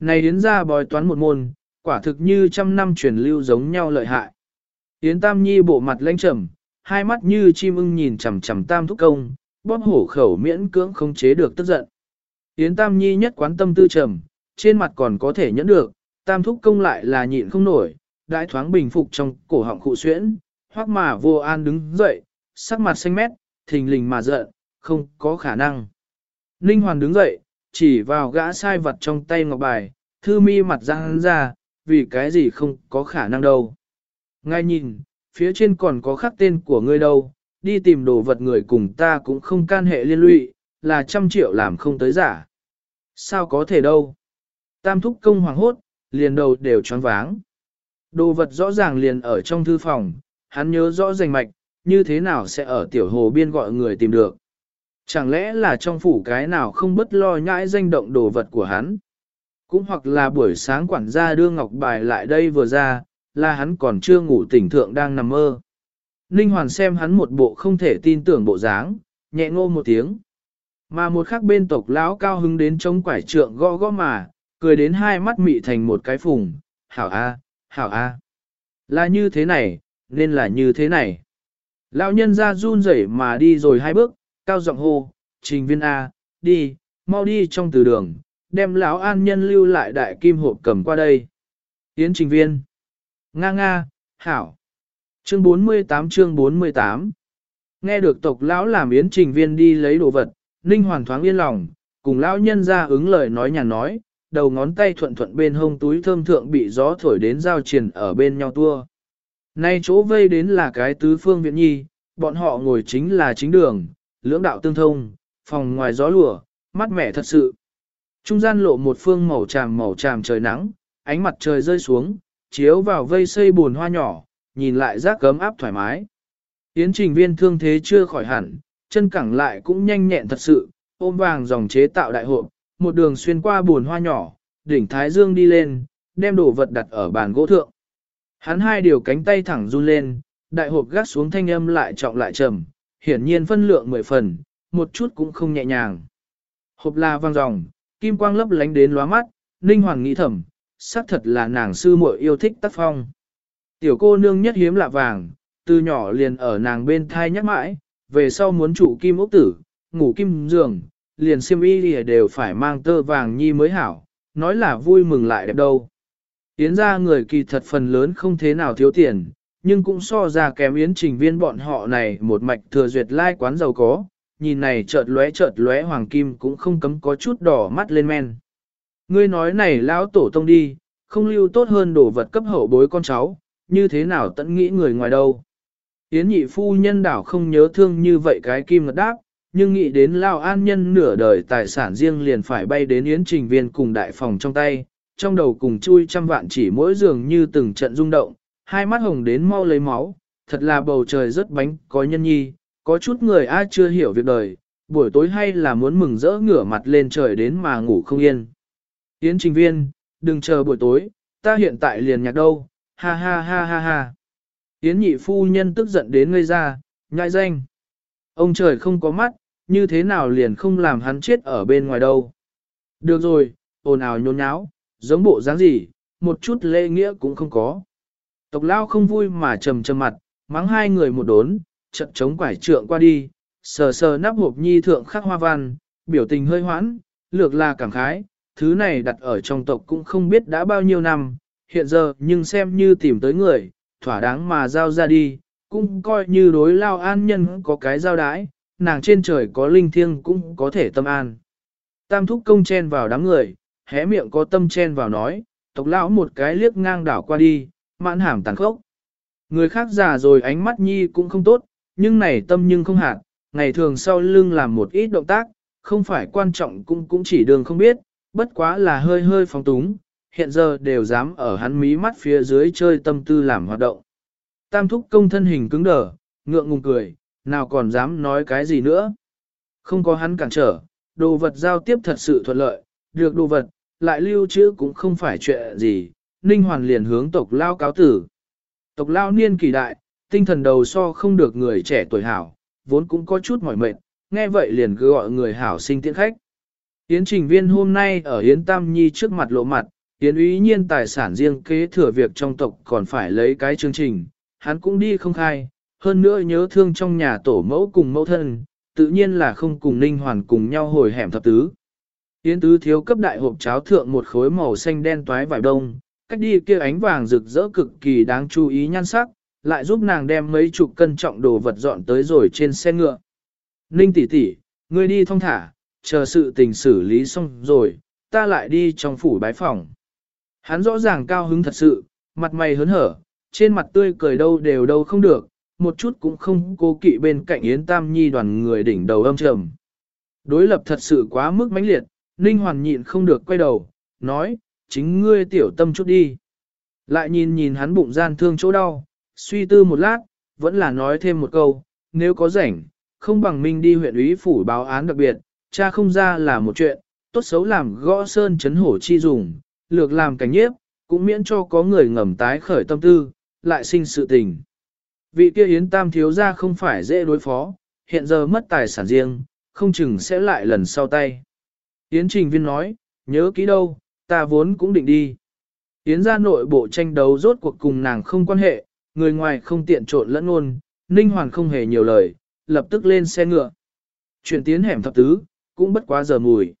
Này Yến ra bói toán một môn, quả thực như trăm năm truyền lưu giống nhau lợi hại. Yến Tam Nhi bộ mặt lãnh trầm, hai mắt như chim ưng nhìn chằm chằm Tam Thúc Công, bóp hổ khẩu miễn cưỡng không chế được tức giận. Yến Tam Nhi nhất quán tâm tư trầm, trên mặt còn có thể nhẫn được, Tam Thúc Công lại là nhịn không nổi, đại thoáng bình phục trong cổ họng khụ xuyễn, hoắc mà vô an đứng dậy, sắc mặt xanh mét, thình lình mà giận, không có khả năng. Ninh Hoàn đứng dậy, chỉ vào gã sai vật trong tay ngọc bài, thư mi mặt ra hắn ra, vì cái gì không có khả năng đâu. Ngay nhìn, phía trên còn có khắc tên của ngươi đâu, đi tìm đồ vật người cùng ta cũng không can hệ liên lụy, là trăm triệu làm không tới giả. Sao có thể đâu? Tam thúc công hoàng hốt, liền đầu đều choáng váng. Đồ vật rõ ràng liền ở trong thư phòng, hắn nhớ rõ rành mạch, như thế nào sẽ ở tiểu hồ biên gọi người tìm được. Chẳng lẽ là trong phủ cái nào không bất lo nhãi danh động đồ vật của hắn? Cũng hoặc là buổi sáng quản gia đưa ngọc bài lại đây vừa ra, là hắn còn chưa ngủ tỉnh thượng đang nằm mơ. Ninh Hoàn xem hắn một bộ không thể tin tưởng bộ dáng, nhẹ ngô một tiếng. Mà một khắc bên tộc lão cao hứng đến chống quải trượng gõ gõ mà, cười đến hai mắt mị thành một cái phùng, hảo a, hảo a. Là như thế này, nên là như thế này. Lão nhân ra run rẩy mà đi rồi hai bước, cao giọng hô, trình viên A, đi, mau đi trong từ đường, đem lão an nhân lưu lại đại kim hộp cầm qua đây. Yến trình viên. Nga nga, hảo. Chương 48 chương 48 Nghe được tộc lão làm yến trình viên đi lấy đồ vật, Ninh Hoàn thoáng yên lòng, cùng lão nhân ra ứng lời nói nhàn nói, đầu ngón tay thuận thuận bên hông túi thơm thượng bị gió thổi đến giao triền ở bên nhau tua. Nay chỗ vây đến là cái tứ phương viện nhi, bọn họ ngồi chính là chính đường, lưỡng đạo tương thông, phòng ngoài gió lùa, mát mẻ thật sự. Trung gian lộ một phương màu tràm màu tràm trời nắng, ánh mặt trời rơi xuống, chiếu vào vây xây buồn hoa nhỏ, nhìn lại rác cấm áp thoải mái. Yến trình viên thương thế chưa khỏi hẳn, chân cẳng lại cũng nhanh nhẹn thật sự, ôm vàng dòng chế tạo đại hộp, một đường xuyên qua buồn hoa nhỏ, đỉnh thái dương đi lên, đem đồ vật đặt ở bàn gỗ thượng. Hắn hai điều cánh tay thẳng run lên, đại hộp gác xuống thanh âm lại trọng lại trầm, hiển nhiên phân lượng mười phần, một chút cũng không nhẹ nhàng. Hộp la vang dòng, kim quang lấp lánh đến lóa mắt, Ninh Hoàng nghĩ thầm, xác thật là nàng sư muội yêu thích tác phong. Tiểu cô nương nhất hiếm lạ vàng, từ nhỏ liền ở nàng bên thai nhắc mãi, về sau muốn chủ kim ốc tử, ngủ kim giường, liền xiêm y đều phải mang tơ vàng nhi mới hảo, nói là vui mừng lại đẹp đâu. Yến ra người kỳ thật phần lớn không thế nào thiếu tiền, nhưng cũng so ra kém yến trình viên bọn họ này một mạch thừa duyệt lai quán giàu có, nhìn này chợt lóe chợt lóe hoàng kim cũng không cấm có chút đỏ mắt lên men. Ngươi nói này lão tổ tông đi, không lưu tốt hơn đồ vật cấp hậu bối con cháu, như thế nào tận nghĩ người ngoài đâu. Yến nhị phu nhân đảo không nhớ thương như vậy cái kim ngật đáp, nhưng nghĩ đến Lao An Nhân nửa đời tài sản riêng liền phải bay đến Yến Trình Viên cùng đại phòng trong tay, trong đầu cùng chui trăm vạn chỉ mỗi giường như từng trận rung động, hai mắt hồng đến mau lấy máu, thật là bầu trời rất bánh có nhân nhi, có chút người ai chưa hiểu việc đời, buổi tối hay là muốn mừng rỡ ngửa mặt lên trời đến mà ngủ không yên. Yến Trình Viên, đừng chờ buổi tối, ta hiện tại liền nhạc đâu, ha ha ha ha ha. Yến nhị phu nhân tức giận đến ngây ra, nhai danh. Ông trời không có mắt, như thế nào liền không làm hắn chết ở bên ngoài đâu. Được rồi, ồn ào nhốn nháo, giống bộ dáng gì, một chút lễ nghĩa cũng không có. Tộc lao không vui mà trầm trầm mặt, mắng hai người một đốn, trận chống quải trượng qua đi, sờ sờ nắp hộp nhi thượng khắc hoa văn, biểu tình hơi hoãn, lược là cảm khái, thứ này đặt ở trong tộc cũng không biết đã bao nhiêu năm, hiện giờ nhưng xem như tìm tới người, thỏa đáng mà giao ra đi, cũng coi như đối lao an nhân có cái giao đái, nàng trên trời có linh thiêng cũng có thể tâm an. Tam thúc công chen vào đám người, hé miệng có tâm chen vào nói, tộc lão một cái liếc ngang đảo qua đi, mãn hàm tàn khốc. Người khác già rồi ánh mắt nhi cũng không tốt, nhưng này tâm nhưng không hạn, ngày thường sau lưng làm một ít động tác, không phải quan trọng cũng cũng chỉ đường không biết, bất quá là hơi hơi phóng túng, hiện giờ đều dám ở hắn mí mắt phía dưới chơi tâm tư làm hoạt động. Tam thúc công thân hình cứng đờ, ngượng ngùng cười, nào còn dám nói cái gì nữa. Không có hắn cản trở, đồ vật giao tiếp thật sự thuận lợi, được đồ vật, lại lưu trữ cũng không phải chuyện gì, Ninh Hoàn liền hướng tộc lao cáo tử. Tộc lao niên kỳ đại, tinh thần đầu so không được người trẻ tuổi hảo, vốn cũng có chút mỏi mệt, nghe vậy liền cứ gọi người hảo sinh tiễn khách. Yến trình viên hôm nay ở Yến Tam Nhi trước mặt lộ mặt, Yến ý nhiên tài sản riêng kế thừa việc trong tộc còn phải lấy cái chương trình, hắn cũng đi không khai, hơn nữa nhớ thương trong nhà tổ mẫu cùng mẫu thân, tự nhiên là không cùng Ninh Hoàn cùng nhau hồi hẻm thập tứ. Yến tứ thiếu cấp đại hộp cháo thượng một khối màu xanh đen toái vải đông, cách đi kia ánh vàng rực rỡ cực kỳ đáng chú ý nhan sắc, lại giúp nàng đem mấy chục cân trọng đồ vật dọn tới rồi trên xe ngựa. Ninh tỷ tỷ, ngươi đi thong thả, chờ sự tình xử lý xong rồi, ta lại đi trong phủ bái phòng. Hắn rõ ràng cao hứng thật sự, mặt mày hớn hở, trên mặt tươi cười đâu đều đâu không được, một chút cũng không cố kỵ bên cạnh Yến Tam Nhi đoàn người đỉnh đầu âm trầm. Đối lập thật sự quá mức mãnh liệt, Ninh Hoàn nhịn không được quay đầu, nói, chính ngươi tiểu tâm chút đi. Lại nhìn nhìn hắn bụng gian thương chỗ đau, suy tư một lát, vẫn là nói thêm một câu, nếu có rảnh, không bằng mình đi huyện ủy phủ báo án đặc biệt, cha không ra là một chuyện, tốt xấu làm gõ sơn chấn hổ chi dùng, lược làm cảnh nhiếp, cũng miễn cho có người ngầm tái khởi tâm tư, lại sinh sự tình. Vị kia Yến Tam thiếu ra không phải dễ đối phó, hiện giờ mất tài sản riêng, không chừng sẽ lại lần sau tay. Yến Trình Viên nói, nhớ kỹ đâu, ta vốn cũng định đi. Yến ra nội bộ tranh đấu rốt cuộc cùng nàng không quan hệ, người ngoài không tiện trộn lẫn luôn. Ninh Hoàn không hề nhiều lời, lập tức lên xe ngựa. Chuyển tiến hẻm thập tứ, cũng bất quá giờ mùi.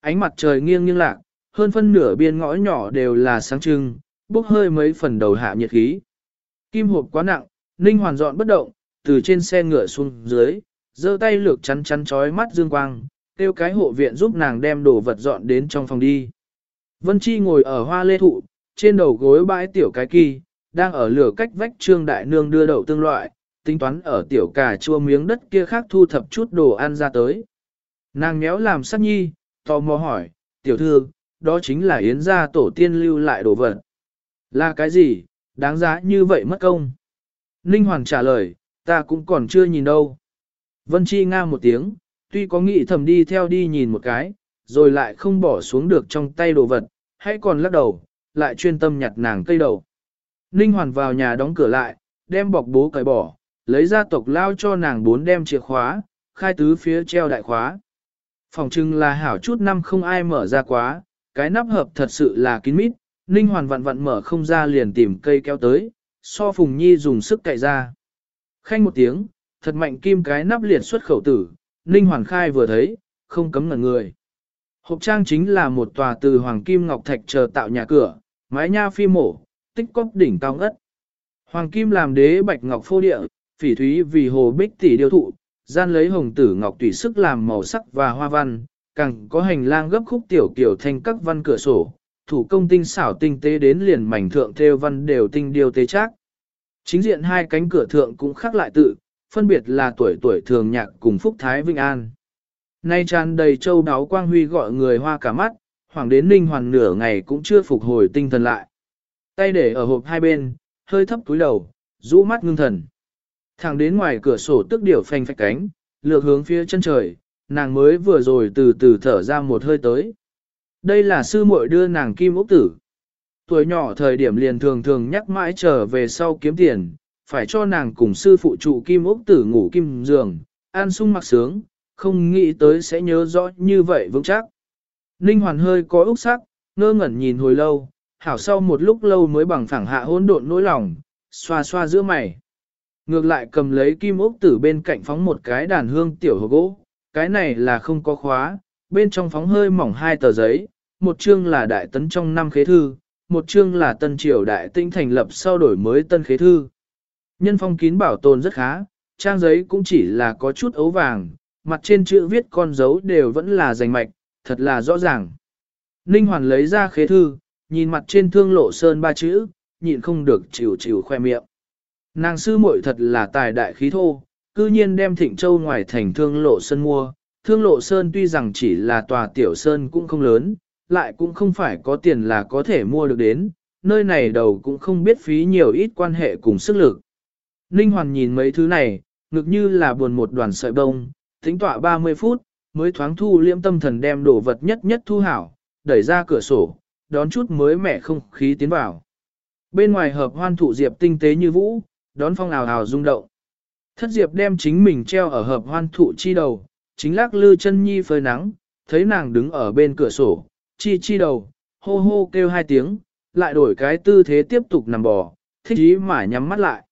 Ánh mặt trời nghiêng nghiêng lạc, hơn phân nửa biên ngõ nhỏ đều là sáng trưng, bốc hơi mấy phần đầu hạ nhiệt khí. Kim hộp quá nặng, Ninh Hoàn dọn bất động, từ trên xe ngựa xuống dưới, giơ tay lược chắn chắn chói mắt dương quang, kêu cái hộ viện giúp nàng đem đồ vật dọn đến trong phòng đi. Vân Chi ngồi ở hoa lê thụ, trên đầu gối bãi tiểu cái kỳ, đang ở lửa cách vách trương đại nương đưa đậu tương loại, tính toán ở tiểu cà chua miếng đất kia khác thu thập chút đồ ăn ra tới. Nàng méo làm sắc nhi, tò mò hỏi, tiểu thư, đó chính là yến gia tổ tiên lưu lại đồ vật. Là cái gì, đáng giá như vậy mất công? Ninh Hoàng trả lời, ta cũng còn chưa nhìn đâu. Vân Chi nga một tiếng, tuy có nghĩ thầm đi theo đi nhìn một cái, rồi lại không bỏ xuống được trong tay đồ vật, hãy còn lắc đầu, lại chuyên tâm nhặt nàng cây đầu. Ninh Hoàn vào nhà đóng cửa lại, đem bọc bố cởi bỏ, lấy ra tộc lao cho nàng bốn đem chìa khóa, khai tứ phía treo đại khóa. Phòng trưng là hảo chút năm không ai mở ra quá, cái nắp hợp thật sự là kín mít, Ninh Hoàn vặn vặn mở không ra liền tìm cây kéo tới, so Phùng Nhi dùng sức cậy ra. Khanh một tiếng, thật mạnh kim cái nắp liệt xuất khẩu tử, Ninh Hoàn khai vừa thấy, không cấm ngẩn người. Hộp trang chính là một tòa từ Hoàng Kim Ngọc Thạch chờ tạo nhà cửa, mái nha phi mổ, tích cốc đỉnh cao ngất. Hoàng Kim làm đế bạch ngọc phô địa, phỉ thúy vì hồ bích tỷ điều thụ, gian lấy hồng tử ngọc tùy sức làm màu sắc và hoa văn, càng có hành lang gấp khúc tiểu kiểu thành các văn cửa sổ, thủ công tinh xảo tinh tế đến liền mảnh thượng theo văn đều tinh điều tế chắc. Chính diện hai cánh cửa thượng cũng khác lại tự, phân biệt là tuổi tuổi thường nhạc cùng phúc thái vinh an. Nay tràn đầy châu đáo quang huy gọi người hoa cả mắt, hoàng đến ninh hoàn nửa ngày cũng chưa phục hồi tinh thần lại. Tay để ở hộp hai bên, hơi thấp túi đầu, rũ mắt ngưng thần. Thẳng đến ngoài cửa sổ tức điểu phanh phách cánh, lược hướng phía chân trời, nàng mới vừa rồi từ từ thở ra một hơi tới. Đây là sư muội đưa nàng kim ốc tử. Tuổi nhỏ thời điểm liền thường thường nhắc mãi trở về sau kiếm tiền, phải cho nàng cùng sư phụ trụ kim ốc tử ngủ kim giường, an sung mặc sướng, không nghĩ tới sẽ nhớ rõ như vậy vững chắc. Ninh hoàn hơi có úc sắc, ngơ ngẩn nhìn hồi lâu, hảo sau một lúc lâu mới bằng phẳng hạ hỗn độn nỗi lòng, xoa xoa giữa mày. Ngược lại cầm lấy kim ốc tử bên cạnh phóng một cái đàn hương tiểu hồ gỗ, cái này là không có khóa, bên trong phóng hơi mỏng hai tờ giấy, một chương là đại tấn trong năm khế thư, một chương là tân triều đại tinh thành lập sau đổi mới tân khế thư. Nhân phong kín bảo tồn rất khá, trang giấy cũng chỉ là có chút ấu vàng, mặt trên chữ viết con dấu đều vẫn là rành mạch, thật là rõ ràng. Ninh Hoàn lấy ra khế thư, nhìn mặt trên thương lộ sơn ba chữ, nhịn không được chịu chịu khoe miệng. Nàng sư muội thật là tài đại khí thô, cư nhiên đem thịnh châu ngoài thành thương lộ sơn mua. Thương lộ sơn tuy rằng chỉ là tòa tiểu sơn cũng không lớn, lại cũng không phải có tiền là có thể mua được đến, nơi này đầu cũng không biết phí nhiều ít quan hệ cùng sức lực. Ninh Hoàn nhìn mấy thứ này, ngực như là buồn một đoàn sợi bông, tính tọa 30 phút, mới thoáng thu liễm tâm thần đem đồ vật nhất nhất thu hảo, đẩy ra cửa sổ, đón chút mới mẻ không khí tiến vào. Bên ngoài hợp hoan thụ diệp tinh tế như vũ, đón phong ào ào rung động. Thất diệp đem chính mình treo ở hợp hoan thụ chi đầu, chính lắc lư chân nhi phơi nắng, thấy nàng đứng ở bên cửa sổ, chi chi đầu, hô hô kêu hai tiếng, lại đổi cái tư thế tiếp tục nằm bò, thích ý mà nhắm mắt lại.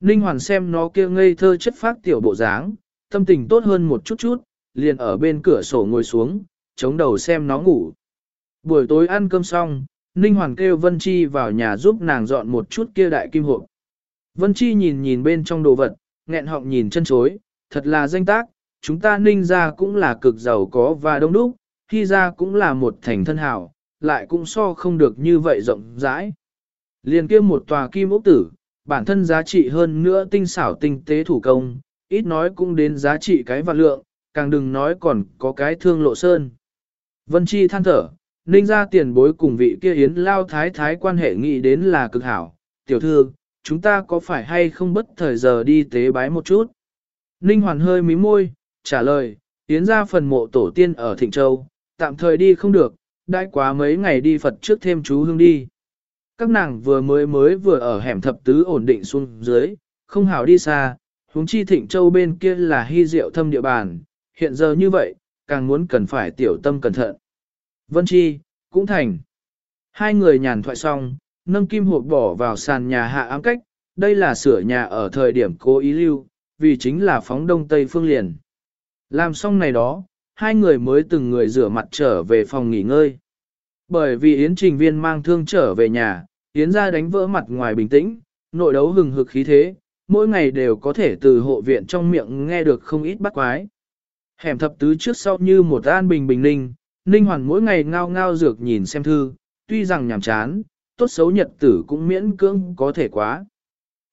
Ninh Hoàn xem nó kia ngây thơ chất phát tiểu bộ dáng, tâm tình tốt hơn một chút chút, liền ở bên cửa sổ ngồi xuống, chống đầu xem nó ngủ. Buổi tối ăn cơm xong, Ninh Hoàn kêu Vân Chi vào nhà giúp nàng dọn một chút kia đại kim hộp. Vân Chi nhìn nhìn bên trong đồ vật, nghẹn họng nhìn chân chối, thật là danh tác, chúng ta Ninh ra cũng là cực giàu có và đông đúc, khi ra cũng là một thành thân hảo, lại cũng so không được như vậy rộng rãi. Liền kia một tòa kim ốc tử, bản thân giá trị hơn nữa tinh xảo tinh tế thủ công, ít nói cũng đến giá trị cái vạn lượng, càng đừng nói còn có cái thương lộ sơn. Vân Chi than thở, ninh ra tiền bối cùng vị kia yến lao thái thái quan hệ nghĩ đến là cực hảo. Tiểu thư, chúng ta có phải hay không bất thời giờ đi tế bái một chút? Ninh hoàn hơi mí môi, trả lời, yến ra phần mộ tổ tiên ở Thịnh Châu, tạm thời đi không được, đãi quá mấy ngày đi Phật trước thêm chú hương đi. Các nàng vừa mới mới vừa ở hẻm thập tứ ổn định xuống dưới, không hảo đi xa, huống chi Thịnh Châu bên kia là hy diệu thâm địa bàn, hiện giờ như vậy, càng muốn cần phải tiểu tâm cẩn thận. Vân Chi, cũng thành. Hai người nhàn thoại xong, nâng kim hộp bỏ vào sàn nhà hạ ám cách, đây là sửa nhà ở thời điểm cố ý lưu, vì chính là phóng đông tây phương liền. Làm xong này đó, hai người mới từng người rửa mặt trở về phòng nghỉ ngơi. Bởi vì Yến Trình Viên mang thương trở về nhà, Yến ra đánh vỡ mặt ngoài bình tĩnh, nội đấu hừng hực khí thế, mỗi ngày đều có thể từ hộ viện trong miệng nghe được không ít bắt quái. Hẻm thập tứ trước sau như một an bình bình ninh, Ninh Hoàn mỗi ngày ngao ngao dược nhìn xem thư, tuy rằng nhàm chán, tốt xấu nhật tử cũng miễn cưỡng có thể quá.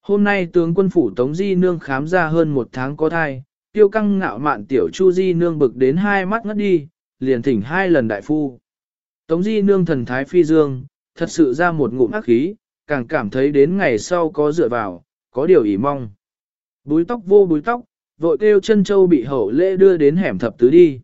Hôm nay tướng quân phủ Tống Di Nương khám ra hơn một tháng có thai, tiêu căng ngạo mạn tiểu Chu Di Nương bực đến hai mắt ngất đi, liền thỉnh hai lần đại phu. Tống Di Nương thần thái phi dương, thật sự ra một ngụm ác khí, càng cảm thấy đến ngày sau có dựa vào, có điều ý mong. Búi tóc vô búi tóc, vội kêu chân châu bị hậu lễ đưa đến hẻm thập tứ đi.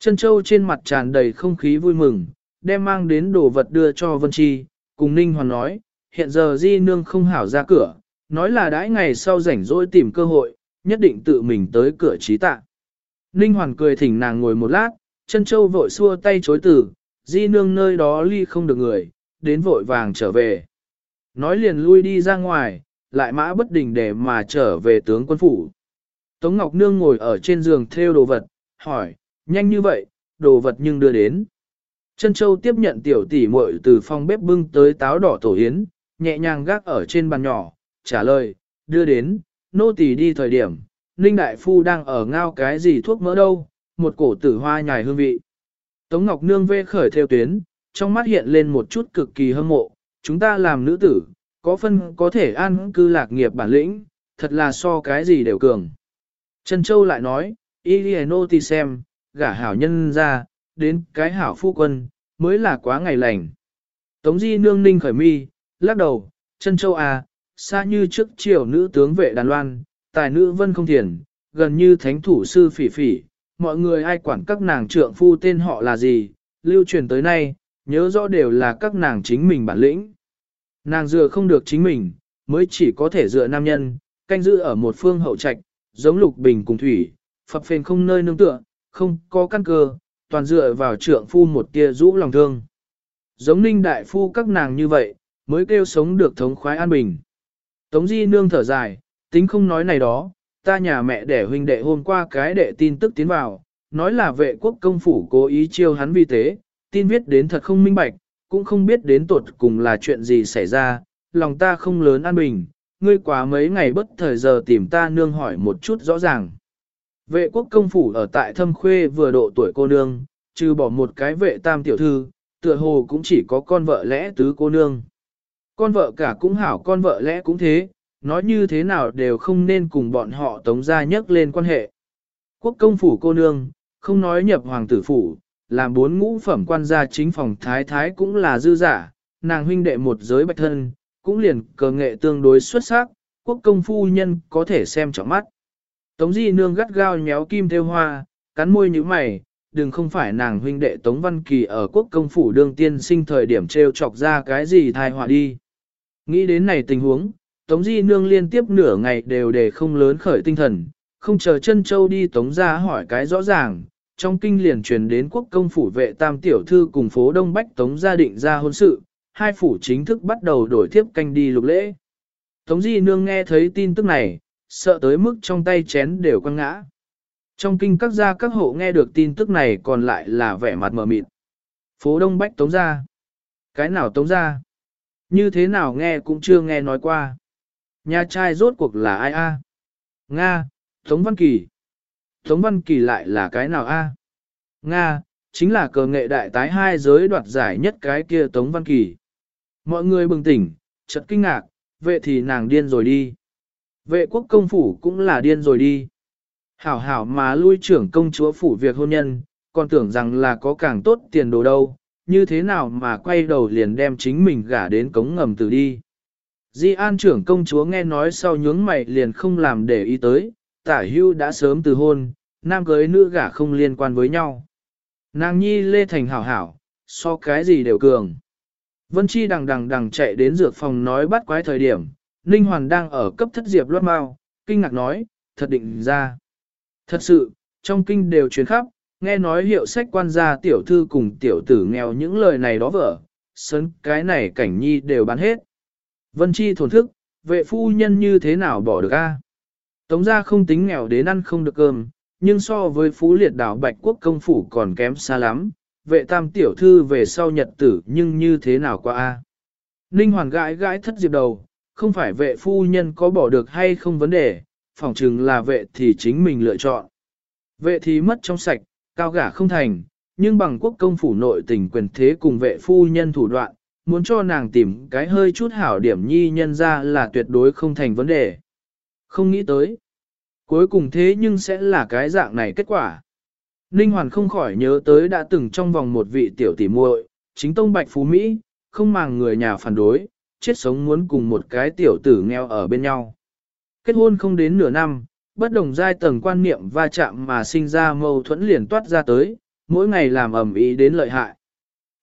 Chân châu trên mặt tràn đầy không khí vui mừng, đem mang đến đồ vật đưa cho Vân Chi, cùng Ninh Hoàn nói, hiện giờ Di Nương không hảo ra cửa, nói là đãi ngày sau rảnh rỗi tìm cơ hội, nhất định tự mình tới cửa trí tạ. Ninh Hoàn cười thỉnh nàng ngồi một lát, chân châu vội xua tay chối từ, Di Nương nơi đó ly không được người, đến vội vàng trở về. Nói liền lui đi ra ngoài, lại mã bất đình để mà trở về tướng quân phủ. Tống Ngọc Nương ngồi ở trên giường theo đồ vật, hỏi, nhanh như vậy, đồ vật nhưng đưa đến. Trân Châu tiếp nhận tiểu tỷ muội từ phòng bếp bưng tới táo đỏ tổ yến, nhẹ nhàng gác ở trên bàn nhỏ, trả lời, đưa đến, nô tỳ đi thời điểm, Ninh Đại Phu đang ở ngao cái gì thuốc mỡ đâu, một cổ tử hoa nhài hương vị. Tống Ngọc Nương vê khởi theo tuyến, trong mắt hiện lên một chút cực kỳ hâm mộ, chúng ta làm nữ tử, có phân có thể an cư lạc nghiệp bản lĩnh, thật là so cái gì đều cường. Trần Châu lại nói, Iliano ti xem, gả hảo nhân ra, đến cái hảo phu quân, mới là quá ngày lành. Tống Di nương ninh khởi mi, lắc đầu, Trân Châu à, xa như trước triều nữ tướng vệ đàn loan, tài nữ vân không thiền, gần như thánh thủ sư phỉ phỉ, mọi người ai quản các nàng trượng phu tên họ là gì, lưu truyền tới nay, nhớ rõ đều là các nàng chính mình bản lĩnh. Nàng dựa không được chính mình, mới chỉ có thể dựa nam nhân, canh giữ ở một phương hậu trạch, giống lục bình cùng thủy, phập phền không nơi nương tựa, không có căn cơ, toàn dựa vào trượng phu một tia rũ lòng thương. Giống ninh đại phu các nàng như vậy, mới kêu sống được thống khoái an bình. Tống di nương thở dài, tính không nói này đó, ta nhà mẹ đẻ huynh đệ hôm qua cái đệ tin tức tiến vào, nói là vệ quốc công phủ cố ý chiêu hắn vi tế, tin viết đến thật không minh bạch, cũng không biết đến tuột cùng là chuyện gì xảy ra, lòng ta không lớn an bình, ngươi quá mấy ngày bất thời giờ tìm ta nương hỏi một chút rõ ràng. Vệ quốc công phủ ở tại thâm khuê vừa độ tuổi cô nương, trừ bỏ một cái vệ tam tiểu thư, tựa hồ cũng chỉ có con vợ lẽ tứ cô nương. Con vợ cả cũng hảo con vợ lẽ cũng thế, nói như thế nào đều không nên cùng bọn họ tống ra nhắc lên quan hệ. Quốc công phủ cô nương, không nói nhập hoàng tử phủ, làm bốn ngũ phẩm quan gia chính phòng thái thái cũng là dư giả, nàng huynh đệ một giới bạch thân, cũng liền cờ nghệ tương đối xuất sắc, quốc công phu nhân có thể xem trọng mắt. Tống di nương gắt gao nhéo kim theo hoa, cắn môi như mày, đừng không phải nàng huynh đệ Tống Văn Kỳ ở quốc công phủ đương tiên sinh thời điểm treo chọc ra cái gì thai họa đi. Nghĩ đến này tình huống, Tống Di Nương liên tiếp nửa ngày đều để không lớn khởi tinh thần, không chờ chân châu đi Tống ra hỏi cái rõ ràng, trong kinh liền truyền đến quốc công phủ vệ tam tiểu thư cùng phố Đông Bách Tống gia định ra hôn sự, hai phủ chính thức bắt đầu đổi thiếp canh đi lục lễ. Tống Di Nương nghe thấy tin tức này, sợ tới mức trong tay chén đều quăng ngã. Trong kinh các gia các hộ nghe được tin tức này còn lại là vẻ mặt mờ mịt. Phố Đông Bách Tống gia. Cái nào Tống gia? Như thế nào nghe cũng chưa nghe nói qua. Nhà trai rốt cuộc là ai a? Nga, Tống Văn Kỳ. Tống Văn Kỳ lại là cái nào a? Nga, chính là cờ nghệ đại tái hai giới đoạt giải nhất cái kia Tống Văn Kỳ. Mọi người bừng tỉnh, chợt kinh ngạc, vệ thì nàng điên rồi đi. Vệ quốc công phủ cũng là điên rồi đi. Hảo hảo mà lui trưởng công chúa phủ việc hôn nhân, còn tưởng rằng là có càng tốt tiền đồ đâu, như thế nào mà quay đầu liền đem chính mình gả đến cống ngầm từ đi. Di an trưởng công chúa nghe nói sau nhướng mày liền không làm để ý tới, tả hưu đã sớm từ hôn, nam cưới nữ gả không liên quan với nhau. Nàng nhi lê thành hảo hảo, so cái gì đều cường. Vân Chi đằng đằng đằng chạy đến dược phòng nói bắt quái thời điểm, Ninh Hoàn đang ở cấp thất diệp loát mau, kinh ngạc nói, thật định ra. Thật sự, trong kinh đều truyền khắp, nghe nói hiệu sách quan gia tiểu thư cùng tiểu tử nghèo những lời này đó vợ, sấn cái này cảnh nhi đều bán hết. Vân Chi thổn thức, vệ phu nhân như thế nào bỏ được a? Tống gia không tính nghèo đến ăn không được cơm, nhưng so với phú liệt đảo Bạch Quốc công phủ còn kém xa lắm, vệ tam tiểu thư về sau nhật tử nhưng như thế nào qua a? Ninh Hoàn gãi gãi thất diệp đầu, không phải vệ phu nhân có bỏ được hay không vấn đề, phỏng chừng là vệ thì chính mình lựa chọn. Vệ thì mất trong sạch, cao gả không thành, nhưng bằng quốc công phủ nội tình quyền thế cùng vệ phu nhân thủ đoạn, muốn cho nàng tìm cái hơi chút hảo điểm nhi nhân ra là tuyệt đối không thành vấn đề. Không nghĩ tới. Cuối cùng thế nhưng sẽ là cái dạng này kết quả. Ninh Hoàn không khỏi nhớ tới đã từng trong vòng một vị tiểu tỷ muội, chính tông bạch phú Mỹ, không màng người nhà phản đối, chết sống muốn cùng một cái tiểu tử nghèo ở bên nhau. Kết hôn không đến nửa năm, bất đồng giai tầng quan niệm va chạm mà sinh ra mâu thuẫn liền toát ra tới, mỗi ngày làm ẩm ý đến lợi hại.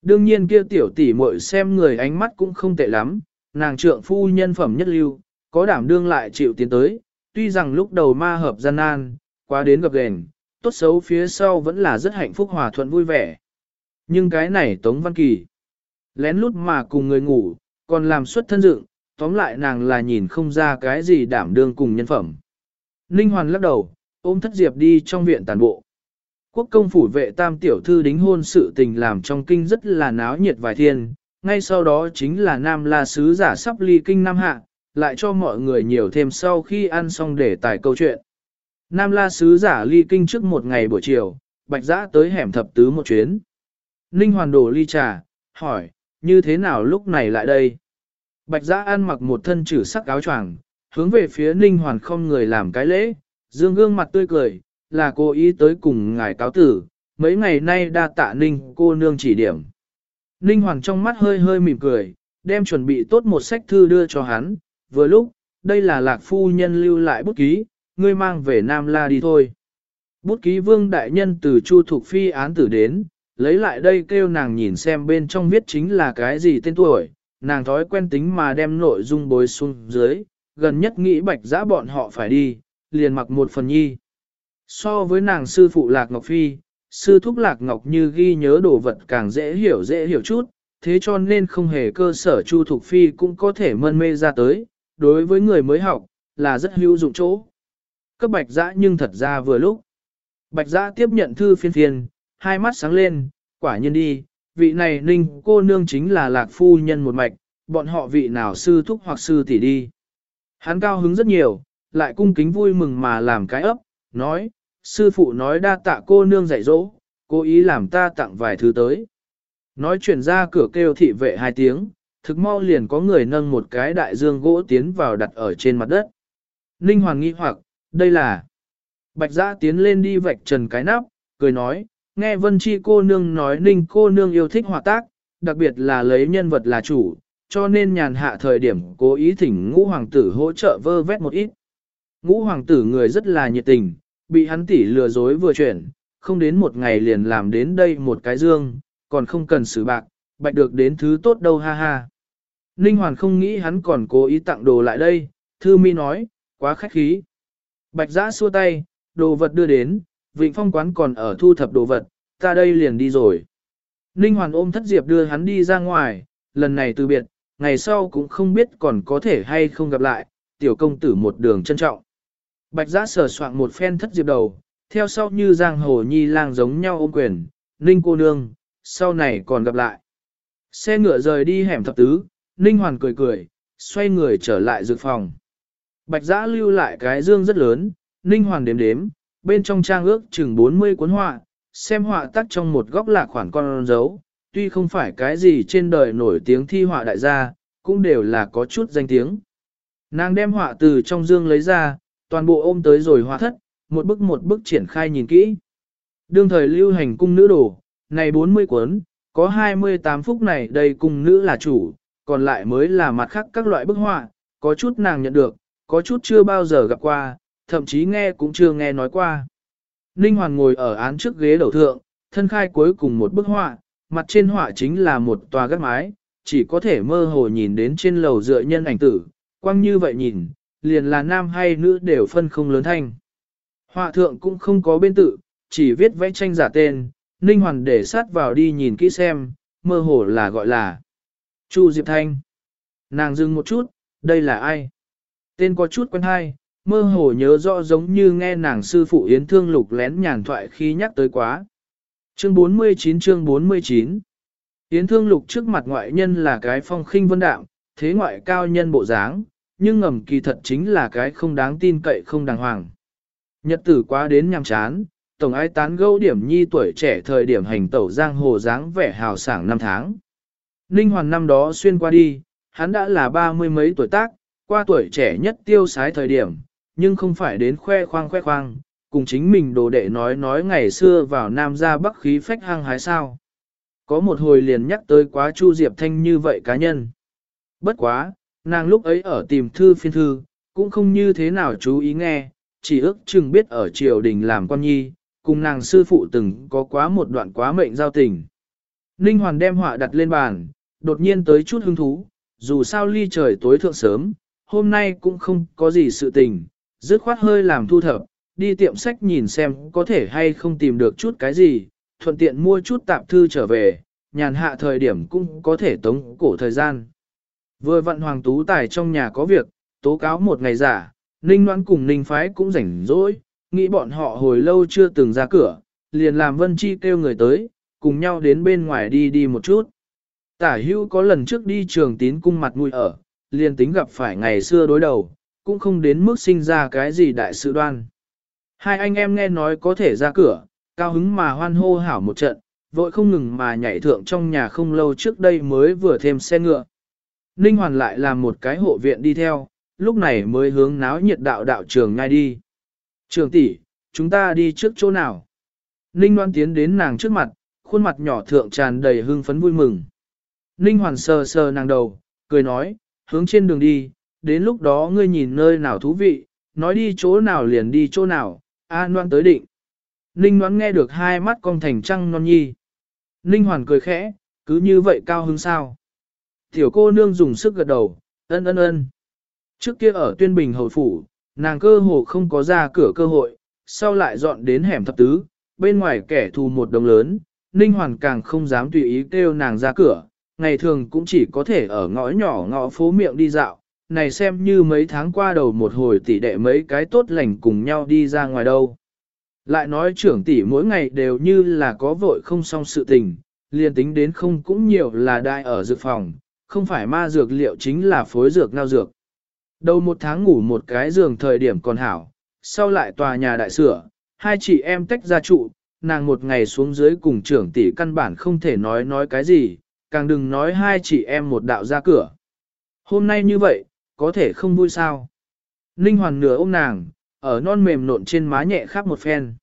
Đương nhiên kia tiểu tỷ muội xem người ánh mắt cũng không tệ lắm, nàng trượng phu nhân phẩm nhất lưu, có đảm đương lại chịu tiến tới, tuy rằng lúc đầu ma hợp gian nan, qua đến gặp gền, tốt xấu phía sau vẫn là rất hạnh phúc hòa thuận vui vẻ. Nhưng cái này Tống Văn Kỳ, lén lút mà cùng người ngủ, còn làm xuất thân dựng, tóm lại nàng là nhìn không ra cái gì đảm đương cùng nhân phẩm. Ninh Hoàn lắc đầu, ôm thất diệp đi trong viện tàn bộ. Quốc công phủ vệ tam tiểu thư đính hôn sự tình làm trong kinh rất là náo nhiệt vài thiên, ngay sau đó chính là nam la sứ giả sắp ly kinh nam hạ, lại cho mọi người nhiều thêm sau khi ăn xong để tải câu chuyện. Nam la sứ giả ly kinh trước một ngày buổi chiều, bạch giã tới hẻm thập tứ một chuyến. Ninh hoàn đổ ly trà, hỏi, như thế nào lúc này lại đây? Bạch giã ăn mặc một thân chữ sắc áo choàng, hướng về phía Ninh hoàn không người làm cái lễ, dương gương mặt tươi cười, là cô ý tới cùng ngài cáo tử, mấy ngày nay đa tạ Ninh cô nương chỉ điểm. Ninh Hoàng trong mắt hơi hơi mỉm cười, đem chuẩn bị tốt một sách thư đưa cho hắn, vừa lúc, đây là lạc phu nhân lưu lại bút ký, ngươi mang về Nam La đi thôi. Bút ký vương đại nhân từ Chu Thục Phi án tử đến, lấy lại đây kêu nàng nhìn xem bên trong viết chính là cái gì tên tuổi, nàng thói quen tính mà đem nội dung bối xuống dưới, gần nhất nghĩ bạch giã bọn họ phải đi, liền mặc một phần nhi. So với nàng sư phụ Lạc Ngọc Phi, sư thúc Lạc Ngọc như ghi nhớ đồ vật càng dễ hiểu dễ hiểu chút, thế cho nên không hề cơ sở Chu Thục Phi cũng có thể mân mê ra tới, đối với người mới học, là rất hữu dụng chỗ. Cấp bạch giã nhưng thật ra vừa lúc. Bạch giã tiếp nhận thư phiên phiên, hai mắt sáng lên, quả nhiên đi, vị này ninh cô nương chính là lạc phu nhân một mạch, bọn họ vị nào sư thúc hoặc sư tỷ đi. Hắn cao hứng rất nhiều, lại cung kính vui mừng mà làm cái ấp, nói, sư phụ nói đa tạ cô nương dạy dỗ, cố ý làm ta tặng vài thứ tới. Nói chuyển ra cửa kêu thị vệ hai tiếng, thực mau liền có người nâng một cái đại dương gỗ tiến vào đặt ở trên mặt đất. Ninh Hoàng nghi hoặc, đây là... Bạch giã tiến lên đi vạch trần cái nắp, cười nói, nghe Vân Chi cô nương nói Ninh cô nương yêu thích hòa tác, đặc biệt là lấy nhân vật là chủ, cho nên nhàn hạ thời điểm cố ý thỉnh ngũ hoàng tử hỗ trợ vơ vét một ít. Ngũ hoàng tử người rất là nhiệt tình, bị hắn tỉ lừa dối vừa chuyển, không đến một ngày liền làm đến đây một cái dương, còn không cần xử bạc, bạch được đến thứ tốt đâu ha ha. Ninh Hoàn không nghĩ hắn còn cố ý tặng đồ lại đây, thư mi nói, quá khách khí. Bạch giã xua tay, đồ vật đưa đến, Vịnh Phong quán còn ở thu thập đồ vật, ta đây liền đi rồi. Ninh Hoàn ôm thất diệp đưa hắn đi ra ngoài, lần này từ biệt, ngày sau cũng không biết còn có thể hay không gặp lại, tiểu công tử một đường trân trọng. Bạch giã sờ soạn một phen thất diệp đầu, theo sau như giang hồ nhi lang giống nhau ôm quyền, Ninh cô nương, sau này còn gặp lại. Xe ngựa rời đi hẻm thập tứ, Ninh Hoàn cười cười, xoay người trở lại dược phòng. Bạch giã lưu lại cái dương rất lớn, Ninh Hoàn đếm đếm, bên trong trang ước chừng 40 cuốn họa, xem họa tắt trong một góc là khoản con dấu, tuy không phải cái gì trên đời nổi tiếng thi họa đại gia, cũng đều là có chút danh tiếng. Nàng đem họa từ trong dương lấy ra, toàn bộ ôm tới rồi hóa thất, một bức một bức triển khai nhìn kỹ. Đương thời lưu hành cung nữ đồ, này 40 cuốn, có 28 phút này đây cung nữ là chủ, còn lại mới là mặt khác các loại bức họa, có chút nàng nhận được, có chút chưa bao giờ gặp qua, thậm chí nghe cũng chưa nghe nói qua. Ninh Hoàn ngồi ở án trước ghế đầu thượng, thân khai cuối cùng một bức họa, mặt trên họa chính là một tòa gác mái, chỉ có thể mơ hồ nhìn đến trên lầu dựa nhân ảnh tử, quăng như vậy nhìn, liền là nam hay nữ đều phân không lớn thanh. Họa thượng cũng không có bên tự, chỉ viết vẽ tranh giả tên, Ninh Hoàn để sát vào đi nhìn kỹ xem, mơ hồ là gọi là Chu Diệp Thanh. Nàng dừng một chút, đây là ai? Tên có chút quen hay, mơ hồ nhớ rõ giống như nghe nàng sư phụ Yến Thương Lục lén nhàn thoại khi nhắc tới quá. Chương 49 chương 49 Yến Thương Lục trước mặt ngoại nhân là cái phong khinh vân đạm, thế ngoại cao nhân bộ dáng, nhưng ngầm kỳ thật chính là cái không đáng tin cậy không đàng hoàng. Nhật tử quá đến nhằm chán, tổng ai tán gẫu điểm nhi tuổi trẻ thời điểm hành tẩu giang hồ dáng vẻ hào sảng năm tháng. Ninh Hoàn năm đó xuyên qua đi, hắn đã là ba mươi mấy tuổi tác, qua tuổi trẻ nhất tiêu sái thời điểm, nhưng không phải đến khoe khoang khoe khoang, cùng chính mình đồ đệ nói nói ngày xưa vào Nam ra Bắc khí phách hăng hái sao. Có một hồi liền nhắc tới quá Chu Diệp Thanh như vậy cá nhân. Bất quá, nàng lúc ấy ở tìm thư phiên thư, cũng không như thế nào chú ý nghe, chỉ ước chừng biết ở triều đình làm quan nhi, cùng nàng sư phụ từng có quá một đoạn quá mệnh giao tình. Ninh Hoàn đem họa đặt lên bàn, đột nhiên tới chút hứng thú, dù sao ly trời tối thượng sớm, hôm nay cũng không có gì sự tình, dứt khoát hơi làm thu thập, đi tiệm sách nhìn xem có thể hay không tìm được chút cái gì, thuận tiện mua chút tạp thư trở về, nhàn hạ thời điểm cũng có thể tống cổ thời gian. Vừa vận Hoàng Tú Tài trong nhà có việc, tố cáo một ngày giả, Ninh Loan cùng Ninh Phái cũng rảnh rỗi, nghĩ bọn họ hồi lâu chưa từng ra cửa, liền làm Vân Chi kêu người tới, cùng nhau đến bên ngoài đi đi một chút. Tả hưu có lần trước đi trường tín cung mặt mũi ở, liền tính gặp phải ngày xưa đối đầu, cũng không đến mức sinh ra cái gì đại sự đoan. Hai anh em nghe nói có thể ra cửa, cao hứng mà hoan hô hảo một trận, vội không ngừng mà nhảy thượng trong nhà không lâu trước đây mới vừa thêm xe ngựa. Ninh Hoàn lại làm một cái hộ viện đi theo, lúc này mới hướng náo nhiệt đạo đạo trường ngay đi. Trường tỷ, chúng ta đi trước chỗ nào? Ninh Loan tiến đến nàng trước mặt, khuôn mặt nhỏ thượng tràn đầy hưng phấn vui mừng. Ninh Hoàn sờ sờ nàng đầu, cười nói, hướng trên đường đi, đến lúc đó ngươi nhìn nơi nào thú vị, nói đi chỗ nào liền đi chỗ nào, an Loan tới định. Ninh Loan nghe được hai mắt cong thành trăng non nhi. Ninh Hoàn cười khẽ, cứ như vậy cao hứng sao. Tiểu cô nương dùng sức gật đầu, ân ân ân. Trước kia ở tuyên bình hồi phủ, nàng cơ hồ không có ra cửa cơ hội, sau lại dọn đến hẻm thập tứ, bên ngoài kẻ thù một đồng lớn, Ninh Hoàn càng không dám tùy ý kêu nàng ra cửa, ngày thường cũng chỉ có thể ở ngõ nhỏ ngõ phố miệng đi dạo, này xem như mấy tháng qua đầu một hồi tỷ đệ mấy cái tốt lành cùng nhau đi ra ngoài đâu. Lại nói trưởng tỷ mỗi ngày đều như là có vội không xong sự tình, liền tính đến không cũng nhiều là đại ở dự phòng, không phải ma dược liệu chính là phối dược ngao dược. Đầu một tháng ngủ một cái giường thời điểm còn hảo, sau lại tòa nhà đại sửa, hai chị em tách ra trụ, nàng một ngày xuống dưới cùng trưởng tỷ căn bản không thể nói nói cái gì, càng đừng nói hai chị em một đạo ra cửa. Hôm nay như vậy, có thể không vui sao. Ninh Hoàn nửa ôm nàng, ở non mềm nộn trên má nhẹ khắp một phen.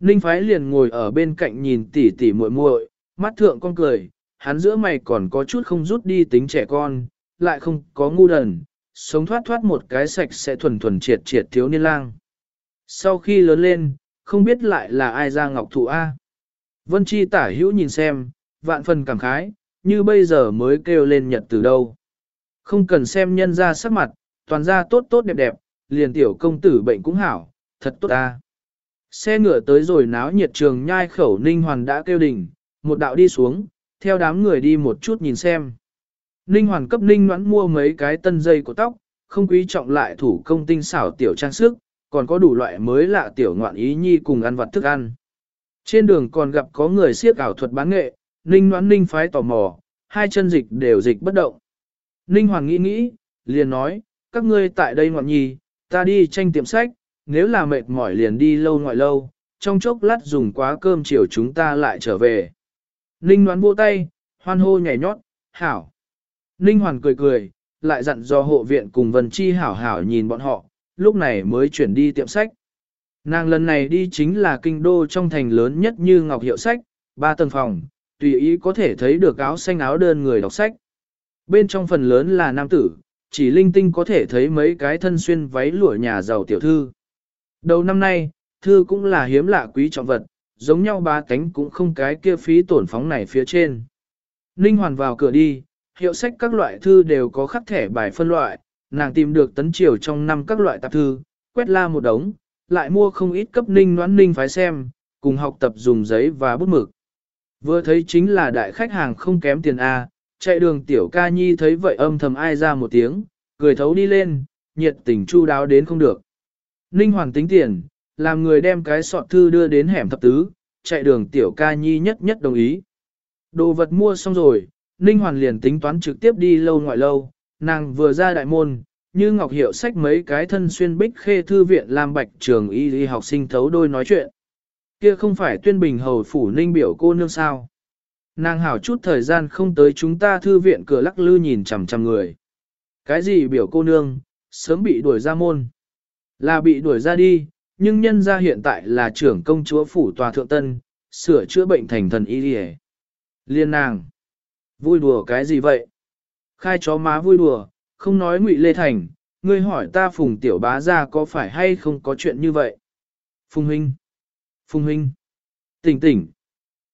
Ninh Phái liền ngồi ở bên cạnh nhìn tỷ tỷ muội muội, mắt thượng con cười, hắn giữa mày còn có chút không rút đi tính trẻ con, lại không có ngu đần, sống thoát thoát một cái sạch sẽ thuần thuần triệt triệt thiếu niên lang. Sau khi lớn lên, không biết lại là ai ra ngọc thụ A. Vân Chi tả hữu nhìn xem, vạn phần cảm khái, như bây giờ mới kêu lên nhật từ đâu. Không cần xem nhân ra sắc mặt, toàn ra tốt tốt đẹp đẹp, liền tiểu công tử bệnh cũng hảo, thật tốt ta. Xe ngựa tới rồi náo nhiệt trường nhai khẩu Ninh Hoàn đã kêu đỉnh, một đạo đi xuống, theo đám người đi một chút nhìn xem. Ninh Hoàn cấp Ninh noãn mua mấy cái tân dây của tóc, không quý trọng lại thủ công tinh xảo tiểu trang sức, còn có đủ loại mới lạ tiểu ngoạn ý nhi cùng ăn vặt thức ăn. Trên đường còn gặp có người siếc ảo thuật bán nghệ, Ninh noãn Ninh phái tò mò, hai chân dịch đều dịch bất động. Ninh Hoàng nghĩ nghĩ, liền nói, các ngươi tại đây ngoạn nhi, ta đi tranh tiệm sách, nếu là mệt mỏi liền đi lâu ngoại lâu, trong chốc lát dùng quá cơm chiều chúng ta lại trở về. Ninh đoán vỗ tay, hoan hô nhảy nhót, hảo. Ninh Hoàn cười cười, lại dặn do hộ viện cùng Vân Chi hảo hảo nhìn bọn họ, lúc này mới chuyển đi tiệm sách. Nàng lần này đi chính là kinh đô trong thành lớn nhất như Ngọc Hiệu Sách, ba tầng phòng, tùy ý có thể thấy được áo xanh áo đơn người đọc sách. Bên trong phần lớn là nam tử, chỉ linh tinh có thể thấy mấy cái thân xuyên váy lụa nhà giàu tiểu thư. Đầu năm nay, thư cũng là hiếm lạ quý trọng vật, giống nhau ba cánh cũng không cái kia phí tổn phóng này phía trên. Ninh Hoàn vào cửa đi, hiệu sách các loại thư đều có khắc thẻ bài phân loại, nàng tìm được tấn triều trong năm các loại tạp thư, quét la một đống, lại mua không ít cấp Ninh noãn Ninh phái xem, cùng học tập dùng giấy và bút mực. Vừa thấy chính là đại khách hàng không kém tiền A, chạy đường tiểu ca nhi thấy vậy âm thầm ai ra một tiếng, cười thấu đi lên, nhiệt tình chu đáo đến không được. Ninh Hoàng tính tiền, làm người đem cái sọt thư đưa đến hẻm thập tứ, chạy đường tiểu ca nhi nhất nhất đồng ý. Đồ vật mua xong rồi, Ninh Hoàn liền tính toán trực tiếp đi lâu ngoại lâu, nàng vừa ra đại môn, như Ngọc Hiệu sách mấy cái thân xuyên bích khê thư viện làm bạch trường y y học sinh thấu đôi nói chuyện. Kia không phải tuyên bình hầu phủ Ninh biểu cô nương sao. Nàng hảo chút thời gian không tới chúng ta thư viện cửa lắc lư nhìn chằm chằm người. Cái gì biểu cô nương, sớm bị đuổi ra môn. Là bị đuổi ra đi, nhưng nhân ra hiện tại là trưởng công chúa phủ tòa thượng tân, sửa chữa bệnh thành thần y đi Liên nàng. Vui đùa cái gì vậy? Khai chó má vui đùa, không nói ngụy Lê Thành, ngươi hỏi ta phùng tiểu bá ra có phải hay không có chuyện như vậy? Phùng huynh. Phùng huynh. Tỉnh tỉnh.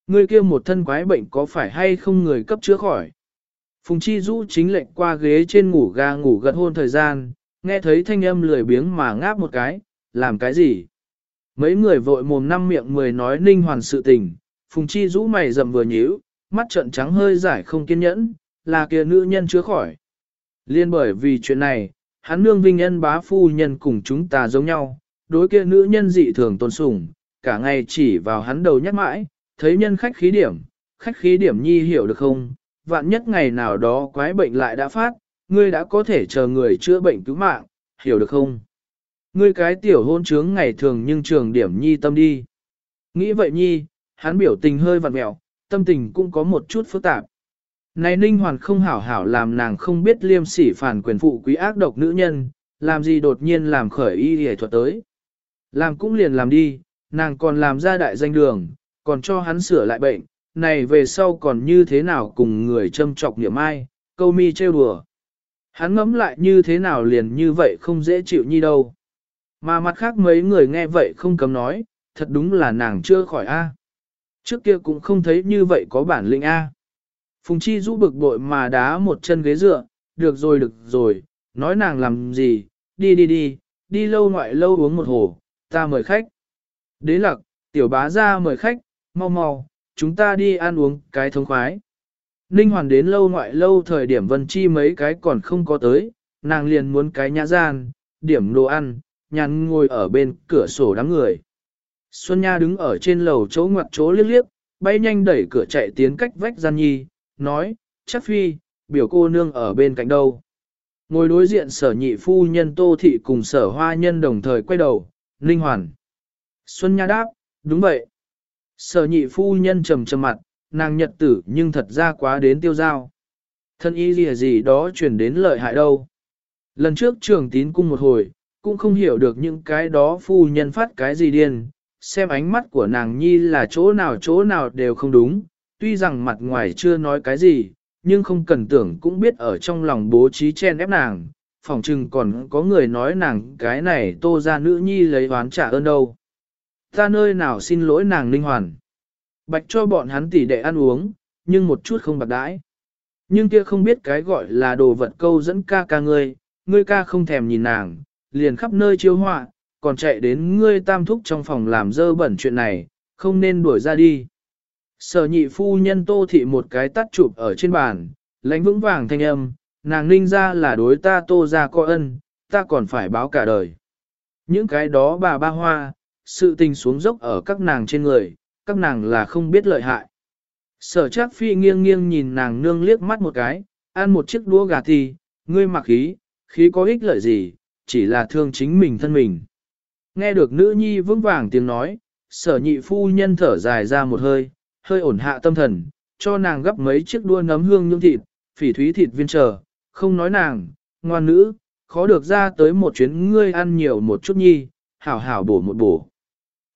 Ngươi kia một thân quái bệnh có phải hay không người cấp chữa khỏi? Phùng Chi Dũ chính lệnh qua ghế trên ngủ ga ngủ gật hôn thời gian, nghe thấy thanh âm lười biếng mà ngáp một cái, làm cái gì? Mấy người vội mồm năm miệng mười nói ninh hoàn sự tình, Phùng Chi rũ mày rầm vừa nhíu, mắt trợn trắng hơi giải không kiên nhẫn, là kia nữ nhân chữa khỏi. Liên bởi vì chuyện này, hắn nương vinh nhân bá phu nhân cùng chúng ta giống nhau, đối kia nữ nhân dị thường tôn sùng, cả ngày chỉ vào hắn đầu nhắc mãi, thấy nhân khách khí điểm, khách khí điểm nhi hiểu được không, vạn nhất ngày nào đó quái bệnh lại đã phát, ngươi đã có thể chờ người chữa bệnh cứu mạng, hiểu được không? Ngươi cái tiểu hôn trướng ngày thường nhưng trường điểm nhi tâm đi. Nghĩ vậy nhi, hắn biểu tình hơi vặn mẹo, tâm tình cũng có một chút phức tạp. Này ninh hoàn không hảo hảo làm nàng không biết liêm sỉ phản quyền phụ quý ác độc nữ nhân, làm gì đột nhiên làm khởi y hề thuật tới. Làm cũng liền làm đi, nàng còn làm ra đại danh đường, còn cho hắn sửa lại bệnh, này về sau còn như thế nào cùng người châm trọc niệm ai, câu mi trêu đùa. Hắn ngẫm lại như thế nào liền như vậy không dễ chịu nhi đâu. Mà mặt khác mấy người nghe vậy không cấm nói, thật đúng là nàng chưa khỏi A. Trước kia cũng không thấy như vậy có bản lĩnh A. Phùng Chi rũ bực bội mà đá một chân ghế dựa, được rồi được rồi, nói nàng làm gì, đi đi đi, đi lâu ngoại lâu uống một hồ, ta mời khách. Đế lặc, tiểu bá ra mời khách, mau mau, chúng ta đi ăn uống cái thống khoái. Ninh Hoàn đến lâu ngoại lâu thời điểm Vân Chi mấy cái còn không có tới, nàng liền muốn cái nhã gian, điểm đồ ăn, nhàn ngồi ở bên cửa sổ đám người. Xuân Nha đứng ở trên lầu chỗ ngoặt chỗ liếc liếc, bay nhanh đẩy cửa chạy tiến cách vách gian nhi, nói, chắc phi, biểu cô nương ở bên cạnh đâu. Ngồi đối diện sở nhị phu nhân tô thị cùng sở hoa nhân đồng thời quay đầu, linh Hoàn. Xuân Nha đáp, đúng vậy. Sở nhị phu nhân trầm trầm mặt, nàng nhật tử nhưng thật ra quá đến tiêu giao. Thân y gì gì đó chuyển đến lợi hại đâu. Lần trước trường tín cung một hồi, cũng không hiểu được những cái đó phu nhân phát cái gì điên, xem ánh mắt của nàng nhi là chỗ nào chỗ nào đều không đúng, tuy rằng mặt ngoài chưa nói cái gì, nhưng không cần tưởng cũng biết ở trong lòng bố trí chen ép nàng, phòng chừng còn có người nói nàng cái này tô ra nữ nhi lấy oán trả ơn đâu. Ta nơi nào xin lỗi nàng linh hoàn. Bạch cho bọn hắn tỉ đệ ăn uống, nhưng một chút không bạc đãi. Nhưng kia không biết cái gọi là đồ vật câu dẫn ca ca ngươi, ngươi ca không thèm nhìn nàng, liền khắp nơi chiếu họa, còn chạy đến ngươi tam thúc trong phòng làm dơ bẩn chuyện này, không nên đuổi ra đi. Sở nhị phu nhân tô thị một cái tắt chụp ở trên bàn, lãnh vững vàng thanh âm, nàng ninh ra là đối ta tô ra coi ân, ta còn phải báo cả đời. Những cái đó bà ba hoa, sự tình xuống dốc ở các nàng trên người, các nàng là không biết lợi hại. Sở chắc phi nghiêng nghiêng nhìn nàng nương liếc mắt một cái, ăn một chiếc đũa gà thì, ngươi mặc khí, khí có ích lợi gì, chỉ là thương chính mình thân mình. Nghe được nữ nhi vững vàng tiếng nói, sở nhị phu nhân thở dài ra một hơi, hơi ổn hạ tâm thần, cho nàng gấp mấy chiếc đua nấm hương nhung thịt, phỉ thúy thịt viên trở, không nói nàng, ngoan nữ, khó được ra tới một chuyến ngươi ăn nhiều một chút nhi, hảo hảo bổ một bổ.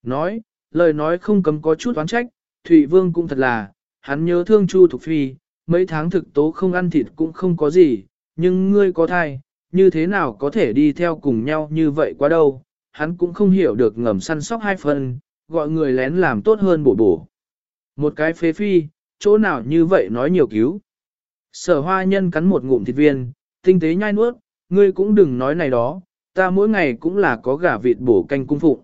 Nói, lời nói không cấm có chút oán trách, Thụy Vương cũng thật là, hắn nhớ thương Chu Thục Phi, mấy tháng thực tố không ăn thịt cũng không có gì, nhưng ngươi có thai, như thế nào có thể đi theo cùng nhau như vậy quá đâu, hắn cũng không hiểu được ngầm săn sóc hai phần, gọi người lén làm tốt hơn bổ bổ. Một cái phế phi, chỗ nào như vậy nói nhiều cứu. Sở hoa nhân cắn một ngụm thịt viên, tinh tế nhai nuốt, ngươi cũng đừng nói này đó, ta mỗi ngày cũng là có gà vịt bổ canh cung phụng.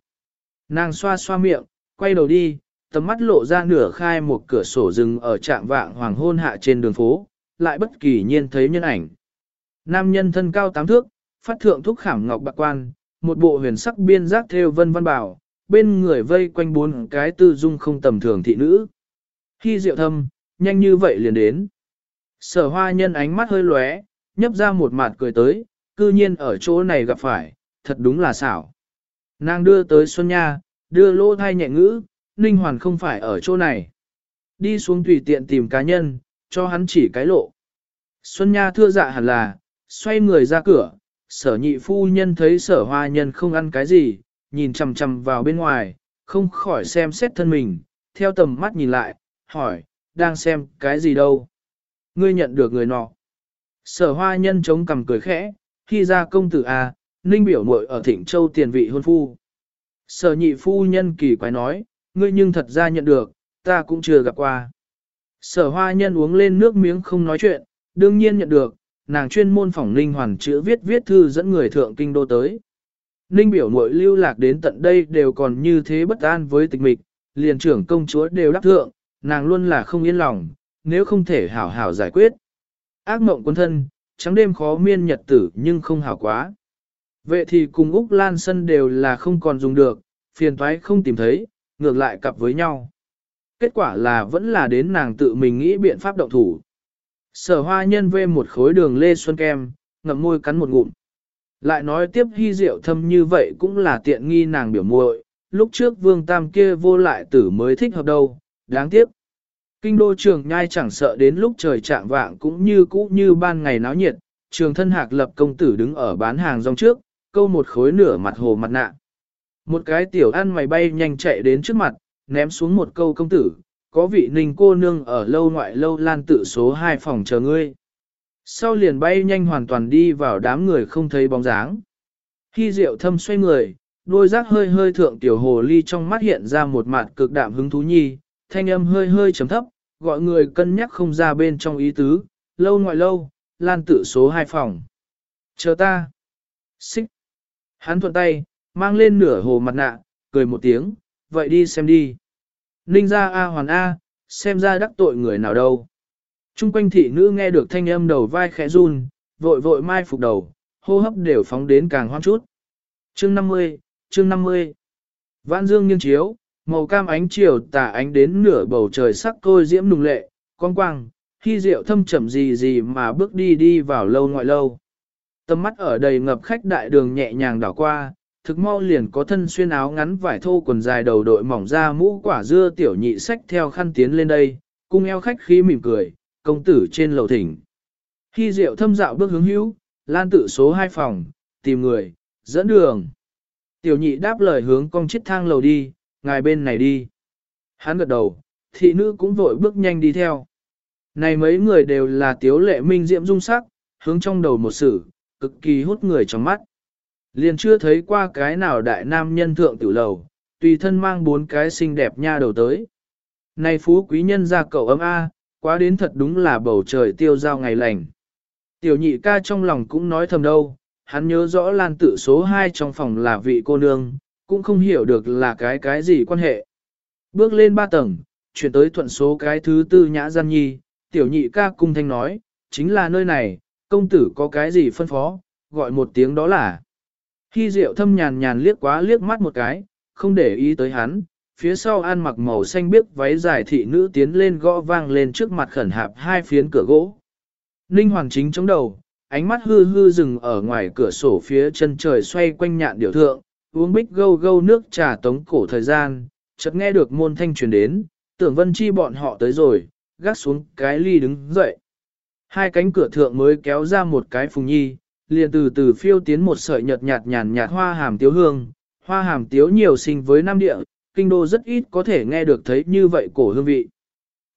Nàng xoa xoa miệng, quay đầu đi, tầm mắt lộ ra nửa khai một cửa sổ rừng ở trạm vạng hoàng hôn hạ trên đường phố, lại bất kỳ nhiên thấy nhân ảnh. Nam nhân thân cao tám thước, phát thượng thúc khảm ngọc bạc quan, một bộ huyền sắc biên giác theo vân văn bảo, bên người vây quanh bốn cái tư dung không tầm thường thị nữ. Khi diệu thâm, nhanh như vậy liền đến. Sở hoa nhân ánh mắt hơi lóe, nhấp ra một mặt cười tới, cư nhiên ở chỗ này gặp phải, thật đúng là xảo. Nàng đưa tới Xuân Nha, đưa lô thai nhẹ ngữ, Ninh Hoàn không phải ở chỗ này. Đi xuống tùy tiện tìm cá nhân, cho hắn chỉ cái lộ. Xuân Nha thưa dạ hẳn là, xoay người ra cửa, sở nhị phu nhân thấy sở hoa nhân không ăn cái gì, nhìn chằm chằm vào bên ngoài, không khỏi xem xét thân mình, theo tầm mắt nhìn lại, hỏi, đang xem cái gì đâu. Ngươi nhận được người nọ. Sở hoa nhân chống cằm cười khẽ, khi ra công tử A, ninh biểu muội ở thịnh châu tiền vị hôn phu. Sở nhị phu nhân kỳ quái nói, ngươi nhưng thật ra nhận được, ta cũng chưa gặp qua. Sở hoa nhân uống lên nước miếng không nói chuyện, đương nhiên nhận được, nàng chuyên môn phỏng ninh hoàn chữ viết viết thư dẫn người thượng kinh đô tới. Ninh biểu muội lưu lạc đến tận đây đều còn như thế bất an với tịch mịch, liền trưởng công chúa đều đắc thượng, nàng luôn là không yên lòng, nếu không thể hảo hảo giải quyết. Ác mộng quân thân, trắng đêm khó miên nhật tử nhưng không hảo quá. Vậy thì cùng Úc Lan Sân đều là không còn dùng được, phiền thoái không tìm thấy, ngược lại cặp với nhau. Kết quả là vẫn là đến nàng tự mình nghĩ biện pháp động thủ. Sở hoa nhân vê một khối đường lê xuân kem, ngậm môi cắn một ngụm. Lại nói tiếp hy diệu thâm như vậy cũng là tiện nghi nàng biểu muội. lúc trước vương tam kia vô lại tử mới thích hợp đâu, đáng tiếc. Kinh đô trường nhai chẳng sợ đến lúc trời trạng vạng cũng như cũ như ban ngày náo nhiệt, trường thân hạc lập công tử đứng ở bán hàng rong trước, câu một khối nửa mặt hồ mặt nạ. Một cái tiểu ăn mày bay nhanh chạy đến trước mặt, ném xuống một câu công tử, có vị ninh cô nương ở lâu ngoại lâu lan tự số 2 phòng chờ ngươi. Sau liền bay nhanh hoàn toàn đi vào đám người không thấy bóng dáng. Khi rượu thâm xoay người, đôi giác hơi hơi thượng tiểu hồ ly trong mắt hiện ra một mặt cực đạm hứng thú nhi, thanh âm hơi hơi chấm thấp, gọi người cân nhắc không ra bên trong ý tứ, lâu ngoại lâu, lan tự số 2 phòng. Chờ ta. Xích. Hắn thuận tay, mang lên nửa hồ mặt nạ, cười một tiếng, vậy đi xem đi. Ninh ra A hoàn A, xem ra đắc tội người nào đâu. Trung quanh thị nữ nghe được thanh âm đầu vai khẽ run, vội vội mai phục đầu, hô hấp đều phóng đến càng hoang chút. Chương 50, chương 50. Vãn dương nghiêng chiếu, màu cam ánh chiều tà ánh đến nửa bầu trời sắc tôi diễm nùng lệ, quang quang, khi rượu thâm chậm gì gì mà bước đi đi vào lâu ngoại lâu. Tâm mắt ở đầy ngập khách đại đường nhẹ nhàng đảo qua, thực mau liền có thân xuyên áo ngắn vải thô quần dài đầu đội mỏng ra mũ quả dưa tiểu nhị sách theo khăn tiến lên đây, cung eo khách khí mỉm cười, công tử trên lầu thỉnh. Khi rượu thâm dạo bước hướng hữu, lan tự số 2 phòng, tìm người, dẫn đường. Tiểu nhị đáp lời hướng cong chiếc thang lầu đi, ngài bên này đi. Hắn gật đầu, thị nữ cũng vội bước nhanh đi theo. Này mấy người đều là tiếu lệ minh diệm dung sắc, hướng trong đầu một sự, cực kỳ hút người trong mắt. Liền chưa thấy qua cái nào đại nam nhân thượng tiểu lầu, tùy thân mang bốn cái xinh đẹp nha đầu tới. Này phú quý nhân ra cậu ấm A, quá đến thật đúng là bầu trời tiêu giao ngày lành. Tiểu nhị ca trong lòng cũng nói thầm đâu, hắn nhớ rõ lan tự số 2 trong phòng là vị cô nương, cũng không hiểu được là cái cái gì quan hệ. Bước lên ba tầng, chuyển tới thuận số cái thứ tư nhã gian nhi, tiểu nhị ca cung thanh nói, chính là nơi này, công tử có cái gì phân phó, gọi một tiếng đó là. Khi rượu thâm nhàn nhàn liếc quá liếc mắt một cái, không để ý tới hắn, phía sau an mặc màu xanh biếc váy dài thị nữ tiến lên gõ vang lên trước mặt khẩn hạp hai phiến cửa gỗ. Ninh Hoàng chính chống đầu, ánh mắt hư hư dừng ở ngoài cửa sổ phía chân trời xoay quanh nhạn điều thượng, uống bích gâu gâu nước trà tống cổ thời gian, chợt nghe được môn thanh truyền đến, tưởng vân chi bọn họ tới rồi, gác xuống cái ly đứng dậy. Hai cánh cửa thượng mới kéo ra một cái phùng nhi, liền từ từ phiêu tiến một sợi nhợt nhạt nhàn nhạt hoa hàm tiếu hương, hoa hàm tiếu nhiều sinh với nam địa, kinh đô rất ít có thể nghe được thấy như vậy cổ hương vị.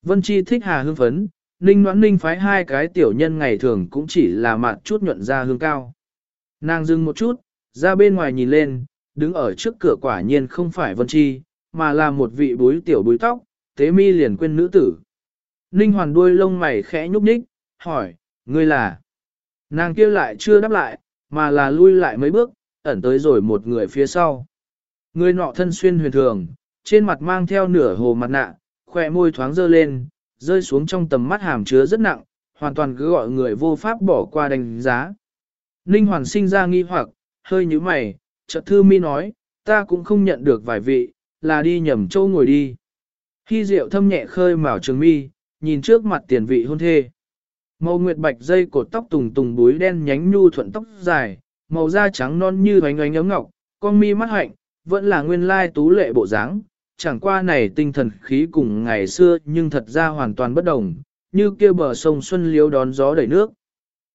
Vân Chi thích hà hương phấn, ninh noãn ninh phái hai cái tiểu nhân ngày thường cũng chỉ là mạt chút nhuận ra hương cao. Nàng dừng một chút, ra bên ngoài nhìn lên, đứng ở trước cửa quả nhiên không phải Vân Chi, mà là một vị búi tiểu búi tóc, tế mi liền quên nữ tử. Ninh hoàn đuôi lông mày khẽ nhúc nhích, hỏi, ngươi là? Nàng kia lại chưa đáp lại, mà là lui lại mấy bước, ẩn tới rồi một người phía sau. Người nọ thân xuyên huyền thường, trên mặt mang theo nửa hồ mặt nạ, khỏe môi thoáng dơ lên, rơi xuống trong tầm mắt hàm chứa rất nặng, hoàn toàn cứ gọi người vô pháp bỏ qua đánh giá. Ninh hoàn sinh ra nghi hoặc, hơi như mày, chợt thư mi nói, ta cũng không nhận được vài vị, là đi nhầm châu ngồi đi. Khi rượu thâm nhẹ khơi mào trường mi, nhìn trước mặt tiền vị hôn thê. Màu nguyệt bạch dây cột tóc tùng tùng búi đen nhánh nhu thuận tóc dài, màu da trắng non như ánh ánh ấm ngọc, con mi mắt hạnh, vẫn là nguyên lai tú lệ bộ dáng. Chẳng qua này tinh thần khí cùng ngày xưa nhưng thật ra hoàn toàn bất đồng, như kia bờ sông Xuân Liếu đón gió đầy nước.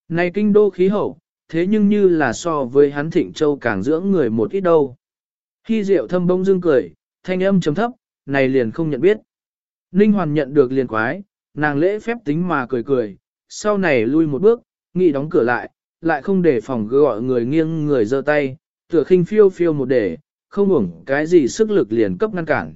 Này kinh đô khí hậu, thế nhưng như là so với hắn thịnh châu càng dưỡng người một ít đâu. Khi rượu thâm bông dương cười, thanh âm chấm thấp, này liền không nhận biết. Ninh Hoàn nhận được liền quái, nàng lễ phép tính mà cười cười, sau này lui một bước, nghĩ đóng cửa lại, lại không để phòng gọi người nghiêng người giơ tay, tựa khinh phiêu phiêu một để, không uổng cái gì sức lực liền cấp ngăn cản.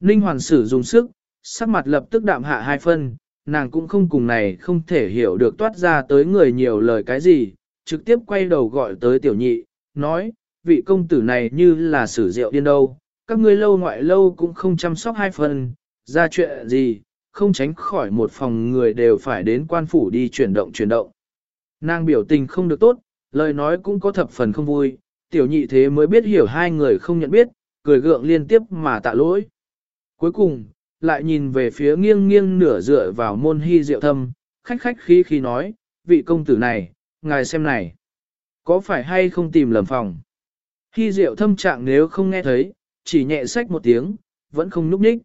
Ninh Hoàn sử dùng sức, sắc mặt lập tức đạm hạ hai phân, nàng cũng không cùng này không thể hiểu được toát ra tới người nhiều lời cái gì, trực tiếp quay đầu gọi tới tiểu nhị, nói, vị công tử này như là sử rượu điên đâu, các ngươi lâu ngoại lâu cũng không chăm sóc hai phần, ra chuyện gì, không tránh khỏi một phòng người đều phải đến quan phủ đi chuyển động chuyển động. Nàng biểu tình không được tốt, lời nói cũng có thập phần không vui, tiểu nhị thế mới biết hiểu hai người không nhận biết, cười gượng liên tiếp mà tạ lỗi. Cuối cùng, lại nhìn về phía nghiêng nghiêng nửa dựa vào môn hy diệu thâm, khách khách khí khí nói, vị công tử này, ngài xem này, có phải hay không tìm lầm phòng. Hy diệu thâm trạng nếu không nghe thấy, chỉ nhẹ sách một tiếng, vẫn không núp nhích.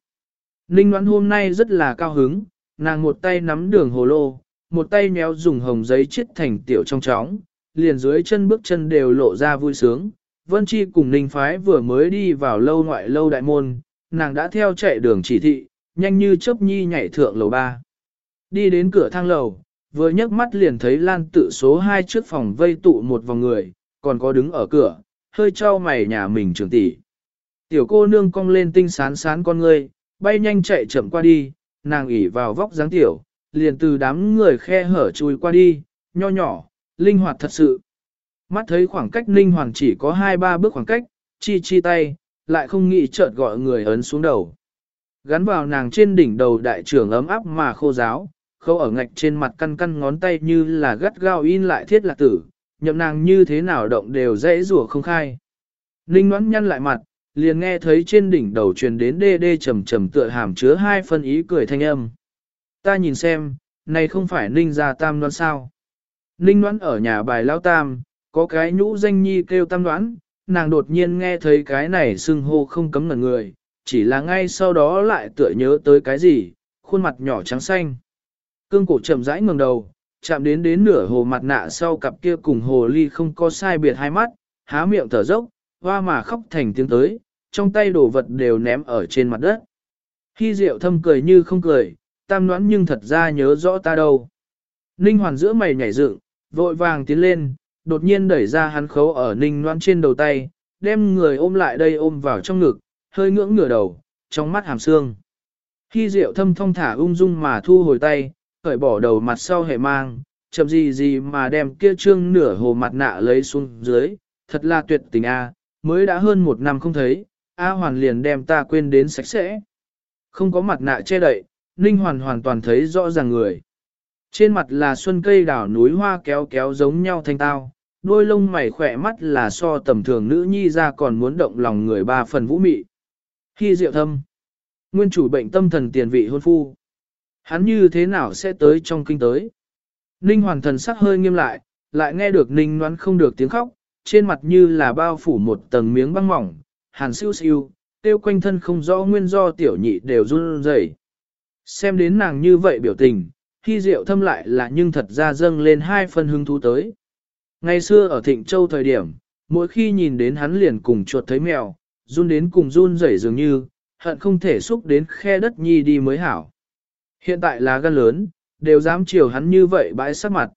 Ninh Loan hôm nay rất là cao hứng, nàng một tay nắm đường hồ lô, một tay méo dùng hồng giấy chiết thành tiểu trong chóng, liền dưới chân bước chân đều lộ ra vui sướng. Vân Chi cùng Ninh Phái vừa mới đi vào lâu ngoại lâu đại môn, nàng đã theo chạy đường chỉ thị, nhanh như chớp nhi nhảy thượng lầu ba. Đi đến cửa thang lầu, vừa nhấc mắt liền thấy lan tự số 2 trước phòng vây tụ một vòng người, còn có đứng ở cửa, hơi trao mày nhà mình trường tỷ. Tiểu cô nương cong lên tinh sán sán con ngươi, bay nhanh chạy chậm qua đi, nàng ỉ vào vóc dáng tiểu, liền từ đám người khe hở chui qua đi, nho nhỏ, linh hoạt thật sự. Mắt thấy khoảng cách linh hoàn chỉ có 2-3 bước khoảng cách, chi chi tay, lại không nghĩ chợt gọi người ấn xuống đầu. Gắn vào nàng trên đỉnh đầu đại trưởng ấm áp mà khô giáo, khâu ở ngạch trên mặt căn căn ngón tay như là gắt gao in lại thiết lạc tử, nhậm nàng như thế nào động đều dễ rủa không khai. Ninh ngoãn nhăn lại mặt, liền nghe thấy trên đỉnh đầu truyền đến đê đê trầm trầm tựa hàm chứa hai phân ý cười thanh âm. Ta nhìn xem, này không phải ninh gia tam đoán sao. Ninh đoán ở nhà bài lao tam, có cái nhũ danh nhi kêu tam đoán, nàng đột nhiên nghe thấy cái này xưng hô không cấm ngẩn người, chỉ là ngay sau đó lại tựa nhớ tới cái gì, khuôn mặt nhỏ trắng xanh. Cương cổ chậm rãi ngẩng đầu, chạm đến đến nửa hồ mặt nạ sau cặp kia cùng hồ ly không có sai biệt hai mắt, há miệng thở dốc, hoa mà khóc thành tiếng tới, trong tay đồ vật đều ném ở trên mặt đất. Khi rượu thâm cười như không cười, tam noãn nhưng thật ra nhớ rõ ta đâu. Ninh hoàn giữa mày nhảy dựng, vội vàng tiến lên, đột nhiên đẩy ra hắn khấu ở ninh noãn trên đầu tay, đem người ôm lại đây ôm vào trong ngực, hơi ngưỡng ngửa đầu, trong mắt hàm xương. Khi rượu thâm thông thả ung dung mà thu hồi tay, khởi bỏ đầu mặt sau hệ mang, chậm gì gì mà đem kia trương nửa hồ mặt nạ lấy xuống dưới, thật là tuyệt tình a, mới đã hơn một năm không thấy, A hoàn liền đem ta quên đến sạch sẽ. Không có mặt nạ che đậy, Ninh hoàn hoàn toàn thấy rõ ràng người. Trên mặt là xuân cây đảo núi hoa kéo kéo giống nhau thanh tao, đôi lông mày khỏe mắt là so tầm thường nữ nhi ra còn muốn động lòng người ba phần vũ mị. Khi diệu thâm, nguyên chủ bệnh tâm thần tiền vị hôn phu. Hắn như thế nào sẽ tới trong kinh tới? Ninh hoàn thần sắc hơi nghiêm lại, lại nghe được Ninh noán không được tiếng khóc, trên mặt như là bao phủ một tầng miếng băng mỏng, hàn siêu siêu, tiêu quanh thân không rõ nguyên do tiểu nhị đều run rẩy. Xem đến nàng như vậy biểu tình, khi rượu thâm lại là nhưng thật ra dâng lên hai phần hứng thú tới. Ngày xưa ở Thịnh Châu thời điểm, mỗi khi nhìn đến hắn liền cùng chuột thấy mèo, run đến cùng run rẩy dường như, hận không thể xúc đến khe đất nhi đi mới hảo. Hiện tại là gan lớn, đều dám chiều hắn như vậy bãi sắc mặt.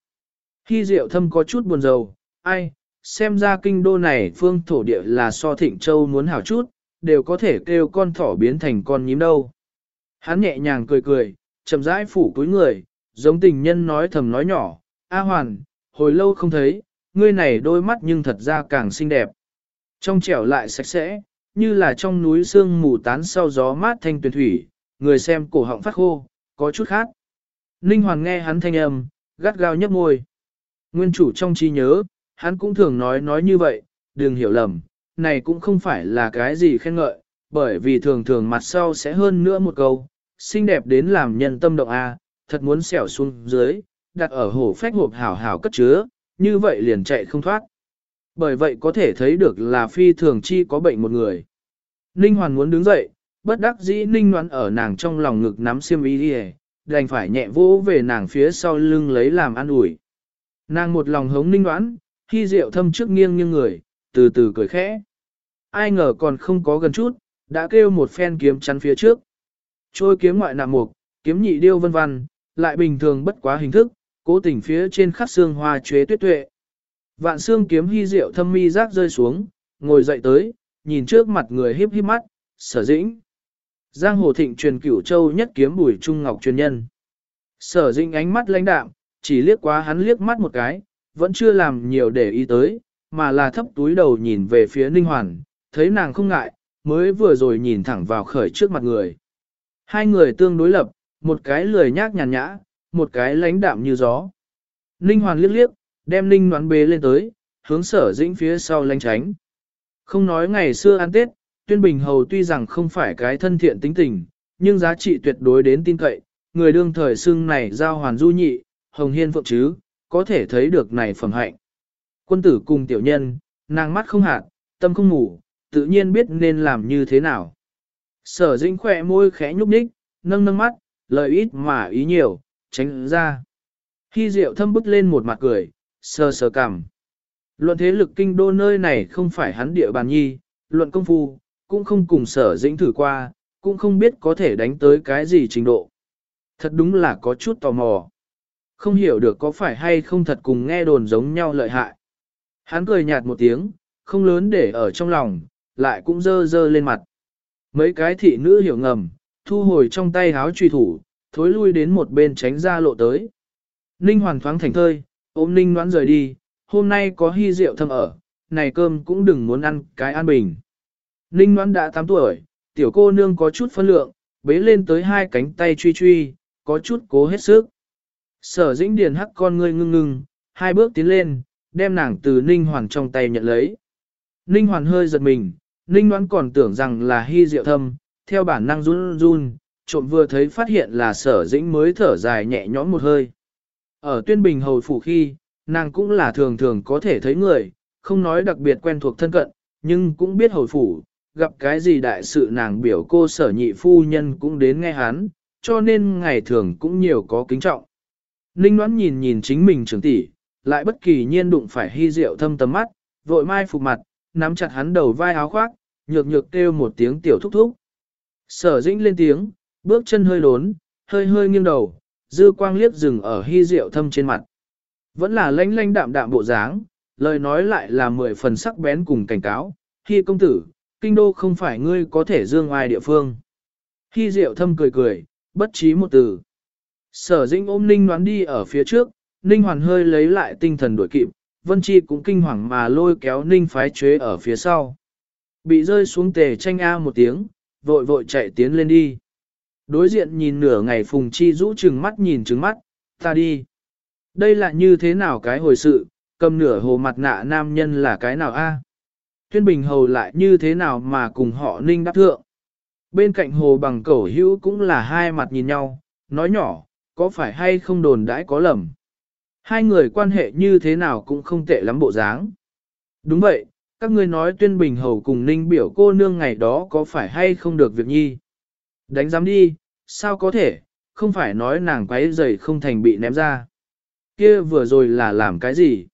Khi rượu thâm có chút buồn rầu, ai, xem ra kinh đô này phương thổ địa là so thịnh châu muốn hảo chút, đều có thể kêu con thỏ biến thành con nhím đâu. Hắn nhẹ nhàng cười cười, chậm rãi phủ túi người, giống tình nhân nói thầm nói nhỏ, A Hoàn, hồi lâu không thấy, ngươi này đôi mắt nhưng thật ra càng xinh đẹp. Trong trẻo lại sạch sẽ, như là trong núi sương mù tán sau gió mát thanh tuyền thủy, người xem cổ họng phát khô, có chút khác. Ninh Hoàn nghe hắn thanh âm, gắt gao nhấp môi. Nguyên chủ trong trí nhớ, hắn cũng thường nói nói như vậy, đừng hiểu lầm, này cũng không phải là cái gì khen ngợi, bởi vì thường thường mặt sau sẽ hơn nữa một câu, xinh đẹp đến làm nhân tâm động a, thật muốn xẻo xuống dưới, đặt ở hổ phách hộp hảo hảo cất chứa, như vậy liền chạy không thoát. Bởi vậy có thể thấy được là phi thường chi có bệnh một người. Ninh Hoàn muốn đứng dậy, bất đắc dĩ Ninh Hoàn ở nàng trong lòng ngực nắm xiêm y đi đành phải nhẹ vỗ về nàng phía sau lưng lấy làm an ủi. Nàng một lòng hống Ninh Noãn, hy diệu thâm trước nghiêng nghiêng người, từ từ cười khẽ. Ai ngờ còn không có gần chút, đã kêu một phen kiếm chắn phía trước. Trôi kiếm ngoại nạm mục, kiếm nhị điêu vân vân, lại bình thường bất quá hình thức, cố tình phía trên khắc xương hoa chế tuyết tuệ. Vạn xương kiếm hy diệu thâm mi rác rơi xuống, ngồi dậy tới, nhìn trước mặt người híp híp mắt, sở dĩnh. Giang hồ thịnh truyền cửu châu nhất kiếm bùi trung ngọc truyền nhân. Sở dĩnh ánh mắt lãnh đạm, chỉ liếc quá hắn liếc mắt một cái, vẫn chưa làm nhiều để ý tới, mà là thấp túi đầu nhìn về phía Ninh Hoàn, thấy nàng không ngại, mới vừa rồi nhìn thẳng vào khởi trước mặt người. Hai người tương đối lập, một cái lười nhác nhàn nhã, một cái lãnh đạm như gió. Ninh Hoàn liếc liếc, đem Ninh đoán bế lên tới, hướng sở dĩnh phía sau lánh tránh. Không nói ngày xưa ăn Tết, Tuyên Bình Hầu tuy rằng không phải cái thân thiện tính tình, nhưng giá trị tuyệt đối đến tin cậy, người đương thời xưng này giao hoàn du nhị, hồng hiên phượng chứ, có thể thấy được này phẩm hạnh. Quân tử cùng tiểu nhân, nàng mắt không hạt, tâm không ngủ, tự nhiên biết nên làm như thế nào. Sở dĩnh khỏe môi khẽ nhúc nhích, nâng nâng mắt, lời ít mà ý nhiều, tránh ra. Khi rượu thâm bức lên một mặt cười, sờ sờ cằm. Luận thế lực kinh đô nơi này không phải hắn địa bàn nhi, luận công phu, cũng không cùng sở dĩnh thử qua, cũng không biết có thể đánh tới cái gì trình độ. Thật đúng là có chút tò mò. Không hiểu được có phải hay không thật cùng nghe đồn giống nhau lợi hại. Hắn cười nhạt một tiếng, không lớn để ở trong lòng, lại cũng dơ dơ lên mặt. Mấy cái thị nữ hiểu ngầm, thu hồi trong tay háo truy thủ, thối lui đến một bên tránh ra lộ tới. Ninh hoàn thoáng thành thơi, ôm Ninh đoán rời đi, hôm nay có hy rượu thâm ở, này cơm cũng đừng muốn ăn cái an bình. Ninh đoán đã 8 tuổi, tiểu cô nương có chút phân lượng, bế lên tới hai cánh tay truy truy, có chút cố hết sức. Sở dĩnh điền hắc con ngươi ngưng ngưng, hai bước tiến lên, đem nàng từ Ninh Hoàn trong tay nhận lấy. Ninh Hoàn hơi giật mình, Ninh đoán còn tưởng rằng là hy diệu thâm, theo bản năng run run, trộm vừa thấy phát hiện là sở dĩnh mới thở dài nhẹ nhõm một hơi. Ở tuyên bình hầu phủ khi, nàng cũng là thường thường có thể thấy người, không nói đặc biệt quen thuộc thân cận, nhưng cũng biết hồi phủ, gặp cái gì đại sự nàng biểu cô sở nhị phu nhân cũng đến nghe hắn, cho nên ngày thường cũng nhiều có kính trọng. Ninh đoán nhìn nhìn chính mình trưởng tỷ, lại bất kỳ nhiên đụng phải hy diệu thâm tầm mắt, vội mai phục mặt, nắm chặt hắn đầu vai áo khoác, nhược nhược kêu một tiếng tiểu thúc thúc. Sở dĩnh lên tiếng, bước chân hơi đốn, hơi hơi nghiêng đầu, dư quang liếc dừng ở hy diệu thâm trên mặt. Vẫn là lanh lanh đạm đạm bộ dáng, lời nói lại là mười phần sắc bén cùng cảnh cáo, hy công tử, kinh đô không phải ngươi có thể dương ai địa phương. Hy diệu thâm cười cười, bất trí một từ. Sở dĩnh ôm ninh đoán đi ở phía trước, ninh hoàn hơi lấy lại tinh thần đuổi kịp, vân chi cũng kinh hoàng mà lôi kéo ninh phái chế ở phía sau. Bị rơi xuống tề tranh A một tiếng, vội vội chạy tiến lên đi. Đối diện nhìn nửa ngày Phùng Chi rũ trừng mắt nhìn trừng mắt, ta đi. Đây là như thế nào cái hồi sự, cầm nửa hồ mặt nạ nam nhân là cái nào a? Tuyên Bình Hầu lại như thế nào mà cùng họ ninh đáp thượng. Bên cạnh hồ bằng cẩu hữu cũng là hai mặt nhìn nhau, nói nhỏ, có phải hay không đồn đãi có lầm. Hai người quan hệ như thế nào cũng không tệ lắm bộ dáng. Đúng vậy, các ngươi nói tuyên bình hầu cùng ninh biểu cô nương ngày đó có phải hay không được việc nhi. Đánh giám đi, sao có thể, không phải nói nàng quấy giày không thành bị ném ra. Kia vừa rồi là làm cái gì?